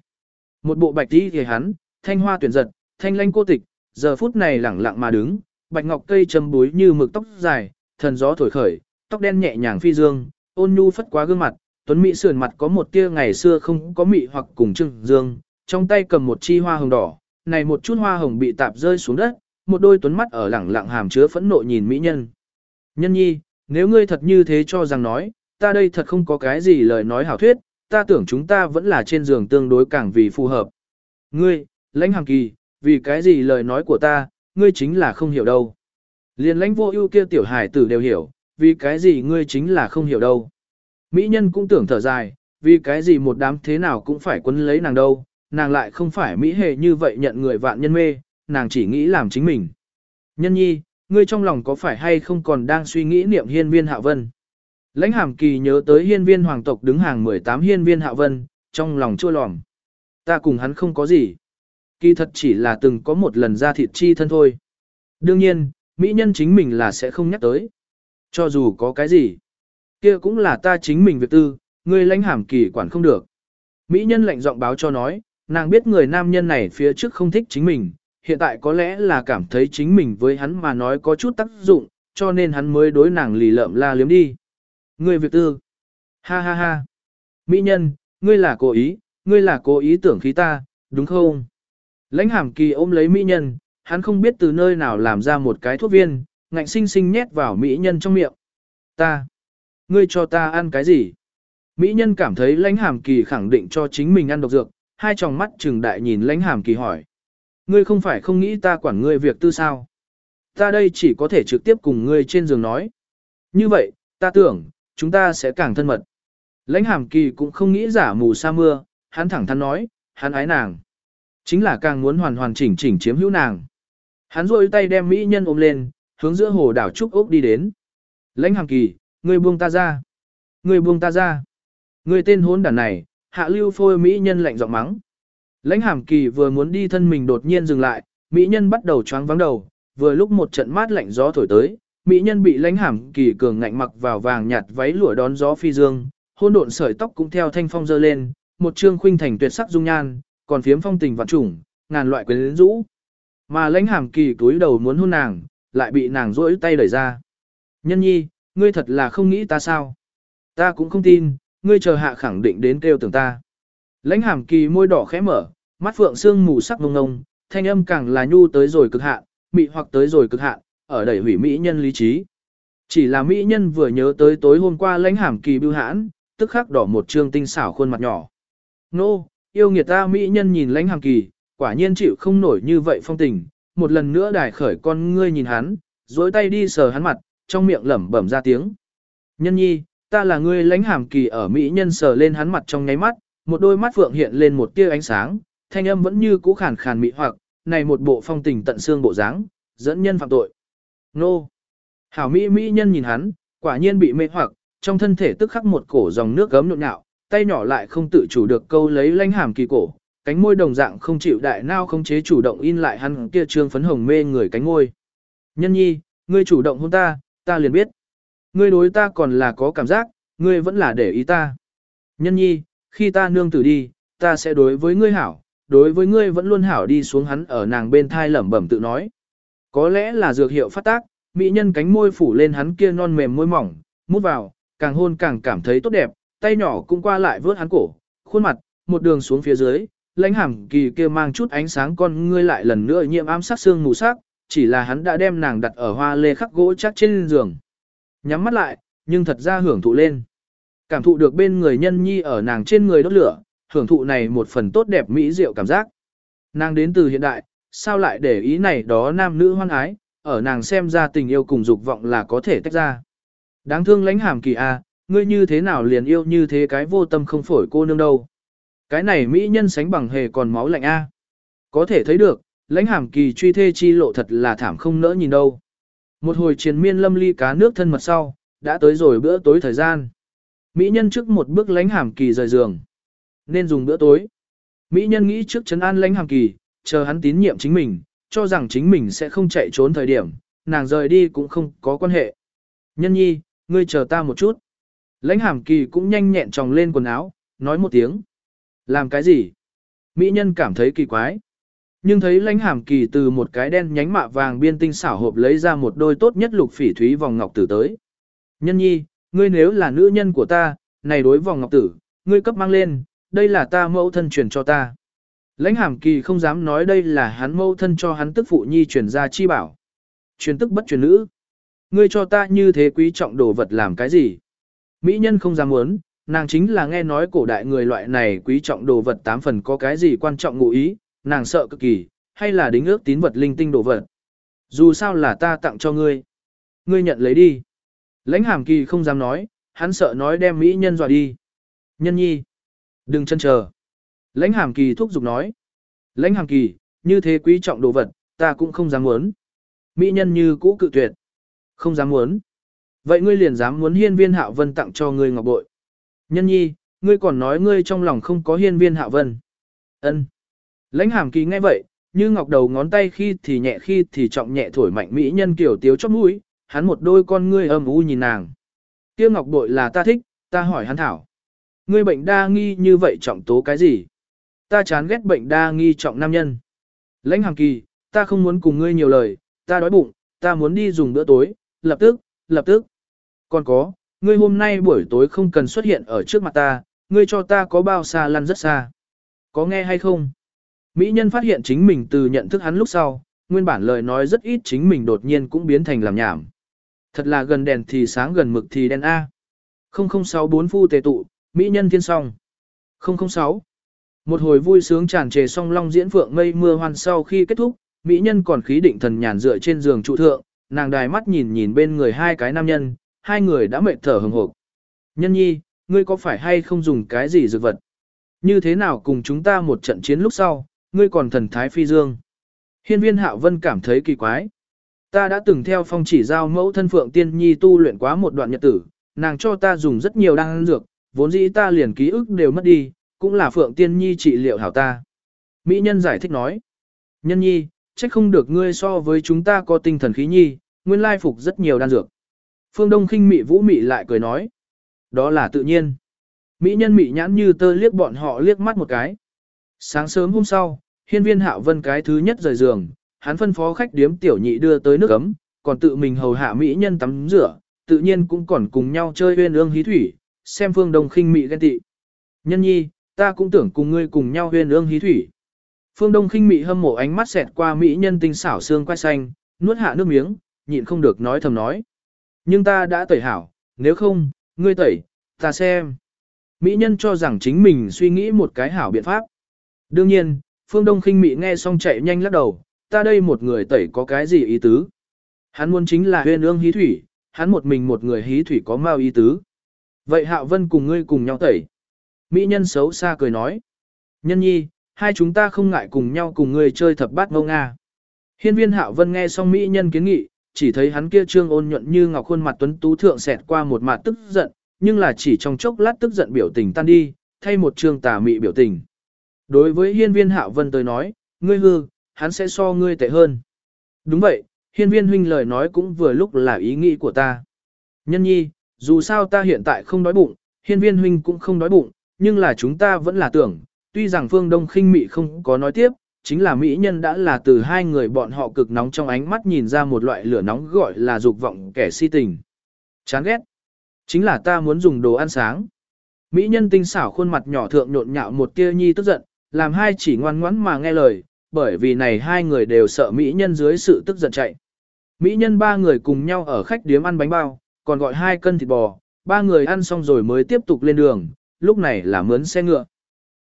Speaker 1: Một bộ bạch đi thì hắn, thanh hoa tuyển giật, thanh lanh cô tịch, giờ phút này lẳng lặng mà đứng, bạch ngọc cây châm búi như mực tóc dài, thần gió thổi khởi, tóc đen nhẹ nhàng phi dương, ôn nhu phất quá gương mặt, tuấn mỹ sườn mặt có một tia ngày xưa không có mị hoặc cùng trưng dương, trong tay cầm một chi hoa hồng đỏ, này một chút hoa hồng bị tạp rơi xuống đất, một đôi tuấn mắt ở lẳng lặng hàm chứa phẫn nộ nhìn mỹ nhân. Nhân nhi, nếu ngươi thật như thế cho rằng nói, ta đây thật không có cái gì lời nói hảo thuyết, ta tưởng chúng ta vẫn là trên giường tương đối càng vì phù hợp. Ngươi, lãnh hàng kỳ, vì cái gì lời nói của ta, ngươi chính là không hiểu đâu. Liên lãnh vô ưu kia tiểu hải tử đều hiểu, vì cái gì ngươi chính là không hiểu đâu. Mỹ nhân cũng tưởng thở dài, vì cái gì một đám thế nào cũng phải quấn lấy nàng đâu, nàng lại không phải Mỹ hề như vậy nhận người vạn nhân mê, nàng chỉ nghĩ làm chính mình. Nhân nhi, ngươi trong lòng có phải hay không còn đang suy nghĩ niệm hiên viên hạ vân? Lãnh hàm kỳ nhớ tới hiên viên hoàng tộc đứng hàng 18 hiên viên hạ vân, trong lòng chua lòm. Ta cùng hắn không có gì. Kỳ thật chỉ là từng có một lần ra thịt chi thân thôi. Đương nhiên, mỹ nhân chính mình là sẽ không nhắc tới. Cho dù có cái gì, kia cũng là ta chính mình việc tư, ngươi lãnh hàm kỳ quản không được. Mỹ nhân lạnh giọng báo cho nói, nàng biết người nam nhân này phía trước không thích chính mình, hiện tại có lẽ là cảm thấy chính mình với hắn mà nói có chút tác dụng, cho nên hắn mới đối nàng lì lợm la liếm đi. Ngươi việc tư. Ha ha ha. Mỹ nhân, ngươi là cố ý, ngươi là cố ý tưởng khí ta, đúng không? Lãnh hàm kỳ ôm lấy Mỹ nhân, hắn không biết từ nơi nào làm ra một cái thuốc viên, ngạnh sinh sinh nhét vào Mỹ nhân trong miệng. Ta. Ngươi cho ta ăn cái gì? Mỹ nhân cảm thấy lãnh hàm kỳ khẳng định cho chính mình ăn độc dược, hai tròng mắt trừng đại nhìn lãnh hàm kỳ hỏi. Ngươi không phải không nghĩ ta quản ngươi việc tư sao? Ta đây chỉ có thể trực tiếp cùng ngươi trên giường nói. Như vậy, ta tưởng, chúng ta sẽ càng thân mật. Lãnh hàm kỳ cũng không nghĩ giả mù sa mưa, hắn thẳng thắn nói, hắn ái nàng. Chính là càng muốn hoàn hoàn chỉnh chỉnh chiếm hữu nàng. Hắn rôi tay đem mỹ nhân ôm lên, hướng giữa hồ đảo Trúc úc đi đến. Lãnh hàng kỳ, ngươi buông ta ra. Ngươi buông ta ra. Ngươi tên hốn đàn này, hạ lưu phôi mỹ nhân lạnh giọng mắng. Lãnh hàm kỳ vừa muốn đi thân mình đột nhiên dừng lại, mỹ nhân bắt đầu choáng vắng đầu, vừa lúc một trận mát lạnh gió thổi tới, mỹ nhân bị lãnh hàm kỳ cường ngạnh mặc vào vàng nhạt váy lụa đón gió phi dương, hôn độn sợi tóc cũng theo thanh phong dơ lên, một trương khuynh thành tuyệt sắc dung nhan, còn phiếm phong tình vạn trùng, ngàn loại quyến rũ. Mà lãnh hàm kỳ túi đầu muốn hôn nàng, lại bị nàng rỗi tay đẩy ra. Nhân nhi, ngươi thật là không nghĩ ta sao? Ta cũng không tin, ngươi chờ hạ khẳng định đến kêu tưởng ta. Lãnh hàm kỳ môi đỏ khẽ mở, mắt phượng xương mù sắc ngông ngông, thanh âm càng là nhu tới rồi cực hạn, mị hoặc tới rồi cực hạn, ở đẩy hủy mỹ nhân lý trí. Chỉ là mỹ nhân vừa nhớ tới tối hôm qua lãnh hàm kỳ bưu hãn, tức khắc đỏ một trương tinh xảo khuôn mặt nhỏ. Nô, yêu nghiệt ta mỹ nhân nhìn lãnh hàm kỳ, quả nhiên chịu không nổi như vậy phong tình, một lần nữa đài khởi con ngươi nhìn hắn, dối tay đi sờ hắn mặt, trong miệng lẩm bẩm ra tiếng. Nhân nhi, ta là ngươi lãnh hàm kỳ ở mỹ nhân sờ lên hắn mặt trong nháy mắt, một đôi mắt phượng hiện lên một tia ánh sáng, thanh âm vẫn như cũ khàn khàn mị hoặc, này một bộ phong tình tận xương bộ dáng, dẫn nhân phạm tội. Nô! Hảo mỹ mỹ nhân nhìn hắn, quả nhiên bị mê hoặc, trong thân thể tức khắc một cổ dòng nước gấm nhộn nhạo, tay nhỏ lại không tự chủ được câu lấy lãnh hàm kỳ cổ, cánh môi đồng dạng không chịu đại nao không chế chủ động in lại hắn kia trương phấn hồng mê người cánh môi. Nhân nhi, ngươi chủ động hôn ta, ta liền biết. Ngươi đối ta còn là có cảm giác, ngươi vẫn là để ý ta. Nhân nhi, khi ta nương tử đi, ta sẽ đối với ngươi hảo, đối với ngươi vẫn luôn hảo đi xuống hắn ở nàng bên thai lẩm bẩm tự nói. Có lẽ là dược hiệu phát tác, mỹ nhân cánh môi phủ lên hắn kia non mềm môi mỏng, mút vào, càng hôn càng cảm thấy tốt đẹp, tay nhỏ cũng qua lại vớt hắn cổ, khuôn mặt, một đường xuống phía dưới, lãnh hàm kỳ kia mang chút ánh sáng con ngươi lại lần nữa nhiễm ám sát xương mù sắc, chỉ là hắn đã đem nàng đặt ở hoa lê khắc gỗ chắc trên giường. Nhắm mắt lại, nhưng thật ra hưởng thụ lên. Cảm thụ được bên người nhân nhi ở nàng trên người đốt lửa, hưởng thụ này một phần tốt đẹp mỹ diệu cảm giác. Nàng đến từ hiện đại, sao lại để ý này đó nam nữ hoan ái, ở nàng xem ra tình yêu cùng dục vọng là có thể tách ra. Đáng thương lãnh hàm kỳ a, ngươi như thế nào liền yêu như thế cái vô tâm không phổi cô nương đâu. Cái này mỹ nhân sánh bằng hề còn máu lạnh a. Có thể thấy được, lãnh hàm kỳ truy thê chi lộ thật là thảm không nỡ nhìn đâu. Một hồi chiến miên lâm ly cá nước thân mật sau, đã tới rồi bữa tối thời gian. Mỹ nhân trước một bước lãnh hàm kỳ rời giường. Nên dùng bữa tối. Mỹ nhân nghĩ trước chấn an lãnh hàm kỳ, chờ hắn tín nhiệm chính mình, cho rằng chính mình sẽ không chạy trốn thời điểm, nàng rời đi cũng không có quan hệ. Nhân nhi, ngươi chờ ta một chút. Lãnh hàm kỳ cũng nhanh nhẹn tròng lên quần áo, nói một tiếng. Làm cái gì? Mỹ nhân cảm thấy kỳ quái. Nhưng thấy lãnh hàm kỳ từ một cái đen nhánh mạ vàng biên tinh xảo hộp lấy ra một đôi tốt nhất lục phỉ thúy vòng ngọc tử tới. Nhân nhi, ngươi nếu là nữ nhân của ta, này đối vòng ngọc tử, ngươi cấp mang lên, đây là ta mẫu thân truyền cho ta. Lãnh hàm kỳ không dám nói đây là hắn mẫu thân cho hắn tức phụ nhi truyền ra chi bảo. Truyền tức bất truyền nữ. Ngươi cho ta như thế quý trọng đồ vật làm cái gì? Mỹ nhân không dám muốn, nàng chính là nghe nói cổ đại người loại này quý trọng đồ vật tám phần có cái gì quan trọng ngụ ý, nàng sợ cực kỳ, hay là đính ước tín vật linh tinh đồ vật. Dù sao là ta tặng cho ngươi. Ngươi nhận lấy đi. Lãnh hàm kỳ không dám nói, hắn sợ nói đem Mỹ nhân dọa đi. Nhân nhi. Đừng chân chờ. Lãnh hàm kỳ thúc giục nói. Lãnh hàm kỳ, như thế quý trọng đồ vật, ta cũng không dám muốn. Mỹ nhân như cũ cự tuyệt. Không dám muốn. Vậy ngươi liền dám muốn hiên viên hạo vân tặng cho ngươi ngọc bội. Nhân nhi, ngươi còn nói ngươi trong lòng không có hiên viên Hạ vân. ân Lãnh hàm kỳ nghe vậy, như ngọc đầu ngón tay khi thì nhẹ khi thì trọng nhẹ thổi mạnh mỹ nhân kiểu tiếu chóp mũi, hắn một đôi con ngươi âm u nhìn nàng. Kia ngọc bội là ta thích, ta hỏi hắn thảo. Ngươi bệnh đa nghi như vậy trọng tố cái gì? Ta chán ghét bệnh đa nghi trọng nam nhân. Lãnh hàm kỳ, ta không muốn cùng ngươi nhiều lời, ta đói bụng, ta muốn đi dùng bữa tối, lập tức, lập tức. Còn có, ngươi hôm nay buổi tối không cần xuất hiện ở trước mặt ta, ngươi cho ta có bao xa lăn rất xa. Có nghe hay không? Mỹ nhân phát hiện chính mình từ nhận thức hắn lúc sau, nguyên bản lời nói rất ít chính mình đột nhiên cũng biến thành làm nhảm. Thật là gần đèn thì sáng gần mực thì đen A. 0064 phu tề tụ, Mỹ nhân thiên song. 006. Một hồi vui sướng tràn trề song long diễn phượng mây mưa hoan sau khi kết thúc, Mỹ nhân còn khí định thần nhàn dựa trên giường trụ thượng, nàng đài mắt nhìn nhìn bên người hai cái nam nhân, hai người đã mệt thở hừng hộp. Nhân nhi, ngươi có phải hay không dùng cái gì dược vật? Như thế nào cùng chúng ta một trận chiến lúc sau, ngươi còn thần thái phi dương? Hiên viên hạo vân cảm thấy kỳ quái. Ta đã từng theo phong chỉ giao mẫu thân phượng tiên nhi tu luyện quá một đoạn nhật tử, nàng cho ta dùng rất nhiều đan dược, vốn dĩ ta liền ký ức đều mất đi, cũng là phượng tiên nhi trị liệu hảo ta. Mỹ nhân giải thích nói. Nhân nhi, trách không được ngươi so với chúng ta có tinh thần khí nhi, nguyên lai phục rất nhiều đan dược. Phương Đông khinh mị vũ mị lại cười nói. Đó là tự nhiên. Mỹ nhân mị nhãn như tơ liếc bọn họ liếc mắt một cái. Sáng sớm hôm sau, hiên viên hạo vân cái thứ nhất rời giường, hắn phân phó khách điếm tiểu nhị đưa tới nước ấm, còn tự mình hầu hạ Mỹ nhân tắm rửa, tự nhiên cũng còn cùng nhau chơi huyên ương hí thủy, xem phương đông khinh mị ghen tị. Nhân nhi, ta cũng tưởng cùng ngươi cùng nhau huyên ương hí thủy. Phương Đông khinh mị hâm mộ ánh mắt xẹt qua mỹ nhân tinh xảo xương quai xanh, nuốt hạ nước miếng, nhịn không được nói thầm nói. Nhưng ta đã tẩy hảo, nếu không, ngươi tẩy, ta xem. Mỹ nhân cho rằng chính mình suy nghĩ một cái hảo biện pháp. Đương nhiên, Phương Đông khinh mỹ nghe xong chạy nhanh lắc đầu, ta đây một người tẩy có cái gì ý tứ. Hắn muốn chính là huyên ương hí thủy, hắn một mình một người hí thủy có mau ý tứ. Vậy Hạo Vân cùng ngươi cùng nhau tẩy. Mỹ nhân xấu xa cười nói. Nhân nhi, hai chúng ta không ngại cùng nhau cùng ngươi chơi thập bát mâu Nga. Hiên viên Hạo Vân nghe xong Mỹ nhân kiến nghị, chỉ thấy hắn kia trương ôn nhuận như ngọc khuôn mặt tuấn tú thượng xẹt qua một mặt tức giận, nhưng là chỉ trong chốc lát tức giận biểu tình tan đi, thay một trương tà mị biểu tình. Đối với hiên viên Hạo Vân tới nói, ngươi hư, hắn sẽ so ngươi tệ hơn. Đúng vậy, hiên viên huynh lời nói cũng vừa lúc là ý nghĩ của ta. Nhân nhi, dù sao ta hiện tại không đói bụng, hiên viên huynh cũng không đói bụng, nhưng là chúng ta vẫn là tưởng, tuy rằng phương đông khinh mị không có nói tiếp, chính là mỹ nhân đã là từ hai người bọn họ cực nóng trong ánh mắt nhìn ra một loại lửa nóng gọi là dục vọng kẻ si tình. Chán ghét. Chính là ta muốn dùng đồ ăn sáng. Mỹ nhân tinh xảo khuôn mặt nhỏ thượng nhộn nhạo một tia nhi tức giận, làm hai chỉ ngoan ngoãn mà nghe lời, bởi vì này hai người đều sợ Mỹ nhân dưới sự tức giận chạy. Mỹ nhân ba người cùng nhau ở khách điếm ăn bánh bao, còn gọi hai cân thịt bò, ba người ăn xong rồi mới tiếp tục lên đường, lúc này là mướn xe ngựa.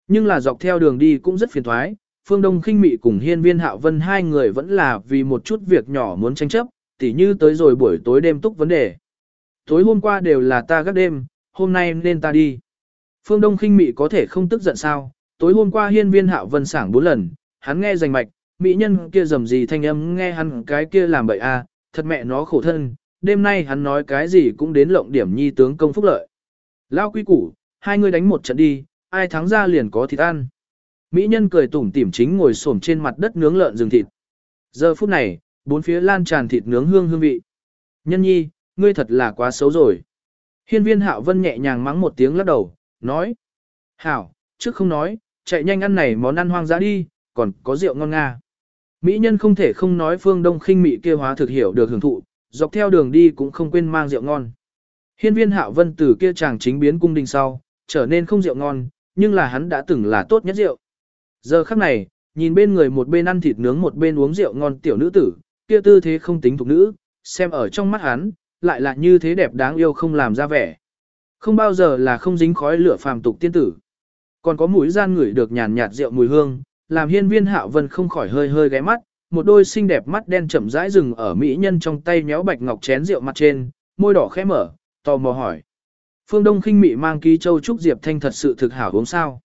Speaker 1: Nhưng là dọc theo đường đi cũng rất phiền thoái, Phương Đông Kinh Mị cùng Hiên Viên Hạo Vân hai người vẫn là vì một chút việc nhỏ muốn tranh chấp, tỉ như tới rồi buổi tối đêm túc vấn đề. Tối hôm qua đều là ta gác đêm, hôm nay nên ta đi. Phương Đông Kinh Mị có thể không tức giận sao, tối hôm qua Hiên Viên Hạo Vân sảng bốn lần, hắn nghe rành mạch, mỹ nhân kia rầm gì thanh âm nghe hắn cái kia làm bậy a, à, thật mẹ nó khổ thân, đêm nay hắn nói cái gì cũng đến lộng điểm nhi tướng công phúc lợi. Lao quý củ, hai người đánh một trận đi, ai thắng ra liền có thịt ăn. Mỹ nhân cười tủm tỉm chính ngồi xổm trên mặt đất nướng lợn rừng thịt. Giờ phút này, bốn phía lan tràn thịt nướng hương hương vị. Nhân nhi, ngươi thật là quá xấu rồi. Hiên viên hạo vân nhẹ nhàng mắng một tiếng lắc đầu, nói. Hảo, trước không nói, chạy nhanh ăn này món ăn hoang dã đi, còn có rượu ngon nga. Mỹ nhân không thể không nói phương đông khinh mị kia hóa thực hiểu được hưởng thụ, dọc theo đường đi cũng không quên mang rượu ngon. Hiên viên hạo vân từ kia chàng chính biến cung đình sau, trở nên không rượu ngon, nhưng là hắn đã từng là tốt nhất rượu. Giờ khắc này, nhìn bên người một bên ăn thịt nướng một bên uống rượu ngon tiểu nữ tử, kia tư thế không tính thuộc nữ, xem ở trong mắt hắn, lại là như thế đẹp đáng yêu không làm ra vẻ. Không bao giờ là không dính khói lửa phàm tục tiên tử. Còn có mũi gian ngửi được nhàn nhạt rượu mùi hương, làm hiên viên hạo vân không khỏi hơi hơi ghé mắt, một đôi xinh đẹp mắt đen chậm rãi dừng ở mỹ nhân trong tay nhéo bạch ngọc chén rượu mặt trên, môi đỏ khẽ mở, tò mò hỏi. Phương Đông khinh mị mang ký châu trúc diệp thanh thật sự thực hảo uống sao?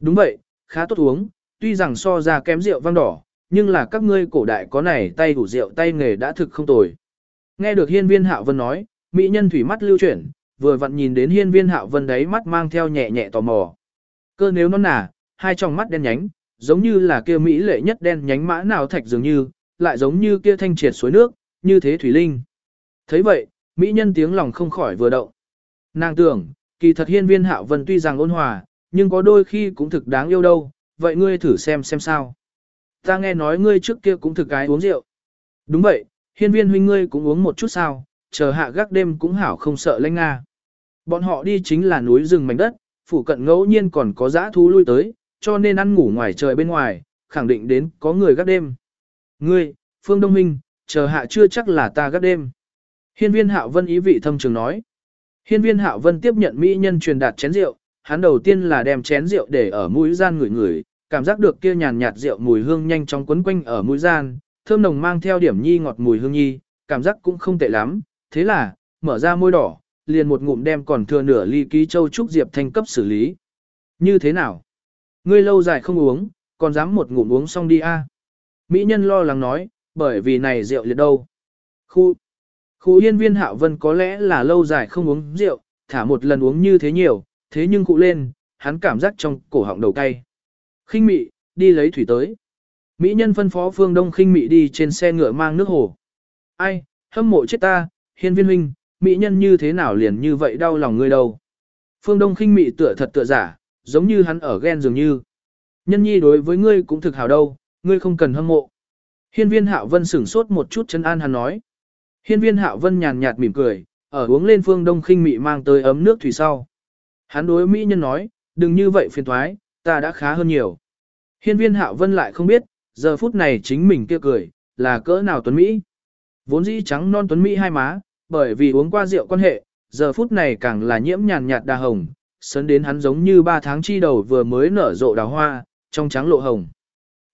Speaker 1: Đúng vậy, khá tốt uống, tuy rằng so ra kém rượu vang đỏ, nhưng là các ngươi cổ đại có này tay đủ rượu tay nghề đã thực không tồi. Nghe được hiên viên hạo vân nói, mỹ nhân thủy mắt lưu chuyển, vừa vặn nhìn đến hiên viên hạo vân đấy mắt mang theo nhẹ nhẹ tò mò. Cơ nếu nó nả, hai tròng mắt đen nhánh, giống như là kia mỹ lệ nhất đen nhánh mã nào thạch dường như, lại giống như kia thanh triệt suối nước, như thế thủy linh. thấy vậy, mỹ nhân tiếng lòng không khỏi vừa động. Nàng tưởng, kỳ thật hiên viên hạo vân tuy rằng ôn hòa, nhưng có đôi khi cũng thực đáng yêu đâu, vậy ngươi thử xem xem sao. Ta nghe nói ngươi trước kia cũng thực cái uống rượu. Đúng vậy, hiên viên huynh ngươi cũng uống một chút sao, chờ hạ gác đêm cũng hảo không sợ lanh nga. Bọn họ đi chính là núi rừng mảnh đất, phủ cận ngẫu nhiên còn có dã thú lui tới, cho nên ăn ngủ ngoài trời bên ngoài, khẳng định đến có người gác đêm. Ngươi, Phương Đông Minh, chờ hạ chưa chắc là ta gác đêm. Hiên viên hạo vân ý vị thâm trường nói. Hiên viên hạo vân tiếp nhận mỹ nhân truyền đạt chén rượu, hắn đầu tiên là đem chén rượu để ở mũi gian ngửi ngửi, cảm giác được kia nhàn nhạt rượu mùi hương nhanh chóng quấn quanh ở mũi gian, thơm nồng mang theo điểm nhi ngọt mùi hương nhi, cảm giác cũng không tệ lắm, thế là, mở ra môi đỏ, liền một ngụm đem còn thừa nửa ly ký châu trúc diệp thanh cấp xử lý. Như thế nào? Ngươi lâu dài không uống, còn dám một ngụm uống xong đi a? Mỹ nhân lo lắng nói, bởi vì này rượu liệt đâu. Khu, khu yên viên hạo vân có lẽ là lâu dài không uống rượu, thả một lần uống như thế nhiều, thế nhưng cụ lên, hắn cảm giác trong cổ họng đầu cay. khinh mị, đi lấy thủy tới. Mỹ nhân phân phó phương đông khinh mị đi trên xe ngựa mang nước hồ. Ai, hâm mộ chết ta, hiên viên huynh, Mỹ nhân như thế nào liền như vậy đau lòng ngươi đâu. Phương đông khinh mị tựa thật tựa giả, giống như hắn ở ghen dường như. Nhân nhi đối với ngươi cũng thực hào đâu, ngươi không cần hâm mộ. Hiên viên hạo vân sửng sốt một chút chân an hắn nói. Hiên viên hạo vân nhàn nhạt mỉm cười, ở uống lên phương đông khinh mị mang tới ấm nước thủy sau. Hắn đối Mỹ nhân nói, đừng như vậy phiền thoái, ta đã khá hơn nhiều. Hiên viên hạo vân lại không biết, giờ phút này chính mình kia cười, là cỡ nào tuấn Mỹ. Vốn dĩ trắng non tuấn Mỹ hai má, bởi vì uống qua rượu quan hệ, giờ phút này càng là nhiễm nhàn nhạt đà hồng, sấn đến hắn giống như ba tháng chi đầu vừa mới nở rộ đào hoa, trong trắng lộ hồng.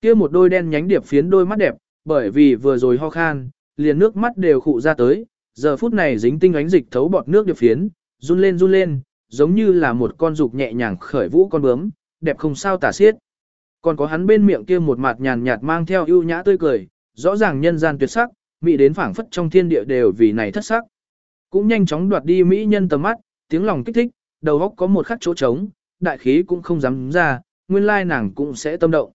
Speaker 1: Kia một đôi đen nhánh điệp phiến đôi mắt đẹp, bởi vì vừa rồi ho khan, liền nước mắt đều khụ ra tới, giờ phút này dính tinh ánh dịch thấu bọt nước điệp phiến, run lên run lên, giống như là một con dục nhẹ nhàng khởi vũ con bướm, đẹp không sao tả xiết. Còn có hắn bên miệng kia một mặt nhàn nhạt mang theo ưu nhã tươi cười, rõ ràng nhân gian tuyệt sắc, mỹ đến phảng phất trong thiên địa đều vì này thất sắc. Cũng nhanh chóng đoạt đi mỹ nhân tầm mắt, tiếng lòng kích thích, đầu óc có một khắc chỗ trống, đại khí cũng không dám ra, nguyên lai nàng cũng sẽ tâm động.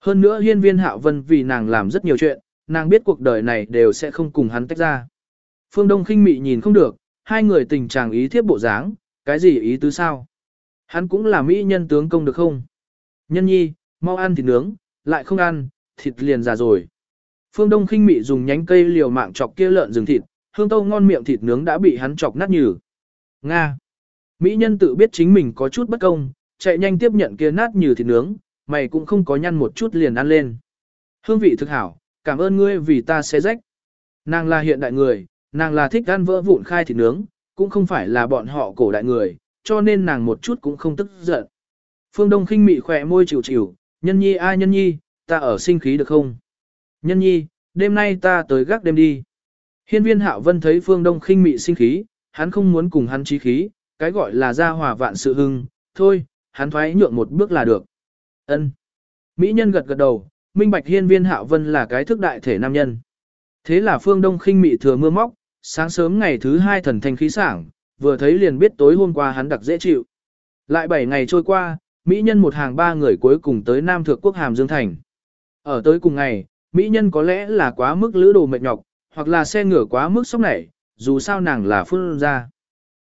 Speaker 1: Hơn nữa hiên viên hạo vân vì nàng làm rất nhiều chuyện, nàng biết cuộc đời này đều sẽ không cùng hắn tách ra. Phương Đông khinh mị nhìn không được, hai người tình chàng ý thiếp bộ dáng, cái gì ý tứ sao? Hắn cũng là mỹ nhân tướng công được không? Nhân nhi, mau ăn thịt nướng, lại không ăn, thịt liền già rồi. Phương Đông khinh mị dùng nhánh cây liều mạng chọc kia lợn rừng thịt, hương tâu ngon miệng thịt nướng đã bị hắn chọc nát nhừ. Nga. Mỹ nhân tự biết chính mình có chút bất công, chạy nhanh tiếp nhận kia nát như thịt nướng, mày cũng không có nhăn một chút liền ăn lên. Hương vị thực hảo, cảm ơn ngươi vì ta sẽ rách. Nàng là hiện đại người, nàng là thích ăn vỡ vụn khai thịt nướng, cũng không phải là bọn họ cổ đại người, cho nên nàng một chút cũng không tức giận. Phương Đông khinh mị khỏe môi chịu chịu, nhân nhi ai nhân nhi, ta ở sinh khí được không? Nhân nhi, đêm nay ta tới gác đêm đi. Hiên viên hạo vân thấy Phương Đông khinh mị sinh khí, hắn không muốn cùng hắn trí khí, cái gọi là gia hòa vạn sự hưng, thôi, hắn thoái nhượng một bước là được. Ân. Mỹ nhân gật gật đầu, minh bạch hiên viên hạo vân là cái thức đại thể nam nhân. Thế là phương đông khinh mị thừa mưa móc, sáng sớm ngày thứ hai thần thanh khí sảng, vừa thấy liền biết tối hôm qua hắn đặc dễ chịu. Lại 7 ngày trôi qua, Mỹ nhân một hàng ba người cuối cùng tới Nam Thượng Quốc Hàm Dương Thành. Ở tới cùng ngày, Mỹ nhân có lẽ là quá mức lữ đồ mệt nhọc, hoặc là xe ngửa quá mức sốc nảy, dù sao nàng là phương ra.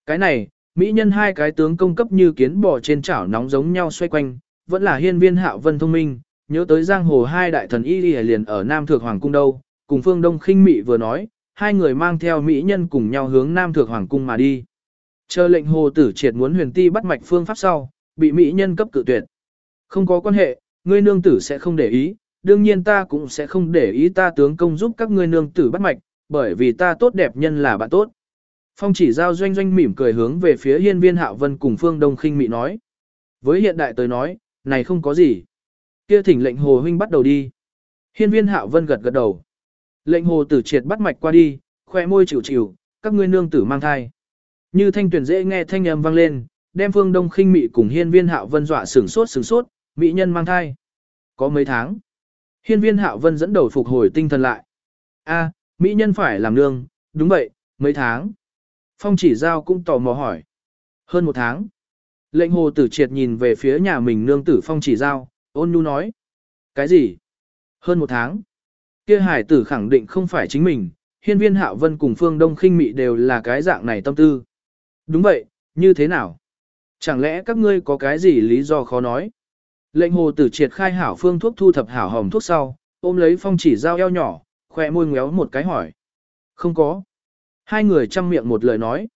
Speaker 1: Cái này, Mỹ nhân hai cái tướng công cấp như kiến bò trên chảo nóng giống nhau xoay quanh, vẫn là hiên viên hạo vân thông minh, nhớ tới giang hồ hai đại thần y liền ở Nam Thượng Hoàng Cung đâu, cùng phương Đông khinh Mị vừa nói, hai người mang theo Mỹ nhân cùng nhau hướng Nam Thượng Hoàng Cung mà đi. Chờ lệnh hồ tử triệt muốn huyền ti bắt mạch phương pháp sau, bị Mỹ nhân cấp cự tuyệt. Không có quan hệ, ngươi nương tử sẽ không để ý, đương nhiên ta cũng sẽ không để ý ta tướng công giúp các ngươi nương tử bắt mạch, bởi vì ta tốt đẹp nhân là bạn tốt. Phong chỉ giao doanh doanh mỉm cười hướng về phía hiên viên hạo vân cùng phương đông khinh mị nói. Với hiện đại tới nói, này không có gì. Kia thỉnh lệnh hồ huynh bắt đầu đi. Hiên viên hạo vân gật gật đầu. Lệnh hồ tử triệt bắt mạch qua đi, khoe môi chịu chịu, các ngươi nương tử mang thai. Như thanh tuyển dễ nghe thanh âm vang lên, đem phương đông khinh mị cùng hiên viên hạo vân dọa sửng sốt sửng sốt, mỹ nhân mang thai. Có mấy tháng. Hiên viên hạo vân dẫn đầu phục hồi tinh thần lại. A, mỹ nhân phải làm nương, đúng vậy, mấy tháng. Phong chỉ giao cũng tò mò hỏi. Hơn một tháng. Lệnh hồ tử triệt nhìn về phía nhà mình nương tử phong chỉ giao, ôn nhu nói. Cái gì? Hơn một tháng. Kia hải tử khẳng định không phải chính mình, hiên viên hạo vân cùng phương đông khinh mị đều là cái dạng này tâm tư. Đúng vậy, như thế nào? Chẳng lẽ các ngươi có cái gì lý do khó nói? Lệnh hồ tử triệt khai hảo phương thuốc thu thập hảo hồng thuốc sau, ôm lấy phong chỉ giao eo nhỏ, khỏe môi ngéo một cái hỏi. Không có. Hai người chăm miệng một lời nói.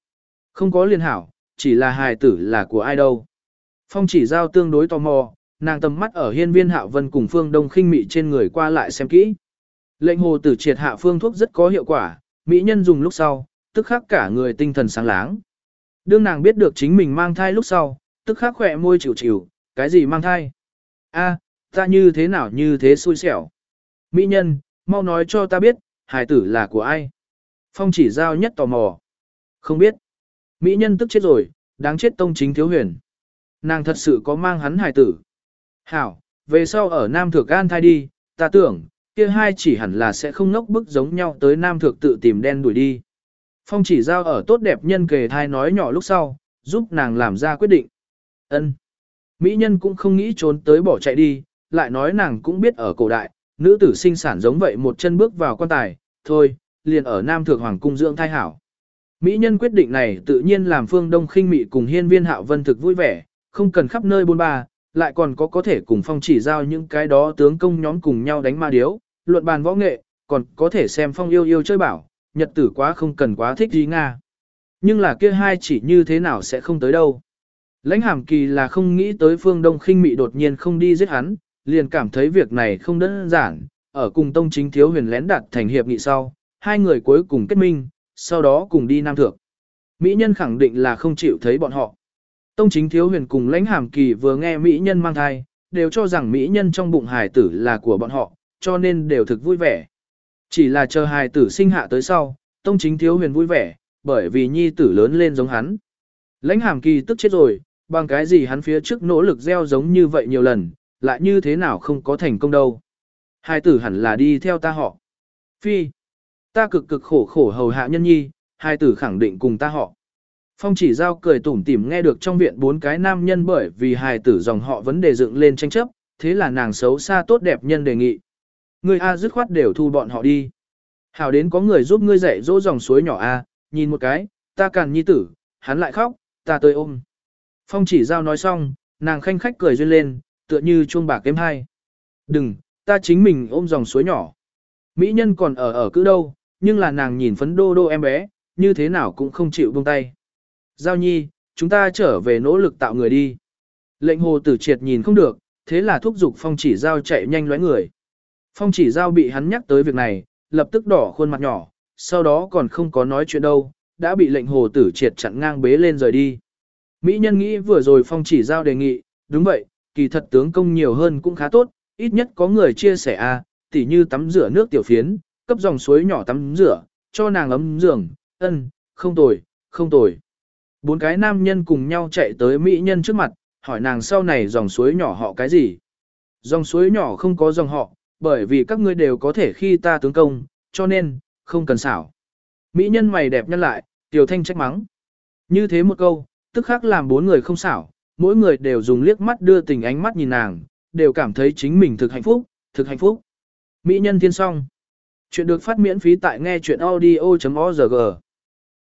Speaker 1: Không có liên hảo, chỉ là hài tử là của ai đâu. Phong chỉ giao tương đối tò mò, nàng tầm mắt ở hiên viên hạo vân cùng phương đông khinh mị trên người qua lại xem kỹ. Lệnh hồ tử triệt hạ phương thuốc rất có hiệu quả, mỹ nhân dùng lúc sau, tức khắc cả người tinh thần sáng láng. Đương nàng biết được chính mình mang thai lúc sau, tức khắc khỏe môi chịu chịu, cái gì mang thai? A, ta như thế nào như thế xui xẻo. Mỹ nhân, mau nói cho ta biết, hài tử là của ai? Phong chỉ giao nhất tò mò. Không biết. Mỹ nhân tức chết rồi, đáng chết tông chính thiếu huyền. Nàng thật sự có mang hắn hài tử. Hảo, về sau ở Nam Thược An thai đi, ta tưởng, kia hai chỉ hẳn là sẽ không ngốc bức giống nhau tới Nam Thược tự tìm đen đuổi đi. Phong chỉ giao ở tốt đẹp nhân kề thai nói nhỏ lúc sau, giúp nàng làm ra quyết định. Ân. Mỹ nhân cũng không nghĩ trốn tới bỏ chạy đi, lại nói nàng cũng biết ở cổ đại, nữ tử sinh sản giống vậy một chân bước vào quan tài, thôi, liền ở Nam Thượng Hoàng cung dưỡng thai hảo. Mỹ nhân quyết định này tự nhiên làm phương đông khinh mị cùng hiên viên hạo vân thực vui vẻ, không cần khắp nơi bôn ba, lại còn có có thể cùng phong chỉ giao những cái đó tướng công nhóm cùng nhau đánh ma điếu, luận bàn võ nghệ, còn có thể xem phong yêu yêu chơi bảo, nhật tử quá không cần quá thích gì Nga. Nhưng là kia hai chỉ như thế nào sẽ không tới đâu. Lãnh hàm kỳ là không nghĩ tới phương đông khinh mị đột nhiên không đi giết hắn, liền cảm thấy việc này không đơn giản, ở cùng tông chính thiếu huyền lén đạt thành hiệp nghị sau, hai người cuối cùng kết minh, sau đó cùng đi Nam Thượng. Mỹ nhân khẳng định là không chịu thấy bọn họ. Tông chính thiếu huyền cùng lãnh hàm kỳ vừa nghe Mỹ nhân mang thai, đều cho rằng Mỹ nhân trong bụng hải tử là của bọn họ, cho nên đều thực vui vẻ. Chỉ là chờ hài tử sinh hạ tới sau, tông chính thiếu huyền vui vẻ, bởi vì nhi tử lớn lên giống hắn. Lãnh hàm kỳ tức chết rồi, bằng cái gì hắn phía trước nỗ lực gieo giống như vậy nhiều lần, lại như thế nào không có thành công đâu. Hai tử hẳn là đi theo ta họ. Phi, ta cực cực khổ khổ hầu hạ nhân nhi, hai tử khẳng định cùng ta họ. Phong chỉ giao cười tủm tỉm nghe được trong viện bốn cái nam nhân bởi vì hài tử dòng họ vấn đề dựng lên tranh chấp, thế là nàng xấu xa tốt đẹp nhân đề nghị. Ngươi A dứt khoát đều thu bọn họ đi. Hảo đến có người giúp ngươi dạy dỗ dòng suối nhỏ A, nhìn một cái, ta càn nhi tử, hắn lại khóc, ta tới ôm. Phong chỉ giao nói xong, nàng khanh khách cười duyên lên, tựa như chuông bạc kém hai. Đừng, ta chính mình ôm dòng suối nhỏ. Mỹ nhân còn ở ở cứ đâu, nhưng là nàng nhìn phấn đô đô em bé, như thế nào cũng không chịu buông tay. Giao nhi, chúng ta trở về nỗ lực tạo người đi. Lệnh hồ tử triệt nhìn không được, thế là thúc giục phong chỉ giao chạy nhanh lóe người. Phong chỉ giao bị hắn nhắc tới việc này, lập tức đỏ khuôn mặt nhỏ, sau đó còn không có nói chuyện đâu, đã bị lệnh hồ tử triệt chặn ngang bế lên rời đi. Mỹ nhân nghĩ vừa rồi phong chỉ giao đề nghị, đúng vậy, kỳ thật tướng công nhiều hơn cũng khá tốt, ít nhất có người chia sẻ a, à, tỉ như tắm rửa nước tiểu phiến, cấp dòng suối nhỏ tắm rửa, cho nàng ấm giường, ân, không tồi, không tồi. Bốn cái nam nhân cùng nhau chạy tới Mỹ nhân trước mặt, hỏi nàng sau này dòng suối nhỏ họ cái gì. Dòng suối nhỏ không có dòng họ, bởi vì các ngươi đều có thể khi ta tướng công, cho nên, không cần xảo. Mỹ nhân mày đẹp nhân lại, tiểu thanh trách mắng. Như thế một câu, tức khắc làm bốn người không xảo, mỗi người đều dùng liếc mắt đưa tình ánh mắt nhìn nàng, đều cảm thấy chính mình thực hạnh phúc, thực hạnh phúc. Mỹ nhân thiên song. Chuyện được phát miễn phí tại nghe chuyện audio.org.